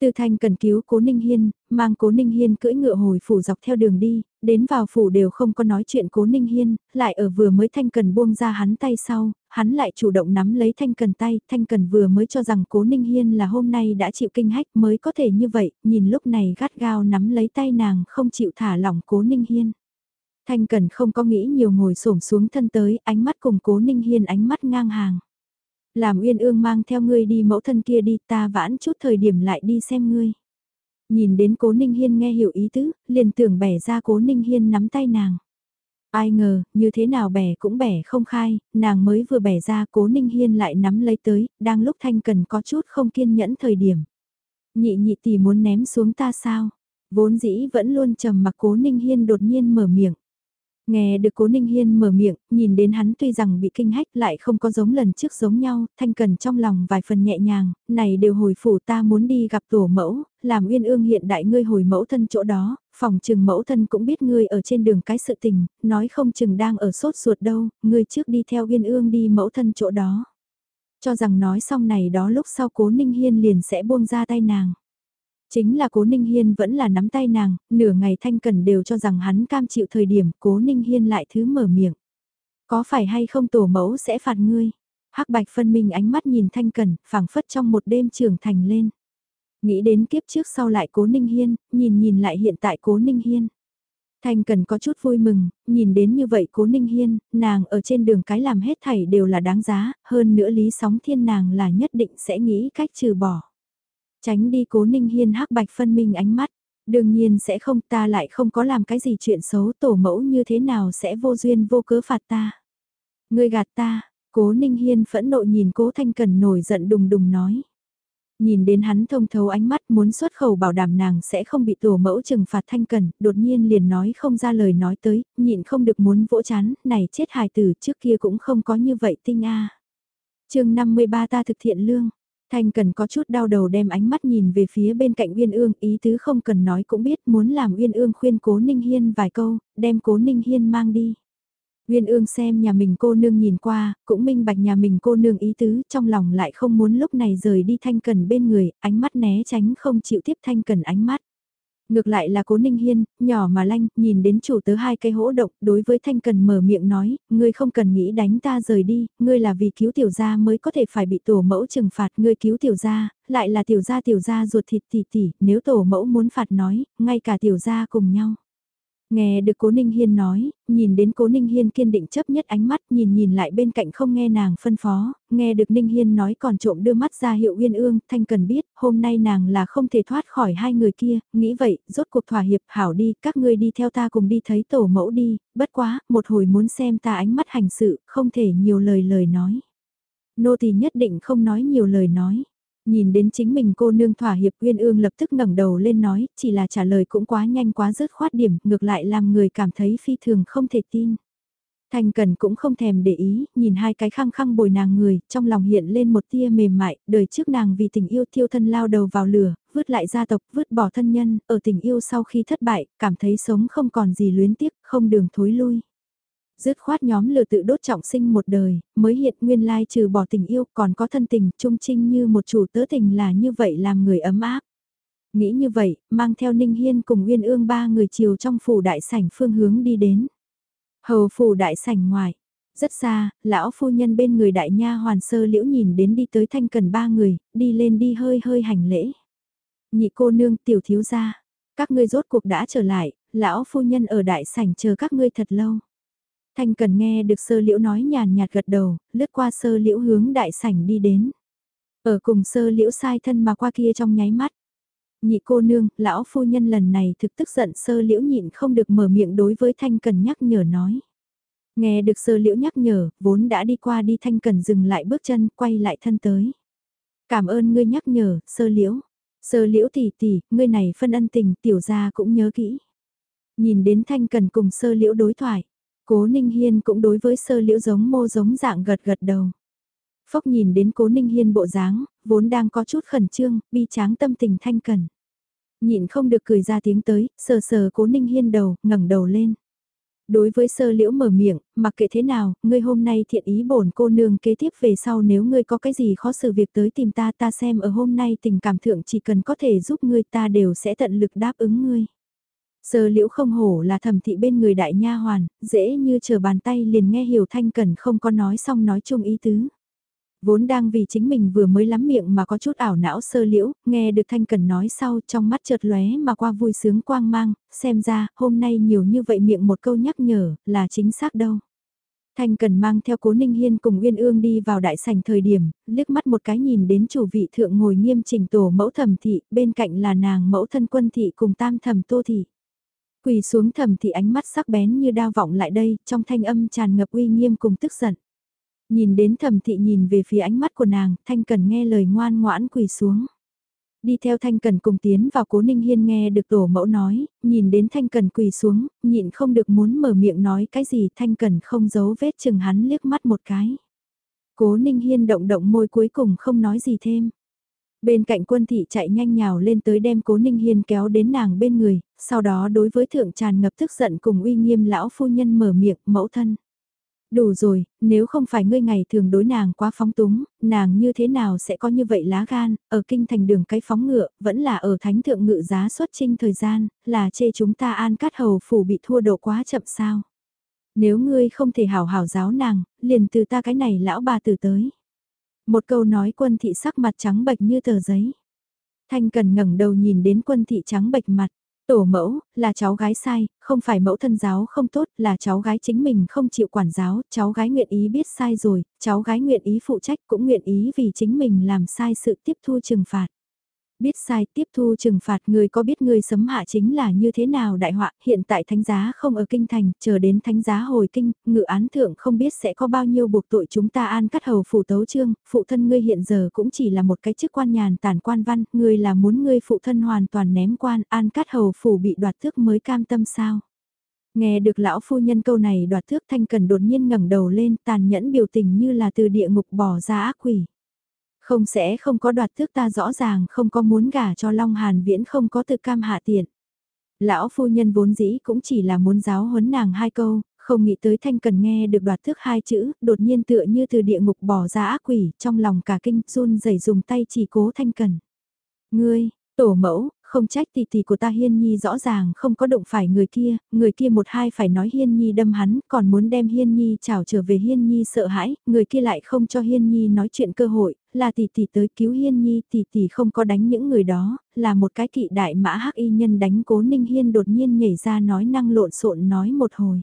Từ Thanh cần cứu Cố Ninh Hiên, mang Cố Ninh Hiên cưỡi ngựa hồi phủ dọc theo đường đi, đến vào phủ đều không có nói chuyện Cố Ninh Hiên, lại ở vừa mới Thanh Cần buông ra hắn tay sau, hắn lại chủ động nắm lấy Thanh Cần tay, Thanh Cần vừa mới cho rằng Cố Ninh Hiên là hôm nay đã chịu kinh hách mới có thể như vậy, nhìn lúc này gắt gao nắm lấy tay nàng không chịu thả lỏng Cố Ninh Hiên. Thanh Cần không có nghĩ nhiều ngồi xổm xuống thân tới, ánh mắt cùng Cố Ninh Hiên ánh mắt ngang hàng. Làm uyên ương mang theo ngươi đi mẫu thân kia đi ta vãn chút thời điểm lại đi xem ngươi. Nhìn đến cố Ninh Hiên nghe hiểu ý tứ, liền tưởng bẻ ra cố Ninh Hiên nắm tay nàng. Ai ngờ, như thế nào bẻ cũng bẻ không khai, nàng mới vừa bẻ ra cố Ninh Hiên lại nắm lấy tới, đang lúc Thanh Cần có chút không kiên nhẫn thời điểm. Nhị nhị tỷ muốn ném xuống ta sao? Vốn dĩ vẫn luôn trầm mặc cố Ninh Hiên đột nhiên mở miệng. Nghe được cố Ninh Hiên mở miệng, nhìn đến hắn tuy rằng bị kinh hách lại không có giống lần trước giống nhau, thanh cần trong lòng vài phần nhẹ nhàng, này đều hồi phủ ta muốn đi gặp tổ mẫu, làm uyên ương hiện đại ngươi hồi mẫu thân chỗ đó, phòng trừng mẫu thân cũng biết ngươi ở trên đường cái sự tình, nói không chừng đang ở sốt ruột đâu, ngươi trước đi theo uyên ương đi mẫu thân chỗ đó. Cho rằng nói xong này đó lúc sau cố Ninh Hiên liền sẽ buông ra tay nàng. Chính là cố Ninh Hiên vẫn là nắm tay nàng, nửa ngày Thanh Cần đều cho rằng hắn cam chịu thời điểm cố Ninh Hiên lại thứ mở miệng. Có phải hay không tổ mẫu sẽ phạt ngươi? hắc bạch phân minh ánh mắt nhìn Thanh Cần, phảng phất trong một đêm trưởng thành lên. Nghĩ đến kiếp trước sau lại cố Ninh Hiên, nhìn nhìn lại hiện tại cố Ninh Hiên. Thanh Cần có chút vui mừng, nhìn đến như vậy cố Ninh Hiên, nàng ở trên đường cái làm hết thảy đều là đáng giá, hơn nữa lý sóng thiên nàng là nhất định sẽ nghĩ cách trừ bỏ. Tránh đi cố ninh hiên hắc bạch phân minh ánh mắt. Đương nhiên sẽ không ta lại không có làm cái gì chuyện xấu tổ mẫu như thế nào sẽ vô duyên vô cớ phạt ta. Ngươi gạt ta, cố ninh hiên phẫn nộ nhìn cố thanh cần nổi giận đùng đùng nói. Nhìn đến hắn thông thấu ánh mắt muốn xuất khẩu bảo đảm nàng sẽ không bị tổ mẫu trừng phạt thanh cần, đột nhiên liền nói không ra lời nói tới, nhịn không được muốn vỗ chán, này chết hài tử trước kia cũng không có như vậy tinh a. À. chương 53 ta thực thiện lương, Thanh cần có chút đau đầu đem ánh mắt nhìn về phía bên cạnh Uyên Ương, ý tứ không cần nói cũng biết muốn làm Uyên Ương khuyên Cố Ninh Hiên vài câu, đem Cố Ninh Hiên mang đi. Uyên Ương xem nhà mình cô nương nhìn qua, cũng minh bạch nhà mình cô nương ý tứ, trong lòng lại không muốn lúc này rời đi Thanh Cần bên người, ánh mắt né tránh không chịu tiếp Thanh Cần ánh mắt. Ngược lại là cố Ninh Hiên, nhỏ mà lanh, nhìn đến chủ tớ hai cây hỗ động, đối với Thanh Cần mở miệng nói, ngươi không cần nghĩ đánh ta rời đi, ngươi là vì cứu tiểu gia mới có thể phải bị tổ mẫu trừng phạt, ngươi cứu tiểu gia, lại là tiểu gia tiểu gia ruột thịt tỉ tỉ, nếu tổ mẫu muốn phạt nói, ngay cả tiểu gia cùng nhau. Nghe được Cố Ninh Hiên nói, nhìn đến Cố Ninh Hiên kiên định chấp nhất ánh mắt nhìn nhìn lại bên cạnh không nghe nàng phân phó, nghe được Ninh Hiên nói còn trộm đưa mắt ra hiệu uyên ương, thanh cần biết, hôm nay nàng là không thể thoát khỏi hai người kia, nghĩ vậy, rốt cuộc thỏa hiệp hảo đi, các ngươi đi theo ta cùng đi thấy tổ mẫu đi, bất quá, một hồi muốn xem ta ánh mắt hành sự, không thể nhiều lời lời nói. Nô thì nhất định không nói nhiều lời nói. Nhìn đến chính mình cô nương thỏa hiệp Uyên Ương lập tức ngẩng đầu lên nói, chỉ là trả lời cũng quá nhanh quá rớt khoát điểm, ngược lại làm người cảm thấy phi thường không thể tin. Thành Cần cũng không thèm để ý, nhìn hai cái khăng khăng bồi nàng người, trong lòng hiện lên một tia mềm mại, đời trước nàng vì tình yêu thiêu thân lao đầu vào lửa, vứt lại gia tộc, vứt bỏ thân nhân, ở tình yêu sau khi thất bại, cảm thấy sống không còn gì luyến tiếc, không đường thối lui dứt khoát nhóm lừa tự đốt trọng sinh một đời, mới hiện nguyên lai trừ bỏ tình yêu còn có thân tình trung trinh như một chủ tớ tình là như vậy làm người ấm áp. Nghĩ như vậy, mang theo Ninh Hiên cùng Nguyên Ương ba người chiều trong phủ đại sảnh phương hướng đi đến. Hầu phủ đại sảnh ngoài, rất xa, lão phu nhân bên người đại nha hoàn sơ liễu nhìn đến đi tới thanh cần ba người, đi lên đi hơi hơi hành lễ. Nhị cô nương tiểu thiếu gia, các ngươi rốt cuộc đã trở lại, lão phu nhân ở đại sảnh chờ các ngươi thật lâu. Thanh cần nghe được sơ liễu nói nhàn nhạt gật đầu, lướt qua sơ liễu hướng đại sảnh đi đến. Ở cùng sơ liễu sai thân mà qua kia trong nháy mắt. Nhị cô nương, lão phu nhân lần này thực tức giận sơ liễu nhịn không được mở miệng đối với thanh cần nhắc nhở nói. Nghe được sơ liễu nhắc nhở, vốn đã đi qua đi thanh cần dừng lại bước chân, quay lại thân tới. Cảm ơn ngươi nhắc nhở, sơ liễu. Sơ liễu tỷ tỷ, ngươi này phân ân tình, tiểu gia cũng nhớ kỹ. Nhìn đến thanh cần cùng sơ liễu đối thoại, Cố Ninh Hiên cũng đối với sơ liễu giống mô giống dạng gật gật đầu. Phốc nhìn đến cố Ninh Hiên bộ dáng, vốn đang có chút khẩn trương, bi tráng tâm tình thanh cần. Nhịn không được cười ra tiếng tới, sờ sờ cố Ninh Hiên đầu, ngẩng đầu lên. Đối với sơ liễu mở miệng, mặc kệ thế nào, ngươi hôm nay thiện ý bổn cô nương kế tiếp về sau nếu ngươi có cái gì khó xử việc tới tìm ta ta xem ở hôm nay tình cảm thượng chỉ cần có thể giúp ngươi ta đều sẽ tận lực đáp ứng ngươi. Sơ liễu không hổ là thẩm thị bên người đại nha hoàn, dễ như chờ bàn tay liền nghe hiểu thanh cần không có nói xong nói chung ý tứ. Vốn đang vì chính mình vừa mới lắm miệng mà có chút ảo não sơ liễu, nghe được thanh cần nói sau trong mắt chợt lóe mà qua vui sướng quang mang, xem ra hôm nay nhiều như vậy miệng một câu nhắc nhở là chính xác đâu. Thanh cần mang theo cố ninh hiên cùng Uyên ương đi vào đại sảnh thời điểm, liếc mắt một cái nhìn đến chủ vị thượng ngồi nghiêm chỉnh tổ mẫu thẩm thị, bên cạnh là nàng mẫu thân quân thị cùng tam thẩm tô thị. Quỳ xuống thầm thì ánh mắt sắc bén như đao vọng lại đây, trong thanh âm tràn ngập uy nghiêm cùng tức giận. Nhìn đến thầm thị nhìn về phía ánh mắt của nàng, thanh cần nghe lời ngoan ngoãn quỳ xuống. Đi theo Thanh Cần cùng tiến vào cố Ninh Hiên nghe được tổ mẫu nói, nhìn đến Thanh Cần quỳ xuống, nhịn không được muốn mở miệng nói cái gì Thanh Cần không giấu vết chừng hắn liếc mắt một cái. Cố Ninh Hiên động động môi cuối cùng không nói gì thêm. Bên cạnh quân thị chạy nhanh nhào lên tới đem cố Ninh Hiên kéo đến nàng bên người, sau đó đối với thượng tràn ngập tức giận cùng uy nghiêm lão phu nhân mở miệng mẫu thân. Đủ rồi, nếu không phải ngươi ngày thường đối nàng quá phóng túng, nàng như thế nào sẽ có như vậy lá gan, ở kinh thành đường cái phóng ngựa, vẫn là ở thánh thượng ngự giá xuất trinh thời gian, là chê chúng ta an cát hầu phủ bị thua độ quá chậm sao. Nếu ngươi không thể hảo hảo giáo nàng, liền từ ta cái này lão bà từ tới. Một câu nói quân thị sắc mặt trắng bệch như tờ giấy. Thanh cần ngẩng đầu nhìn đến quân thị trắng bệch mặt. Tổ mẫu, là cháu gái sai, không phải mẫu thân giáo không tốt, là cháu gái chính mình không chịu quản giáo, cháu gái nguyện ý biết sai rồi, cháu gái nguyện ý phụ trách cũng nguyện ý vì chính mình làm sai sự tiếp thu trừng phạt biết sai tiếp thu trừng phạt người có biết người sấm hạ chính là như thế nào đại họa, hiện tại thánh giá không ở kinh thành, chờ đến thánh giá hồi kinh, ngự án thượng không biết sẽ có bao nhiêu buộc tội chúng ta an cắt hầu phủ tấu trương, phụ thân ngươi hiện giờ cũng chỉ là một cái chức quan nhàn tản quan văn, ngươi là muốn ngươi phụ thân hoàn toàn ném quan, an cắt hầu phủ bị đoạt thước mới cam tâm sao. Nghe được lão phu nhân câu này đoạt thước thanh cần đột nhiên ngẩng đầu lên tàn nhẫn biểu tình như là từ địa ngục bỏ ra ác quỷ. Không sẽ không có đoạt thước ta rõ ràng không có muốn gả cho Long Hàn Viễn không có tự cam hạ tiện. Lão phu nhân vốn dĩ cũng chỉ là muốn giáo huấn nàng hai câu, không nghĩ tới thanh cần nghe được đoạt thước hai chữ, đột nhiên tựa như từ địa ngục bỏ ra ác quỷ, trong lòng cả kinh run rẩy dùng tay chỉ cố thanh cần. Ngươi, tổ mẫu, không trách tỷ tỷ của ta Hiên Nhi rõ ràng không có động phải người kia, người kia một hai phải nói Hiên Nhi đâm hắn, còn muốn đem Hiên Nhi chào trở về Hiên Nhi sợ hãi, người kia lại không cho Hiên Nhi nói chuyện cơ hội, là tỷ tỷ tới cứu Hiên Nhi, tỷ tỷ không có đánh những người đó, là một cái kỵ đại mã hắc y nhân đánh cố Ninh Hiên đột nhiên nhảy ra nói năng lộn xộn nói một hồi.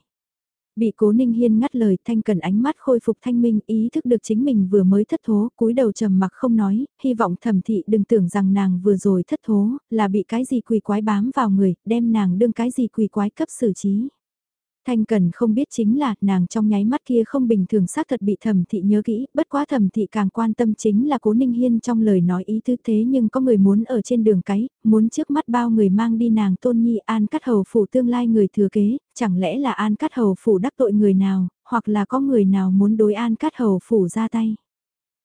Bị cố ninh hiên ngắt lời thanh cần ánh mắt khôi phục thanh minh ý thức được chính mình vừa mới thất thố cúi đầu trầm mặc không nói, hy vọng thẩm thị đừng tưởng rằng nàng vừa rồi thất thố là bị cái gì quỳ quái bám vào người, đem nàng đương cái gì quỳ quái cấp xử trí. Thanh Cần không biết chính là nàng trong nháy mắt kia không bình thường xác thật bị thẩm thị nhớ kỹ, bất quá thẩm thị càng quan tâm chính là cố ninh hiên trong lời nói ý tư thế nhưng có người muốn ở trên đường cái, muốn trước mắt bao người mang đi nàng tôn nhi an cắt hầu phủ tương lai người thừa kế, chẳng lẽ là an cắt hầu phủ đắc tội người nào, hoặc là có người nào muốn đối an cắt hầu phủ ra tay.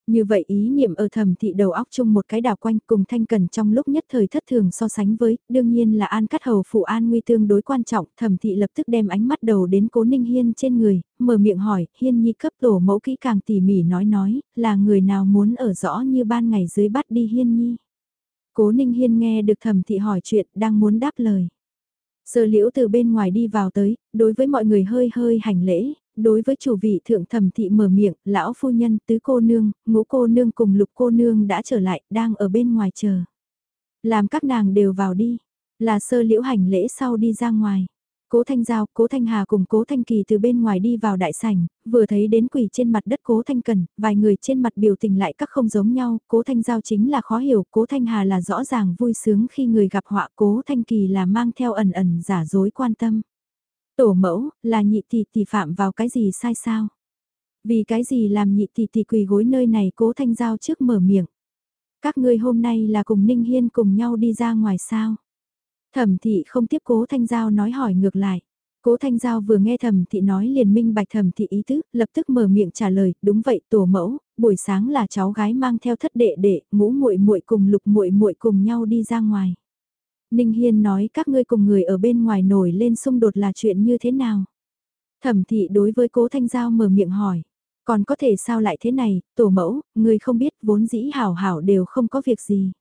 Như vậy ý niệm ở thầm thị đầu óc chung một cái đảo quanh cùng thanh cần trong lúc nhất thời thất thường so sánh với, đương nhiên là an cắt hầu phụ an nguy tương đối quan trọng, thầm thị lập tức đem ánh mắt đầu đến cố ninh hiên trên người, mở miệng hỏi, hiên nhi cấp tổ mẫu kỹ càng tỉ mỉ nói nói, là người nào muốn ở rõ như ban ngày dưới bắt đi hiên nhi. Cố ninh hiên nghe được thầm thị hỏi chuyện, đang muốn đáp lời. Sơ liễu từ bên ngoài đi vào tới, đối với mọi người hơi hơi hành lễ, đối với chủ vị thượng thẩm thị mở miệng, lão phu nhân, tứ cô nương, ngũ cô nương cùng lục cô nương đã trở lại, đang ở bên ngoài chờ. Làm các nàng đều vào đi, là sơ liễu hành lễ sau đi ra ngoài. Cố Thanh Giao, Cố Thanh Hà cùng Cố Thanh Kỳ từ bên ngoài đi vào đại sảnh, vừa thấy đến quỷ trên mặt đất Cố Thanh Cần, vài người trên mặt biểu tình lại các không giống nhau, Cố Thanh Giao chính là khó hiểu, Cố Thanh Hà là rõ ràng vui sướng khi người gặp họa, Cố Thanh Kỳ là mang theo ẩn ẩn giả dối quan tâm. Tổ mẫu, là nhị tỷ tỷ phạm vào cái gì sai sao? Vì cái gì làm nhị tỷ tỷ quỳ gối nơi này cố thanh giao trước mở miệng? Các ngươi hôm nay là cùng Ninh Hiên cùng nhau đi ra ngoài sao? Thẩm thị không tiếp cố thanh giao nói hỏi ngược lại. Cố Thanh Giao vừa nghe Thẩm Thị nói liền minh bạch Thẩm Thị ý tứ, lập tức mở miệng trả lời, đúng vậy, tổ mẫu, buổi sáng là cháu gái mang theo thất đệ đệ, ngũ muội muội cùng lục muội muội cùng nhau đi ra ngoài. Ninh Hiên nói các ngươi cùng người ở bên ngoài nổi lên xung đột là chuyện như thế nào? Thẩm thị đối với cố Thanh Giao mở miệng hỏi. Còn có thể sao lại thế này, tổ mẫu, người không biết vốn dĩ hảo hảo đều không có việc gì.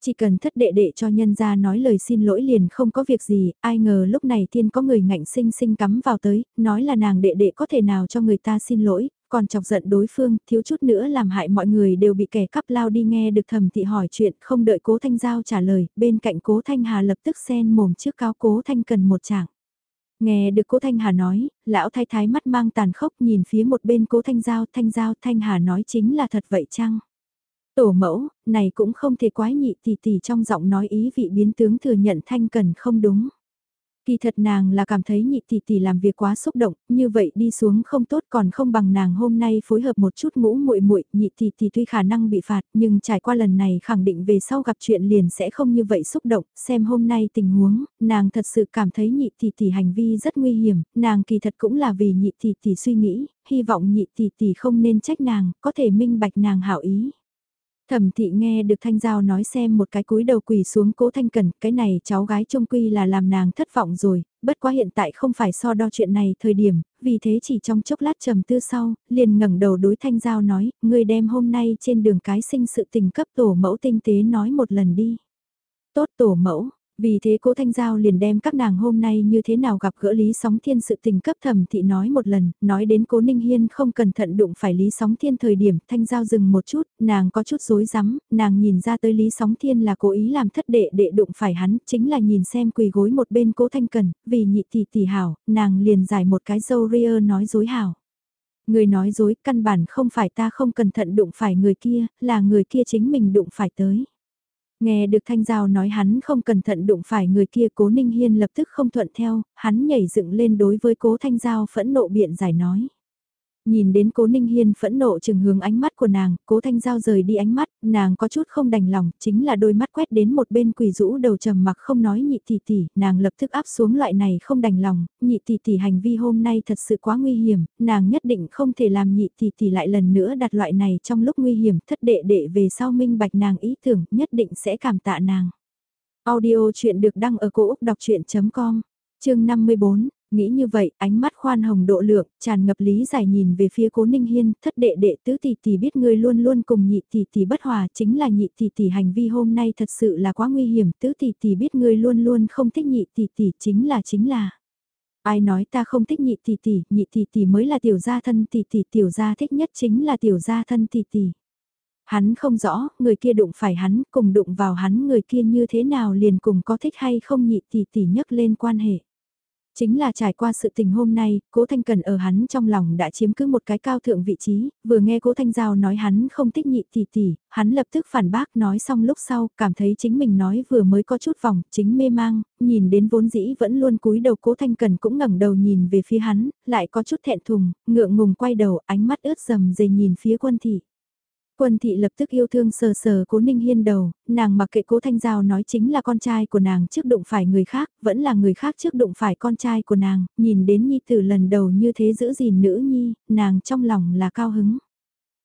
Chỉ cần thất đệ đệ cho nhân ra nói lời xin lỗi liền không có việc gì, ai ngờ lúc này thiên có người ngạnh sinh sinh cắm vào tới, nói là nàng đệ đệ có thể nào cho người ta xin lỗi, còn chọc giận đối phương, thiếu chút nữa làm hại mọi người đều bị kẻ cắp lao đi nghe được thẩm thị hỏi chuyện, không đợi cố thanh giao trả lời, bên cạnh cố thanh hà lập tức xen mồm trước cáo cố thanh cần một trạng. Nghe được cố Thanh Hà nói, lão thái thái mắt mang tàn khốc nhìn phía một bên cố Thanh Giao, Thanh Giao, Thanh Hà nói chính là thật vậy chăng? Tổ mẫu, này cũng không thể quái nhị tỷ tỷ trong giọng nói ý vị biến tướng thừa nhận Thanh Cần không đúng. Kỳ thật nàng là cảm thấy nhị tỷ tỷ làm việc quá xúc động, như vậy đi xuống không tốt còn không bằng nàng hôm nay phối hợp một chút ngũ muội muội, nhị tỷ tỷ tuy khả năng bị phạt, nhưng trải qua lần này khẳng định về sau gặp chuyện liền sẽ không như vậy xúc động, xem hôm nay tình huống, nàng thật sự cảm thấy nhị tỷ tỷ hành vi rất nguy hiểm, nàng kỳ thật cũng là vì nhị tỷ tỷ suy nghĩ, hy vọng nhị tỷ tỷ không nên trách nàng, có thể minh bạch nàng hảo ý. Thẩm thị nghe được Thanh Giao nói xem một cái cúi đầu quỳ xuống cố Thanh Cần, cái này cháu gái trông quy là làm nàng thất vọng rồi, bất quá hiện tại không phải so đo chuyện này thời điểm, vì thế chỉ trong chốc lát trầm tư sau, liền ngẩng đầu đối Thanh Giao nói, người đem hôm nay trên đường cái sinh sự tình cấp tổ mẫu tinh tế nói một lần đi. Tốt tổ mẫu, vì thế cố Thanh Giao liền đem các nàng hôm nay như thế nào gặp gỡ Lý Sóng Thiên sự tình cấp thẩm thị nói một lần, nói đến cố Ninh Hiên không cẩn thận đụng phải Lý Sóng Thiên thời điểm Thanh Giao dừng một chút, nàng có chút rối rắm, nàng nhìn ra tới Lý Sóng Thiên là cố ý làm thất đệ đệ đụng phải hắn, chính là nhìn xem quỳ gối một bên cố Thanh Cần, vì nhị tỷ tỷ hảo, nàng liền giải một cái dâu ria nói dối hảo. Người nói dối căn bản không phải ta không cẩn thận đụng phải người kia, là người kia chính mình đụng phải tới. Nghe được Thanh Giao nói hắn không cẩn thận đụng phải người kia cố Ninh Hiên lập tức không thuận theo, hắn nhảy dựng lên đối với cố Thanh Giao phẫn nộ biện giải nói. Nhìn đến cố Ninh Hiên phẫn nộ chừng hướng ánh mắt của nàng, cố Thanh Giao rời đi ánh mắt, nàng có chút không đành lòng, chính là đôi mắt quét đến một bên quỷ rũ đầu trầm mặc không nói nhị tỷ tỷ, nàng lập tức áp xuống loại này không đành lòng, nhị tỷ tỷ hành vi hôm nay thật sự quá nguy hiểm, nàng nhất định không thể làm nhị tỷ tỷ lại lần nữa đặt loại này trong lúc nguy hiểm, thất đệ đệ về sau minh bạch nàng ý tưởng, nhất định sẽ cảm tạ nàng. Audio chuyện được đăng ở cổ Úc đọc chuyện.com, chương 54 Nghĩ như vậy, ánh mắt khoan hồng độ lượng, tràn ngập lý giải nhìn về phía cố ninh hiên, thất đệ đệ tứ tỷ tỷ biết ngươi luôn luôn cùng nhị tỷ tỷ bất hòa, chính là nhị tỷ tỷ hành vi hôm nay thật sự là quá nguy hiểm, tứ tỷ tỷ biết ngươi luôn luôn không thích nhị tỷ tỷ, chính là chính là. Ai nói ta không thích nhị tỷ tỷ, nhị tỷ tỷ mới là tiểu gia thân tỷ tỷ, tiểu gia thích nhất chính là tiểu gia thân tỷ tỷ. Hắn không rõ, người kia đụng phải hắn, cùng đụng vào hắn người kia như thế nào liền cùng có thích hay không nhị tỷ tỷ nhắc lên quan hệ. Chính là trải qua sự tình hôm nay, cố Thanh Cần ở hắn trong lòng đã chiếm cứ một cái cao thượng vị trí, vừa nghe cố Thanh Giao nói hắn không thích nhị tỷ tỷ, hắn lập tức phản bác nói xong lúc sau, cảm thấy chính mình nói vừa mới có chút vòng, chính mê mang, nhìn đến vốn dĩ vẫn luôn cúi đầu cố Thanh Cần cũng ngẩng đầu nhìn về phía hắn, lại có chút thẹn thùng, ngượng ngùng quay đầu, ánh mắt ướt dầm dề nhìn phía quân thị. Quân thị lập tức yêu thương sờ sờ cố Ninh Hiên đầu, nàng mặc kệ cố Thanh Giao nói chính là con trai của nàng trước đụng phải người khác, vẫn là người khác trước đụng phải con trai của nàng, nhìn đến Nhi tử lần đầu như thế giữ gìn nữ Nhi, nàng trong lòng là cao hứng.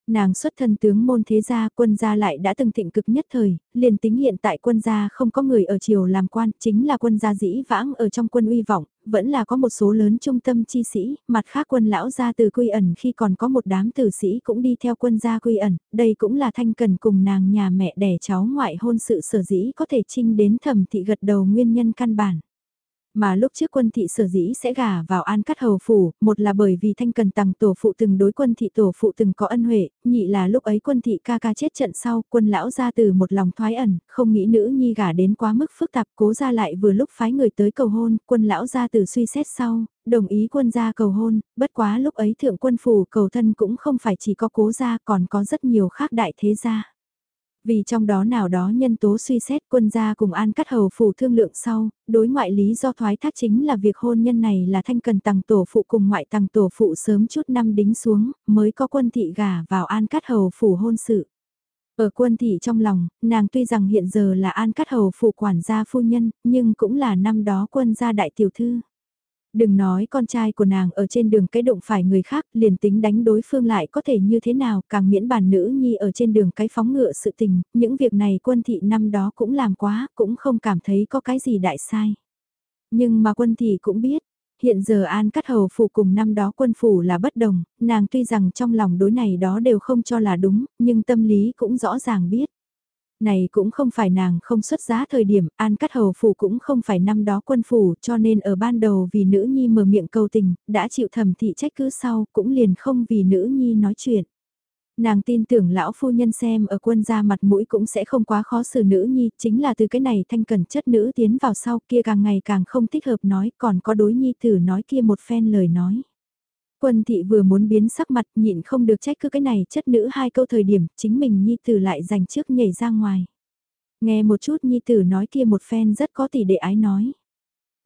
Nàng xuất thân tướng môn thế gia, quân gia lại đã từng thịnh cực nhất thời, liền tính hiện tại quân gia không có người ở triều làm quan, chính là quân gia dĩ vãng ở trong quân uy vọng, vẫn là có một số lớn trung tâm chi sĩ, mặt khác quân lão gia từ quy ẩn khi còn có một đám tử sĩ cũng đi theo quân gia quy ẩn, đây cũng là thanh cần cùng nàng nhà mẹ đẻ cháu ngoại hôn sự sở dĩ có thể trinh đến thẩm thị gật đầu nguyên nhân căn bản. Mà lúc trước quân thị sở dĩ sẽ gả vào an cắt hầu phủ, một là bởi vì thanh cần tặng tổ phụ từng đối quân thị tổ phụ từng có ân huệ, nhị là lúc ấy quân thị ca ca chết trận sau, quân lão ra từ một lòng thoái ẩn, không nghĩ nữ nhi gả đến quá mức phức tạp, cố ra lại vừa lúc phái người tới cầu hôn, quân lão ra từ suy xét sau, đồng ý quân gia cầu hôn, bất quá lúc ấy thượng quân phủ cầu thân cũng không phải chỉ có cố gia còn có rất nhiều khác đại thế gia. Vì trong đó nào đó nhân tố suy xét quân gia cùng an cắt hầu phủ thương lượng sau, đối ngoại lý do thoái thác chính là việc hôn nhân này là thanh cần tàng tổ phụ cùng ngoại tàng tổ phụ sớm chút năm đính xuống, mới có quân thị gả vào an cắt hầu phủ hôn sự. Ở quân thị trong lòng, nàng tuy rằng hiện giờ là an cắt hầu phủ quản gia phu nhân, nhưng cũng là năm đó quân gia đại tiểu thư. Đừng nói con trai của nàng ở trên đường cái đụng phải người khác liền tính đánh đối phương lại có thể như thế nào càng miễn bàn nữ nhi ở trên đường cái phóng ngựa sự tình, những việc này quân thị năm đó cũng làm quá, cũng không cảm thấy có cái gì đại sai. Nhưng mà quân thị cũng biết, hiện giờ An Cắt Hầu Phủ cùng năm đó quân phủ là bất đồng, nàng tuy rằng trong lòng đối này đó đều không cho là đúng, nhưng tâm lý cũng rõ ràng biết. Này cũng không phải nàng không xuất giá thời điểm, An Cát Hầu Phủ cũng không phải năm đó quân phủ, cho nên ở ban đầu vì nữ nhi mở miệng cầu tình, đã chịu thẩm thị trách cứ sau, cũng liền không vì nữ nhi nói chuyện. Nàng tin tưởng lão phu nhân xem ở quân gia mặt mũi cũng sẽ không quá khó xử nữ nhi, chính là từ cái này thanh cần chất nữ tiến vào sau kia càng ngày càng không thích hợp nói, còn có đối nhi thử nói kia một phen lời nói. Quân thị vừa muốn biến sắc mặt nhịn không được trách cứ cái này chất nữ hai câu thời điểm chính mình nhi tử lại dành trước nhảy ra ngoài. Nghe một chút nhi tử nói kia một phen rất có tỷ đệ ái nói.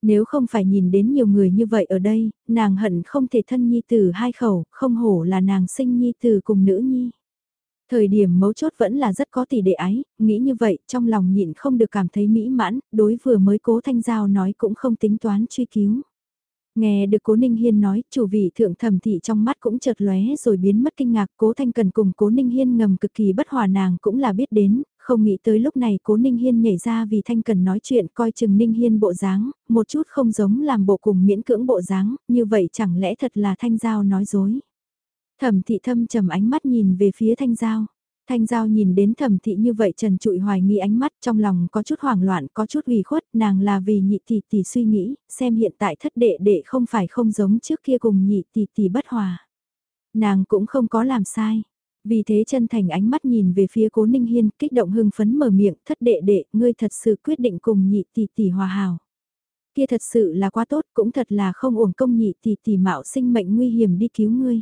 Nếu không phải nhìn đến nhiều người như vậy ở đây, nàng hận không thể thân nhi tử hai khẩu, không hổ là nàng sinh nhi tử cùng nữ nhi. Thời điểm mấu chốt vẫn là rất có tỷ đệ ái, nghĩ như vậy, trong lòng nhịn không được cảm thấy mỹ mãn, đối vừa mới cố thanh giao nói cũng không tính toán truy cứu. Nghe được cố Ninh Hiên nói, chủ vị thượng thẩm thị trong mắt cũng chợt lóe rồi biến mất kinh ngạc, cố thanh cần cùng cố Ninh Hiên ngầm cực kỳ bất hòa nàng cũng là biết đến, không nghĩ tới lúc này cố Ninh Hiên nhảy ra vì thanh cần nói chuyện coi chừng Ninh Hiên bộ dáng, một chút không giống làm bộ cùng miễn cưỡng bộ dáng, như vậy chẳng lẽ thật là thanh giao nói dối. Thẩm thị thâm trầm ánh mắt nhìn về phía thanh giao. Thanh Giao nhìn đến thẩm thị như vậy trần trụi hoài nghi ánh mắt trong lòng có chút hoảng loạn, có chút ủy khuất, nàng là vì nhị tỷ tỷ suy nghĩ, xem hiện tại thất đệ đệ không phải không giống trước kia cùng nhị tỷ tỷ bất hòa. Nàng cũng không có làm sai. Vì thế chân thành ánh mắt nhìn về phía cố Ninh Hiên, kích động hưng phấn mở miệng, thất đệ đệ, ngươi thật sự quyết định cùng nhị tỷ tỷ hòa hảo. Kia thật sự là quá tốt, cũng thật là không uổng công nhị tỷ tỷ mạo sinh mệnh nguy hiểm đi cứu ngươi.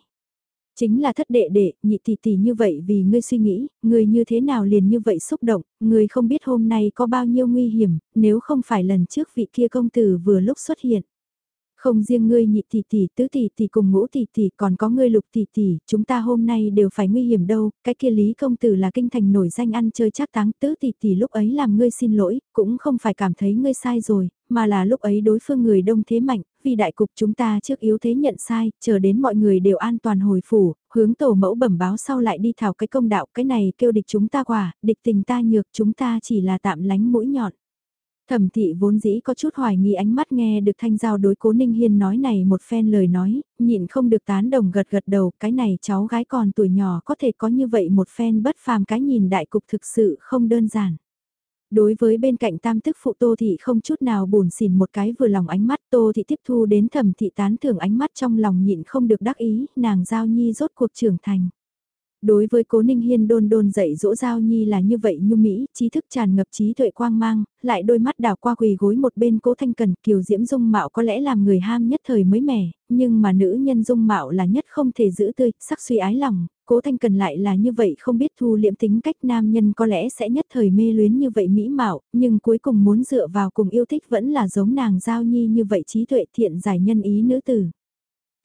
Chính là thất đệ đệ, nhị tỷ tỷ như vậy vì ngươi suy nghĩ, ngươi như thế nào liền như vậy xúc động, ngươi không biết hôm nay có bao nhiêu nguy hiểm, nếu không phải lần trước vị kia công tử vừa lúc xuất hiện. Không riêng ngươi nhị tỷ tỷ, tứ tỷ tỷ cùng ngũ tỷ tỷ, còn có ngươi lục tỷ tỷ, chúng ta hôm nay đều phải nguy hiểm đâu, cái kia lý công tử là kinh thành nổi danh ăn chơi chắc táng, tứ tỷ tỷ lúc ấy làm ngươi xin lỗi, cũng không phải cảm thấy ngươi sai rồi, mà là lúc ấy đối phương người đông thế mạnh, vì đại cục chúng ta trước yếu thế nhận sai, chờ đến mọi người đều an toàn hồi phủ, hướng tổ mẫu bẩm báo sau lại đi thảo cái công đạo, cái này kêu địch chúng ta quả, địch tình ta nhược chúng ta chỉ là tạm lánh mũi nhọn. Thẩm thị vốn dĩ có chút hoài nghi ánh mắt nghe được thanh giao đối cố Ninh Hiên nói này một phen lời nói, nhịn không được tán đồng gật gật đầu, cái này cháu gái còn tuổi nhỏ có thể có như vậy một phen bất phàm cái nhìn đại cục thực sự không đơn giản. Đối với bên cạnh tam tức phụ Tô Thị không chút nào buồn xỉn một cái vừa lòng ánh mắt Tô Thị tiếp thu đến thẩm thị tán thưởng ánh mắt trong lòng nhịn không được đắc ý, nàng giao nhi rốt cuộc trưởng thành. Đối với cố Ninh Hiên đôn đôn dạy dỗ Giao Nhi là như vậy nhu mỹ, trí thức tràn ngập trí tuệ quang mang, lại đôi mắt đào qua quỳ gối một bên cố thanh cần kiều diễm dung mạo có lẽ làm người ham nhất thời mới mẻ, nhưng mà nữ nhân dung mạo là nhất không thể giữ tươi, sắc suy ái lòng, cố thanh cần lại là như vậy không biết thu liễm tính cách nam nhân có lẽ sẽ nhất thời mê luyến như vậy mỹ mạo, nhưng cuối cùng muốn dựa vào cùng yêu thích vẫn là giống nàng Giao Nhi như vậy trí tuệ thiện giải nhân ý nữ tử.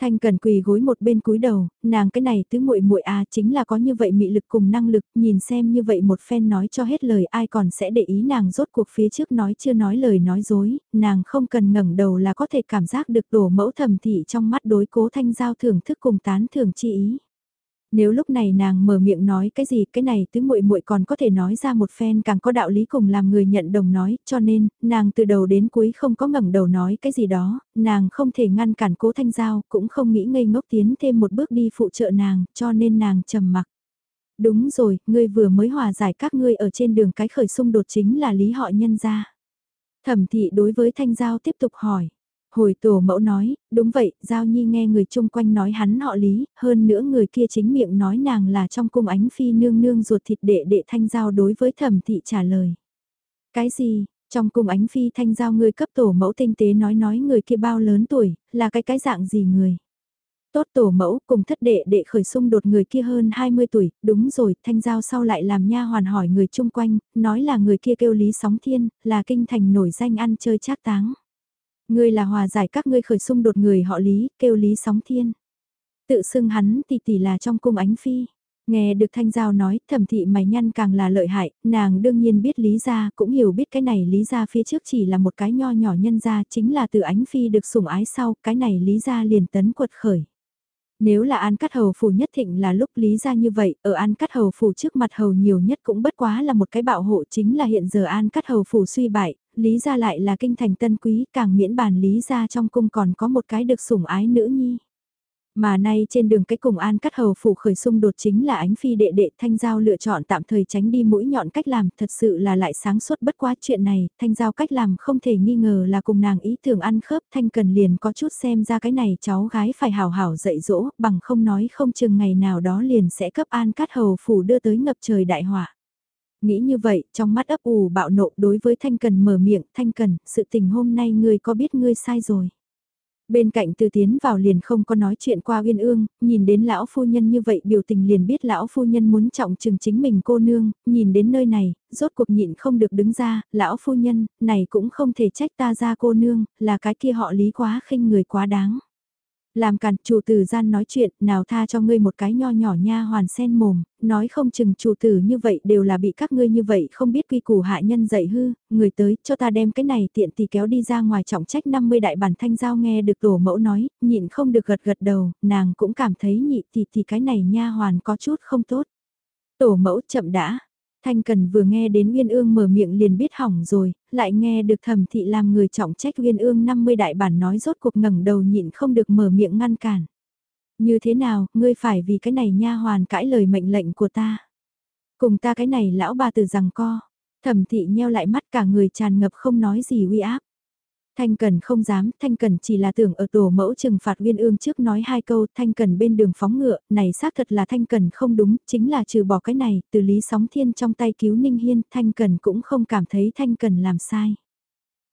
Thanh cần quỳ gối một bên cúi đầu, nàng cái này tứ muội muội à chính là có như vậy mị lực cùng năng lực, nhìn xem như vậy một phen nói cho hết lời ai còn sẽ để ý nàng rốt cuộc phía trước nói chưa nói lời nói dối, nàng không cần ngẩng đầu là có thể cảm giác được đổ mẫu thầm thị trong mắt đối cố thanh giao thưởng thức cùng tán thưởng chi ý. Nếu lúc này nàng mở miệng nói cái gì cái này tứ muội muội còn có thể nói ra một phen càng có đạo lý cùng làm người nhận đồng nói, cho nên, nàng từ đầu đến cuối không có ngẩng đầu nói cái gì đó, nàng không thể ngăn cản cố thanh giao, cũng không nghĩ ngây ngốc tiến thêm một bước đi phụ trợ nàng, cho nên nàng trầm mặc. Đúng rồi, ngươi vừa mới hòa giải các ngươi ở trên đường cái khởi xung đột chính là lý họ nhân gia. Thẩm thị đối với thanh giao tiếp tục hỏi. Hồi tổ mẫu nói, đúng vậy, Giao Nhi nghe người chung quanh nói hắn họ lý, hơn nữa người kia chính miệng nói nàng là trong cung ánh phi nương nương ruột thịt đệ đệ thanh giao đối với thẩm thị trả lời. Cái gì, trong cung ánh phi thanh giao người cấp tổ mẫu tinh tế nói nói người kia bao lớn tuổi, là cái cái dạng gì người. Tốt tổ mẫu cùng thất đệ đệ khởi xung đột người kia hơn 20 tuổi, đúng rồi, thanh giao sau lại làm nha hoàn hỏi người chung quanh, nói là người kia kêu Lý Sóng Thiên, là kinh thành nổi danh ăn chơi trác táng. Ngươi là hòa giải các ngươi khởi xung đột người họ Lý, kêu Lý Sóng Thiên. Tự xưng hắn tỷ tỷ là trong cung ánh phi. Nghe được Thanh Giao nói, thẩm thị mày nhăn càng là lợi hại, nàng đương nhiên biết Lý Gia, cũng hiểu biết cái này Lý Gia phía trước chỉ là một cái nho nhỏ nhân gia, chính là từ ánh phi được sủng ái sau, cái này Lý Gia liền tấn quật khởi. Nếu là An Cắt Hầu Phủ nhất thịnh là lúc Lý Gia như vậy, ở An Cắt Hầu Phủ trước mặt Hầu nhiều nhất cũng bất quá là một cái bạo hộ chính là hiện giờ An Cắt Hầu Phủ suy bại, Lý gia lại là kinh thành tân quý, càng miễn bàn Lý gia trong cung còn có một cái được sủng ái nữ nhi. Mà nay trên đường cái cùng an cắt hầu phủ khởi xung đột chính là ánh phi đệ đệ thanh giao lựa chọn tạm thời tránh đi mũi nhọn cách làm thật sự là lại sáng suốt bất quá chuyện này, thanh giao cách làm không thể nghi ngờ là cùng nàng ý tưởng ăn khớp thanh cần liền có chút xem ra cái này cháu gái phải hào hảo dạy dỗ bằng không nói không chừng ngày nào đó liền sẽ cấp an cắt hầu phủ đưa tới ngập trời đại họa. Nghĩ như vậy, trong mắt ấp ủ bạo nộ đối với Thanh Cần mở miệng, Thanh Cần, sự tình hôm nay ngươi có biết ngươi sai rồi. Bên cạnh từ tiến vào liền không có nói chuyện qua uyên ương, nhìn đến lão phu nhân như vậy biểu tình liền biết lão phu nhân muốn trọng trừng chính mình cô nương, nhìn đến nơi này, rốt cuộc nhịn không được đứng ra, lão phu nhân, này cũng không thể trách ta ra cô nương, là cái kia họ lý quá khinh người quá đáng. Làm cản chủ tử gian nói chuyện, nào tha cho ngươi một cái nho nhỏ nha hoàn sen mồm, nói không chừng chủ tử như vậy đều là bị các ngươi như vậy không biết quy củ hạ nhân dạy hư, người tới cho ta đem cái này tiện thì kéo đi ra ngoài trọng trách 50 đại bản thanh giao nghe được tổ mẫu nói, nhịn không được gật gật đầu, nàng cũng cảm thấy nhị thì thì cái này nha hoàn có chút không tốt. Tổ mẫu chậm đã, Thanh Cần vừa nghe đến Nguyên Ương mở miệng liền biết hỏng rồi, lại nghe được thẩm thị làm người trọng trách Nguyên Ương 50 đại bản nói rốt cuộc ngẩng đầu nhịn không được mở miệng ngăn cản. Như thế nào, ngươi phải vì cái này nha hoàn cãi lời mệnh lệnh của ta. Cùng ta cái này lão bà tử rằng co, thẩm thị nheo lại mắt cả người tràn ngập không nói gì uy áp. Thanh Cần không dám, Thanh Cần chỉ là tưởng ở tổ mẫu trừng phạt Uyên Ương trước nói hai câu, Thanh Cần bên đường phóng ngựa, này xác thật là Thanh Cần không đúng, chính là trừ bỏ cái này, từ Lý Sóng Thiên trong tay cứu Ninh Hiên, Thanh Cần cũng không cảm thấy Thanh Cần làm sai.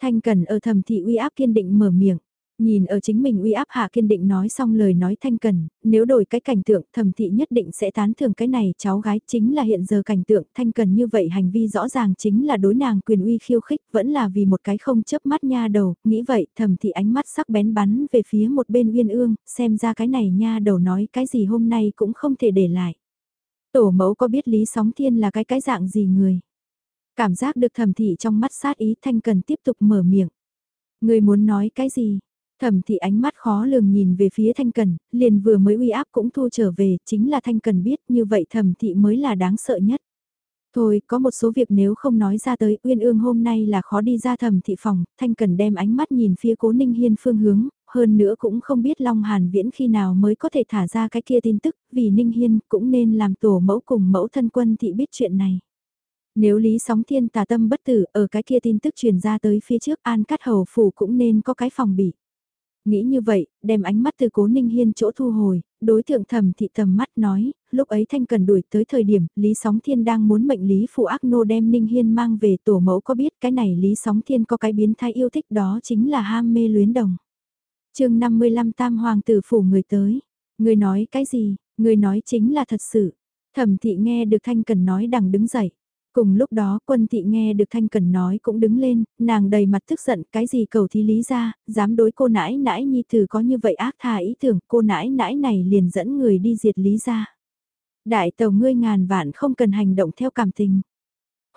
Thanh Cần ở thầm thị uy áp kiên định mở miệng. Nhìn ở chính mình uy áp hạ kiên định nói xong lời nói thanh cần, nếu đổi cái cảnh tượng thẩm thị nhất định sẽ tán thưởng cái này cháu gái chính là hiện giờ cảnh tượng thanh cần như vậy hành vi rõ ràng chính là đối nàng quyền uy khiêu khích vẫn là vì một cái không chớp mắt nha đầu, nghĩ vậy thẩm thị ánh mắt sắc bén bắn về phía một bên uyên ương, xem ra cái này nha đầu nói cái gì hôm nay cũng không thể để lại. Tổ mẫu có biết Lý Sóng Thiên là cái cái dạng gì người? Cảm giác được thẩm thị trong mắt sát ý thanh cần tiếp tục mở miệng. Người muốn nói cái gì? Thẩm thị ánh mắt khó lường nhìn về phía Thanh Cần, liền vừa mới uy áp cũng thu trở về, chính là Thanh Cần biết như vậy thẩm thị mới là đáng sợ nhất. Thôi, có một số việc nếu không nói ra tới, Uyên Ương hôm nay là khó đi ra thẩm thị phòng, Thanh Cần đem ánh mắt nhìn phía cố Ninh Hiên phương hướng, hơn nữa cũng không biết Long Hàn Viễn khi nào mới có thể thả ra cái kia tin tức, vì Ninh Hiên cũng nên làm tổ mẫu cùng mẫu thân quân thị biết chuyện này. Nếu Lý Sóng Thiên tà tâm bất tử, ở cái kia tin tức truyền ra tới phía trước An Cát Hầu Phủ cũng nên có cái phòng bị. Nghĩ như vậy, đem ánh mắt từ cố ninh hiên chỗ thu hồi, đối tượng thầm thị tầm mắt nói, lúc ấy thanh cần đuổi tới thời điểm, Lý Sóng Thiên đang muốn mệnh Lý Phụ Ác Nô đem ninh hiên mang về tổ mẫu có biết cái này Lý Sóng Thiên có cái biến thái yêu thích đó chính là ham mê luyến đồng. chương 55 Tam Hoàng tử phủ người tới, người nói cái gì, người nói chính là thật sự. Thẩm thị nghe được thanh cần nói đằng đứng dậy. Cùng lúc đó quân thị nghe được Thanh Cần nói cũng đứng lên, nàng đầy mặt tức giận cái gì cầu thí lý ra, dám đối cô nãi nãi nhi tử có như vậy ác thà ý tưởng cô nãi nãi này liền dẫn người đi diệt lý ra. Đại tàu ngươi ngàn vạn không cần hành động theo cảm tình.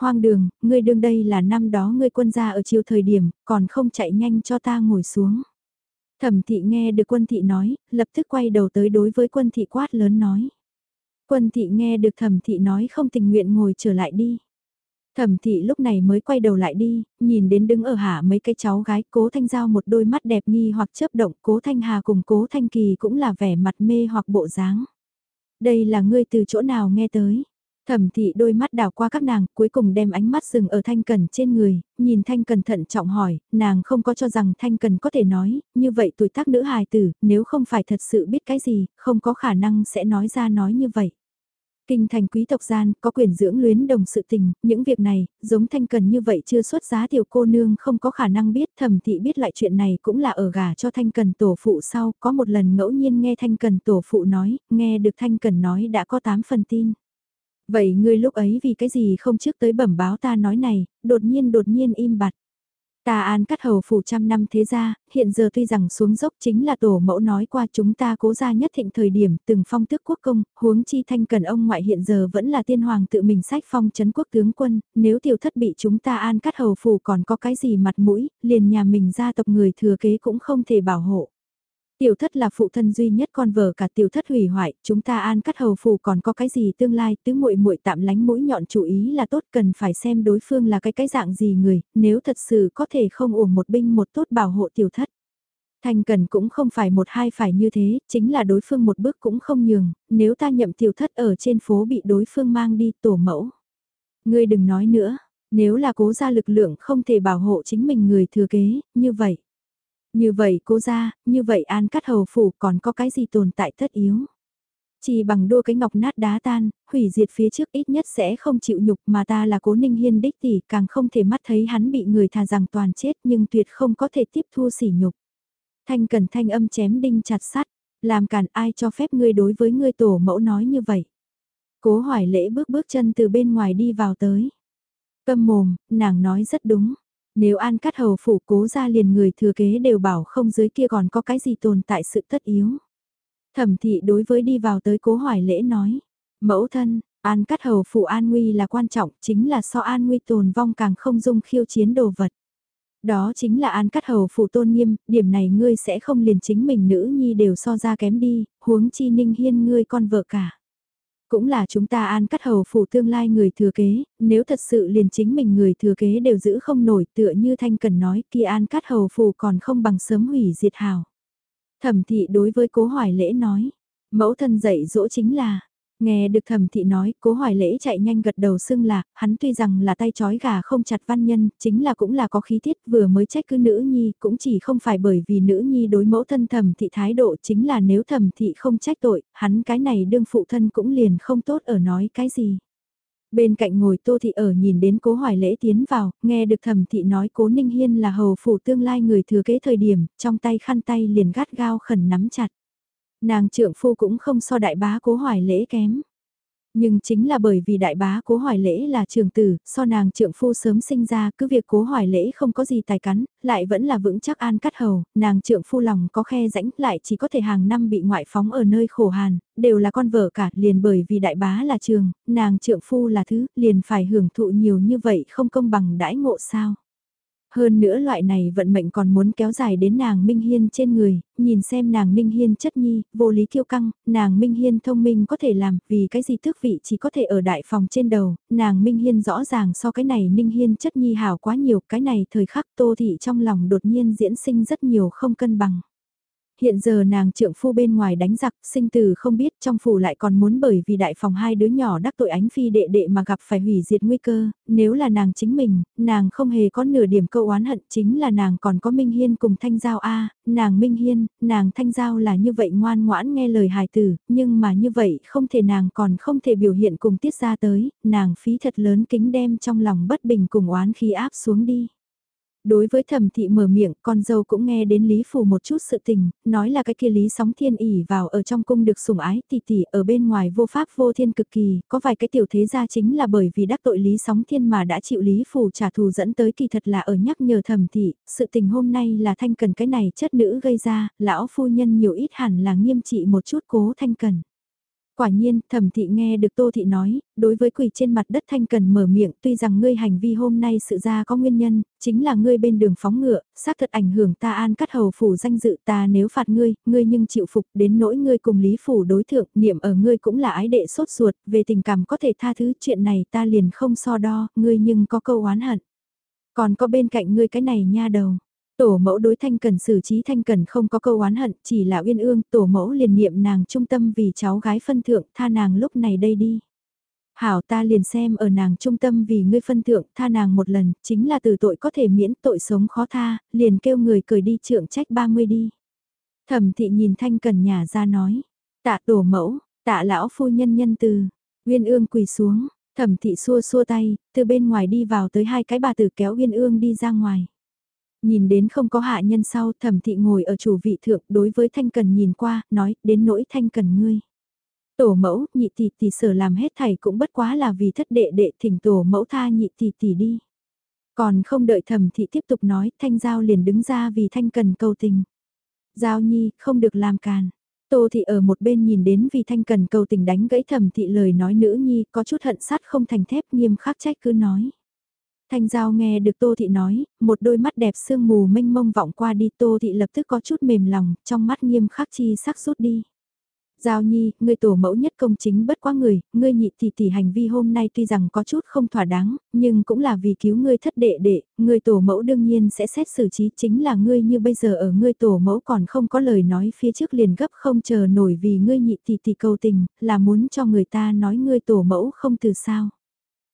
Hoang đường, ngươi đương đây là năm đó ngươi quân ra ở chiều thời điểm, còn không chạy nhanh cho ta ngồi xuống. Thẩm thị nghe được quân thị nói, lập tức quay đầu tới đối với quân thị quát lớn nói. Quân thị nghe được thẩm thị nói không tình nguyện ngồi trở lại đi. Thẩm thị lúc này mới quay đầu lại đi, nhìn đến đứng ở hạ mấy cái cháu gái cố thanh giao một đôi mắt đẹp nghi hoặc chớp động cố thanh hà cùng cố thanh kỳ cũng là vẻ mặt mê hoặc bộ dáng. Đây là ngươi từ chỗ nào nghe tới. Thẩm thị đôi mắt đào qua các nàng, cuối cùng đem ánh mắt dừng ở Thanh Cần trên người, nhìn Thanh Cần thận trọng hỏi, nàng không có cho rằng Thanh Cần có thể nói, như vậy tuổi tác nữ hài tử, nếu không phải thật sự biết cái gì, không có khả năng sẽ nói ra nói như vậy. Kinh thành quý tộc gian, có quyền dưỡng luyến đồng sự tình, những việc này, giống thanh cần như vậy chưa xuất giá tiểu cô nương không có khả năng biết thẩm thị biết lại chuyện này cũng là ở gà cho thanh cần tổ phụ sau, có một lần ngẫu nhiên nghe thanh cần tổ phụ nói, nghe được thanh cần nói đã có 8 phần tin. Vậy ngươi lúc ấy vì cái gì không trước tới bẩm báo ta nói này, đột nhiên đột nhiên im bặt. Ta an cắt hầu phủ trăm năm thế gia, hiện giờ tuy rằng xuống dốc chính là tổ mẫu nói qua chúng ta cố gia nhất thịnh thời điểm từng phong tước quốc công, huống chi thanh cần ông ngoại hiện giờ vẫn là tiên hoàng tự mình sách phong chấn quốc tướng quân, nếu tiểu thất bị chúng ta an cắt hầu phủ còn có cái gì mặt mũi, liền nhà mình gia tộc người thừa kế cũng không thể bảo hộ. Tiểu thất là phụ thân duy nhất con vợ cả tiểu thất hủy hoại, chúng ta an cắt hầu phù còn có cái gì tương lai, tứ muội muội tạm lánh mũi nhọn chú ý là tốt cần phải xem đối phương là cái cái dạng gì người, nếu thật sự có thể không uổng một binh một tốt bảo hộ tiểu thất. thành cần cũng không phải một hai phải như thế, chính là đối phương một bước cũng không nhường, nếu ta nhậm tiểu thất ở trên phố bị đối phương mang đi tổ mẫu. Ngươi đừng nói nữa, nếu là cố ra lực lượng không thể bảo hộ chính mình người thừa kế, như vậy. Như vậy cố ra, như vậy an cắt hầu phủ còn có cái gì tồn tại tất yếu. Chỉ bằng đua cái ngọc nát đá tan, hủy diệt phía trước ít nhất sẽ không chịu nhục mà ta là cố ninh hiên đích tỷ càng không thể mắt thấy hắn bị người thà rằng toàn chết nhưng tuyệt không có thể tiếp thu sỉ nhục. Thanh cần thanh âm chém đinh chặt sắt, làm cản ai cho phép ngươi đối với ngươi tổ mẫu nói như vậy. Cố hoài lễ bước bước chân từ bên ngoài đi vào tới. Câm mồm, nàng nói rất đúng. Nếu an cắt hầu phủ cố ra liền người thừa kế đều bảo không dưới kia còn có cái gì tồn tại sự tất yếu. Thẩm thị đối với đi vào tới cố hoài lễ nói. Mẫu thân, an cắt hầu phủ an nguy là quan trọng chính là so an nguy tồn vong càng không dung khiêu chiến đồ vật. Đó chính là an cắt hầu phủ tôn nghiêm, điểm này ngươi sẽ không liền chính mình nữ nhi đều so ra kém đi, huống chi ninh hiên ngươi con vợ cả. Cũng là chúng ta an cắt hầu phủ tương lai người thừa kế, nếu thật sự liền chính mình người thừa kế đều giữ không nổi tựa như Thanh Cần nói kia an cắt hầu phủ còn không bằng sớm hủy diệt hào. Thẩm thị đối với cố hoài lễ nói, mẫu thân dạy dỗ chính là, Nghe được thẩm thị nói, cố hoài lễ chạy nhanh gật đầu xưng là, hắn tuy rằng là tay chói gà không chặt văn nhân, chính là cũng là có khí tiết vừa mới trách cứ nữ nhi, cũng chỉ không phải bởi vì nữ nhi đối mẫu thân thẩm thị thái độ chính là nếu thẩm thị không trách tội, hắn cái này đương phụ thân cũng liền không tốt ở nói cái gì. Bên cạnh ngồi Tô Thị ở nhìn đến cố hoài lễ tiến vào, nghe được thẩm thị nói cố Ninh Hiên là hầu phủ tương lai người thừa kế thời điểm, trong tay khăn tay liền gắt gao khẩn nắm chặt. Nàng trượng phu cũng không so đại bá cố hoài lễ kém. Nhưng chính là bởi vì đại bá cố hoài lễ là trường tử, so nàng trượng phu sớm sinh ra cứ việc cố hoài lễ không có gì tài cắn, lại vẫn là vững chắc an cắt hầu, nàng trượng phu lòng có khe rãnh lại chỉ có thể hàng năm bị ngoại phóng ở nơi khổ hàn, đều là con vợ cả liền bởi vì đại bá là trường, nàng trượng phu là thứ, liền phải hưởng thụ nhiều như vậy không công bằng đãi ngộ sao. Hơn nữa loại này vận mệnh còn muốn kéo dài đến nàng Minh Hiên trên người, nhìn xem nàng Minh Hiên chất nhi, vô lý kiêu căng, nàng Minh Hiên thông minh có thể làm, vì cái gì tước vị chỉ có thể ở đại phòng trên đầu, nàng Minh Hiên rõ ràng so cái này minh Hiên chất nhi hảo quá nhiều, cái này thời khắc tô thị trong lòng đột nhiên diễn sinh rất nhiều không cân bằng. Hiện giờ nàng trượng phu bên ngoài đánh giặc, sinh tử không biết trong phủ lại còn muốn bởi vì đại phòng hai đứa nhỏ đắc tội ánh phi đệ đệ mà gặp phải hủy diệt nguy cơ, nếu là nàng chính mình, nàng không hề có nửa điểm câu oán hận chính là nàng còn có Minh Hiên cùng Thanh Giao A, nàng Minh Hiên, nàng Thanh Giao là như vậy ngoan ngoãn nghe lời hài tử, nhưng mà như vậy không thể nàng còn không thể biểu hiện cùng tiết ra tới, nàng phí thật lớn kính đem trong lòng bất bình cùng oán khí áp xuống đi. Đối với thẩm thị mở miệng, con dâu cũng nghe đến Lý Phủ một chút sự tình, nói là cái kia Lý sóng thiên ỉ vào ở trong cung được sủng ái tỷ tỷ ở bên ngoài vô pháp vô thiên cực kỳ, có vài cái tiểu thế gia chính là bởi vì đắc tội Lý sóng thiên mà đã chịu Lý Phủ trả thù dẫn tới kỳ thật là ở nhắc nhở thẩm thị, sự tình hôm nay là thanh cần cái này chất nữ gây ra, lão phu nhân nhiều ít hẳn là nghiêm trị một chút cố thanh cần. Quả nhiên, thẩm thị nghe được Tô Thị nói, đối với quỳ trên mặt đất thanh cần mở miệng tuy rằng ngươi hành vi hôm nay sự ra có nguyên nhân, chính là ngươi bên đường phóng ngựa, xác thật ảnh hưởng ta an cắt hầu phủ danh dự ta nếu phạt ngươi, ngươi nhưng chịu phục đến nỗi ngươi cùng lý phủ đối thượng, niệm ở ngươi cũng là ái đệ sốt ruột, về tình cảm có thể tha thứ chuyện này ta liền không so đo, ngươi nhưng có câu oán hận. Còn có bên cạnh ngươi cái này nha đầu. Tổ mẫu đối thanh cần xử trí thanh cần không có câu oán hận, chỉ là uyên ương, tổ mẫu liền niệm nàng trung tâm vì cháu gái phân thượng, tha nàng lúc này đây đi. Hảo ta liền xem ở nàng trung tâm vì ngươi phân thượng, tha nàng một lần, chính là từ tội có thể miễn tội sống khó tha, liền kêu người cười đi trượng trách 30 đi. Thẩm thị nhìn thanh cần nhà ra nói, tạ tổ mẫu, tạ lão phu nhân nhân từ, uyên ương quỳ xuống, thẩm thị xua xua tay, từ bên ngoài đi vào tới hai cái bà tử kéo uyên ương đi ra ngoài. Nhìn đến không có hạ nhân sau thẩm thị ngồi ở chủ vị thượng đối với thanh cần nhìn qua, nói đến nỗi thanh cần ngươi. Tổ mẫu, nhị tỷ tỷ sở làm hết thảy cũng bất quá là vì thất đệ đệ thỉnh tổ mẫu tha nhị tỷ tỷ đi. Còn không đợi thẩm thị tiếp tục nói, thanh giao liền đứng ra vì thanh cần cầu tình. Giao nhi, không được làm càn. Tô thị ở một bên nhìn đến vì thanh cần cầu tình đánh gãy thẩm thị lời nói nữ nhi có chút hận sát không thành thép nghiêm khắc trách cứ nói. Thanh Giao nghe được Tô Thị nói, một đôi mắt đẹp sương mù mênh mông vọng qua đi Tô Thị lập tức có chút mềm lòng, trong mắt nghiêm khắc chi sắc rút đi. Giao Nhi, ngươi tổ mẫu nhất công chính bất quá người, ngươi nhị tỷ tỷ hành vi hôm nay tuy rằng có chút không thỏa đáng, nhưng cũng là vì cứu ngươi thất đệ đệ, ngươi tổ mẫu đương nhiên sẽ xét xử trí chính là ngươi như bây giờ ở ngươi tổ mẫu còn không có lời nói phía trước liền gấp không chờ nổi vì ngươi nhị tỷ tỷ cầu tình, là muốn cho người ta nói ngươi tổ mẫu không từ sao.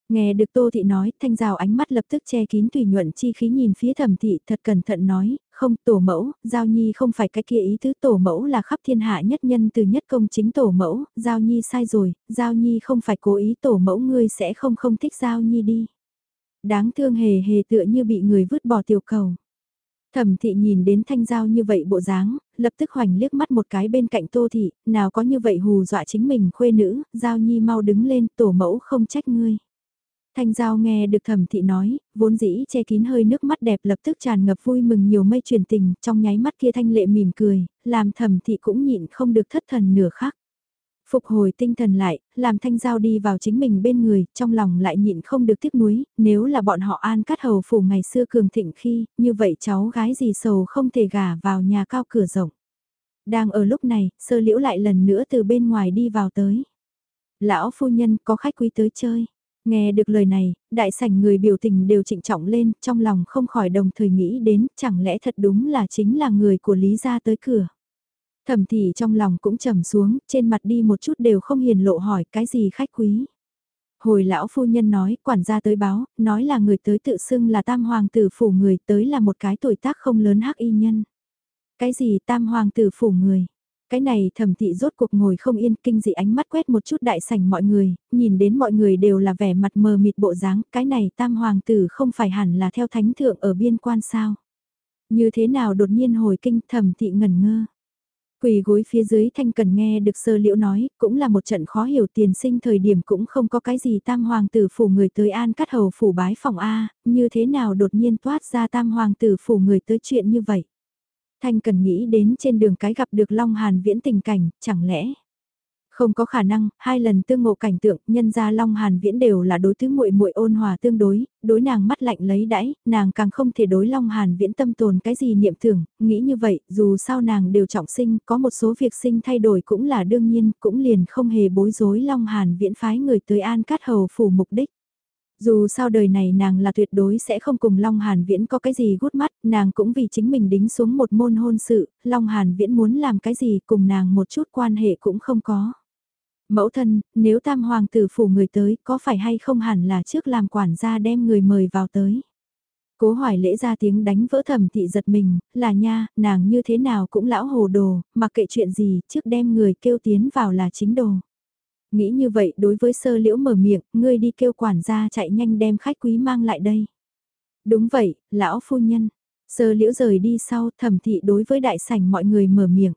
Nghe được Tô Thị nói, thanh rào ánh mắt lập tức che kín tùy nhuận chi khí nhìn phía thẩm thị thật cẩn thận nói, không tổ mẫu, Giao Nhi không phải cái kia ý tứ tổ mẫu là khắp thiên hạ nhất nhân từ nhất công chính tổ mẫu, Giao Nhi sai rồi, Giao Nhi không phải cố ý tổ mẫu ngươi sẽ không không thích Giao Nhi đi. Đáng thương hề hề tựa như bị người vứt bỏ tiểu cầu. Thẩm thị nhìn đến thanh giao như vậy bộ dáng, lập tức hoành liếc mắt một cái bên cạnh tô thị, nào có như vậy hù dọa chính mình khuê nữ, giao nhi mau đứng lên, tổ mẫu không trách ngươi. Thanh giao nghe được thẩm thị nói, vốn dĩ che kín hơi nước mắt đẹp lập tức tràn ngập vui mừng nhiều mây truyền tình, trong nháy mắt kia thanh lệ mỉm cười, làm thẩm thị cũng nhịn không được thất thần nửa khắc. Phục hồi tinh thần lại, làm thanh giao đi vào chính mình bên người, trong lòng lại nhịn không được tiếc nuối, nếu là bọn họ an cắt hầu phủ ngày xưa cường thịnh khi, như vậy cháu gái gì sầu không thể gả vào nhà cao cửa rộng. Đang ở lúc này, sơ liễu lại lần nữa từ bên ngoài đi vào tới. Lão phu nhân có khách quý tới chơi. Nghe được lời này, đại sảnh người biểu tình đều trịnh trọng lên, trong lòng không khỏi đồng thời nghĩ đến, chẳng lẽ thật đúng là chính là người của Lý gia tới cửa. Thẩm thị trong lòng cũng trầm xuống, trên mặt đi một chút đều không hiền lộ hỏi cái gì khách quý. Hồi lão phu nhân nói, quản gia tới báo, nói là người tới tự xưng là tam hoàng tử phủ người tới là một cái tuổi tác không lớn hắc y nhân. Cái gì tam hoàng tử phủ người? Cái này thẩm thị rốt cuộc ngồi không yên kinh dị ánh mắt quét một chút đại sảnh mọi người, nhìn đến mọi người đều là vẻ mặt mờ mịt bộ dáng, cái này tam hoàng tử không phải hẳn là theo thánh thượng ở biên quan sao. Như thế nào đột nhiên hồi kinh thẩm thị ngẩn ngơ. Quỳ gối phía dưới thanh cần nghe được sơ liễu nói, cũng là một trận khó hiểu tiền sinh thời điểm cũng không có cái gì tam hoàng tử phủ người tới an cắt hầu phủ bái phòng A, như thế nào đột nhiên toát ra tam hoàng tử phủ người tới chuyện như vậy. Thanh cần nghĩ đến trên đường cái gặp được Long Hàn viễn tình cảnh, chẳng lẽ... Không có khả năng, hai lần tương ngộ cảnh tượng, nhân ra Long Hàn Viễn đều là đối tứ muội muội ôn hòa tương đối, đối nàng mắt lạnh lấy đãi, nàng càng không thể đối Long Hàn Viễn tâm tồn cái gì niệm tưởng, nghĩ như vậy, dù sao nàng đều trọng sinh, có một số việc sinh thay đổi cũng là đương nhiên, cũng liền không hề bối rối Long Hàn Viễn phái người tới An Cát Hầu phủ mục đích. Dù sao đời này nàng là tuyệt đối sẽ không cùng Long Hàn Viễn có cái gì gút mắt, nàng cũng vì chính mình đính xuống một môn hôn sự, Long Hàn Viễn muốn làm cái gì cùng nàng một chút quan hệ cũng không có. Mẫu thân, nếu tam hoàng tử phủ người tới, có phải hay không hẳn là trước làm quản gia đem người mời vào tới. Cố hoài lễ ra tiếng đánh vỡ thầm thị giật mình, là nha, nàng như thế nào cũng lão hồ đồ, mặc kệ chuyện gì, trước đem người kêu tiến vào là chính đồ. Nghĩ như vậy đối với sơ liễu mở miệng, ngươi đi kêu quản gia chạy nhanh đem khách quý mang lại đây. Đúng vậy, lão phu nhân. Sơ liễu rời đi sau thẩm thị đối với đại sảnh mọi người mở miệng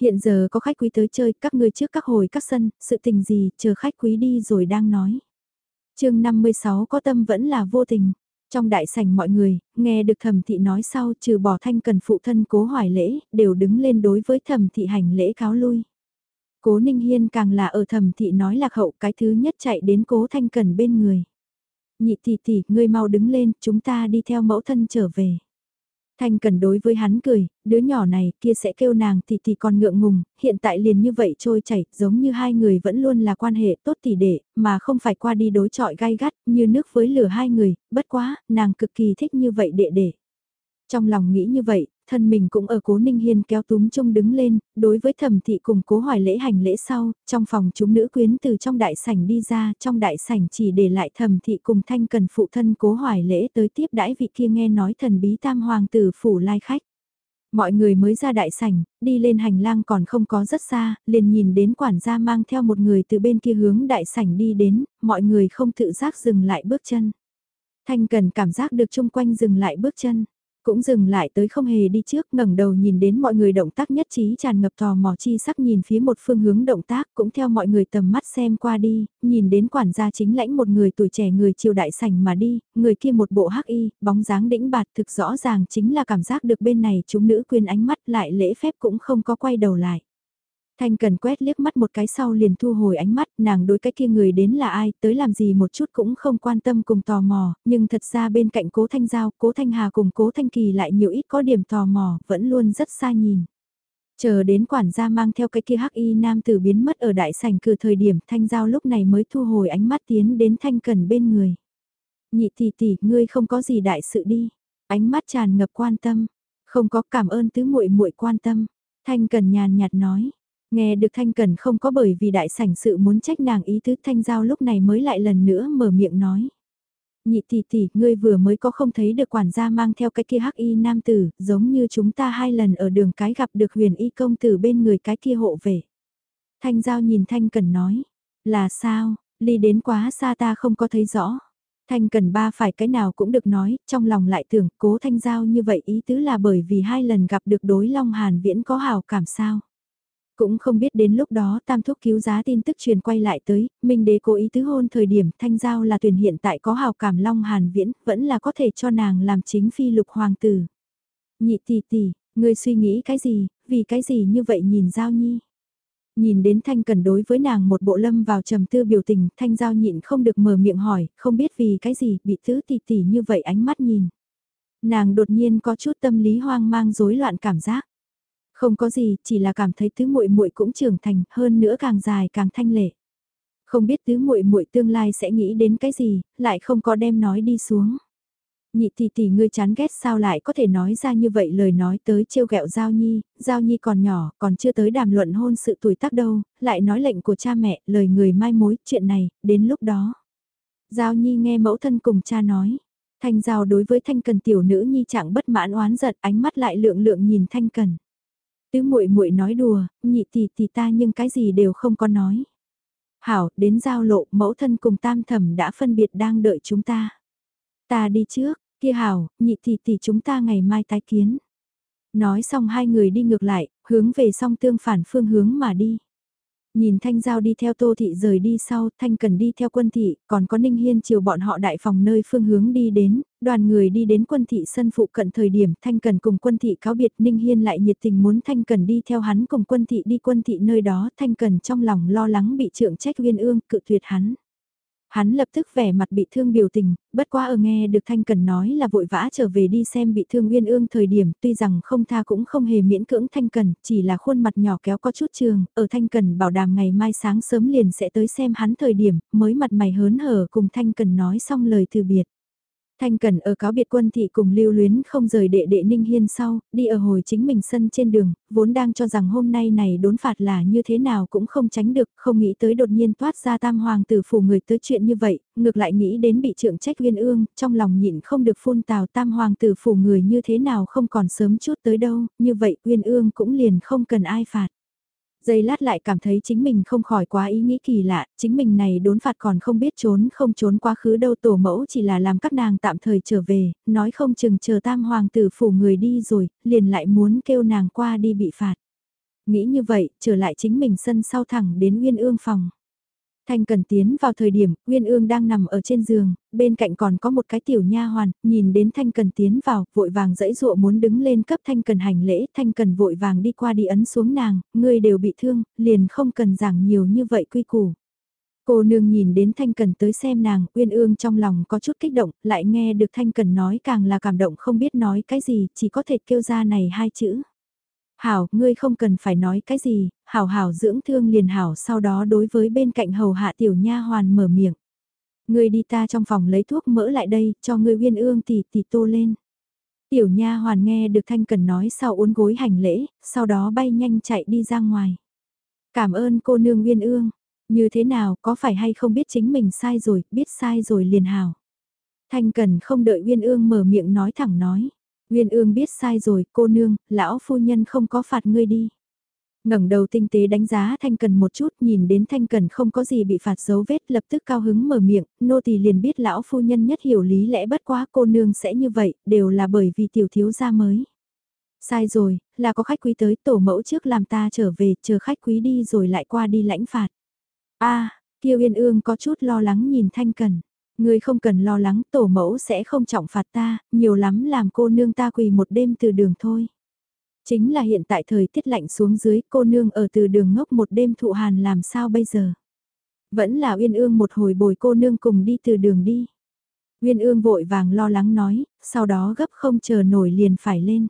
hiện giờ có khách quý tới chơi, các ngươi trước các hồi các sân, sự tình gì, chờ khách quý đi rồi đang nói. chương 56 có tâm vẫn là vô tình. Trong đại sảnh mọi người, nghe được thẩm thị nói sau trừ bỏ thanh cần phụ thân cố hoài lễ, đều đứng lên đối với thẩm thị hành lễ cáo lui. Cố Ninh Hiên càng là ở thầm thị nói lạc hậu cái thứ nhất chạy đến cố thanh cần bên người. Nhị tỷ tỷ, ngươi mau đứng lên, chúng ta đi theo mẫu thân trở về. Thanh cần đối với hắn cười, đứa nhỏ này kia sẽ kêu nàng tỷ tỷ còn ngượng ngùng, hiện tại liền như vậy trôi chảy, giống như hai người vẫn luôn là quan hệ tốt tỷ đệ, mà không phải qua đi đối chọi gai gắt, như nước với lửa hai người, bất quá, nàng cực kỳ thích như vậy đệ đệ. Trong lòng nghĩ như vậy, thân mình cũng ở cố ninh hiên kéo túm chung đứng lên, đối với thẩm thị cùng cố hoài lễ hành lễ sau, trong phòng chúng nữ quyến từ trong đại sảnh đi ra, trong đại sảnh chỉ để lại thẩm thị cùng thanh cần phụ thân cố hoài lễ tới tiếp đãi vị kia nghe nói thần bí tam hoàng tử phủ lai khách. Mọi người mới ra đại sảnh, đi lên hành lang còn không có rất xa, liền nhìn đến quản gia mang theo một người từ bên kia hướng đại sảnh đi đến, mọi người không tự giác dừng lại bước chân. Thanh cần cảm giác được chung quanh dừng lại bước chân. Cũng dừng lại tới không hề đi trước ngẩng đầu nhìn đến mọi người động tác nhất trí tràn ngập tò mò chi sắc nhìn phía một phương hướng động tác cũng theo mọi người tầm mắt xem qua đi, nhìn đến quản gia chính lãnh một người tuổi trẻ người triều đại sảnh mà đi, người kia một bộ hắc y, bóng dáng đĩnh bạt thực rõ ràng chính là cảm giác được bên này chúng nữ quyên ánh mắt lại lễ phép cũng không có quay đầu lại. Thanh cần quét liếc mắt một cái sau liền thu hồi ánh mắt, nàng đối cái kia người đến là ai, tới làm gì một chút cũng không quan tâm cùng tò mò, nhưng thật ra bên cạnh cố Thanh Giao, cố Thanh Hà cùng cố Thanh Kỳ lại nhiều ít có điểm tò mò, vẫn luôn rất xa nhìn. Chờ đến quản gia mang theo cái kia hắc y nam tử biến mất ở đại sảnh cửa thời điểm Thanh Giao lúc này mới thu hồi ánh mắt tiến đến Thanh Cần bên người. Nhị tỷ tỷ, ngươi không có gì đại sự đi. Ánh mắt tràn ngập quan tâm. Không có cảm ơn tứ muội muội quan tâm. Thanh Cần nhàn nhạt nói Nghe được Thanh Cần không có bởi vì đại sảnh sự muốn trách nàng ý tứ Thanh Giao lúc này mới lại lần nữa mở miệng nói. Nhị tỷ tỷ, ngươi vừa mới có không thấy được quản gia mang theo cái kia hắc y nam tử, giống như chúng ta hai lần ở đường cái gặp được huyền y công tử bên người cái kia hộ về. Thanh Giao nhìn Thanh Cần nói, là sao, ly đến quá xa ta không có thấy rõ. Thanh cần ba phải cái nào cũng được nói, trong lòng lại tưởng cố thanh giao như vậy ý tứ là bởi vì hai lần gặp được đối Long Hàn Viễn có hào cảm sao. Cũng không biết đến lúc đó tam thúc cứu giá tin tức truyền quay lại tới, Minh đế cố ý tứ hôn thời điểm thanh giao là tuyển hiện tại có hào cảm Long Hàn Viễn, vẫn là có thể cho nàng làm chính phi lục hoàng tử. Nhị tỷ tỷ, ngươi suy nghĩ cái gì, vì cái gì như vậy nhìn giao nhi. Nhìn đến Thanh Cần đối với nàng một bộ lâm vào trầm tư biểu tình, Thanh Giao nhịn không được mở miệng hỏi, không biết vì cái gì, bị tứ tỷ tỷ như vậy ánh mắt nhìn. Nàng đột nhiên có chút tâm lý hoang mang rối loạn cảm giác. Không có gì, chỉ là cảm thấy tứ muội muội cũng trưởng thành, hơn nữa càng dài càng thanh lệ. Không biết tứ muội muội tương lai sẽ nghĩ đến cái gì, lại không có đem nói đi xuống. Nhị tỷ tỷ ngươi chán ghét sao lại có thể nói ra như vậy lời nói tới trêu ghẹo Giao Nhi, Giao Nhi còn nhỏ, còn chưa tới đàm luận hôn sự tuổi tác đâu, lại nói lệnh của cha mẹ, lời người mai mối, chuyện này, đến lúc đó. Giao Nhi nghe mẫu thân cùng cha nói, Thanh Giao đối với Thanh Cần tiểu nữ Nhi chẳng bất mãn oán giận, ánh mắt lại lượng lượng nhìn Thanh Cần. Tứ muội muội nói đùa, nhị tỷ tỷ ta nhưng cái gì đều không có nói. Hảo, đến giao lộ, mẫu thân cùng tam thẩm đã phân biệt đang đợi chúng ta. Ta đi trước, Kia hảo, nhị tỷ tỷ chúng ta ngày mai tái kiến. Nói xong hai người đi ngược lại, hướng về song tương phản phương hướng mà đi. Nhìn Thanh Giao đi theo Tô Thị rời đi sau, Thanh Cần đi theo quân thị, còn có Ninh Hiên chiều bọn họ đại phòng nơi phương hướng đi đến, đoàn người đi đến quân thị sân phụ cận thời điểm Thanh Cần cùng quân thị cáo biệt Ninh Hiên lại nhiệt tình muốn Thanh Cần đi theo hắn cùng quân thị đi quân thị nơi đó, Thanh Cần trong lòng lo lắng bị trượng trách viên ương cự tuyệt hắn. Hắn lập tức vẻ mặt bị thương biểu tình, bất quá ở nghe được Thanh Cần nói là vội vã trở về đi xem bị thương Uyên Ương thời điểm tuy rằng không tha cũng không hề miễn cưỡng Thanh Cần, chỉ là khuôn mặt nhỏ kéo có chút trường, ở Thanh Cần bảo đảm ngày mai sáng sớm liền sẽ tới xem hắn thời điểm, mới mặt mày hớn hở cùng Thanh Cần nói xong lời từ biệt. Thanh Cần ở cáo biệt quân thị cùng lưu luyến không rời đệ đệ Ninh Hiên sau, đi ở hồi chính mình sân trên đường, vốn đang cho rằng hôm nay này đốn phạt là như thế nào cũng không tránh được, không nghĩ tới đột nhiên toát ra tam hoàng tử phủ người tới chuyện như vậy, ngược lại nghĩ đến bị trưởng trách uyên ương, trong lòng nhịn không được phun tào tam hoàng tử phủ người như thế nào không còn sớm chút tới đâu, như vậy uyên ương cũng liền không cần ai phạt giây lát lại cảm thấy chính mình không khỏi quá ý nghĩ kỳ lạ, chính mình này đốn phạt còn không biết trốn không trốn quá khứ đâu tổ mẫu chỉ là làm các nàng tạm thời trở về, nói không chừng chờ tam hoàng tử phủ người đi rồi, liền lại muốn kêu nàng qua đi bị phạt. Nghĩ như vậy, trở lại chính mình sân sau thẳng đến Uyên Ương phòng. Thanh Cần tiến vào thời điểm, Uyên Ương đang nằm ở trên giường, bên cạnh còn có một cái tiểu nha hoàn, nhìn đến Thanh Cần tiến vào, vội vàng dẫy dụa muốn đứng lên cấp Thanh Cần hành lễ, Thanh Cần vội vàng đi qua đi ấn xuống nàng, ngươi đều bị thương, liền không cần giảng nhiều như vậy quy củ. Cô nương nhìn đến Thanh Cần tới xem nàng, Uyên Ương trong lòng có chút kích động, lại nghe được Thanh Cần nói càng là cảm động không biết nói cái gì, chỉ có thể kêu ra này hai chữ. Hảo, ngươi không cần phải nói cái gì, hảo hảo dưỡng thương liền hảo sau đó đối với bên cạnh hầu hạ tiểu nha hoàn mở miệng. Ngươi đi ta trong phòng lấy thuốc mỡ lại đây, cho ngươi uyên ương tỷ tỷ tô lên. Tiểu nha hoàn nghe được Thanh Cần nói sau uốn gối hành lễ, sau đó bay nhanh chạy đi ra ngoài. Cảm ơn cô nương uyên ương, như thế nào có phải hay không biết chính mình sai rồi, biết sai rồi liền hảo. Thanh Cần không đợi uyên ương mở miệng nói thẳng nói. Nguyên ương biết sai rồi, cô nương, lão phu nhân không có phạt ngươi đi. ngẩng đầu tinh tế đánh giá Thanh Cần một chút, nhìn đến Thanh Cần không có gì bị phạt dấu vết, lập tức cao hứng mở miệng, nô tỳ liền biết lão phu nhân nhất hiểu lý lẽ bất quá cô nương sẽ như vậy, đều là bởi vì tiểu thiếu gia mới. Sai rồi, là có khách quý tới tổ mẫu trước làm ta trở về, chờ khách quý đi rồi lại qua đi lãnh phạt. a à, Kiều Yên Ương có chút lo lắng nhìn Thanh Cần. Ngươi không cần lo lắng tổ mẫu sẽ không trọng phạt ta, nhiều lắm làm cô nương ta quỳ một đêm từ đường thôi. Chính là hiện tại thời tiết lạnh xuống dưới cô nương ở từ đường ngốc một đêm thụ hàn làm sao bây giờ. Vẫn là Uyên Ương một hồi bồi cô nương cùng đi từ đường đi. Uyên Ương vội vàng lo lắng nói, sau đó gấp không chờ nổi liền phải lên.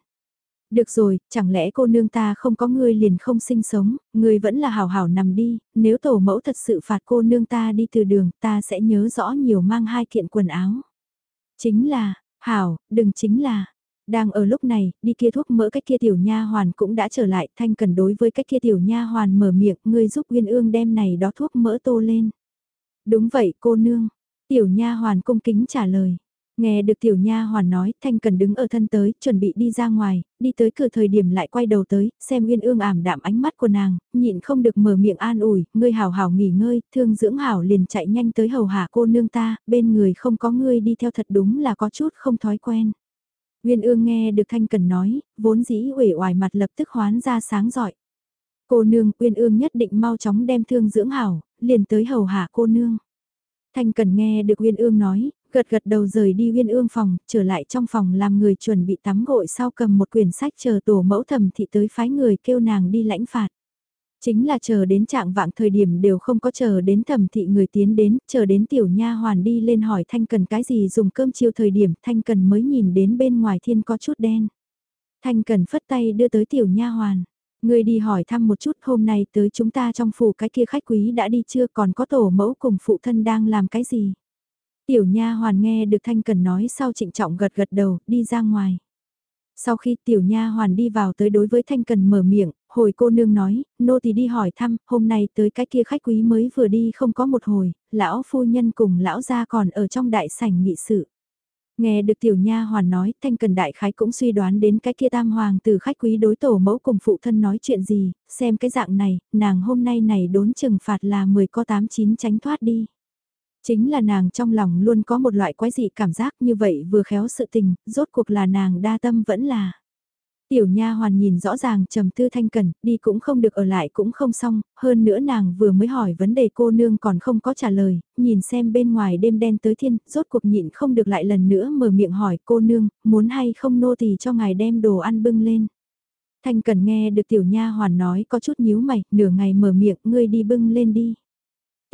Được rồi, chẳng lẽ cô nương ta không có ngươi liền không sinh sống, ngươi vẫn là hảo hảo nằm đi, nếu tổ mẫu thật sự phạt cô nương ta đi từ đường, ta sẽ nhớ rõ nhiều mang hai kiện quần áo. Chính là, hảo, đừng chính là, đang ở lúc này, đi kia thuốc mỡ cách kia tiểu nha hoàn cũng đã trở lại, thanh cần đối với cách kia tiểu nha hoàn mở miệng, ngươi giúp Uyên Ương đem này đó thuốc mỡ tô lên. Đúng vậy cô nương, tiểu nha hoàn cung kính trả lời. Nghe được tiểu nha hoàn nói, Thanh Cần đứng ở thân tới, chuẩn bị đi ra ngoài, đi tới cửa thời điểm lại quay đầu tới, xem Uyên Ương ảm đạm ánh mắt của nàng, nhịn không được mở miệng an ủi, ngươi hảo hảo nghỉ ngơi, thương dưỡng hảo liền chạy nhanh tới hầu hạ cô nương ta, bên người không có ngươi đi theo thật đúng là có chút không thói quen. Uyên Ương nghe được Thanh Cần nói, vốn dĩ uể oải mặt lập tức hoán ra sáng giỏi. Cô nương, Uyên Ương nhất định mau chóng đem thương dưỡng hảo, liền tới hầu hạ cô nương. Thanh Cần nghe được Uyên Ương nói, gật gật đầu rời đi Uyên Ương phòng, trở lại trong phòng làm người chuẩn bị tắm gội sau cầm một quyển sách chờ tổ mẫu thẩm thị tới phái người kêu nàng đi lãnh phạt. Chính là chờ đến trạng vạng thời điểm đều không có chờ đến thẩm thị người tiến đến, chờ đến tiểu nha hoàn đi lên hỏi Thanh Cần cái gì dùng cơm chiều thời điểm Thanh Cần mới nhìn đến bên ngoài thiên có chút đen. Thanh Cần phất tay đưa tới tiểu nha hoàn. Người đi hỏi thăm một chút hôm nay tới chúng ta trong phủ cái kia khách quý đã đi chưa còn có tổ mẫu cùng phụ thân đang làm cái gì. Tiểu nha hoàn nghe được Thanh Cần nói sau trịnh trọng gật gật đầu, đi ra ngoài. Sau khi tiểu nha hoàn đi vào tới đối với Thanh Cần mở miệng, hồi cô nương nói, nô thì đi hỏi thăm, hôm nay tới cái kia khách quý mới vừa đi không có một hồi, lão phu nhân cùng lão gia còn ở trong đại sảnh nghị sự. Nghe được tiểu nha hoàn nói, thanh cần đại khái cũng suy đoán đến cái kia tam hoàng từ khách quý đối tổ mẫu cùng phụ thân nói chuyện gì, xem cái dạng này, nàng hôm nay này đốn trừng phạt là 10 có 8 9 tránh thoát đi. Chính là nàng trong lòng luôn có một loại quái dị cảm giác như vậy vừa khéo sự tình, rốt cuộc là nàng đa tâm vẫn là. Tiểu nha hoàn nhìn rõ ràng trầm tư thanh cần, đi cũng không được ở lại cũng không xong, hơn nữa nàng vừa mới hỏi vấn đề cô nương còn không có trả lời, nhìn xem bên ngoài đêm đen tới thiên, rốt cuộc nhịn không được lại lần nữa mở miệng hỏi cô nương, muốn hay không nô tỳ cho ngài đem đồ ăn bưng lên. Thanh cần nghe được tiểu nha hoàn nói có chút nhíu mày, nửa ngày mở miệng, ngươi đi bưng lên đi.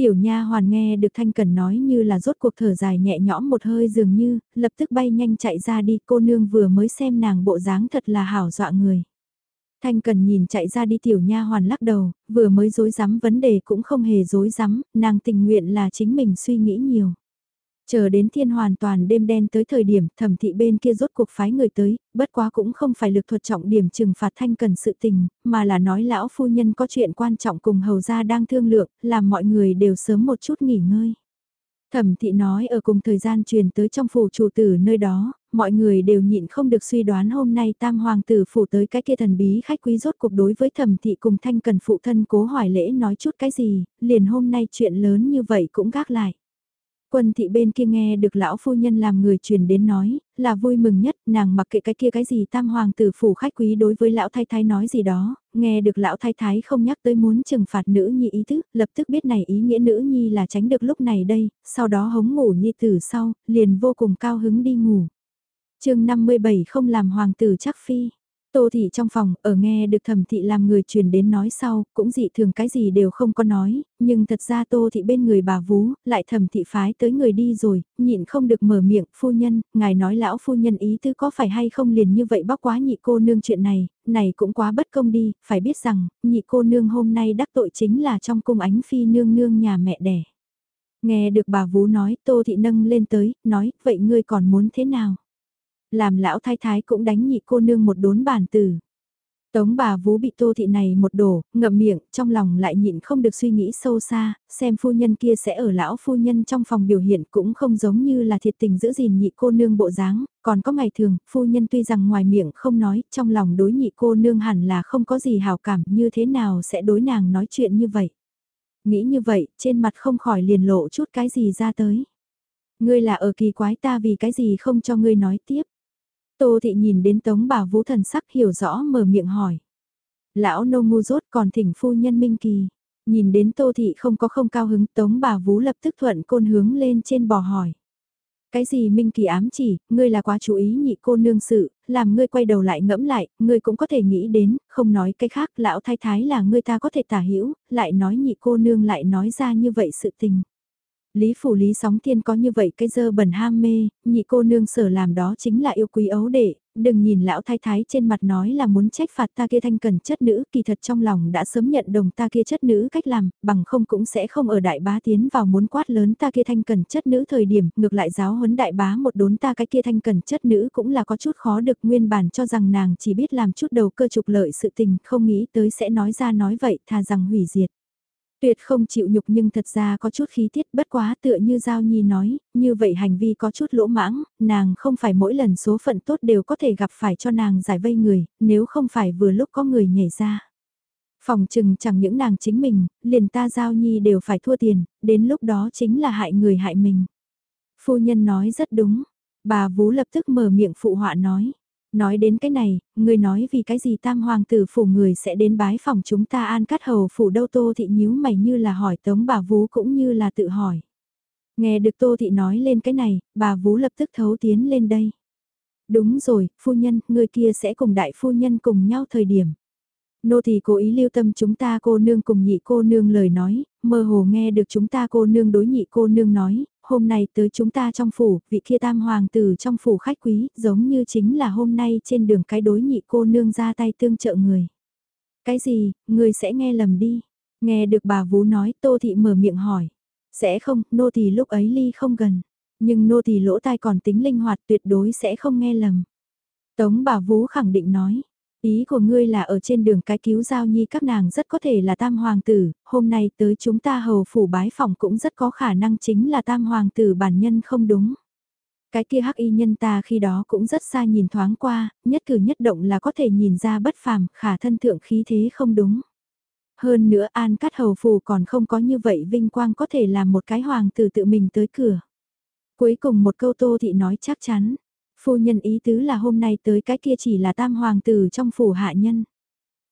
Tiểu nha hoàn nghe được Thanh Cần nói như là rốt cuộc thở dài nhẹ nhõm một hơi dường như, lập tức bay nhanh chạy ra đi cô nương vừa mới xem nàng bộ dáng thật là hảo dọa người. Thanh Cần nhìn chạy ra đi tiểu nha hoàn lắc đầu, vừa mới dối rắm vấn đề cũng không hề dối rắm nàng tình nguyện là chính mình suy nghĩ nhiều. Chờ đến thiên hoàn toàn đêm đen tới thời điểm thẩm thị bên kia rốt cuộc phái người tới, bất quá cũng không phải lực thuật trọng điểm trừng phạt thanh cần sự tình, mà là nói lão phu nhân có chuyện quan trọng cùng hầu gia đang thương lượng, làm mọi người đều sớm một chút nghỉ ngơi. Thẩm thị nói ở cùng thời gian truyền tới trong phủ chủ tử nơi đó, mọi người đều nhịn không được suy đoán hôm nay tam hoàng tử phủ tới cái kia thần bí khách quý rốt cuộc đối với thẩm thị cùng thanh cần phụ thân cố hỏi lễ nói chút cái gì, liền hôm nay chuyện lớn như vậy cũng gác lại. Quân thị bên kia nghe được lão phu nhân làm người truyền đến nói, là vui mừng nhất, nàng mặc kệ cái kia cái gì tam hoàng tử phủ khách quý đối với lão thái thái nói gì đó, nghe được lão thái thái không nhắc tới muốn trừng phạt nữ nhi ý thức, lập tức biết này ý nghĩa nữ nhi là tránh được lúc này đây, sau đó hống ngủ nhi tử sau, liền vô cùng cao hứng đi ngủ. chương 57 không làm hoàng tử chắc phi. Tô thị trong phòng, ở nghe được thẩm thị làm người truyền đến nói sau, cũng dị thường cái gì đều không có nói, nhưng thật ra tô thị bên người bà vú, lại thẩm thị phái tới người đi rồi, nhịn không được mở miệng, phu nhân, ngài nói lão phu nhân ý tư có phải hay không liền như vậy bóc quá nhị cô nương chuyện này, này cũng quá bất công đi, phải biết rằng, nhị cô nương hôm nay đắc tội chính là trong cung ánh phi nương nương nhà mẹ đẻ. Nghe được bà vú nói, tô thị nâng lên tới, nói, vậy ngươi còn muốn thế nào? Làm lão thái thái cũng đánh nhị cô nương một đốn bản tử. Tống bà vú bị tô thị này một đổ, ngậm miệng, trong lòng lại nhịn không được suy nghĩ sâu xa, xem phu nhân kia sẽ ở lão phu nhân trong phòng biểu hiện cũng không giống như là thiệt tình giữ gìn nhị cô nương bộ dáng, còn có ngày thường, phu nhân tuy rằng ngoài miệng không nói, trong lòng đối nhị cô nương hẳn là không có gì hào cảm như thế nào sẽ đối nàng nói chuyện như vậy. Nghĩ như vậy, trên mặt không khỏi liền lộ chút cái gì ra tới. Ngươi là ở kỳ quái ta vì cái gì không cho ngươi nói tiếp. Tô thị nhìn đến tống bà vũ thần sắc hiểu rõ mở miệng hỏi. Lão nô ngu rốt còn thỉnh phu nhân minh kỳ. Nhìn đến tô thị không có không cao hứng tống bà Vũ lập tức thuận côn hướng lên trên bò hỏi. Cái gì Minh Kỳ ám chỉ, ngươi là quá chú ý nhị cô nương sự, làm ngươi quay đầu lại ngẫm lại, ngươi cũng có thể nghĩ đến, không nói cái khác, lão thái thái là ngươi ta có thể tả hữu lại nói nhị cô nương lại nói ra như vậy sự tình. Lý phủ lý sóng thiên có như vậy cái dơ bẩn ham mê, nhị cô nương sở làm đó chính là yêu quý ấu đệ, đừng nhìn lão thái thái trên mặt nói là muốn trách phạt ta kia thanh cần chất nữ, kỳ thật trong lòng đã sớm nhận đồng ta kia chất nữ cách làm, bằng không cũng sẽ không ở đại bá tiến vào muốn quát lớn ta kia thanh cần chất nữ thời điểm, ngược lại giáo huấn đại bá một đốn ta cái kia thanh cần chất nữ cũng là có chút khó được nguyên bản cho rằng nàng chỉ biết làm chút đầu cơ trục lợi sự tình, không nghĩ tới sẽ nói ra nói vậy, thà rằng hủy diệt. Tuyệt không chịu nhục nhưng thật ra có chút khí tiết bất quá tựa như Giao Nhi nói, như vậy hành vi có chút lỗ mãng, nàng không phải mỗi lần số phận tốt đều có thể gặp phải cho nàng giải vây người, nếu không phải vừa lúc có người nhảy ra. Phòng chừng chẳng những nàng chính mình, liền ta Giao Nhi đều phải thua tiền, đến lúc đó chính là hại người hại mình. Phu nhân nói rất đúng, bà Vú lập tức mở miệng phụ họa nói. Nói đến cái này, người nói vì cái gì tam hoàng tử phủ người sẽ đến bái phòng chúng ta an cắt hầu phủ đâu tô thị nhíu mày như là hỏi tống bà vú cũng như là tự hỏi. Nghe được tô thị nói lên cái này, bà vú lập tức thấu tiến lên đây. Đúng rồi, phu nhân, người kia sẽ cùng đại phu nhân cùng nhau thời điểm. Nô thì cố ý lưu tâm chúng ta cô nương cùng nhị cô nương lời nói, mơ hồ nghe được chúng ta cô nương đối nhị cô nương nói, hôm nay tới chúng ta trong phủ, vị kia tam hoàng tử trong phủ khách quý, giống như chính là hôm nay trên đường cái đối nhị cô nương ra tay tương trợ người. Cái gì, người sẽ nghe lầm đi. Nghe được bà Vú nói, Tô Thị mở miệng hỏi. Sẽ không, nô thì lúc ấy ly không gần. Nhưng nô thì lỗ tai còn tính linh hoạt tuyệt đối sẽ không nghe lầm. Tống bà Vú khẳng định nói. Ý của ngươi là ở trên đường cái cứu giao nhi các nàng rất có thể là tam hoàng tử, hôm nay tới chúng ta hầu phủ bái phòng cũng rất có khả năng chính là tam hoàng tử bản nhân không đúng. Cái kia hắc y nhân ta khi đó cũng rất xa nhìn thoáng qua, nhất cử nhất động là có thể nhìn ra bất phàm, khả thân thượng khí thế không đúng. Hơn nữa an cắt hầu phủ còn không có như vậy vinh quang có thể làm một cái hoàng tử tự mình tới cửa. Cuối cùng một câu tô thị nói chắc chắn, Phu nhân ý tứ là hôm nay tới cái kia chỉ là tam hoàng tử trong phủ hạ nhân.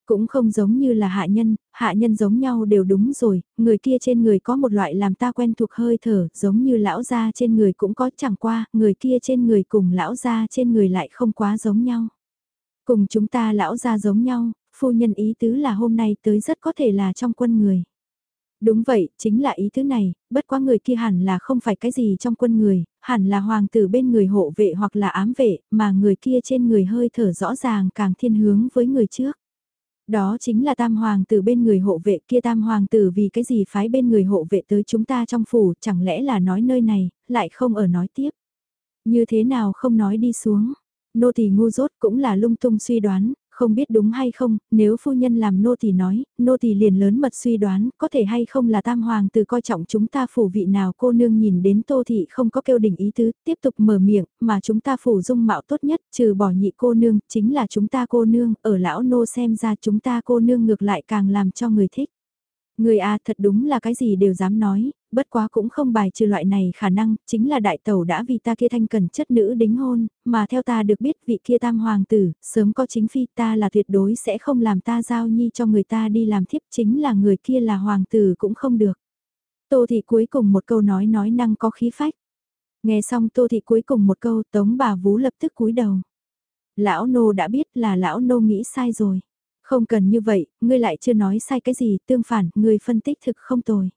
Cũng không giống như là hạ nhân, hạ nhân giống nhau đều đúng rồi, người kia trên người có một loại làm ta quen thuộc hơi thở, giống như lão gia trên người cũng có chẳng qua, người kia trên người cùng lão gia trên người lại không quá giống nhau. Cùng chúng ta lão gia giống nhau, phu nhân ý tứ là hôm nay tới rất có thể là trong quân người. Đúng vậy, chính là ý thứ này, bất quá người kia hẳn là không phải cái gì trong quân người, hẳn là hoàng tử bên người hộ vệ hoặc là ám vệ, mà người kia trên người hơi thở rõ ràng càng thiên hướng với người trước. Đó chính là tam hoàng tử bên người hộ vệ kia tam hoàng tử vì cái gì phái bên người hộ vệ tới chúng ta trong phủ, chẳng lẽ là nói nơi này, lại không ở nói tiếp. Như thế nào không nói đi xuống, nô tỳ ngu dốt cũng là lung tung suy đoán, không biết đúng hay không, nếu phu nhân làm nô tỳ nói, nô tỳ liền lớn mật suy đoán, có thể hay không là tam hoàng từ coi trọng chúng ta phủ vị nào cô nương nhìn đến tô thị không có kêu đỉnh ý tứ, tiếp tục mở miệng, mà chúng ta phủ dung mạo tốt nhất, trừ bỏ nhị cô nương, chính là chúng ta cô nương, ở lão nô xem ra chúng ta cô nương ngược lại càng làm cho người thích. Người a thật đúng là cái gì đều dám nói, bất quá cũng không bài trừ loại này khả năng, chính là đại tẩu đã vì ta kia thanh cần chất nữ đính hôn, mà theo ta được biết vị kia tam hoàng tử, sớm có chính phi ta là tuyệt đối sẽ không làm ta giao nhi cho người ta đi làm thiếp chính là người kia là hoàng tử cũng không được. Tô thị cuối cùng một câu nói nói năng có khí phách. Nghe xong tô thị cuối cùng một câu tống bà vú lập tức cúi đầu. Lão nô đã biết là lão nô nghĩ sai rồi. Không cần như vậy, ngươi lại chưa nói sai cái gì, tương phản, ngươi phân tích thực không tồi.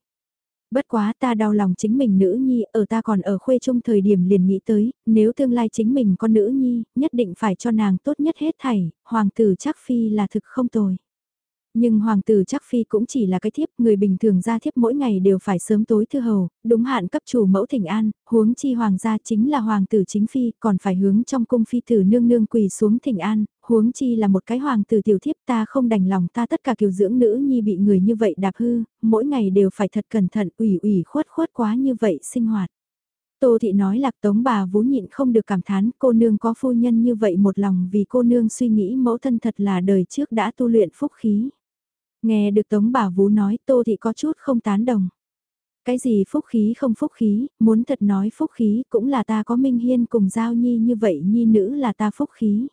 Bất quá ta đau lòng chính mình nữ nhi, ở ta còn ở khuê trung thời điểm liền nghĩ tới, nếu tương lai chính mình con nữ nhi, nhất định phải cho nàng tốt nhất hết thảy, hoàng tử chắc phi là thực không tồi. Nhưng hoàng tử chắc phi cũng chỉ là cái thiếp, người bình thường ra thiếp mỗi ngày đều phải sớm tối thư hầu, đúng hạn cấp chủ mẫu thỉnh an, huống chi hoàng gia chính là hoàng tử chính phi, còn phải hướng trong cung phi tử nương nương quỳ xuống thỉnh an, huống chi là một cái hoàng tử tiểu thiếp ta không đành lòng ta tất cả kiều dưỡng nữ nhi bị người như vậy đạp hư, mỗi ngày đều phải thật cẩn thận ủy ủy khuất khuất quá như vậy sinh hoạt. Tô thị nói lạc tống bà vú nhịn không được cảm thán cô nương có phu nhân như vậy một lòng vì cô nương suy nghĩ mẫu thân thật là đời trước đã tu luyện phúc khí. Nghe được Tống Bà vũ nói Tô Thị có chút không tán đồng. Cái gì phúc khí không phúc khí, muốn thật nói phúc khí cũng là ta có Minh Hiên cùng Giao Nhi như vậy Nhi nữ là ta phúc khí.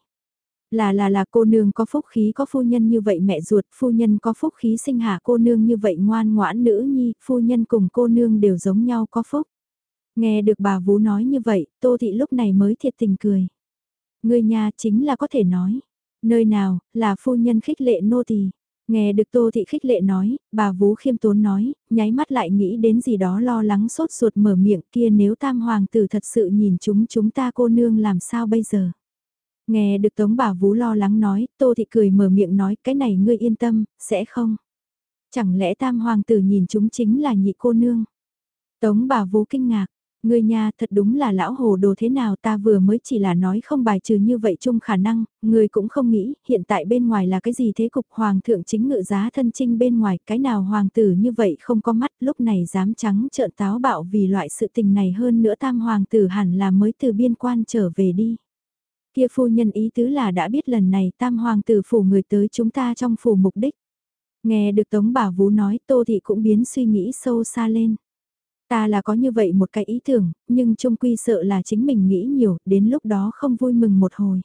Là là là cô nương có phúc khí có phu nhân như vậy mẹ ruột, phu nhân có phúc khí sinh hạ cô nương như vậy ngoan ngoãn nữ nhi, phu nhân cùng cô nương đều giống nhau có phúc. Nghe được bà vũ nói như vậy, Tô Thị lúc này mới thiệt tình cười. Người nhà chính là có thể nói. Nơi nào, là phu nhân khích lệ nô tỳ Nghe được Tô Thị khích lệ nói, bà Vú khiêm tốn nói, nháy mắt lại nghĩ đến gì đó lo lắng sốt ruột mở miệng kia nếu tam hoàng tử thật sự nhìn chúng chúng ta cô nương làm sao bây giờ. Nghe được Tống bà Vú lo lắng nói, Tô Thị cười mở miệng nói cái này ngươi yên tâm, sẽ không. Chẳng lẽ tam hoàng tử nhìn chúng chính là nhị cô nương. Tống bà Vú kinh ngạc, Ngươi nha thật đúng là lão hồ đồ thế nào ta vừa mới chỉ là nói không bài trừ như vậy chung khả năng, ngươi cũng không nghĩ hiện tại bên ngoài là cái gì thế cục hoàng thượng chính ngự giá thân trinh bên ngoài cái nào hoàng tử như vậy không có mắt lúc này dám trắng trợn táo bạo vì loại sự tình này hơn nữa tam hoàng tử hẳn là mới từ biên quan trở về đi. Kia phu nhân ý tứ là đã biết lần này tam hoàng tử phủ người tới chúng ta trong phủ mục đích. Nghe được Tống Bà Vú nói Tô Thị cũng biến suy nghĩ sâu xa lên. Ta là có như vậy một cái ý tưởng, nhưng trung quy sợ là chính mình nghĩ nhiều, đến lúc đó không vui mừng một hồi.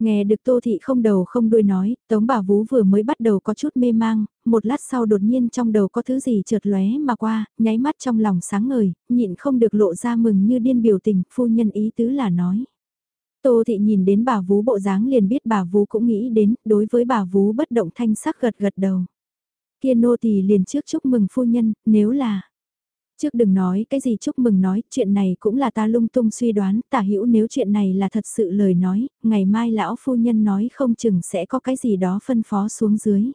Nghe được Tô Thị không đầu không đuôi nói, Tống Bà Vú vừa mới bắt đầu có chút mê mang, một lát sau đột nhiên trong đầu có thứ gì trượt lóe mà qua, nháy mắt trong lòng sáng ngời, nhịn không được lộ ra mừng như điên biểu tình, phu nhân ý tứ là nói. Tô Thị nhìn đến bà Vú bộ dáng liền biết bà Vú cũng nghĩ đến, đối với bà Vú bất động thanh sắc gật gật đầu. Kia nô tỳ liền trước chúc mừng phu nhân, nếu là... Trước đừng nói cái gì chúc mừng nói, chuyện này cũng là ta lung tung suy đoán, tả hữu nếu chuyện này là thật sự lời nói, ngày mai lão phu nhân nói không chừng sẽ có cái gì đó phân phó xuống dưới.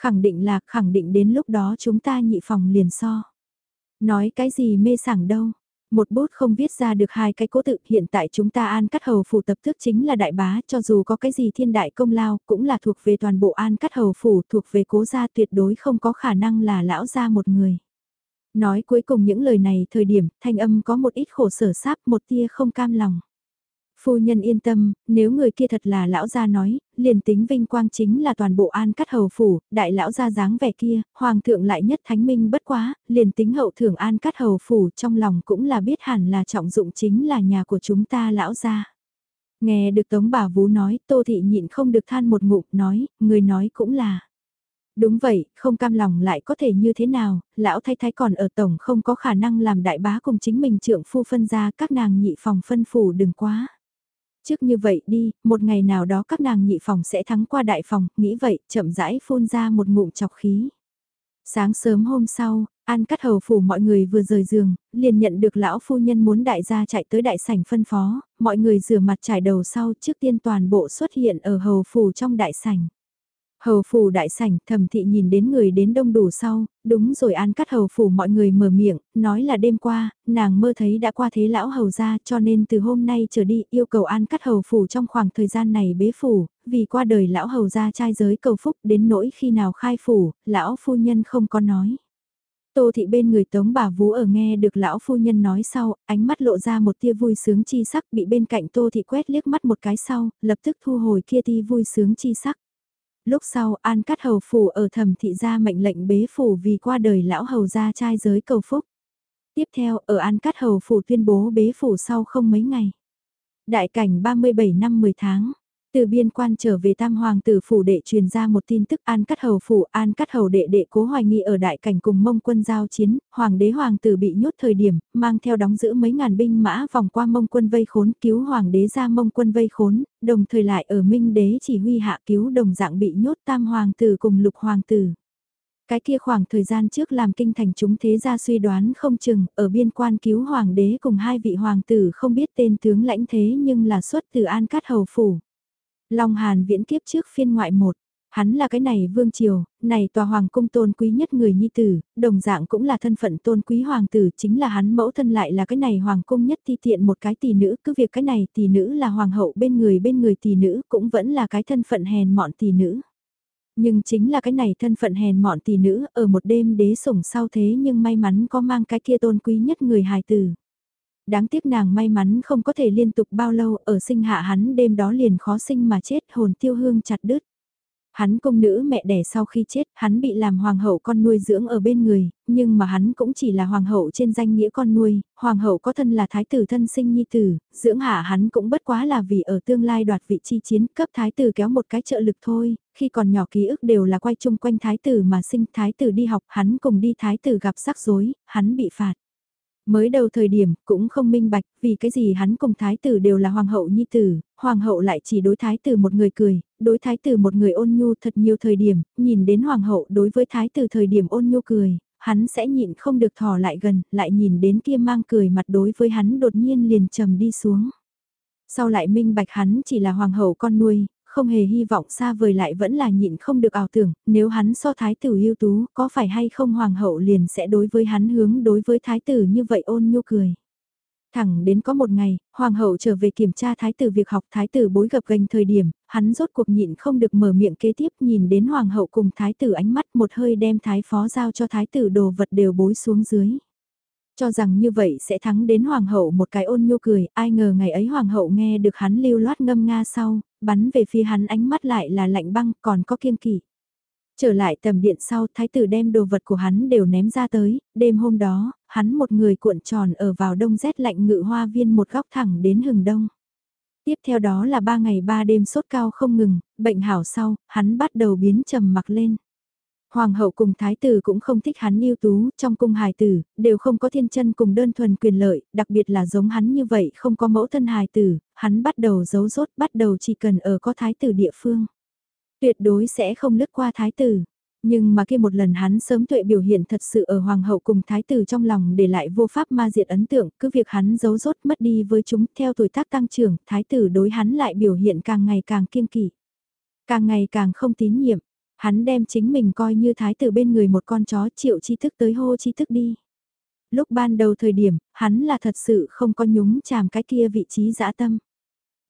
Khẳng định là, khẳng định đến lúc đó chúng ta nhị phòng liền so. Nói cái gì mê sảng đâu, một bút không viết ra được hai cái cố tự hiện tại chúng ta an cắt hầu phủ tập thức chính là đại bá cho dù có cái gì thiên đại công lao cũng là thuộc về toàn bộ an cắt hầu phủ thuộc về cố gia tuyệt đối không có khả năng là lão gia một người. Nói cuối cùng những lời này thời điểm thanh âm có một ít khổ sở sáp một tia không cam lòng. Phu nhân yên tâm, nếu người kia thật là lão gia nói, liền tính vinh quang chính là toàn bộ an cắt hầu phủ, đại lão gia dáng vẻ kia, hoàng thượng lại nhất thánh minh bất quá, liền tính hậu thưởng an cắt hầu phủ trong lòng cũng là biết hẳn là trọng dụng chính là nhà của chúng ta lão gia. Nghe được tống bà vú nói, tô thị nhịn không được than một ngụm nói, người nói cũng là. Đúng vậy, không cam lòng lại có thể như thế nào, lão thái thái còn ở tổng không có khả năng làm đại bá cùng chính mình trượng phu phân ra các nàng nhị phòng phân phủ đừng quá. Trước như vậy đi, một ngày nào đó các nàng nhị phòng sẽ thắng qua đại phòng, nghĩ vậy, chậm rãi phun ra một ngụm chọc khí. Sáng sớm hôm sau, An cắt hầu phủ mọi người vừa rời giường, liền nhận được lão phu nhân muốn đại gia chạy tới đại sảnh phân phó, mọi người rửa mặt trải đầu sau trước tiên toàn bộ xuất hiện ở hầu phủ trong đại sảnh. Hầu phủ đại sảnh, thẩm thị nhìn đến người đến đông đủ sau, đúng rồi an cắt hầu phủ mọi người mở miệng, nói là đêm qua, nàng mơ thấy đã qua thế lão hầu ra cho nên từ hôm nay trở đi yêu cầu an cắt hầu phủ trong khoảng thời gian này bế phủ, vì qua đời lão hầu ra trai giới cầu phúc đến nỗi khi nào khai phủ, lão phu nhân không có nói. Tô thị bên người tống bà vú ở nghe được lão phu nhân nói sau, ánh mắt lộ ra một tia vui sướng chi sắc bị bên cạnh tô thị quét liếc mắt một cái sau, lập tức thu hồi kia ti vui sướng chi sắc lúc sau An Cát Hầu Phủ ở thẩm thị gia mệnh lệnh bế phủ vì qua đời lão hầu gia trai giới cầu phúc. Tiếp theo ở An Cát Hầu Phủ tuyên bố bế phủ sau không mấy ngày. Đại cảnh 37 năm 10 tháng, từ biên quan trở về tam hoàng tử phủ đệ truyền ra một tin tức an cắt hầu phủ an cắt hầu đệ đệ cố hoài nghi ở đại cảnh cùng mông quân giao chiến, hoàng đế hoàng tử bị nhốt thời điểm, mang theo đóng giữ mấy ngàn binh mã vòng qua mông quân vây khốn cứu hoàng đế ra mông quân vây khốn, đồng thời lại ở minh đế chỉ huy hạ cứu đồng dạng bị nhốt tam hoàng tử cùng lục hoàng tử. Cái kia khoảng thời gian trước làm kinh thành chúng thế gia suy đoán không chừng, ở biên quan cứu hoàng đế cùng hai vị hoàng tử không biết tên tướng lãnh thế nhưng là xuất từ an cát hầu phủ. Long Hàn viễn kiếp trước phiên ngoại một, hắn là cái này vương triều, này tòa hoàng cung tôn quý nhất người nhi tử, đồng dạng cũng là thân phận tôn quý hoàng tử, chính là hắn mẫu thân lại là cái này hoàng cung nhất thi tiện một cái tỷ nữ, cứ việc cái này tỷ nữ là hoàng hậu bên người bên người tỷ nữ cũng vẫn là cái thân phận hèn mọn tỷ nữ. Nhưng chính là cái này thân phận hèn mọn tỷ nữ ở một đêm đế sủng sau thế nhưng may mắn có mang cái kia tôn quý nhất người hài tử đáng tiếc nàng may mắn không có thể liên tục bao lâu ở sinh hạ hắn đêm đó liền khó sinh mà chết hồn tiêu hương chặt đứt. Hắn công nữ mẹ đẻ sau khi chết, hắn bị làm hoàng hậu con nuôi dưỡng ở bên người, nhưng mà hắn cũng chỉ là hoàng hậu trên danh nghĩa con nuôi, hoàng hậu có thân là thái tử thân sinh nhi tử, dưỡng hạ hắn cũng bất quá là vì ở tương lai đoạt vị chi chiến cấp thái tử kéo một cái trợ lực thôi, khi còn nhỏ ký ức đều là quay chung quanh thái tử mà sinh thái tử đi học, hắn cùng đi thái tử gặp rắc rối, hắn bị phạt. Mới đầu thời điểm, cũng không minh bạch, vì cái gì hắn cùng thái tử đều là hoàng hậu nhi tử, hoàng hậu lại chỉ đối thái tử một người cười, đối thái tử một người ôn nhu thật nhiều thời điểm, nhìn đến hoàng hậu đối với thái tử thời điểm ôn nhu cười, hắn sẽ nhịn không được thò lại gần, lại nhìn đến kia mang cười mặt đối với hắn đột nhiên liền trầm đi xuống. Sau lại minh bạch hắn chỉ là hoàng hậu con nuôi, không hề hy vọng xa vời lại vẫn là nhịn không được ảo tưởng, nếu hắn so thái tử ưu tú, có phải hay không hoàng hậu liền sẽ đối với hắn hướng đối với thái tử như vậy ôn nhu cười. Thẳng đến có một ngày, hoàng hậu trở về kiểm tra thái tử việc học thái tử bối gập gành thời điểm, hắn rốt cuộc nhịn không được mở miệng kế tiếp nhìn đến hoàng hậu cùng thái tử ánh mắt một hơi đem thái phó giao cho thái tử đồ vật đều bối xuống dưới. Cho rằng như vậy sẽ thắng đến hoàng hậu một cái ôn nhu cười, ai ngờ ngày ấy hoàng hậu nghe được hắn lưu loát ngâm nga sau, bắn về phía hắn ánh mắt lại là lạnh băng còn có kiên kỵ. Trở lại tầm điện sau, thái tử đem đồ vật của hắn đều ném ra tới, đêm hôm đó, hắn một người cuộn tròn ở vào đông rét lạnh ngự hoa viên một góc thẳng đến hừng đông. Tiếp theo đó là ba ngày ba đêm sốt cao không ngừng, bệnh hảo sau, hắn bắt đầu biến trầm mặc lên. Hoàng hậu cùng thái tử cũng không thích hắn yêu tú, trong cung hài tử, đều không có thiên chân cùng đơn thuần quyền lợi, đặc biệt là giống hắn như vậy không có mẫu thân hài tử, hắn bắt đầu giấu rốt, bắt đầu chỉ cần ở có thái tử địa phương. Tuyệt đối sẽ không lướt qua thái tử. Nhưng mà kia một lần hắn sớm tuệ biểu hiện thật sự ở hoàng hậu cùng thái tử trong lòng để lại vô pháp ma diệt ấn tượng, cứ việc hắn giấu rốt mất đi với chúng theo tuổi tác tăng trưởng, thái tử đối hắn lại biểu hiện càng ngày càng kiên kỳ, Càng ngày càng không tín nhiệm, hắn đem chính mình coi như thái tử bên người một con chó chịu chi thức tới hô chi thức đi. Lúc ban đầu thời điểm, hắn là thật sự không có nhúng chàm cái kia vị trí dã tâm.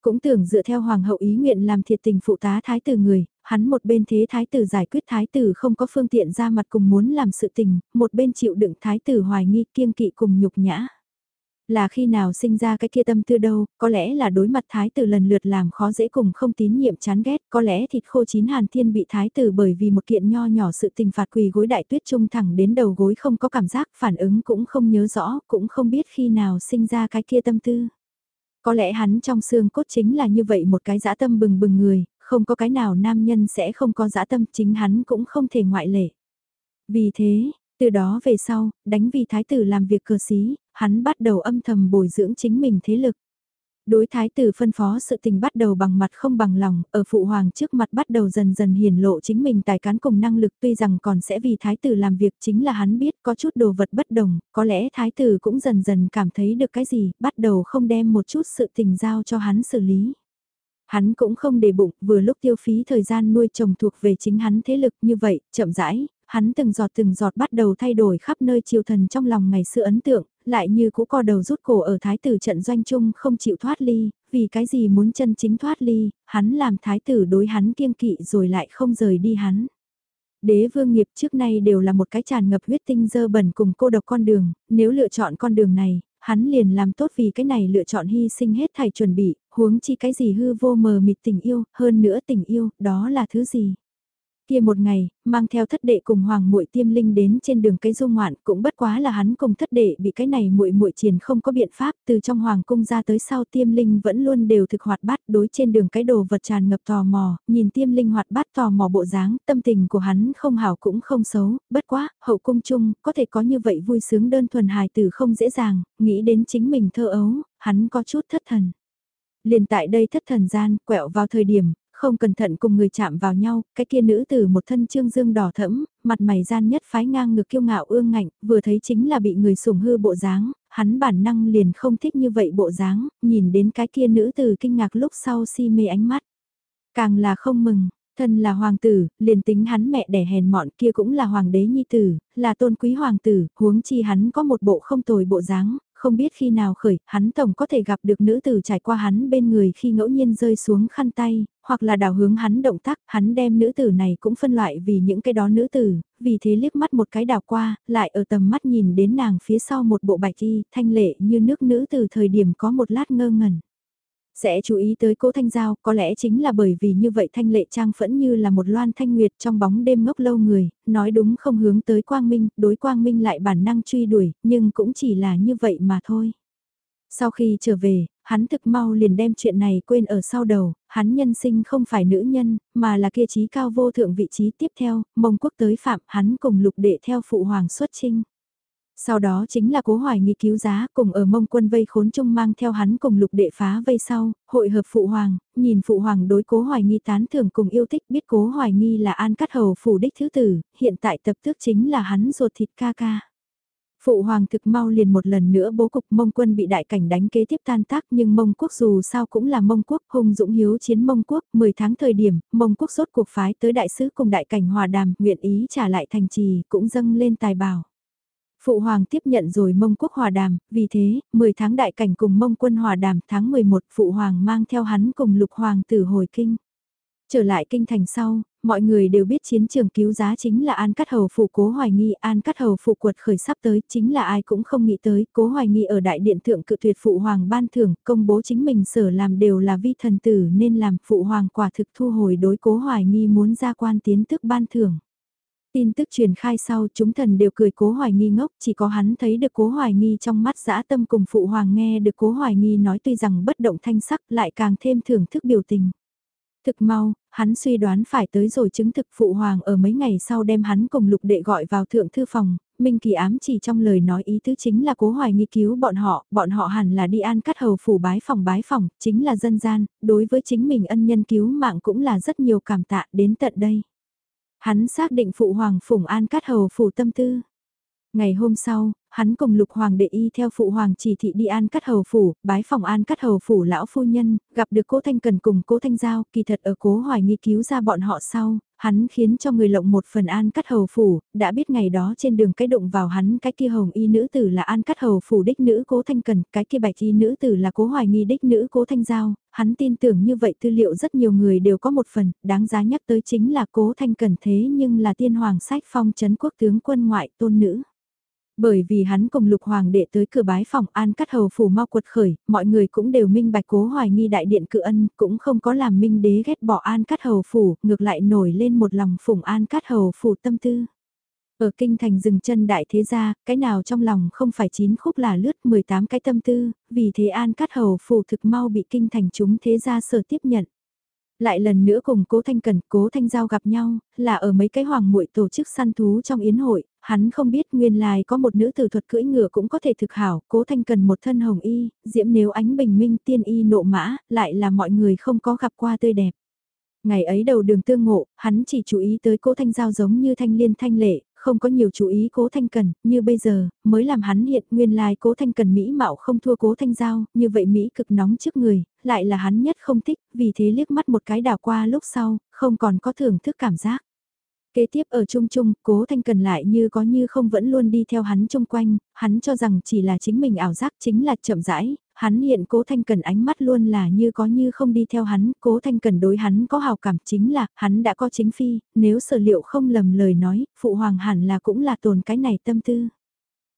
Cũng tưởng dựa theo hoàng hậu ý nguyện làm thiệt tình phụ tá thái tử người, hắn một bên thế thái tử giải quyết thái tử không có phương tiện ra mặt cùng muốn làm sự tình, một bên chịu đựng thái tử hoài nghi kiêng kỵ cùng nhục nhã. Là khi nào sinh ra cái kia tâm tư đâu, có lẽ là đối mặt thái tử lần lượt làm khó dễ cùng không tín nhiệm chán ghét, có lẽ thịt khô chín hàn thiên bị thái tử bởi vì một kiện nho nhỏ sự tình phạt quỳ gối đại tuyết trung thẳng đến đầu gối không có cảm giác, phản ứng cũng không nhớ rõ, cũng không biết khi nào sinh ra cái kia tâm tư. Có lẽ hắn trong xương cốt chính là như vậy một cái dã tâm bừng bừng người, không có cái nào nam nhân sẽ không có dã tâm chính hắn cũng không thể ngoại lệ. Vì thế, từ đó về sau, đánh vì thái tử làm việc cờ xí, hắn bắt đầu âm thầm bồi dưỡng chính mình thế lực. Đối thái tử phân phó sự tình bắt đầu bằng mặt không bằng lòng, ở phụ hoàng trước mặt bắt đầu dần dần hiển lộ chính mình tài cán cùng năng lực tuy rằng còn sẽ vì thái tử làm việc chính là hắn biết có chút đồ vật bất đồng, có lẽ thái tử cũng dần dần cảm thấy được cái gì, bắt đầu không đem một chút sự tình giao cho hắn xử lý. Hắn cũng không để bụng, vừa lúc tiêu phí thời gian nuôi chồng thuộc về chính hắn thế lực như vậy, chậm rãi, hắn từng giọt từng giọt bắt đầu thay đổi khắp nơi triều thần trong lòng ngày xưa ấn tượng, lại như cũ co đầu rút cổ ở thái tử trận doanh chung không chịu thoát ly, vì cái gì muốn chân chính thoát ly, hắn làm thái tử đối hắn kiêng kỵ rồi lại không rời đi hắn. Đế vương nghiệp trước nay đều là một cái tràn ngập huyết tinh dơ bẩn cùng cô độc con đường, nếu lựa chọn con đường này, hắn liền làm tốt vì cái này lựa chọn hy sinh hết thảy chuẩn bị, huống chi cái gì hư vô mờ mịt tình yêu, hơn nữa tình yêu, đó là thứ gì? Kia một ngày, mang theo thất đệ cùng hoàng muội tiêm linh đến trên đường cây dung ngoạn, cũng bất quá là hắn cùng thất đệ bị cái này muội muội triển không có biện pháp, từ trong hoàng cung ra tới sau tiêm linh vẫn luôn đều thực hoạt bát, đối trên đường cái đồ vật tràn ngập tò mò, nhìn tiêm linh hoạt bát tò mò bộ dáng, tâm tình của hắn không hảo cũng không xấu, bất quá, hậu cung chung, có thể có như vậy vui sướng đơn thuần hài tử không dễ dàng, nghĩ đến chính mình thơ ấu, hắn có chút thất thần. Liền tại đây thất thần gian, quẹo vào thời điểm, không cẩn thận cùng người chạm vào nhau, cái kia nữ tử một thân trương dương đỏ thẫm, mặt mày gian nhất phái ngang ngược kiêu ngạo ương ngạnh, vừa thấy chính là bị người sủng hư bộ dáng, hắn bản năng liền không thích như vậy bộ dáng, nhìn đến cái kia nữ tử kinh ngạc lúc sau si mê ánh mắt. Càng là không mừng, thân là hoàng tử, liền tính hắn mẹ đẻ hèn mọn kia cũng là hoàng đế nhi tử, là tôn quý hoàng tử, huống chi hắn có một bộ không tồi bộ dáng, không biết khi nào khởi, hắn tổng có thể gặp được nữ tử trải qua hắn bên người khi ngẫu nhiên rơi xuống khăn tay, hoặc là đào hướng hắn động tác, hắn đem nữ tử này cũng phân loại vì những cái đó nữ tử, vì thế liếc mắt một cái đào qua, lại ở tầm mắt nhìn đến nàng phía sau một bộ bạch y, thanh lệ như nước nữ từ thời điểm có một lát ngơ ngẩn. Sẽ chú ý tới cố Thanh Giao, có lẽ chính là bởi vì như vậy Thanh Lệ Trang phẫn như là một loan thanh nguyệt trong bóng đêm ngốc lâu người, nói đúng không hướng tới Quang Minh, đối Quang Minh lại bản năng truy đuổi, nhưng cũng chỉ là như vậy mà thôi. Sau khi trở về, hắn thực mau liền đem chuyện này quên ở sau đầu, hắn nhân sinh không phải nữ nhân, mà là kia trí cao vô thượng vị trí tiếp theo, mông quốc tới phạm hắn cùng lục đệ theo phụ hoàng xuất trinh. Sau đó chính là cố hoài nghi cứu giá cùng ở mông quân vây khốn chung mang theo hắn cùng lục đệ phá vây sau, hội hợp phụ hoàng, nhìn phụ hoàng đối cố hoài nghi tán thưởng cùng yêu thích biết cố hoài nghi là an cắt hầu phủ đích thứ tử, hiện tại tập tước chính là hắn ruột thịt ca ca. Phụ hoàng thực mau liền một lần nữa bố cục mông quân bị đại cảnh đánh kế tiếp tan tác nhưng mông quốc dù sao cũng là mông quốc hung dũng hiếu chiến mông quốc 10 tháng thời điểm mông quốc rốt cuộc phái tới đại sứ cùng đại cảnh hòa đàm nguyện ý trả lại thành trì cũng dâng lên tài bảo. Phụ hoàng tiếp nhận rồi mông quốc hòa đàm, vì thế, 10 tháng đại cảnh cùng mông quân hòa đàm tháng 11 phụ hoàng mang theo hắn cùng lục hoàng tử hồi kinh. Trở lại kinh thành sau, mọi người đều biết chiến trường cứu giá chính là An Cát Hầu phụ cố hoài nghi, An Cát Hầu phụ quật khởi sắp tới, chính là ai cũng không nghĩ tới, cố hoài nghi ở đại điện thượng cự tuyệt phụ hoàng ban thưởng, công bố chính mình sở làm đều là vi thần tử nên làm phụ hoàng quả thực thu hồi đối cố hoài nghi muốn ra quan tiến tức ban thưởng. Tin tức truyền khai sau chúng thần đều cười cố hoài nghi ngốc, chỉ có hắn thấy được cố hoài nghi trong mắt dã tâm cùng phụ hoàng nghe được cố hoài nghi nói tuy rằng bất động thanh sắc lại càng thêm thưởng thức biểu tình. Thực mau, hắn suy đoán phải tới rồi chứng thực phụ hoàng ở mấy ngày sau đem hắn cùng lục đệ gọi vào thượng thư phòng, Minh Kỳ ám chỉ trong lời nói ý tứ chính là cố hoài nghi cứu bọn họ, bọn họ hẳn là đi an cắt hầu phủ bái phòng bái phòng, chính là dân gian, đối với chính mình ân nhân cứu mạng cũng là rất nhiều cảm tạ đến tận đây. Hắn xác định phụ hoàng phủng an cắt hầu phủ tâm tư. Ngày hôm sau, hắn cùng lục hoàng đệ y theo phụ hoàng chỉ thị đi an cắt hầu phủ, bái phòng an cắt hầu phủ lão phu nhân, gặp được cố thanh cần cùng cố thanh giao, kỳ thật ở cố hoài nghi cứu ra bọn họ sau, hắn khiến cho người lộng một phần an cắt hầu phủ, đã biết ngày đó trên đường cái đụng vào hắn cái kia hồng y nữ tử là an cắt hầu phủ đích nữ cố thanh cần, cái kia bạch y nữ tử là cố hoài nghi đích nữ cố thanh giao, hắn tin tưởng như vậy tư liệu rất nhiều người đều có một phần, đáng giá nhắc tới chính là cố thanh cần thế nhưng là tiên hoàng sách phong chấn quốc tướng quân ngoại tôn nữ. Bởi vì hắn cùng lục hoàng đệ tới cửa bái phòng an cắt hầu phủ mau quật khởi, mọi người cũng đều minh bạch cố hoài nghi đại điện cự ân, cũng không có làm minh đế ghét bỏ an cắt hầu phủ, ngược lại nổi lên một lòng phủng an cắt hầu phủ tâm tư. Ở kinh thành rừng chân đại thế gia, cái nào trong lòng không phải chín khúc là lướt 18 cái tâm tư, vì thế an cắt hầu phủ thực mau bị kinh thành chúng thế gia sở tiếp nhận. Lại lần nữa cùng cố thanh cần, cố thanh giao gặp nhau, là ở mấy cái hoàng muội tổ chức săn thú trong yến hội, hắn không biết nguyên lai có một nữ tử thuật cưỡi ngựa cũng có thể thực hảo, cố thanh cần một thân hồng y, diễm nếu ánh bình minh tiên y nộ mã, lại là mọi người không có gặp qua tươi đẹp. Ngày ấy đầu đường tương ngộ, hắn chỉ chú ý tới cố thanh giao giống như thanh liên thanh lệ, không có nhiều chú ý cố thanh cần, như bây giờ, mới làm hắn hiện nguyên lai cố thanh cần Mỹ mạo không thua cố thanh giao, như vậy Mỹ cực nóng trước người, lại là hắn nhất không thích, vì thế liếc mắt một cái đảo qua lúc sau, không còn có thưởng thức cảm giác. Kế tiếp ở chung chung, cố thanh cần lại như có như không vẫn luôn đi theo hắn chung quanh, hắn cho rằng chỉ là chính mình ảo giác chính là chậm rãi, hắn hiện cố thanh cần ánh mắt luôn là như có như không đi theo hắn, cố thanh cần đối hắn có hào cảm chính là, hắn đã có chính phi, nếu sở liệu không lầm lời nói, phụ hoàng hẳn là cũng là tồn cái này tâm tư.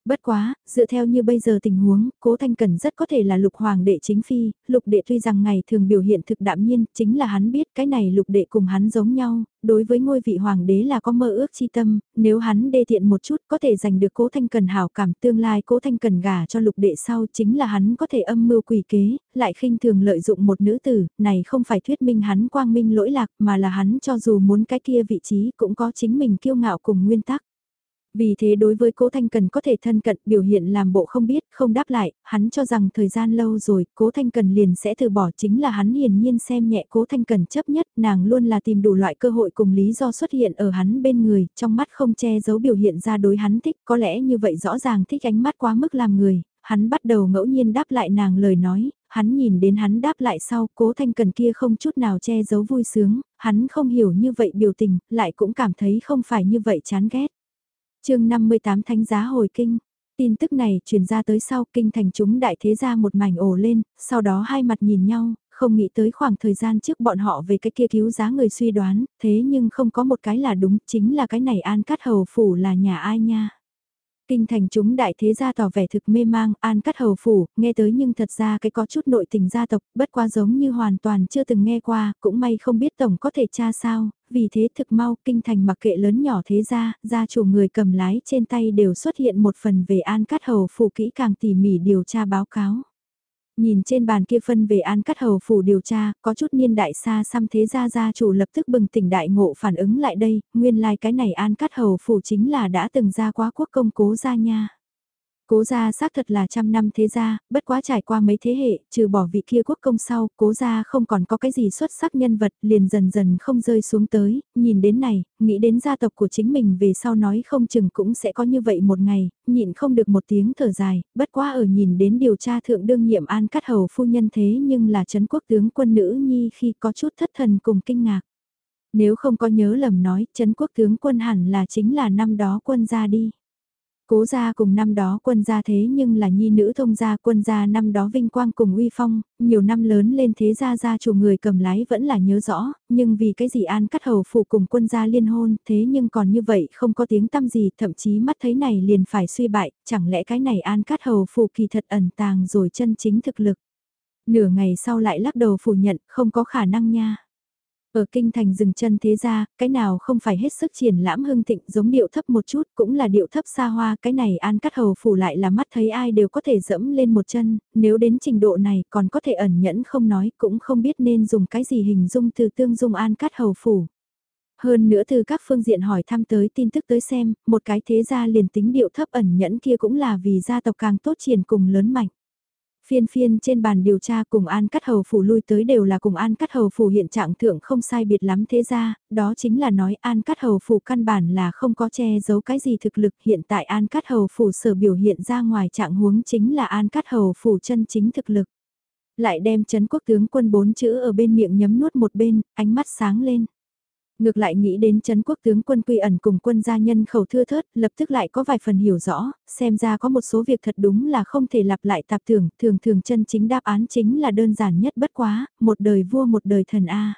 Bất quá, dựa theo như bây giờ tình huống, cố thanh cần rất có thể là lục hoàng đệ chính phi, lục đệ tuy rằng ngày thường biểu hiện thực đạm nhiên, chính là hắn biết cái này lục đệ cùng hắn giống nhau, đối với ngôi vị hoàng đế là có mơ ước chi tâm, nếu hắn đê thiện một chút có thể giành được cố thanh cần hảo cảm tương lai cố thanh cần gả cho lục đệ sau chính là hắn có thể âm mưu quỷ kế, lại khinh thường lợi dụng một nữ tử, này không phải thuyết minh hắn quang minh lỗi lạc mà là hắn cho dù muốn cái kia vị trí cũng có chính mình kiêu ngạo cùng nguyên tắc. Vì thế đối với cố Thanh Cần có thể thân cận biểu hiện làm bộ không biết, không đáp lại, hắn cho rằng thời gian lâu rồi, cố Thanh Cần liền sẽ từ bỏ chính là hắn hiển nhiên xem nhẹ cố Thanh Cần chấp nhất, nàng luôn là tìm đủ loại cơ hội cùng lý do xuất hiện ở hắn bên người, trong mắt không che giấu biểu hiện ra đối hắn thích, có lẽ như vậy rõ ràng thích ánh mắt quá mức làm người, hắn bắt đầu ngẫu nhiên đáp lại nàng lời nói, hắn nhìn đến hắn đáp lại sau, cố Thanh Cần kia không chút nào che giấu vui sướng, hắn không hiểu như vậy biểu tình, lại cũng cảm thấy không phải như vậy chán ghét chương 58 Thánh giá hồi kinh. Tin tức này truyền ra tới sau kinh thành chúng đại thế gia một mảnh ổ lên, sau đó hai mặt nhìn nhau, không nghĩ tới khoảng thời gian trước bọn họ về cái kia cứu giá người suy đoán, thế nhưng không có một cái là đúng, chính là cái này An Cát Hầu Phủ là nhà ai nha. Kinh thành chúng đại thế gia tỏ vẻ thực mê mang, an cát hầu phủ, nghe tới nhưng thật ra cái có chút nội tình gia tộc, bất quá giống như hoàn toàn chưa từng nghe qua, cũng may không biết tổng có thể tra sao, vì thế thực mau, kinh thành mặc kệ lớn nhỏ thế gia, gia chủ người cầm lái trên tay đều xuất hiện một phần về an cát hầu phủ kỹ càng tỉ mỉ điều tra báo cáo. Nhìn trên bàn kia phân về an cát hầu phủ điều tra, có chút niên đại xa xăm thế gia gia chủ lập tức bừng tỉnh đại ngộ phản ứng lại đây, nguyên lai like cái này an cát hầu phủ chính là đã từng ra quá quốc công cố gia nha. Cố gia xác thật là trăm năm thế gia, bất quá trải qua mấy thế hệ, trừ bỏ vị kia quốc công sau, cố gia không còn có cái gì xuất sắc nhân vật, liền dần dần không rơi xuống tới, nhìn đến này, nghĩ đến gia tộc của chính mình về sau nói không chừng cũng sẽ có như vậy một ngày, nhịn không được một tiếng thở dài, bất quá ở nhìn đến điều tra thượng đương nhiệm an cắt hầu phu nhân thế nhưng là chấn quốc tướng quân nữ nhi khi có chút thất thần cùng kinh ngạc. Nếu không có nhớ lầm nói, chấn quốc tướng quân hẳn là chính là năm đó quân ra đi. Cố gia cùng năm đó quân gia thế nhưng là nhi nữ thông gia quân gia năm đó vinh quang cùng uy phong, nhiều năm lớn lên thế gia gia chủ người cầm lái vẫn là nhớ rõ, nhưng vì cái gì an cắt hầu phụ cùng quân gia liên hôn thế nhưng còn như vậy không có tiếng tăm gì thậm chí mắt thấy này liền phải suy bại, chẳng lẽ cái này an cắt hầu phụ kỳ thật ẩn tàng rồi chân chính thực lực. Nửa ngày sau lại lắc đầu phủ nhận không có khả năng nha. Ở kinh thành rừng chân thế ra, cái nào không phải hết sức triển lãm hưng thịnh giống điệu thấp một chút, cũng là điệu thấp xa hoa, cái này an cắt hầu phủ lại là mắt thấy ai đều có thể dẫm lên một chân, nếu đến trình độ này còn có thể ẩn nhẫn không nói, cũng không biết nên dùng cái gì hình dung từ tương dung an cắt hầu phủ. Hơn nữa từ các phương diện hỏi thăm tới tin tức tới xem, một cái thế gia liền tính điệu thấp ẩn nhẫn kia cũng là vì gia tộc càng tốt triển cùng lớn mạnh. Phiên phiên trên bàn điều tra cùng An Cắt Hầu Phủ lui tới đều là cùng An Cắt Hầu Phủ hiện trạng thượng không sai biệt lắm thế ra, đó chính là nói An Cắt Hầu Phủ căn bản là không có che giấu cái gì thực lực hiện tại An Cắt Hầu Phủ sở biểu hiện ra ngoài trạng huống chính là An Cắt Hầu Phủ chân chính thực lực. Lại đem chấn quốc tướng quân bốn chữ ở bên miệng nhấm nuốt một bên, ánh mắt sáng lên. Ngược lại nghĩ đến chấn quốc tướng quân quy ẩn cùng quân gia nhân khẩu thưa thớt, lập tức lại có vài phần hiểu rõ, xem ra có một số việc thật đúng là không thể lặp lại tạp tưởng, thường thường chân chính đáp án chính là đơn giản nhất bất quá, một đời vua một đời thần A.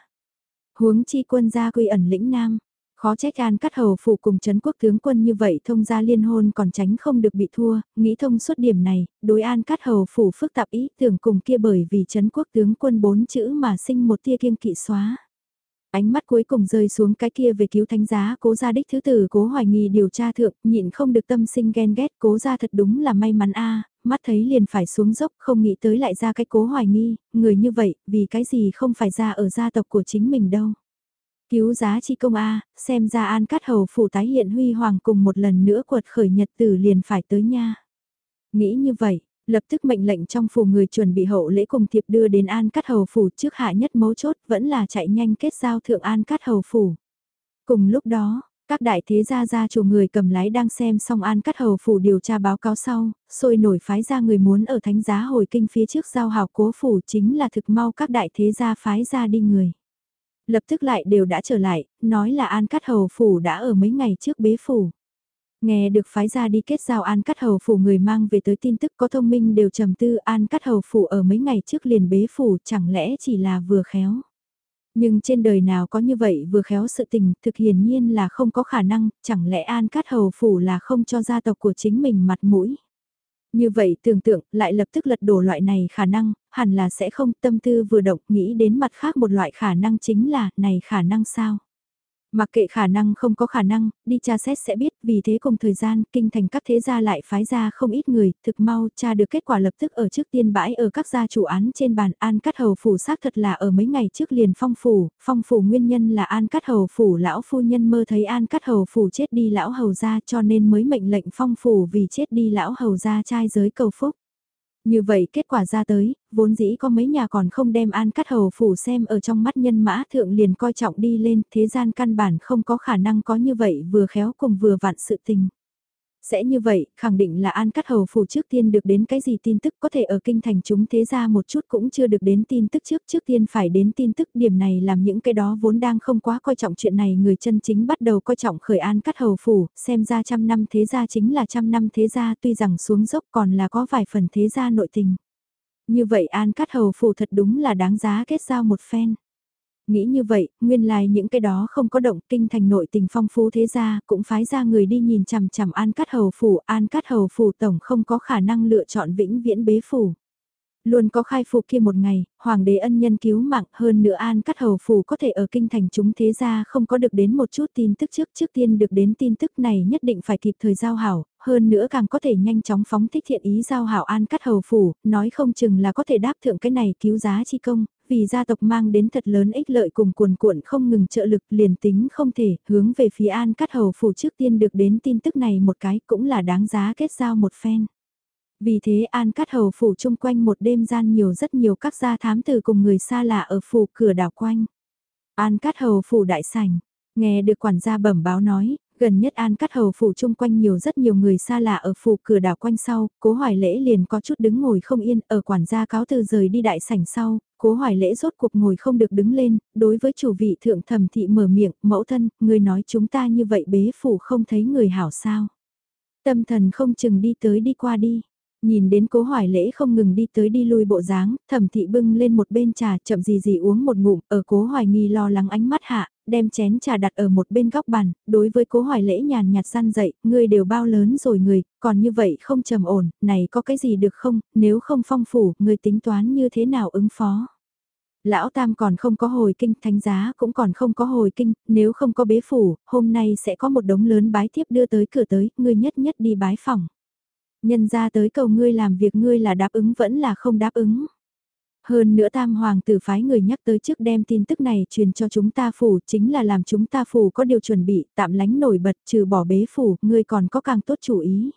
Huống chi quân gia quy ẩn lĩnh nam, khó trách an cắt hầu phụ cùng chấn quốc tướng quân như vậy thông gia liên hôn còn tránh không được bị thua, nghĩ thông suốt điểm này, đối an cắt hầu phủ phức tạp ý tưởng cùng kia bởi vì chấn quốc tướng quân bốn chữ mà sinh một tia kiêng kỵ xóa. Ánh mắt cuối cùng rơi xuống cái kia về cứu thánh giá cố gia đích thứ tử cố hoài nghi điều tra thượng, nhịn không được tâm sinh ghen ghét cố gia thật đúng là may mắn a mắt thấy liền phải xuống dốc không nghĩ tới lại ra cái cố hoài nghi, người như vậy, vì cái gì không phải ra ở gia tộc của chính mình đâu. Cứu giá chi công A, xem ra an cát hầu phủ tái hiện huy hoàng cùng một lần nữa quật khởi nhật tử liền phải tới nha. Nghĩ như vậy, lập tức mệnh lệnh trong phủ người chuẩn bị hậu lễ cùng thiệp đưa đến An Cát Hầu Phủ trước hạ nhất mấu chốt vẫn là chạy nhanh kết giao thượng An Cát Hầu Phủ. Cùng lúc đó, các đại thế gia gia chủ người cầm lái đang xem xong An Cát Hầu Phủ điều tra báo cáo sau, sôi nổi phái ra người muốn ở thánh giá hồi kinh phía trước giao hào cố phủ chính là thực mau các đại thế gia phái ra đi người. Lập tức lại đều đã trở lại, nói là An Cát Hầu Phủ đã ở mấy ngày trước bế phủ. Nghe được phái ra đi kết giao An Cắt Hầu Phủ người mang về tới tin tức có thông minh đều trầm tư An Cắt Hầu Phủ ở mấy ngày trước liền bế phủ chẳng lẽ chỉ là vừa khéo. Nhưng trên đời nào có như vậy vừa khéo sự tình thực hiển nhiên là không có khả năng, chẳng lẽ An Cát Hầu Phủ là không cho gia tộc của chính mình mặt mũi. Như vậy tưởng tượng lại lập tức lật đổ loại này khả năng, hẳn là sẽ không tâm tư vừa động nghĩ đến mặt khác một loại khả năng chính là này khả năng sao. Mặc kệ khả năng không có khả năng, đi tra xét sẽ biết, vì thế cùng thời gian, kinh thành các thế gia lại phái ra không ít người, thực mau tra được kết quả lập tức ở trước tiên bãi ở các gia chủ án trên bàn An Cắt Hầu Phủ xác thật là ở mấy ngày trước liền phong phủ, phong phủ nguyên nhân là An Cắt Hầu Phủ lão phu nhân mơ thấy An Cắt Hầu Phủ chết đi lão hầu gia cho nên mới mệnh lệnh phong phủ vì chết đi lão hầu gia trai giới cầu phúc. Như vậy kết quả ra tới, vốn dĩ có mấy nhà còn không đem an cắt hầu phủ xem ở trong mắt nhân mã thượng liền coi trọng đi lên, thế gian căn bản không có khả năng có như vậy vừa khéo cùng vừa vặn sự tình. Sẽ như vậy, khẳng định là An Cắt Hầu Phủ trước tiên được đến cái gì tin tức có thể ở kinh thành chúng thế ra một chút cũng chưa được đến tin tức trước trước tiên phải đến tin tức điểm này làm những cái đó vốn đang không quá coi trọng chuyện này người chân chính bắt đầu coi trọng khởi An Cắt Hầu Phủ, xem ra trăm năm thế gia chính là trăm năm thế gia tuy rằng xuống dốc còn là có vài phần thế gia nội tình. Như vậy An Cắt Hầu Phủ thật đúng là đáng giá kết giao một phen. Nghĩ như vậy, nguyên lai những cái đó không có động kinh thành nội tình phong phú thế gia cũng phái ra người đi nhìn chằm chằm An Cát Hầu Phủ, An Cát Hầu Phủ Tổng không có khả năng lựa chọn vĩnh viễn bế phủ. Luôn có khai phục kia một ngày, hoàng đế ân nhân cứu mạng hơn nữa an cắt hầu phủ có thể ở kinh thành chúng thế gia không có được đến một chút tin tức trước. Trước tiên được đến tin tức này nhất định phải kịp thời giao hảo, hơn nữa càng có thể nhanh chóng phóng thích thiện ý giao hảo an cắt hầu phủ, nói không chừng là có thể đáp thượng cái này cứu giá chi công, vì gia tộc mang đến thật lớn ích lợi cùng cuồn cuộn không ngừng trợ lực liền tính không thể hướng về phía an cắt hầu phủ trước tiên được đến tin tức này một cái cũng là đáng giá kết giao một phen. Vì thế An Cát Hầu phủ chung quanh một đêm gian nhiều rất nhiều các gia thám tử cùng người xa lạ ở phủ cửa đảo quanh. An Cát Hầu phủ đại sảnh, nghe được quản gia bẩm báo nói, gần nhất An Cát Hầu phủ chung quanh nhiều rất nhiều người xa lạ ở phủ cửa đảo quanh sau, cố hoài lễ liền có chút đứng ngồi không yên, ở quản gia cáo từ rời đi đại sảnh sau, cố hoài lễ rốt cuộc ngồi không được đứng lên, đối với chủ vị thượng thẩm thị mở miệng, mẫu thân, người nói chúng ta như vậy bế phủ không thấy người hảo sao. Tâm thần không chừng đi tới đi qua đi. Nhìn đến cố hoài lễ không ngừng đi tới đi lui bộ dáng, thẩm thị bưng lên một bên trà chậm gì gì uống một ngụm, ở cố hoài nghi lo lắng ánh mắt hạ, đem chén trà đặt ở một bên góc bàn, đối với cố hoài lễ nhàn nhạt săn dậy, ngươi đều bao lớn rồi người, còn như vậy không trầm ổn, này có cái gì được không, nếu không phong phủ, người tính toán như thế nào ứng phó. Lão Tam còn không có hồi kinh, thánh giá cũng còn không có hồi kinh, nếu không có bế phủ, hôm nay sẽ có một đống lớn bái thiếp đưa tới cửa tới, ngươi nhất nhất đi bái phòng. Nhân ra tới cầu ngươi làm việc ngươi là đáp ứng vẫn là không đáp ứng. Hơn nữa tam hoàng tử phái người nhắc tới trước đem tin tức này truyền cho chúng ta phủ chính là làm chúng ta phủ có điều chuẩn bị tạm lánh nổi bật trừ bỏ bế phủ, ngươi còn có càng tốt chủ ý.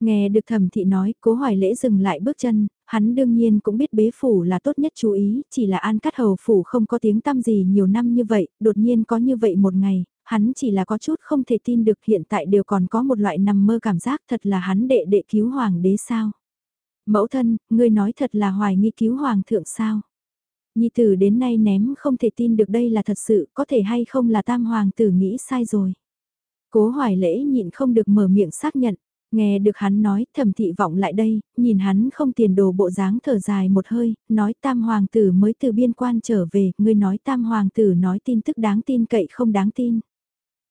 Nghe được thẩm thị nói, cố hoài lễ dừng lại bước chân, hắn đương nhiên cũng biết bế phủ là tốt nhất chú ý, chỉ là an cắt hầu phủ không có tiếng tăm gì nhiều năm như vậy, đột nhiên có như vậy một ngày, hắn chỉ là có chút không thể tin được hiện tại đều còn có một loại nằm mơ cảm giác thật là hắn đệ đệ cứu hoàng đế sao. Mẫu thân, ngươi nói thật là hoài nghi cứu hoàng thượng sao. Nhi tử đến nay ném không thể tin được đây là thật sự, có thể hay không là tam hoàng tử nghĩ sai rồi. Cố hoài lễ nhịn không được mở miệng xác nhận, nghe được hắn nói, thẩm thị vọng lại đây, nhìn hắn không tiền đồ bộ dáng thở dài một hơi, nói tam hoàng tử mới từ biên quan trở về, ngươi nói tam hoàng tử nói tin tức đáng tin cậy không đáng tin.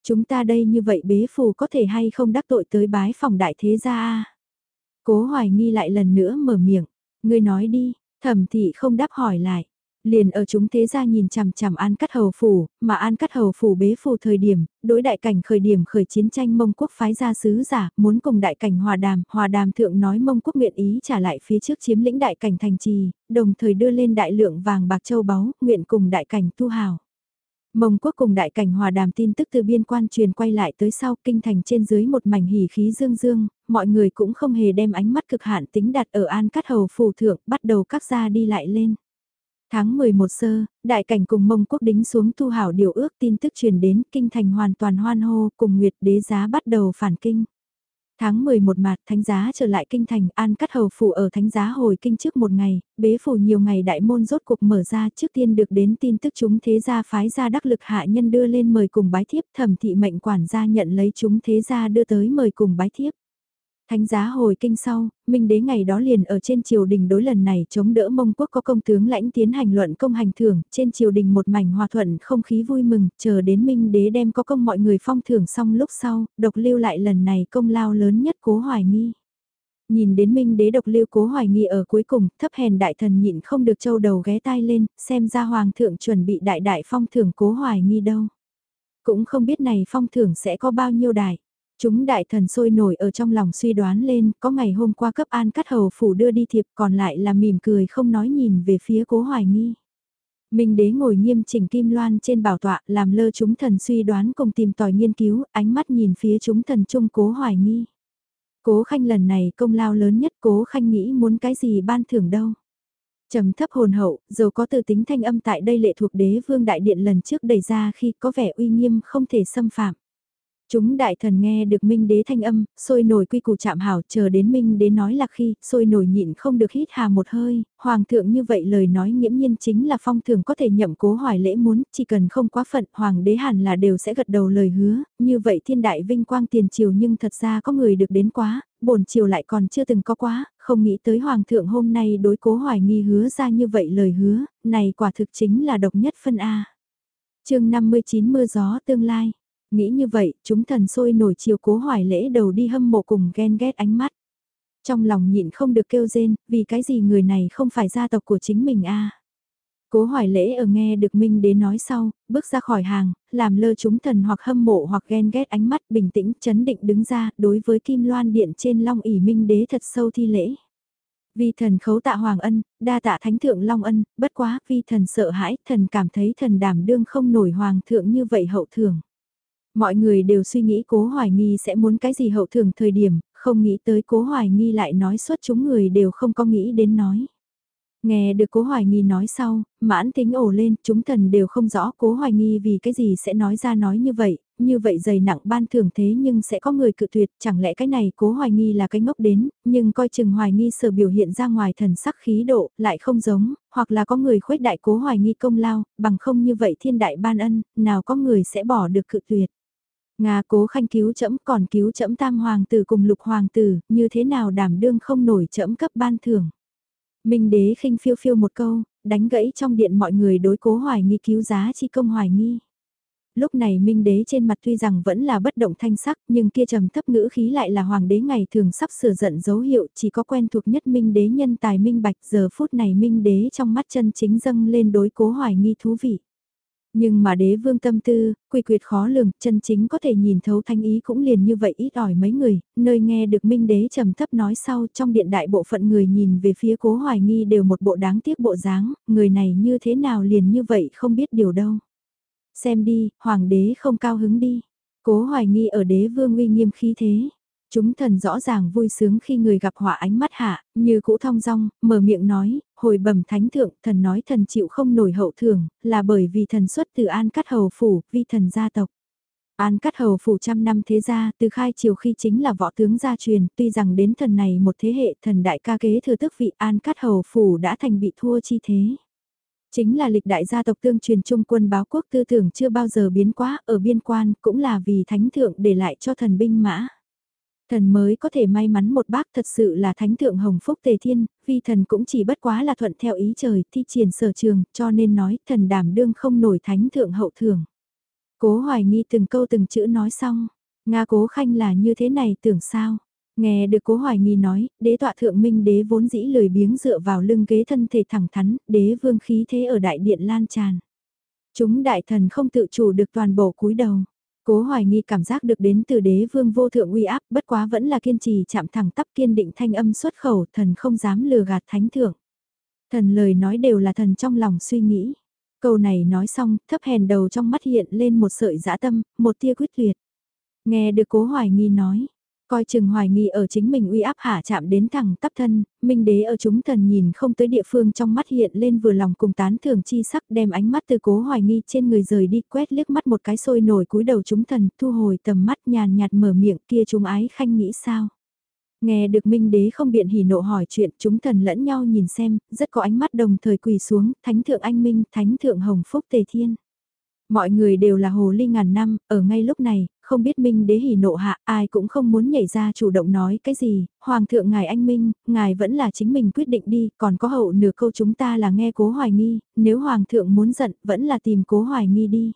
Chúng ta đây như vậy bế phù có thể hay không đắc tội tới bái phòng đại thế gia a Cố hoài nghi lại lần nữa mở miệng, ngươi nói đi, thẩm thị không đáp hỏi lại. Liền ở chúng thế ra nhìn chằm chằm An Cắt Hầu Phủ, mà An Cắt Hầu Phủ bế phù thời điểm, đối đại cảnh khởi điểm khởi chiến tranh mông quốc phái ra sứ giả, muốn cùng đại cảnh hòa đàm, hòa đàm thượng nói mông quốc nguyện ý trả lại phía trước chiếm lĩnh đại cảnh thành trì, đồng thời đưa lên đại lượng vàng bạc châu báu, nguyện cùng đại cảnh tu hào. Mông quốc cùng đại cảnh hòa đàm tin tức từ biên quan truyền quay lại tới sau kinh thành trên dưới một mảnh hỉ khí dương dương, mọi người cũng không hề đem ánh mắt cực hạn tính đặt ở an cắt hầu phù thượng, bắt đầu các gia đi lại lên. Tháng 11 sơ, đại cảnh cùng mông quốc đính xuống thu hảo điều ước tin tức truyền đến kinh thành hoàn toàn hoan hô cùng nguyệt đế giá bắt đầu phản kinh. Tháng 11 mạt thánh giá trở lại kinh thành an cắt hầu phủ ở thánh giá hồi kinh trước một ngày, bế phủ nhiều ngày đại môn rốt cuộc mở ra trước tiên được đến tin tức chúng thế gia phái gia đắc lực hạ nhân đưa lên mời cùng bái thiếp thẩm thị mệnh quản gia nhận lấy chúng thế gia đưa tới mời cùng bái thiếp. Thánh giá hồi kinh sau, Minh đế ngày đó liền ở trên triều đình đối lần này chống đỡ mông quốc có công tướng lãnh tiến hành luận công hành thưởng, trên triều đình một mảnh hòa thuận không khí vui mừng, chờ đến Minh đế đem có công mọi người phong thưởng xong lúc sau, độc lưu lại lần này công lao lớn nhất cố hoài nghi. Nhìn đến Minh đế độc lưu cố hoài nghi ở cuối cùng, thấp hèn đại thần nhịn không được châu đầu ghé tai lên, xem ra hoàng thượng chuẩn bị đại đại phong thưởng cố hoài nghi đâu. Cũng không biết này phong thưởng sẽ có bao nhiêu đại. Chúng đại thần sôi nổi ở trong lòng suy đoán lên, có ngày hôm qua cấp an cắt hầu phủ đưa đi thiệp còn lại là mỉm cười không nói nhìn về phía cố hoài nghi. Minh đế ngồi nghiêm chỉnh kim loan trên bảo tọa làm lơ chúng thần suy đoán cùng tìm tòi nghiên cứu, ánh mắt nhìn phía chúng thần chung cố hoài nghi. Cố khanh lần này công lao lớn nhất cố khanh nghĩ muốn cái gì ban thưởng đâu. trầm thấp hồn hậu, dầu có từ tính thanh âm tại đây lệ thuộc đế vương đại điện lần trước đẩy ra khi có vẻ uy nghiêm không thể xâm phạm. Chúng đại thần nghe được Minh đế thanh âm, sôi nổi quy củ chạm hảo chờ đến Minh đế nói là khi, sôi nổi nhịn không được hít hà một hơi, hoàng thượng như vậy lời nói nghiễm nhiên chính là phong thường có thể nhậm cố hoài lễ muốn, chỉ cần không quá phận, hoàng đế hẳn là đều sẽ gật đầu lời hứa, như vậy thiên đại vinh quang tiền triều nhưng thật ra có người được đến quá, bổn triều lại còn chưa từng có quá, không nghĩ tới hoàng thượng hôm nay đối cố hoài nghi hứa ra như vậy lời hứa, này quả thực chính là độc nhất phân A. chương 59 mưa gió tương lai. Nghĩ như vậy, chúng thần sôi nổi chiều cố hoài lễ đầu đi hâm mộ cùng ghen ghét ánh mắt. Trong lòng nhịn không được kêu rên, vì cái gì người này không phải gia tộc của chính mình a Cố hoài lễ ở nghe được Minh Đế nói sau, bước ra khỏi hàng, làm lơ chúng thần hoặc hâm mộ hoặc ghen ghét ánh mắt bình tĩnh, chấn định đứng ra, đối với Kim Loan Điện trên Long ỉ Minh Đế thật sâu thi lễ. Vi thần khấu tạ Hoàng Ân, đa tạ Thánh Thượng Long Ân, bất quá, vi thần sợ hãi, thần cảm thấy thần đảm đương không nổi Hoàng Thượng như vậy hậu thường. Mọi người đều suy nghĩ cố hoài nghi sẽ muốn cái gì hậu thường thời điểm, không nghĩ tới cố hoài nghi lại nói suốt chúng người đều không có nghĩ đến nói. Nghe được cố hoài nghi nói sau, mãn tính ổ lên, chúng thần đều không rõ cố hoài nghi vì cái gì sẽ nói ra nói như vậy, như vậy dày nặng ban thưởng thế nhưng sẽ có người cự tuyệt, chẳng lẽ cái này cố hoài nghi là cái ngốc đến, nhưng coi chừng hoài nghi sở biểu hiện ra ngoài thần sắc khí độ, lại không giống, hoặc là có người khuếch đại cố hoài nghi công lao, bằng không như vậy thiên đại ban ân, nào có người sẽ bỏ được cự tuyệt. Nga cố khanh cứu trẫm còn cứu trẫm tam hoàng tử cùng lục hoàng tử, như thế nào đảm đương không nổi trẫm cấp ban thưởng. Minh đế khinh phiêu phiêu một câu, đánh gãy trong điện mọi người đối cố hoài nghi cứu giá chi công hoài nghi. Lúc này Minh đế trên mặt tuy rằng vẫn là bất động thanh sắc nhưng kia trầm thấp ngữ khí lại là hoàng đế ngày thường sắp sửa giận dấu hiệu chỉ có quen thuộc nhất Minh đế nhân tài minh bạch giờ phút này Minh đế trong mắt chân chính dâng lên đối cố hoài nghi thú vị. Nhưng mà đế vương tâm tư, quy quyệt khó lường, chân chính có thể nhìn thấu thanh ý cũng liền như vậy ít ỏi mấy người, nơi nghe được minh đế trầm thấp nói sau trong điện đại bộ phận người nhìn về phía cố hoài nghi đều một bộ đáng tiếc bộ dáng, người này như thế nào liền như vậy không biết điều đâu. Xem đi, hoàng đế không cao hứng đi. Cố hoài nghi ở đế vương uy nghiêm khí thế, Chúng thần rõ ràng vui sướng khi người gặp họa ánh mắt hạ, như cũ thong dong, mở miệng nói, hồi bẩm thánh thượng, thần nói thần chịu không nổi hậu thưởng, là bởi vì thần xuất từ An Cát Hầu Phủ, vi thần gia tộc. An Cát Hầu Phủ trăm năm thế gia, từ khai triều khi chính là võ tướng gia truyền, tuy rằng đến thần này một thế hệ thần đại ca kế thừa tước vị An Cát Hầu Phủ đã thành bị thua chi thế. Chính là lịch đại gia tộc tương truyền trung quân báo quốc tư tưởng chưa bao giờ biến quá ở biên quan, cũng là vì thánh thượng để lại cho thần binh mã. Thần mới có thể may mắn một bác thật sự là thánh thượng hồng phúc tề thiên, vì thần cũng chỉ bất quá là thuận theo ý trời thi triển sở trường, cho nên nói thần đảm đương không nổi thánh thượng hậu thường. Cố hoài nghi từng câu từng chữ nói xong, Nga cố khanh là như thế này tưởng sao? Nghe được cố hoài nghi nói, đế tọa thượng minh đế vốn dĩ lười biếng dựa vào lưng ghế thân thể thẳng thắn, đế vương khí thế ở đại điện lan tràn. Chúng đại thần không tự chủ được toàn bộ cúi đầu. Cố hoài nghi cảm giác được đến từ đế vương vô thượng uy áp bất quá vẫn là kiên trì chạm thẳng tắp kiên định thanh âm xuất khẩu thần không dám lừa gạt thánh thượng. Thần lời nói đều là thần trong lòng suy nghĩ. Câu này nói xong thấp hèn đầu trong mắt hiện lên một sợi dã tâm, một tia quyết liệt. Nghe được cố hoài nghi nói, Coi chừng hoài nghi ở chính mình uy áp hạ chạm đến thẳng tắp thân, minh đế ở chúng thần nhìn không tới địa phương trong mắt hiện lên vừa lòng cùng tán thưởng chi sắc đem ánh mắt từ cố hoài nghi trên người rời đi quét liếc mắt một cái sôi nổi cúi đầu chúng thần thu hồi tầm mắt nhàn nhạt mở miệng kia chúng ái khanh nghĩ sao. Nghe được minh đế không biện hỉ nộ hỏi chuyện chúng thần lẫn nhau nhìn xem, rất có ánh mắt đồng thời quỳ xuống, thánh thượng anh minh, thánh thượng hồng phúc tề thiên. Mọi người đều là hồ ly ngàn năm, ở ngay lúc này, không biết Minh đế hỉ nộ hạ, ai cũng không muốn nhảy ra chủ động nói cái gì, Hoàng thượng ngài anh Minh, ngài vẫn là chính mình quyết định đi, còn có hậu nửa câu chúng ta là nghe cố hoài nghi, nếu Hoàng thượng muốn giận, vẫn là tìm cố hoài nghi đi.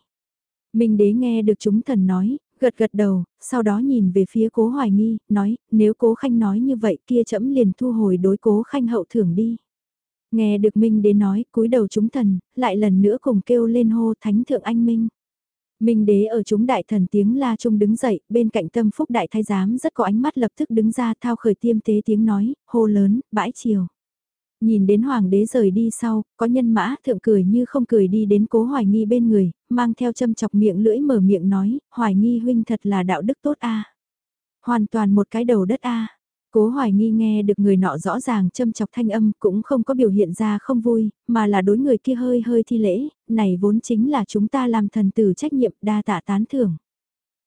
Minh đế nghe được chúng thần nói, gật gật đầu, sau đó nhìn về phía cố hoài nghi, nói, nếu cố khanh nói như vậy kia chậm liền thu hồi đối cố khanh hậu thưởng đi. Nghe được Minh đế nói, cúi đầu chúng thần, lại lần nữa cùng kêu lên hô thánh thượng anh Minh. Minh đế ở chúng đại thần tiếng la trung đứng dậy, bên cạnh tâm phúc đại thái giám rất có ánh mắt lập tức đứng ra thao khởi tiêm tế tiếng nói, hô lớn, bãi chiều. Nhìn đến hoàng đế rời đi sau, có nhân mã thượng cười như không cười đi đến cố hoài nghi bên người, mang theo châm chọc miệng lưỡi mở miệng nói, hoài nghi huynh thật là đạo đức tốt a Hoàn toàn một cái đầu đất a Cố hoài nghi nghe được người nọ rõ ràng châm chọc thanh âm cũng không có biểu hiện ra không vui, mà là đối người kia hơi hơi thi lễ, này vốn chính là chúng ta làm thần tử trách nhiệm đa tạ tán thưởng.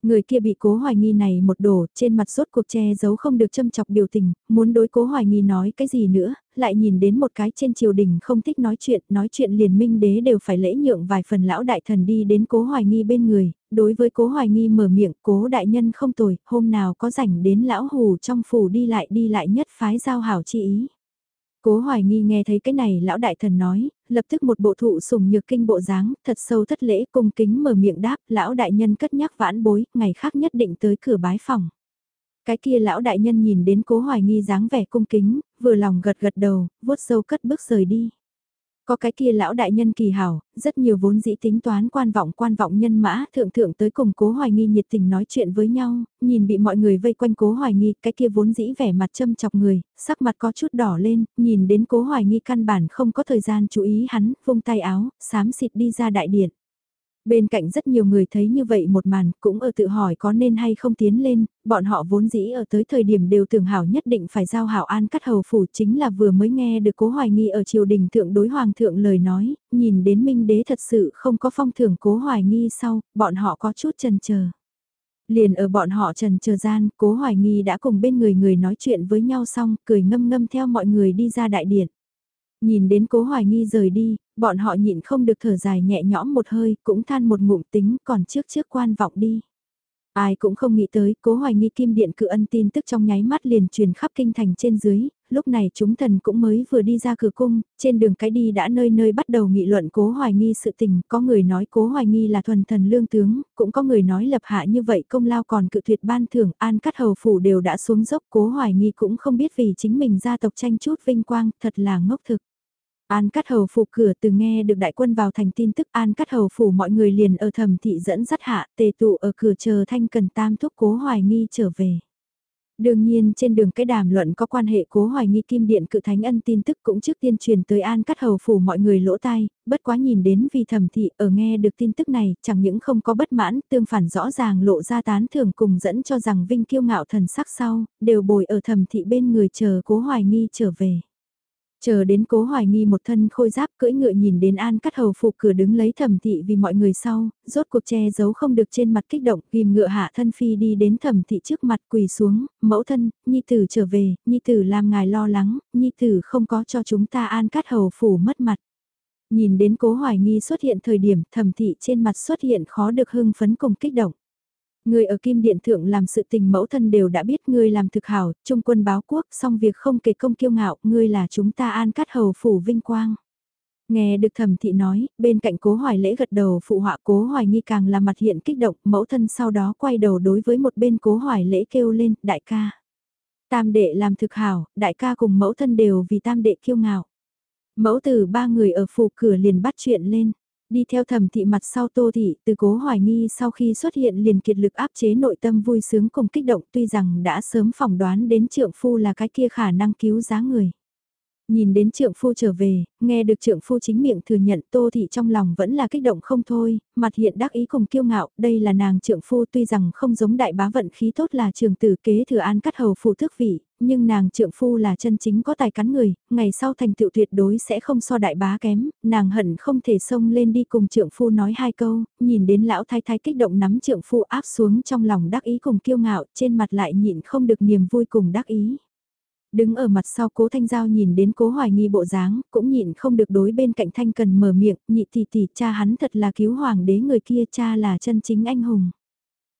Người kia bị cố hoài nghi này một đổ, trên mặt rốt cuộc che giấu không được châm chọc biểu tình, muốn đối cố hoài nghi nói cái gì nữa, lại nhìn đến một cái trên triều đình không thích nói chuyện, nói chuyện liền minh đế đều phải lễ nhượng vài phần lão đại thần đi đến cố hoài nghi bên người, đối với cố hoài nghi mở miệng, cố đại nhân không tồi, hôm nào có rảnh đến lão hù trong phủ đi lại đi lại nhất phái giao hảo chi ý. Cố hoài nghi nghe thấy cái này lão đại thần nói, lập tức một bộ thụ sùng nhược kinh bộ dáng, thật sâu thất lễ cung kính mở miệng đáp, lão đại nhân cất nhắc vãn bối, ngày khác nhất định tới cửa bái phòng. Cái kia lão đại nhân nhìn đến cố hoài nghi dáng vẻ cung kính, vừa lòng gật gật đầu, vuốt sâu cất bước rời đi. Có cái kia lão đại nhân kỳ hảo, rất nhiều vốn dĩ tính toán quan vọng quan vọng nhân mã thượng thượng tới cùng cố hoài nghi nhiệt tình nói chuyện với nhau, nhìn bị mọi người vây quanh cố hoài nghi, cái kia vốn dĩ vẻ mặt châm chọc người, sắc mặt có chút đỏ lên, nhìn đến cố hoài nghi căn bản không có thời gian chú ý hắn, vung tay áo, xám xịt đi ra đại điện. Bên cạnh rất nhiều người thấy như vậy một màn, cũng ở tự hỏi có nên hay không tiến lên, bọn họ vốn dĩ ở tới thời điểm đều tưởng hảo nhất định phải giao hảo an cắt hầu phủ chính là vừa mới nghe được cố hoài nghi ở triều đình thượng đối hoàng thượng lời nói, nhìn đến minh đế thật sự không có phong thưởng cố hoài nghi sau, bọn họ có chút chần chờ. Liền ở bọn họ trần chờ gian, cố hoài nghi đã cùng bên người người nói chuyện với nhau xong, cười ngâm ngâm theo mọi người đi ra đại điện. Nhìn đến cố hoài nghi rời đi, bọn họ nhịn không được thở dài nhẹ nhõm một hơi, cũng than một ngụm tính còn trước trước quan vọng đi. Ai cũng không nghĩ tới, cố hoài nghi kim điện cự ân tin tức trong nháy mắt liền truyền khắp kinh thành trên dưới, lúc này chúng thần cũng mới vừa đi ra cửa cung, trên đường cái đi đã nơi nơi bắt đầu nghị luận cố hoài nghi sự tình, có người nói cố hoài nghi là thuần thần lương tướng, cũng có người nói lập hạ như vậy công lao còn cự tuyệt ban thưởng, an cắt hầu phủ đều đã xuống dốc cố hoài nghi cũng không biết vì chính mình gia tộc tranh chút vinh quang, thật là ngốc thực. An Cắt Hầu phủ cửa từ nghe được đại quân vào thành tin tức An Cắt Hầu phủ mọi người liền ở thẩm thị dẫn dắt hạ tề tụ ở cửa chờ thanh cần tam thúc cố hoài nghi trở về. Đương nhiên trên đường cái đàm luận có quan hệ cố hoài nghi kim điện cự thánh ân tin tức cũng trước tiên truyền tới An Cắt Hầu phủ mọi người lỗ tai, bất quá nhìn đến vì thẩm thị ở nghe được tin tức này chẳng những không có bất mãn tương phản rõ ràng lộ ra tán thưởng cùng dẫn cho rằng vinh kiêu ngạo thần sắc sau, đều bồi ở thẩm thị bên người chờ cố hoài nghi trở về. Chờ đến cố hoài nghi một thân khôi giáp cưỡi ngựa nhìn đến an cắt hầu phục cửa đứng lấy thẩm thị vì mọi người sau, rốt cuộc che giấu không được trên mặt kích động, ghim ngựa hạ thân phi đi đến thẩm thị trước mặt quỳ xuống, mẫu thân, nhi tử trở về, nhi tử làm ngài lo lắng, nhi tử không có cho chúng ta an cắt hầu phủ mất mặt. Nhìn đến cố hoài nghi xuất hiện thời điểm thẩm thị trên mặt xuất hiện khó được hưng phấn cùng kích động. Người ở Kim Điện Thượng làm sự tình mẫu thân đều đã biết ngươi làm thực hảo, trung quân báo quốc, xong việc không kể công kiêu ngạo, ngươi là chúng ta an cắt hầu phủ vinh quang. Nghe được thẩm thị nói, bên cạnh cố hoài lễ gật đầu phụ họa cố hoài nghi càng là mặt hiện kích động, mẫu thân sau đó quay đầu đối với một bên cố hoài lễ kêu lên, đại ca. Tam đệ làm thực hảo, đại ca cùng mẫu thân đều vì tam đệ kiêu ngạo. Mẫu từ ba người ở phủ cửa liền bắt chuyện lên. Đi theo thẩm thị mặt sau tô thị, từ cố hoài nghi sau khi xuất hiện liền kiệt lực áp chế nội tâm vui sướng cùng kích động tuy rằng đã sớm phỏng đoán đến trượng phu là cái kia khả năng cứu giá người. Nhìn đến trượng phu trở về, nghe được trượng phu chính miệng thừa nhận tô thị trong lòng vẫn là kích động không thôi, mặt hiện đắc ý cùng kiêu ngạo, đây là nàng trượng phu tuy rằng không giống đại bá vận khí tốt là trường tử kế thừa an cắt hầu phụ thức vị, nhưng nàng trượng phu là chân chính có tài cắn người, ngày sau thành tựu tuyệt đối sẽ không so đại bá kém, nàng hận không thể xông lên đi cùng trượng phu nói hai câu, nhìn đến lão thái thái kích động nắm trượng phu áp xuống trong lòng đắc ý cùng kiêu ngạo, trên mặt lại nhịn không được niềm vui cùng đắc ý. Đứng ở mặt sau cố thanh giao nhìn đến cố hoài nghi bộ dáng, cũng nhịn không được đối bên cạnh thanh cần mở miệng, nhị tỷ tỷ cha hắn thật là cứu hoàng đế người kia cha là chân chính anh hùng.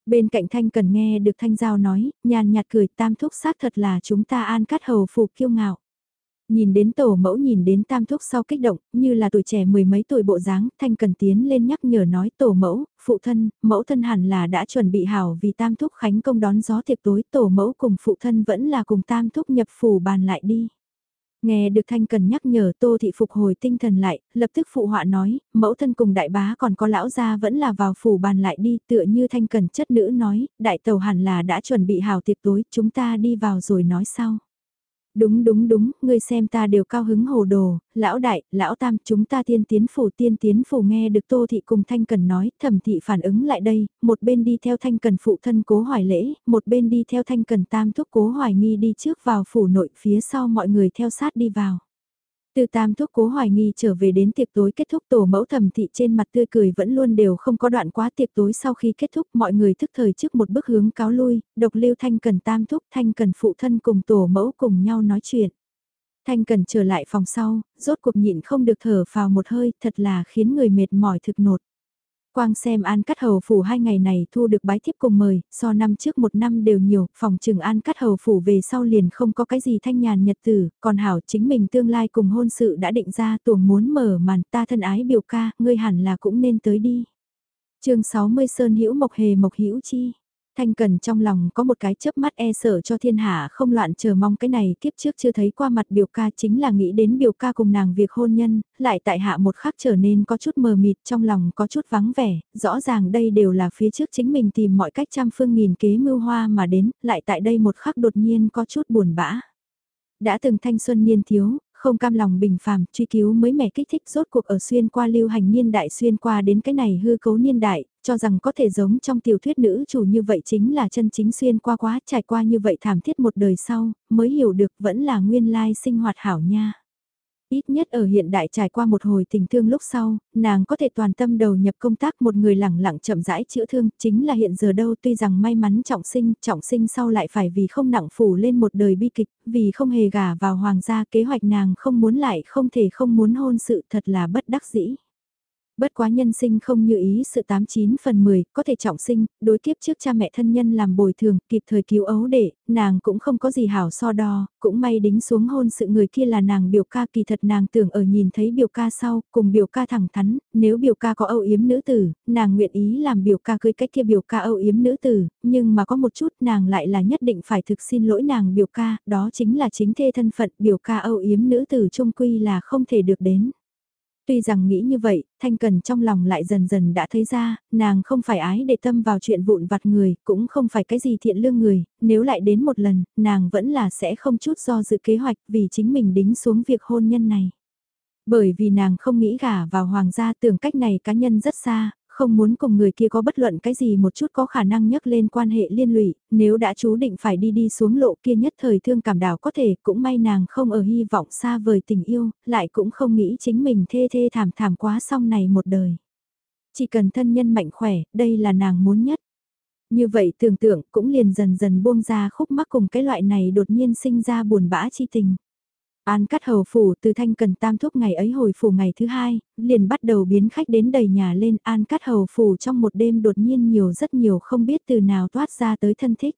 Bên cạnh thanh cần nghe được thanh giao nói, nhàn nhạt cười tam thúc xác thật là chúng ta an cắt hầu phục kiêu ngạo. Nhìn đến tổ mẫu nhìn đến tam thúc sau kích động, như là tuổi trẻ mười mấy tuổi bộ dáng, thanh cần tiến lên nhắc nhở nói tổ mẫu, phụ thân, mẫu thân hẳn là đã chuẩn bị hảo vì tam thúc khánh công đón gió tiệc tối, tổ mẫu cùng phụ thân vẫn là cùng tam thúc nhập phủ bàn lại đi. Nghe được Thanh Cần nhắc nhở Tô Thị phục hồi tinh thần lại, lập tức phụ họa nói, mẫu thân cùng đại bá còn có lão gia vẫn là vào phủ bàn lại đi, tựa như Thanh Cần chất nữ nói, đại tàu hẳn là đã chuẩn bị hào tiệc tối, chúng ta đi vào rồi nói sau. Đúng đúng đúng, ngươi xem ta đều cao hứng hồ đồ, lão đại, lão tam, chúng ta tiên tiến phủ tiên tiến phủ nghe được Tô Thị cùng Thanh Cần nói, thẩm thị phản ứng lại đây, một bên đi theo Thanh Cần phụ thân cố hoài lễ, một bên đi theo Thanh Cần tam thúc cố hoài nghi đi trước vào phủ nội phía sau mọi người theo sát đi vào. Từ tam thuốc cố hoài nghi trở về đến tiệc tối kết thúc tổ mẫu thẩm thị trên mặt tươi cười vẫn luôn đều không có đoạn quá tiệc tối sau khi kết thúc mọi người thức thời trước một bước hướng cáo lui, độc lưu thanh cần tam thúc thanh cần phụ thân cùng tổ mẫu cùng nhau nói chuyện. Thanh cần trở lại phòng sau, rốt cuộc nhịn không được thở vào một hơi thật là khiến người mệt mỏi thực nột. Quang xem An Cắt Hầu Phủ hai ngày này thu được bái thiếp cùng mời, so năm trước một năm đều nhiều, phòng trừng An Cắt Hầu Phủ về sau liền không có cái gì thanh nhàn nhật tử, còn Hảo chính mình tương lai cùng hôn sự đã định ra tuồng muốn mở màn ta thân ái biểu ca, ngươi hẳn là cũng nên tới đi. chương 60 Sơn Hữu Mộc Hề Mộc Hữu Chi Thanh Cần trong lòng có một cái chớp mắt e sợ cho thiên hạ không loạn chờ mong cái này kiếp trước chưa thấy qua mặt biểu ca chính là nghĩ đến biểu ca cùng nàng việc hôn nhân, lại tại hạ một khắc trở nên có chút mờ mịt trong lòng có chút vắng vẻ, rõ ràng đây đều là phía trước chính mình tìm mọi cách trăm phương nghìn kế mưu hoa mà đến, lại tại đây một khắc đột nhiên có chút buồn bã. Đã từng thanh xuân niên thiếu, không cam lòng bình phàm, truy cứu mới mẻ kích thích rốt cuộc ở xuyên qua lưu hành niên đại xuyên qua đến cái này hư cấu niên đại, cho rằng có thể giống trong tiểu thuyết nữ chủ như vậy chính là chân chính xuyên qua quá trải qua như vậy thảm thiết một đời sau, mới hiểu được vẫn là nguyên lai sinh hoạt hảo nha. Ít nhất ở hiện đại trải qua một hồi tình thương lúc sau, nàng có thể toàn tâm đầu nhập công tác một người lẳng lặng chậm rãi chữa thương, chính là hiện giờ đâu tuy rằng may mắn trọng sinh, trọng sinh sau lại phải vì không nặng phủ lên một đời bi kịch, vì không hề gả vào hoàng gia kế hoạch nàng không muốn lại không thể không muốn hôn sự thật là bất đắc dĩ. Bất quá nhân sinh không như ý sự 89 phần 10, có thể trọng sinh, đối kiếp trước cha mẹ thân nhân làm bồi thường, kịp thời cứu ấu để nàng cũng không có gì hảo so đo, cũng may đính xuống hôn sự người kia là nàng biểu ca kỳ thật nàng tưởng ở nhìn thấy biểu ca sau, cùng biểu ca thẳng thắn, nếu biểu ca có âu yếm nữ tử, nàng nguyện ý làm biểu ca cưới cách kia biểu ca âu yếm nữ tử, nhưng mà có một chút nàng lại là nhất định phải thực xin lỗi nàng biểu ca, đó chính là chính thê thân phận biểu ca âu yếm nữ tử trung quy là không thể được đến. Tuy rằng nghĩ như vậy, Thanh Cần trong lòng lại dần dần đã thấy ra, nàng không phải ái để tâm vào chuyện vụn vặt người, cũng không phải cái gì thiện lương người, nếu lại đến một lần, nàng vẫn là sẽ không chút do dự kế hoạch vì chính mình đính xuống việc hôn nhân này. Bởi vì nàng không nghĩ gả vào hoàng gia tưởng cách này cá nhân rất xa, không muốn cùng người kia có bất luận cái gì một chút có khả năng nhắc lên quan hệ liên lụy, nếu đã chú định phải đi đi xuống lộ kia nhất thời thương cảm đảo có thể cũng may nàng không ở hy vọng xa vời tình yêu, lại cũng không nghĩ chính mình thê thê thảm thảm quá xong này một đời. Chỉ cần thân nhân mạnh khỏe, đây là nàng muốn nhất. Như vậy tưởng tượng cũng liền dần dần buông ra khúc mắc cùng cái loại này đột nhiên sinh ra buồn bã chi tình. An cắt hầu phủ từ thanh cần tam thúc ngày ấy hồi phủ ngày thứ hai, liền bắt đầu biến khách đến đầy nhà lên an cắt hầu phủ trong một đêm đột nhiên nhiều rất nhiều không biết từ nào toát ra tới thân thích.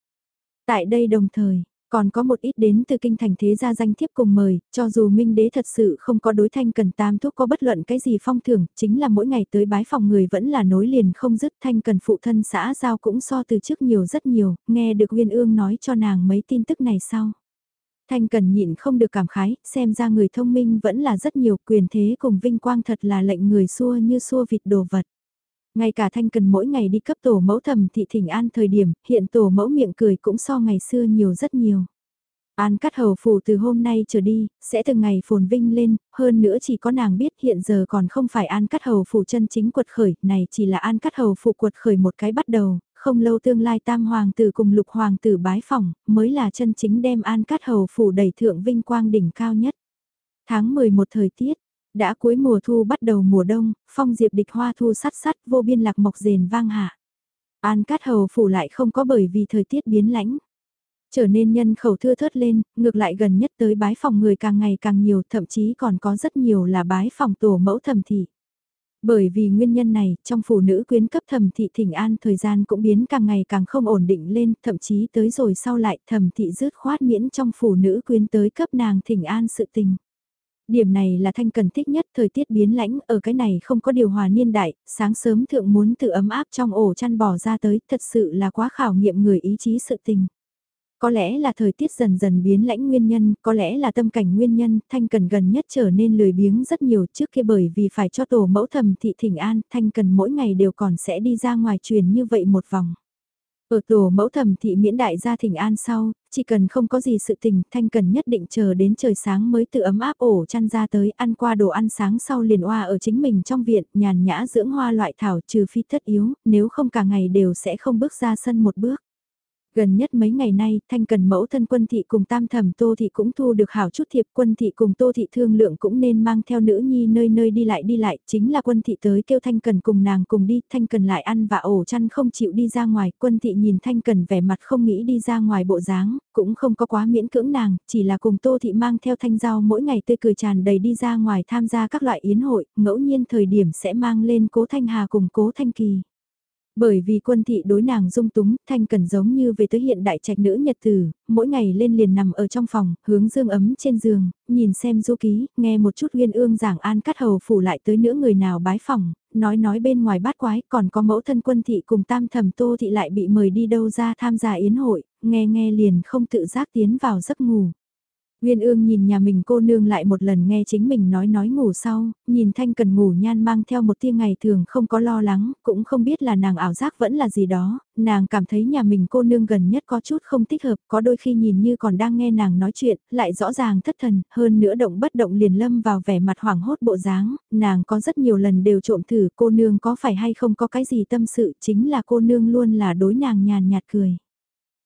Tại đây đồng thời, còn có một ít đến từ kinh thành thế gia danh thiếp cùng mời, cho dù minh đế thật sự không có đối thanh cần tam thuốc có bất luận cái gì phong thưởng, chính là mỗi ngày tới bái phòng người vẫn là nối liền không dứt thanh cần phụ thân xã giao cũng so từ trước nhiều rất nhiều, nghe được Nguyên ương nói cho nàng mấy tin tức này sau. Thanh Cần nhịn không được cảm khái, xem ra người thông minh vẫn là rất nhiều quyền thế cùng vinh quang thật là lệnh người xua như xua vịt đồ vật. Ngay cả Thanh Cần mỗi ngày đi cấp tổ mẫu thầm thị thỉnh an thời điểm, hiện tổ mẫu miệng cười cũng so ngày xưa nhiều rất nhiều. An cắt hầu phủ từ hôm nay trở đi, sẽ từng ngày phồn vinh lên, hơn nữa chỉ có nàng biết hiện giờ còn không phải an cắt hầu phủ chân chính quật khởi, này chỉ là an cắt hầu phủ quật khởi một cái bắt đầu, không lâu tương lai tam hoàng tử cùng lục hoàng tử bái phỏng, mới là chân chính đem an cát hầu phủ đầy thượng vinh quang đỉnh cao nhất. Tháng 11 thời tiết, đã cuối mùa thu bắt đầu mùa đông, phong diệp địch hoa thu sắt sắt vô biên lạc mộc rền vang hạ. An cát hầu phủ lại không có bởi vì thời tiết biến lãnh. Trở nên nhân khẩu thưa thớt lên, ngược lại gần nhất tới bái phòng người càng ngày càng nhiều, thậm chí còn có rất nhiều là bái phòng tổ mẫu thẩm thị. Bởi vì nguyên nhân này, trong phụ nữ quyến cấp thẩm thị thỉnh an thời gian cũng biến càng ngày càng không ổn định lên, thậm chí tới rồi sau lại thẩm thị rứt khoát miễn trong phụ nữ quyến tới cấp nàng thỉnh an sự tình. Điểm này là thanh cần thích nhất thời tiết biến lãnh ở cái này không có điều hòa niên đại, sáng sớm thượng muốn tự ấm áp trong ổ chăn bỏ ra tới, thật sự là quá khảo nghiệm người ý chí sự tình. Có lẽ là thời tiết dần dần biến lãnh nguyên nhân, có lẽ là tâm cảnh nguyên nhân, Thanh Cần gần nhất trở nên lười biếng rất nhiều trước kia bởi vì phải cho tổ mẫu thầm thị thỉnh an, Thanh Cần mỗi ngày đều còn sẽ đi ra ngoài truyền như vậy một vòng. Ở tổ mẫu thầm thị miễn đại gia thỉnh an sau, chỉ cần không có gì sự tình, Thanh Cần nhất định chờ đến trời sáng mới tự ấm áp ổ chăn ra tới ăn qua đồ ăn sáng sau liền hoa ở chính mình trong viện, nhàn nhã dưỡng hoa loại thảo trừ phi thất yếu, nếu không cả ngày đều sẽ không bước ra sân một bước. Gần nhất mấy ngày nay, thanh cần mẫu thân quân thị cùng tam thẩm tô thị cũng thu được hảo chút thiệp quân thị cùng tô thị thương lượng cũng nên mang theo nữ nhi nơi nơi đi lại đi lại, chính là quân thị tới kêu thanh cần cùng nàng cùng đi, thanh cần lại ăn và ổ chăn không chịu đi ra ngoài, quân thị nhìn thanh cần vẻ mặt không nghĩ đi ra ngoài bộ dáng, cũng không có quá miễn cưỡng nàng, chỉ là cùng tô thị mang theo thanh giao mỗi ngày tươi cười tràn đầy đi ra ngoài tham gia các loại yến hội, ngẫu nhiên thời điểm sẽ mang lên cố thanh hà cùng cố thanh kỳ. Bởi vì quân thị đối nàng dung túng, thanh cần giống như về tới hiện đại trạch nữ nhật tử, mỗi ngày lên liền nằm ở trong phòng, hướng dương ấm trên giường, nhìn xem du ký, nghe một chút uyên ương giảng an cắt hầu phủ lại tới nữa người nào bái phòng, nói nói bên ngoài bát quái, còn có mẫu thân quân thị cùng tam thẩm tô thị lại bị mời đi đâu ra tham gia yến hội, nghe nghe liền không tự giác tiến vào giấc ngủ. Nguyên ương nhìn nhà mình cô nương lại một lần nghe chính mình nói nói ngủ sau, nhìn thanh cần ngủ nhan mang theo một tia ngày thường không có lo lắng, cũng không biết là nàng ảo giác vẫn là gì đó, nàng cảm thấy nhà mình cô nương gần nhất có chút không thích hợp, có đôi khi nhìn như còn đang nghe nàng nói chuyện, lại rõ ràng thất thần, hơn nữa động bất động liền lâm vào vẻ mặt hoảng hốt bộ dáng, nàng có rất nhiều lần đều trộm thử cô nương có phải hay không có cái gì tâm sự, chính là cô nương luôn là đối nàng nhàn nhạt cười.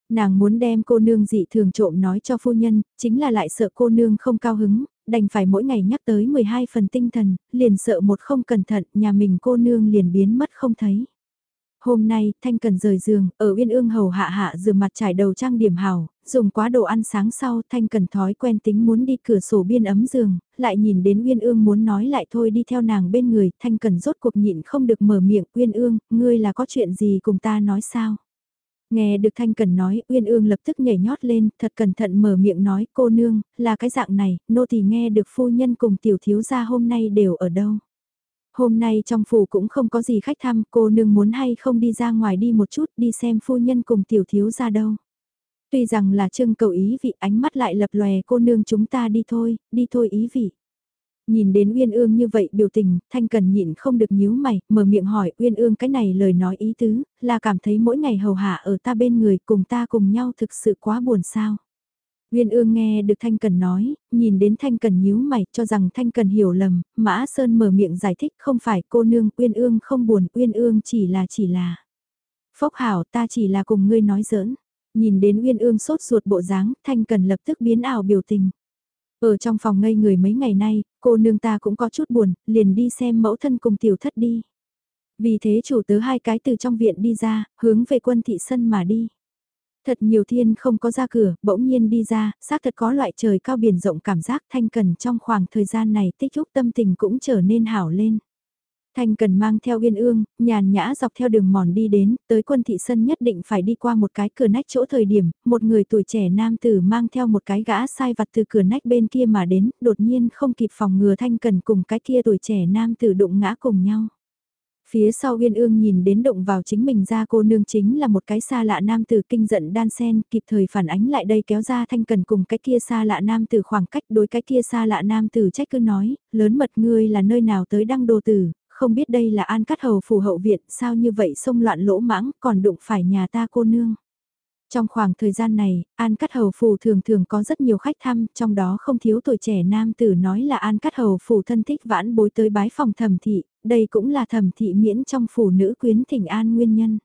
Nàng muốn đem cô nương dị thường trộm nói cho phu nhân, chính là lại sợ cô nương không cao hứng, đành phải mỗi ngày nhắc tới 12 phần tinh thần, liền sợ một không cẩn thận, nhà mình cô nương liền biến mất không thấy. Hôm nay, Thanh Cần rời giường, ở Uyên Ương hầu hạ hạ rửa mặt trải đầu trang điểm hào, dùng quá đồ ăn sáng sau, Thanh Cần thói quen tính muốn đi cửa sổ biên ấm giường, lại nhìn đến Uyên Ương muốn nói lại thôi đi theo nàng bên người, Thanh Cần rốt cuộc nhịn không được mở miệng, Uyên Ương, ngươi là có chuyện gì cùng ta nói sao? Nghe được Thanh Cần nói, Uyên Ương lập tức nhảy nhót lên, thật cẩn thận mở miệng nói, cô nương, là cái dạng này, nô tỳ nghe được phu nhân cùng tiểu thiếu gia hôm nay đều ở đâu. Hôm nay trong phủ cũng không có gì khách thăm, cô nương muốn hay không đi ra ngoài đi một chút, đi xem phu nhân cùng tiểu thiếu gia đâu. Tuy rằng là trưng cầu ý vị ánh mắt lại lập lòe cô nương chúng ta đi thôi, đi thôi ý vị. Nhìn đến Uyên Ương như vậy biểu tình, Thanh Cần nhịn không được nhíu mày, mở miệng hỏi Uyên Ương cái này lời nói ý tứ, là cảm thấy mỗi ngày hầu hạ ở ta bên người cùng ta cùng nhau thực sự quá buồn sao. Uyên Ương nghe được Thanh Cần nói, nhìn đến Thanh Cần nhíu mày cho rằng Thanh Cần hiểu lầm, Mã Sơn mở miệng giải thích không phải cô nương Uyên Ương không buồn, Uyên Ương chỉ là chỉ là. Phốc hảo ta chỉ là cùng ngươi nói giỡn. Nhìn đến Uyên Ương sốt ruột bộ dáng, Thanh Cần lập tức biến ảo biểu tình. Ở trong phòng ngây người mấy ngày nay, cô nương ta cũng có chút buồn, liền đi xem mẫu thân cùng tiểu thất đi. Vì thế chủ tớ hai cái từ trong viện đi ra, hướng về quân thị sân mà đi. Thật nhiều thiên không có ra cửa, bỗng nhiên đi ra, xác thật có loại trời cao biển rộng cảm giác thanh cần trong khoảng thời gian này tích trúc tâm tình cũng trở nên hảo lên. Thanh cần mang theo uyên ương, nhàn nhã dọc theo đường mòn đi đến, tới quân thị sân nhất định phải đi qua một cái cửa nách chỗ thời điểm, một người tuổi trẻ nam tử mang theo một cái gã sai vặt từ cửa nách bên kia mà đến, đột nhiên không kịp phòng ngừa thanh cần cùng cái kia tuổi trẻ nam tử đụng ngã cùng nhau. Phía sau Uyên Ương nhìn đến động vào chính mình ra cô nương chính là một cái xa lạ nam tử kinh giận đan sen, kịp thời phản ánh lại đây kéo ra thanh cần cùng cái kia xa lạ nam tử khoảng cách đối cái kia xa lạ nam tử trách cứ nói, lớn mật ngươi là nơi nào tới đăng đồ tử, không biết đây là an cắt hầu phù hậu viện, sao như vậy xông loạn lỗ mãng, còn đụng phải nhà ta cô nương. Trong khoảng thời gian này, An Cắt Hầu Phủ thường thường có rất nhiều khách thăm, trong đó không thiếu tuổi trẻ nam tử nói là An Cắt Hầu Phủ thân thích vãn bối tới bái phòng thẩm thị, đây cũng là thẩm thị miễn trong phủ nữ quyến thỉnh an nguyên nhân.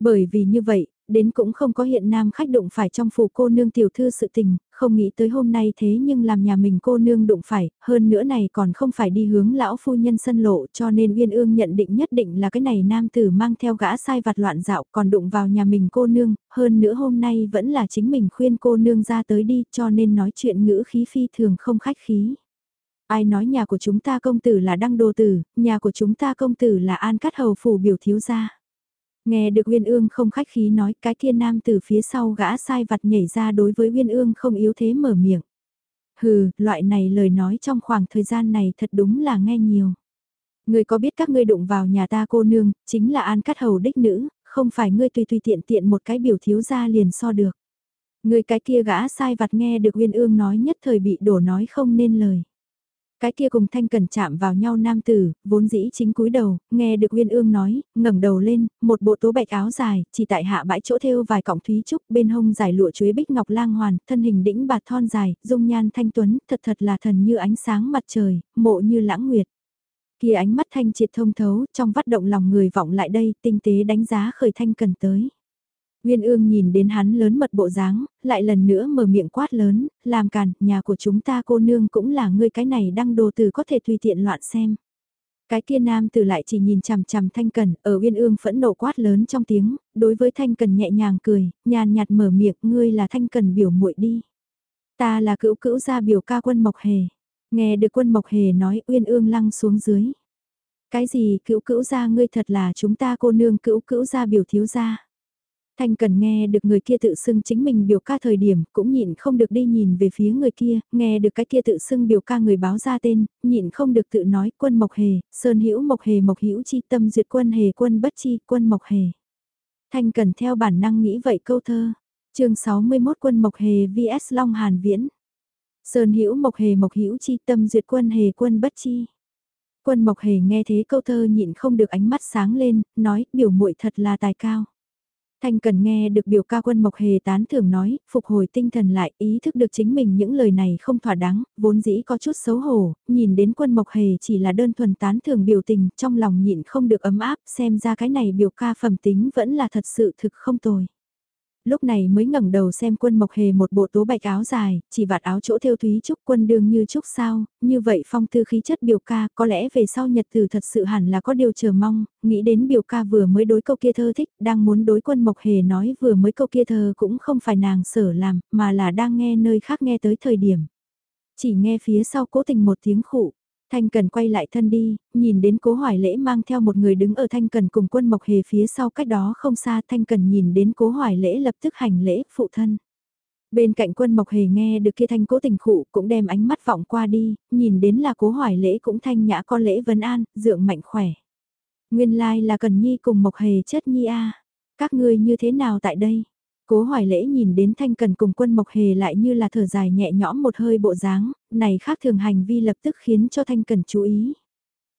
Bởi vì như vậy, đến cũng không có hiện nam khách đụng phải trong phủ cô nương tiểu thư sự tình, không nghĩ tới hôm nay thế nhưng làm nhà mình cô nương đụng phải, hơn nữa này còn không phải đi hướng lão phu nhân sân lộ cho nên Uyên Ương nhận định nhất định là cái này nam tử mang theo gã sai vặt loạn dạo còn đụng vào nhà mình cô nương, hơn nữa hôm nay vẫn là chính mình khuyên cô nương ra tới đi cho nên nói chuyện ngữ khí phi thường không khách khí. Ai nói nhà của chúng ta công tử là đăng đồ tử, nhà của chúng ta công tử là an cắt hầu phủ biểu thiếu gia. Nghe được Uyên Ương không khách khí nói cái kia nam từ phía sau gã sai vặt nhảy ra đối với Uyên Ương không yếu thế mở miệng. Hừ, loại này lời nói trong khoảng thời gian này thật đúng là nghe nhiều. Người có biết các ngươi đụng vào nhà ta cô nương, chính là an cát hầu đích nữ, không phải ngươi tùy tùy tiện tiện một cái biểu thiếu ra liền so được. Người cái kia gã sai vặt nghe được Uyên Ương nói nhất thời bị đổ nói không nên lời. Cái kia cùng thanh cần chạm vào nhau nam tử, vốn dĩ chính cúi đầu, nghe được Uyên Ương nói, ngẩng đầu lên, một bộ tố bạch áo dài, chỉ tại hạ bãi chỗ thêu vài cọng thúy trúc, bên hông dài lụa chuối bích ngọc lang hoàn, thân hình đĩnh bạt thon dài, dung nhan thanh tuấn, thật thật là thần như ánh sáng mặt trời, mộ như lãng nguyệt. Kia ánh mắt thanh triệt thông thấu, trong vắt động lòng người vọng lại đây, tinh tế đánh giá khởi thanh cần tới. Nguyên ương nhìn đến hắn lớn mật bộ dáng, lại lần nữa mở miệng quát lớn, làm càn, nhà của chúng ta cô nương cũng là ngươi cái này đăng đồ từ có thể tùy tiện loạn xem. Cái kia nam từ lại chỉ nhìn chằm chằm thanh cần, ở uyên ương phẫn nộ quát lớn trong tiếng, đối với thanh cần nhẹ nhàng cười, nhàn nhạt mở miệng, ngươi là thanh cần biểu muội đi. Ta là cữu cữu gia biểu ca quân mộc hề. Nghe được quân mộc hề nói uyên ương lăng xuống dưới. Cái gì cữu cữu gia ngươi thật là chúng ta cô nương cữu cữu gia biểu thiếu gia. Thanh cần nghe được người kia tự xưng chính mình biểu ca thời điểm, cũng nhịn không được đi nhìn về phía người kia, nghe được cái kia tự xưng biểu ca người báo ra tên, nhịn không được tự nói quân mộc hề, sơn hữu mộc hề mộc hữu chi tâm duyệt quân hề quân bất chi quân mộc hề. Thanh cần theo bản năng nghĩ vậy câu thơ, chương 61 quân mộc hề vs Long Hàn Viễn. Sơn hữu mộc hề mộc hữu chi tâm duyệt quân hề quân bất chi. Quân mộc hề nghe thế câu thơ nhịn không được ánh mắt sáng lên, nói biểu muội thật là tài cao. Thanh cần nghe được biểu ca quân Mộc Hề tán thưởng nói, phục hồi tinh thần lại, ý thức được chính mình những lời này không thỏa đáng, vốn dĩ có chút xấu hổ, nhìn đến quân Mộc Hề chỉ là đơn thuần tán thưởng biểu tình, trong lòng nhịn không được ấm áp, xem ra cái này biểu ca phẩm tính vẫn là thật sự thực không tồi lúc này mới ngẩng đầu xem quân mộc hề một bộ tố bạch áo dài, chỉ vạt áo chỗ theo thúy trúc quân đường như trúc sao, như vậy phong tư khí chất biểu ca có lẽ về sau nhật từ thật sự hẳn là có điều chờ mong, nghĩ đến biểu ca vừa mới đối câu kia thơ thích, đang muốn đối quân mộc hề nói vừa mới câu kia thơ cũng không phải nàng sở làm, mà là đang nghe nơi khác nghe tới thời điểm. Chỉ nghe phía sau cố tình một tiếng khụ, Thanh Cần quay lại thân đi, nhìn đến cố hoài lễ mang theo một người đứng ở Thanh Cần cùng quân Mộc Hề phía sau cách đó không xa Thanh Cần nhìn đến cố hoài lễ lập tức hành lễ phụ thân. Bên cạnh quân Mộc Hề nghe được kia thanh cố tình khụ cũng đem ánh mắt vọng qua đi, nhìn đến là cố hoài lễ cũng thanh nhã con lễ vấn an, dượng mạnh khỏe. Nguyên lai like là Cần Nhi cùng Mộc Hề chất Nhi a Các ngươi như thế nào tại đây? Cố hoài lễ nhìn đến thanh cần cùng quân mộc hề lại như là thở dài nhẹ nhõm một hơi bộ dáng, này khác thường hành vi lập tức khiến cho thanh cần chú ý.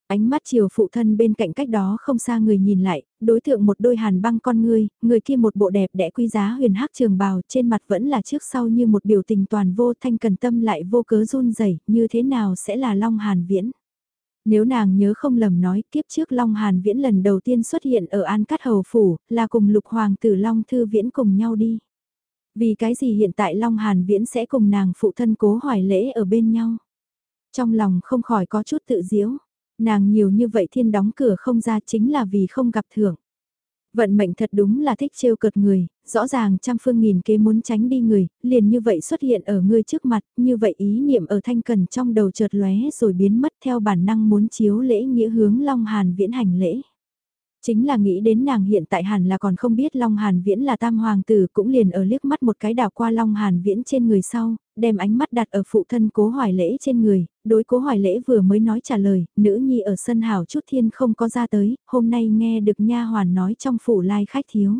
Ánh mắt chiều phụ thân bên cạnh cách đó không xa người nhìn lại, đối tượng một đôi hàn băng con người, người kia một bộ đẹp đẽ quý giá huyền hắc trường bào, trên mặt vẫn là trước sau như một biểu tình toàn vô thanh cần tâm lại vô cớ run rẩy như thế nào sẽ là Long Hàn Viễn. Nếu nàng nhớ không lầm nói kiếp trước Long Hàn Viễn lần đầu tiên xuất hiện ở An Cát Hầu Phủ, là cùng Lục Hoàng tử Long Thư Viễn cùng nhau đi. Vì cái gì hiện tại Long Hàn Viễn sẽ cùng nàng phụ thân cố hoài lễ ở bên nhau. Trong lòng không khỏi có chút tự diễu, nàng nhiều như vậy thiên đóng cửa không ra chính là vì không gặp thưởng. Vận mệnh thật đúng là thích trêu cợt người, rõ ràng trăm phương nghìn kế muốn tránh đi người, liền như vậy xuất hiện ở ngươi trước mặt, như vậy ý niệm ở thanh cần trong đầu chợt lóe rồi biến mất theo bản năng muốn chiếu lễ nghĩa hướng Long Hàn viễn hành lễ. Chính là nghĩ đến nàng hiện tại hẳn là còn không biết Long Hàn Viễn là tam hoàng tử cũng liền ở liếc mắt một cái đảo qua Long Hàn Viễn trên người sau, đem ánh mắt đặt ở phụ thân cố hoài lễ trên người, đối cố hoài lễ vừa mới nói trả lời, nữ nhi ở sân hảo chút thiên không có ra tới, hôm nay nghe được nha hoàn nói trong phủ lai khách thiếu.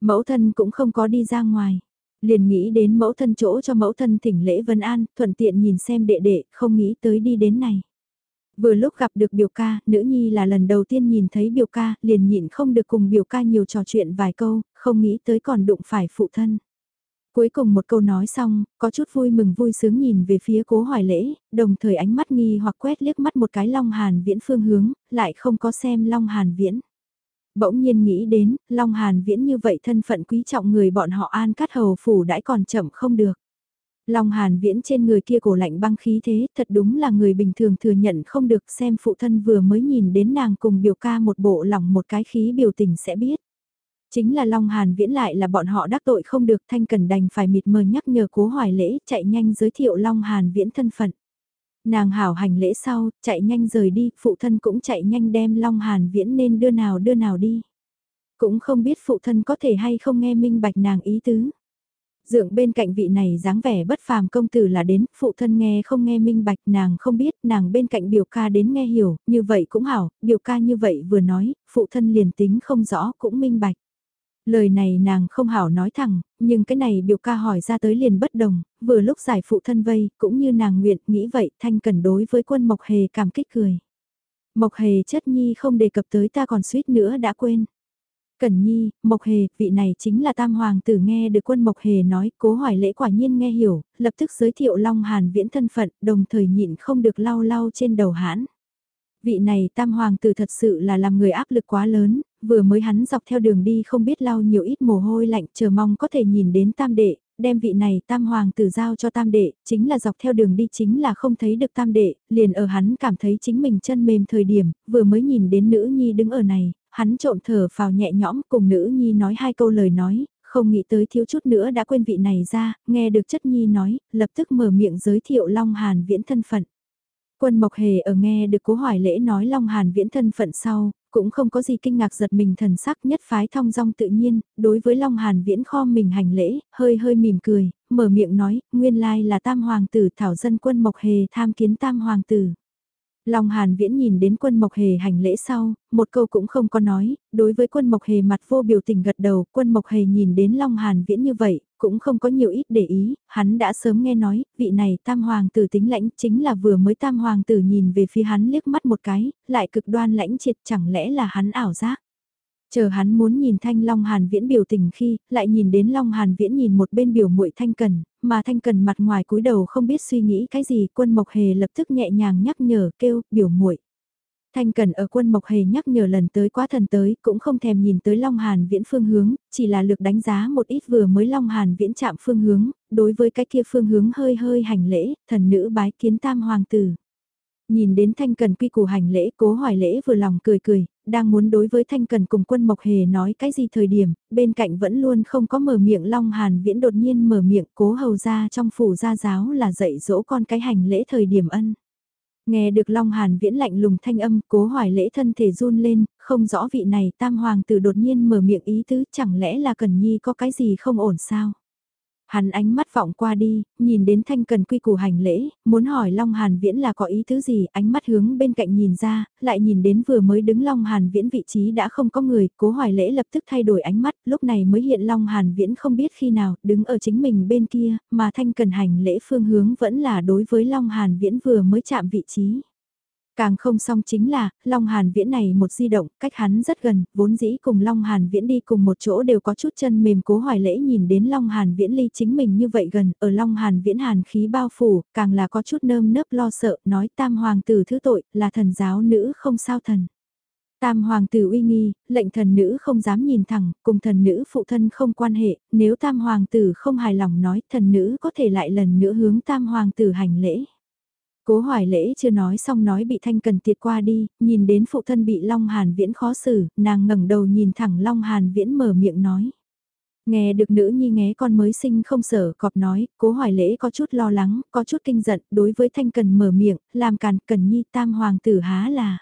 Mẫu thân cũng không có đi ra ngoài. Liền nghĩ đến mẫu thân chỗ cho mẫu thân thỉnh lễ vân an, thuận tiện nhìn xem đệ đệ, không nghĩ tới đi đến này. Vừa lúc gặp được biểu ca, nữ nhi là lần đầu tiên nhìn thấy biểu ca, liền nhịn không được cùng biểu ca nhiều trò chuyện vài câu, không nghĩ tới còn đụng phải phụ thân. Cuối cùng một câu nói xong, có chút vui mừng vui sướng nhìn về phía cố hoài lễ, đồng thời ánh mắt nghi hoặc quét liếc mắt một cái Long Hàn Viễn phương hướng, lại không có xem Long Hàn Viễn. Bỗng nhiên nghĩ đến, Long Hàn Viễn như vậy thân phận quý trọng người bọn họ an cắt hầu phủ đãi còn chậm không được. Long Hàn Viễn trên người kia cổ lạnh băng khí thế, thật đúng là người bình thường thừa nhận không được xem phụ thân vừa mới nhìn đến nàng cùng biểu ca một bộ lòng một cái khí biểu tình sẽ biết. Chính là Long Hàn Viễn lại là bọn họ đắc tội không được Thanh Cần đành phải mịt mờ nhắc nhở cố hoài lễ chạy nhanh giới thiệu Long Hàn Viễn thân phận. Nàng hảo hành lễ sau, chạy nhanh rời đi, phụ thân cũng chạy nhanh đem Long Hàn Viễn nên đưa nào đưa nào đi. Cũng không biết phụ thân có thể hay không nghe minh bạch nàng ý tứ. Dượng bên cạnh vị này dáng vẻ bất phàm công tử là đến, phụ thân nghe không nghe minh bạch nàng không biết, nàng bên cạnh biểu ca đến nghe hiểu, như vậy cũng hảo, biểu ca như vậy vừa nói, phụ thân liền tính không rõ cũng minh bạch. Lời này nàng không hảo nói thẳng, nhưng cái này biểu ca hỏi ra tới liền bất đồng, vừa lúc giải phụ thân vây, cũng như nàng nguyện, nghĩ vậy thanh cần đối với quân Mộc Hề cảm kích cười. Mộc Hề chất nhi không đề cập tới ta còn suýt nữa đã quên. Cẩn Nhi, Mộc Hề, vị này chính là Tam Hoàng tử nghe được quân Mộc Hề nói, cố hỏi lễ quả nhiên nghe hiểu, lập tức giới thiệu Long Hàn viễn thân phận, đồng thời nhịn không được lau lau trên đầu hãn. Vị này Tam Hoàng tử thật sự là làm người áp lực quá lớn, vừa mới hắn dọc theo đường đi không biết lau nhiều ít mồ hôi lạnh chờ mong có thể nhìn đến Tam Đệ, đem vị này tam hoàng tử giao cho tam đệ, chính là dọc theo đường đi chính là không thấy được tam đệ, liền ở hắn cảm thấy chính mình chân mềm thời điểm, vừa mới nhìn đến nữ nhi đứng ở này, hắn trộm thở vào nhẹ nhõm cùng nữ nhi nói hai câu lời nói, không nghĩ tới thiếu chút nữa đã quên vị này ra, nghe được chất nhi nói, lập tức mở miệng giới thiệu Long Hàn viễn thân phận. Quân Mộc Hề ở nghe được cố hoài lễ nói Long Hàn viễn thân phận sau, cũng không có gì kinh ngạc giật mình thần sắc nhất phái thong dong tự nhiên, đối với Long Hàn viễn kho mình hành lễ, hơi hơi mỉm cười, mở miệng nói, nguyên lai là tam hoàng tử thảo dân quân Mộc Hề tham kiến tam hoàng tử. Long Hàn Viễn nhìn đến quân Mộc Hề hành lễ sau, một câu cũng không có nói, đối với quân Mộc Hề mặt vô biểu tình gật đầu, quân Mộc Hề nhìn đến Long Hàn Viễn như vậy, cũng không có nhiều ít để ý, hắn đã sớm nghe nói, vị này tam hoàng tử tính lãnh chính là vừa mới tam hoàng tử nhìn về phía hắn liếc mắt một cái, lại cực đoan lãnh triệt chẳng lẽ là hắn ảo giác. Chờ hắn muốn nhìn Thanh Long Hàn Viễn biểu tình khi, lại nhìn đến Long Hàn Viễn nhìn một bên biểu muội Thanh Cần, mà Thanh Cần mặt ngoài cúi đầu không biết suy nghĩ cái gì, quân Mộc Hề lập tức nhẹ nhàng nhắc nhở kêu, biểu muội Thanh Cần ở quân Mộc Hề nhắc nhở lần tới quá thần tới, cũng không thèm nhìn tới Long Hàn Viễn phương hướng, chỉ là lược đánh giá một ít vừa mới Long Hàn Viễn chạm phương hướng, đối với cái kia phương hướng hơi hơi hành lễ, thần nữ bái kiến tam hoàng tử. Nhìn đến Thanh Cần quy củ hành lễ, cố hỏi lễ vừa lòng cười cười, đang muốn đối với Thanh Cần cùng quân Mộc Hề nói cái gì thời điểm, bên cạnh vẫn luôn không có mở miệng Long Hàn Viễn đột nhiên mở miệng cố hầu ra trong phủ gia giáo là dạy dỗ con cái hành lễ thời điểm ân. Nghe được Long Hàn Viễn lạnh lùng thanh âm, cố hoài lễ thân thể run lên, không rõ vị này tam hoàng tử đột nhiên mở miệng ý tứ chẳng lẽ là Cần Nhi có cái gì không ổn sao? Hắn ánh mắt vọng qua đi, nhìn đến thanh cần quy củ hành lễ, muốn hỏi Long Hàn Viễn là có ý thứ gì, ánh mắt hướng bên cạnh nhìn ra, lại nhìn đến vừa mới đứng Long Hàn Viễn vị trí đã không có người, cố hỏi lễ lập tức thay đổi ánh mắt, lúc này mới hiện Long Hàn Viễn không biết khi nào, đứng ở chính mình bên kia, mà thanh cần hành lễ phương hướng vẫn là đối với Long Hàn Viễn vừa mới chạm vị trí. Càng không xong chính là, Long Hàn Viễn này một di động, cách hắn rất gần, vốn dĩ cùng Long Hàn Viễn đi cùng một chỗ đều có chút chân mềm cố hoài lễ nhìn đến Long Hàn Viễn ly chính mình như vậy gần, ở Long Hàn Viễn hàn khí bao phủ, càng là có chút nơm nớp lo sợ, nói tam hoàng tử thứ tội, là thần giáo nữ không sao thần. Tam hoàng tử uy nghi, lệnh thần nữ không dám nhìn thẳng, cùng thần nữ phụ thân không quan hệ, nếu tam hoàng tử không hài lòng nói thần nữ có thể lại lần nữa hướng tam hoàng tử hành lễ. Cố hoài lễ chưa nói xong nói bị thanh cần tiệt qua đi, nhìn đến phụ thân bị Long Hàn Viễn khó xử, nàng ngẩng đầu nhìn thẳng Long Hàn Viễn mở miệng nói. Nghe được nữ nhi nghé con mới sinh không sở cọp nói, cố hoài lễ có chút lo lắng, có chút kinh giận, đối với thanh cần mở miệng, làm càn cần nhi tam hoàng tử há là.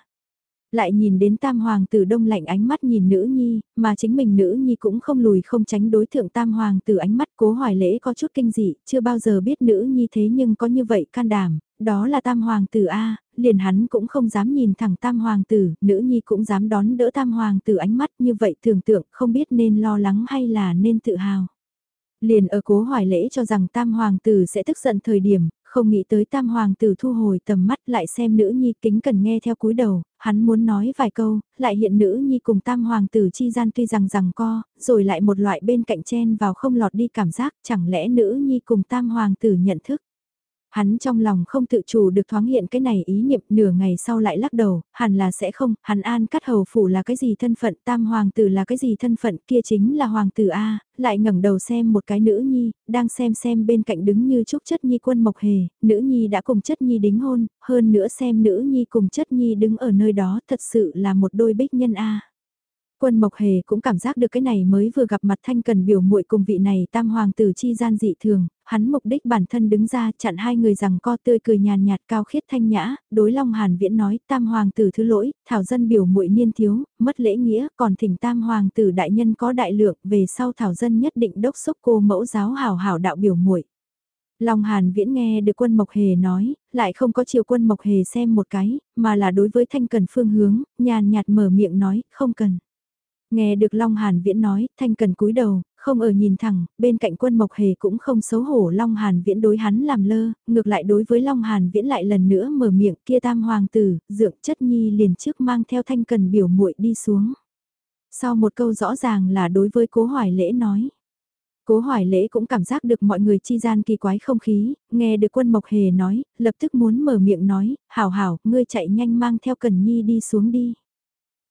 Lại nhìn đến tam hoàng tử đông lạnh ánh mắt nhìn nữ nhi, mà chính mình nữ nhi cũng không lùi không tránh đối thượng tam hoàng tử ánh mắt cố hoài lễ có chút kinh dị, chưa bao giờ biết nữ nhi thế nhưng có như vậy can đảm, đó là tam hoàng tử A, liền hắn cũng không dám nhìn thẳng tam hoàng tử, nữ nhi cũng dám đón đỡ tam hoàng tử ánh mắt như vậy tưởng tượng không biết nên lo lắng hay là nên tự hào. Liền ở cố hoài lễ cho rằng tam hoàng tử sẽ tức giận thời điểm, không nghĩ tới tam hoàng tử thu hồi tầm mắt lại xem nữ nhi kính cần nghe theo cúi đầu, hắn muốn nói vài câu, lại hiện nữ nhi cùng tam hoàng tử chi gian tuy rằng rằng co, rồi lại một loại bên cạnh chen vào không lọt đi cảm giác chẳng lẽ nữ nhi cùng tam hoàng tử nhận thức. Hắn trong lòng không tự chủ được thoáng hiện cái này ý niệm nửa ngày sau lại lắc đầu, hẳn là sẽ không, hắn an cắt hầu phủ là cái gì thân phận, tam hoàng tử là cái gì thân phận, kia chính là hoàng tử A, lại ngẩng đầu xem một cái nữ nhi, đang xem xem bên cạnh đứng như trúc chất nhi quân mộc hề, nữ nhi đã cùng chất nhi đính hôn, hơn nữa xem nữ nhi cùng chất nhi đứng ở nơi đó thật sự là một đôi bích nhân A. Quân Mộc Hề cũng cảm giác được cái này mới vừa gặp mặt thanh cần biểu muội cùng vị này tam hoàng tử chi gian dị thường, hắn mục đích bản thân đứng ra chặn hai người rằng co tươi cười nhàn nhạt cao khiết thanh nhã, đối Long Hàn Viễn nói tam hoàng tử thứ lỗi, thảo dân biểu muội niên thiếu, mất lễ nghĩa, còn thỉnh tam hoàng tử đại nhân có đại lượng, về sau thảo dân nhất định đốc xúc cô mẫu giáo hảo hảo đạo biểu muội. Long Hàn Viễn nghe được quân Mộc Hề nói, lại không có chiều quân Mộc Hề xem một cái, mà là đối với thanh cần phương hướng, nhàn nhạt mở miệng nói, không cần. Nghe được Long Hàn Viễn nói, Thanh Cần cúi đầu, không ở nhìn thẳng, bên cạnh quân Mộc Hề cũng không xấu hổ Long Hàn Viễn đối hắn làm lơ, ngược lại đối với Long Hàn Viễn lại lần nữa mở miệng kia tam hoàng tử, dượng chất nhi liền trước mang theo Thanh Cần biểu muội đi xuống. Sau một câu rõ ràng là đối với cố hoài lễ nói. Cố hoài lễ cũng cảm giác được mọi người chi gian kỳ quái không khí, nghe được quân Mộc Hề nói, lập tức muốn mở miệng nói, hảo hảo, ngươi chạy nhanh mang theo Cần Nhi đi xuống đi.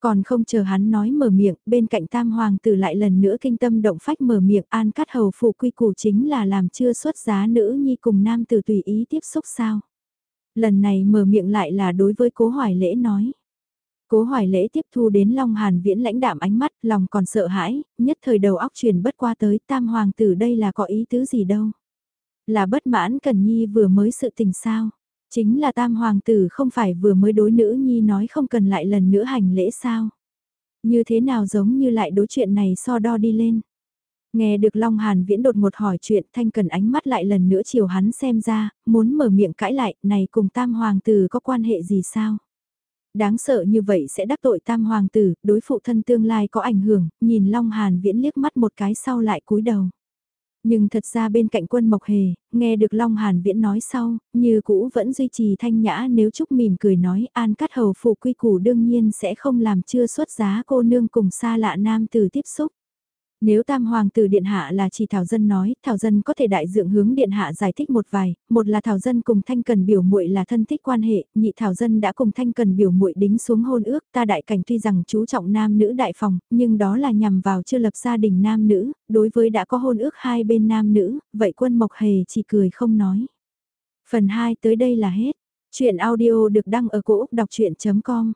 Còn không chờ hắn nói mở miệng, bên cạnh tam hoàng tử lại lần nữa kinh tâm động phách mở miệng an cắt hầu phụ quy củ chính là làm chưa xuất giá nữ nhi cùng nam tử tùy ý tiếp xúc sao. Lần này mở miệng lại là đối với cố hoài lễ nói. Cố hoài lễ tiếp thu đến Long Hàn viễn lãnh đạm ánh mắt, lòng còn sợ hãi, nhất thời đầu óc truyền bất qua tới tam hoàng tử đây là có ý tứ gì đâu. Là bất mãn Cần Nhi vừa mới sự tình sao. Chính là tam hoàng tử không phải vừa mới đối nữ nhi nói không cần lại lần nữa hành lễ sao. Như thế nào giống như lại đối chuyện này so đo đi lên. Nghe được Long Hàn Viễn đột một hỏi chuyện thanh cần ánh mắt lại lần nữa chiều hắn xem ra, muốn mở miệng cãi lại, này cùng tam hoàng tử có quan hệ gì sao? Đáng sợ như vậy sẽ đắc tội tam hoàng tử, đối phụ thân tương lai có ảnh hưởng, nhìn Long Hàn Viễn liếc mắt một cái sau lại cúi đầu. Nhưng thật ra bên cạnh quân Mộc Hề, nghe được Long Hàn Viễn nói sau, như cũ vẫn duy trì thanh nhã nếu Trúc mỉm cười nói an cắt hầu phụ quy củ đương nhiên sẽ không làm chưa xuất giá cô nương cùng xa lạ nam từ tiếp xúc. Nếu tam hoàng tử điện hạ là chỉ Thảo Dân nói, Thảo Dân có thể đại dượng hướng điện hạ giải thích một vài, một là Thảo Dân cùng Thanh Cần biểu muội là thân thích quan hệ, nhị Thảo Dân đã cùng Thanh Cần biểu muội đính xuống hôn ước, ta đại cảnh tuy rằng chú trọng nam nữ đại phòng, nhưng đó là nhằm vào chưa lập gia đình nam nữ, đối với đã có hôn ước hai bên nam nữ, vậy quân Mộc Hề chỉ cười không nói. Phần 2 tới đây là hết. Chuyện audio được đăng ở cổ Úc đọc chuyện.com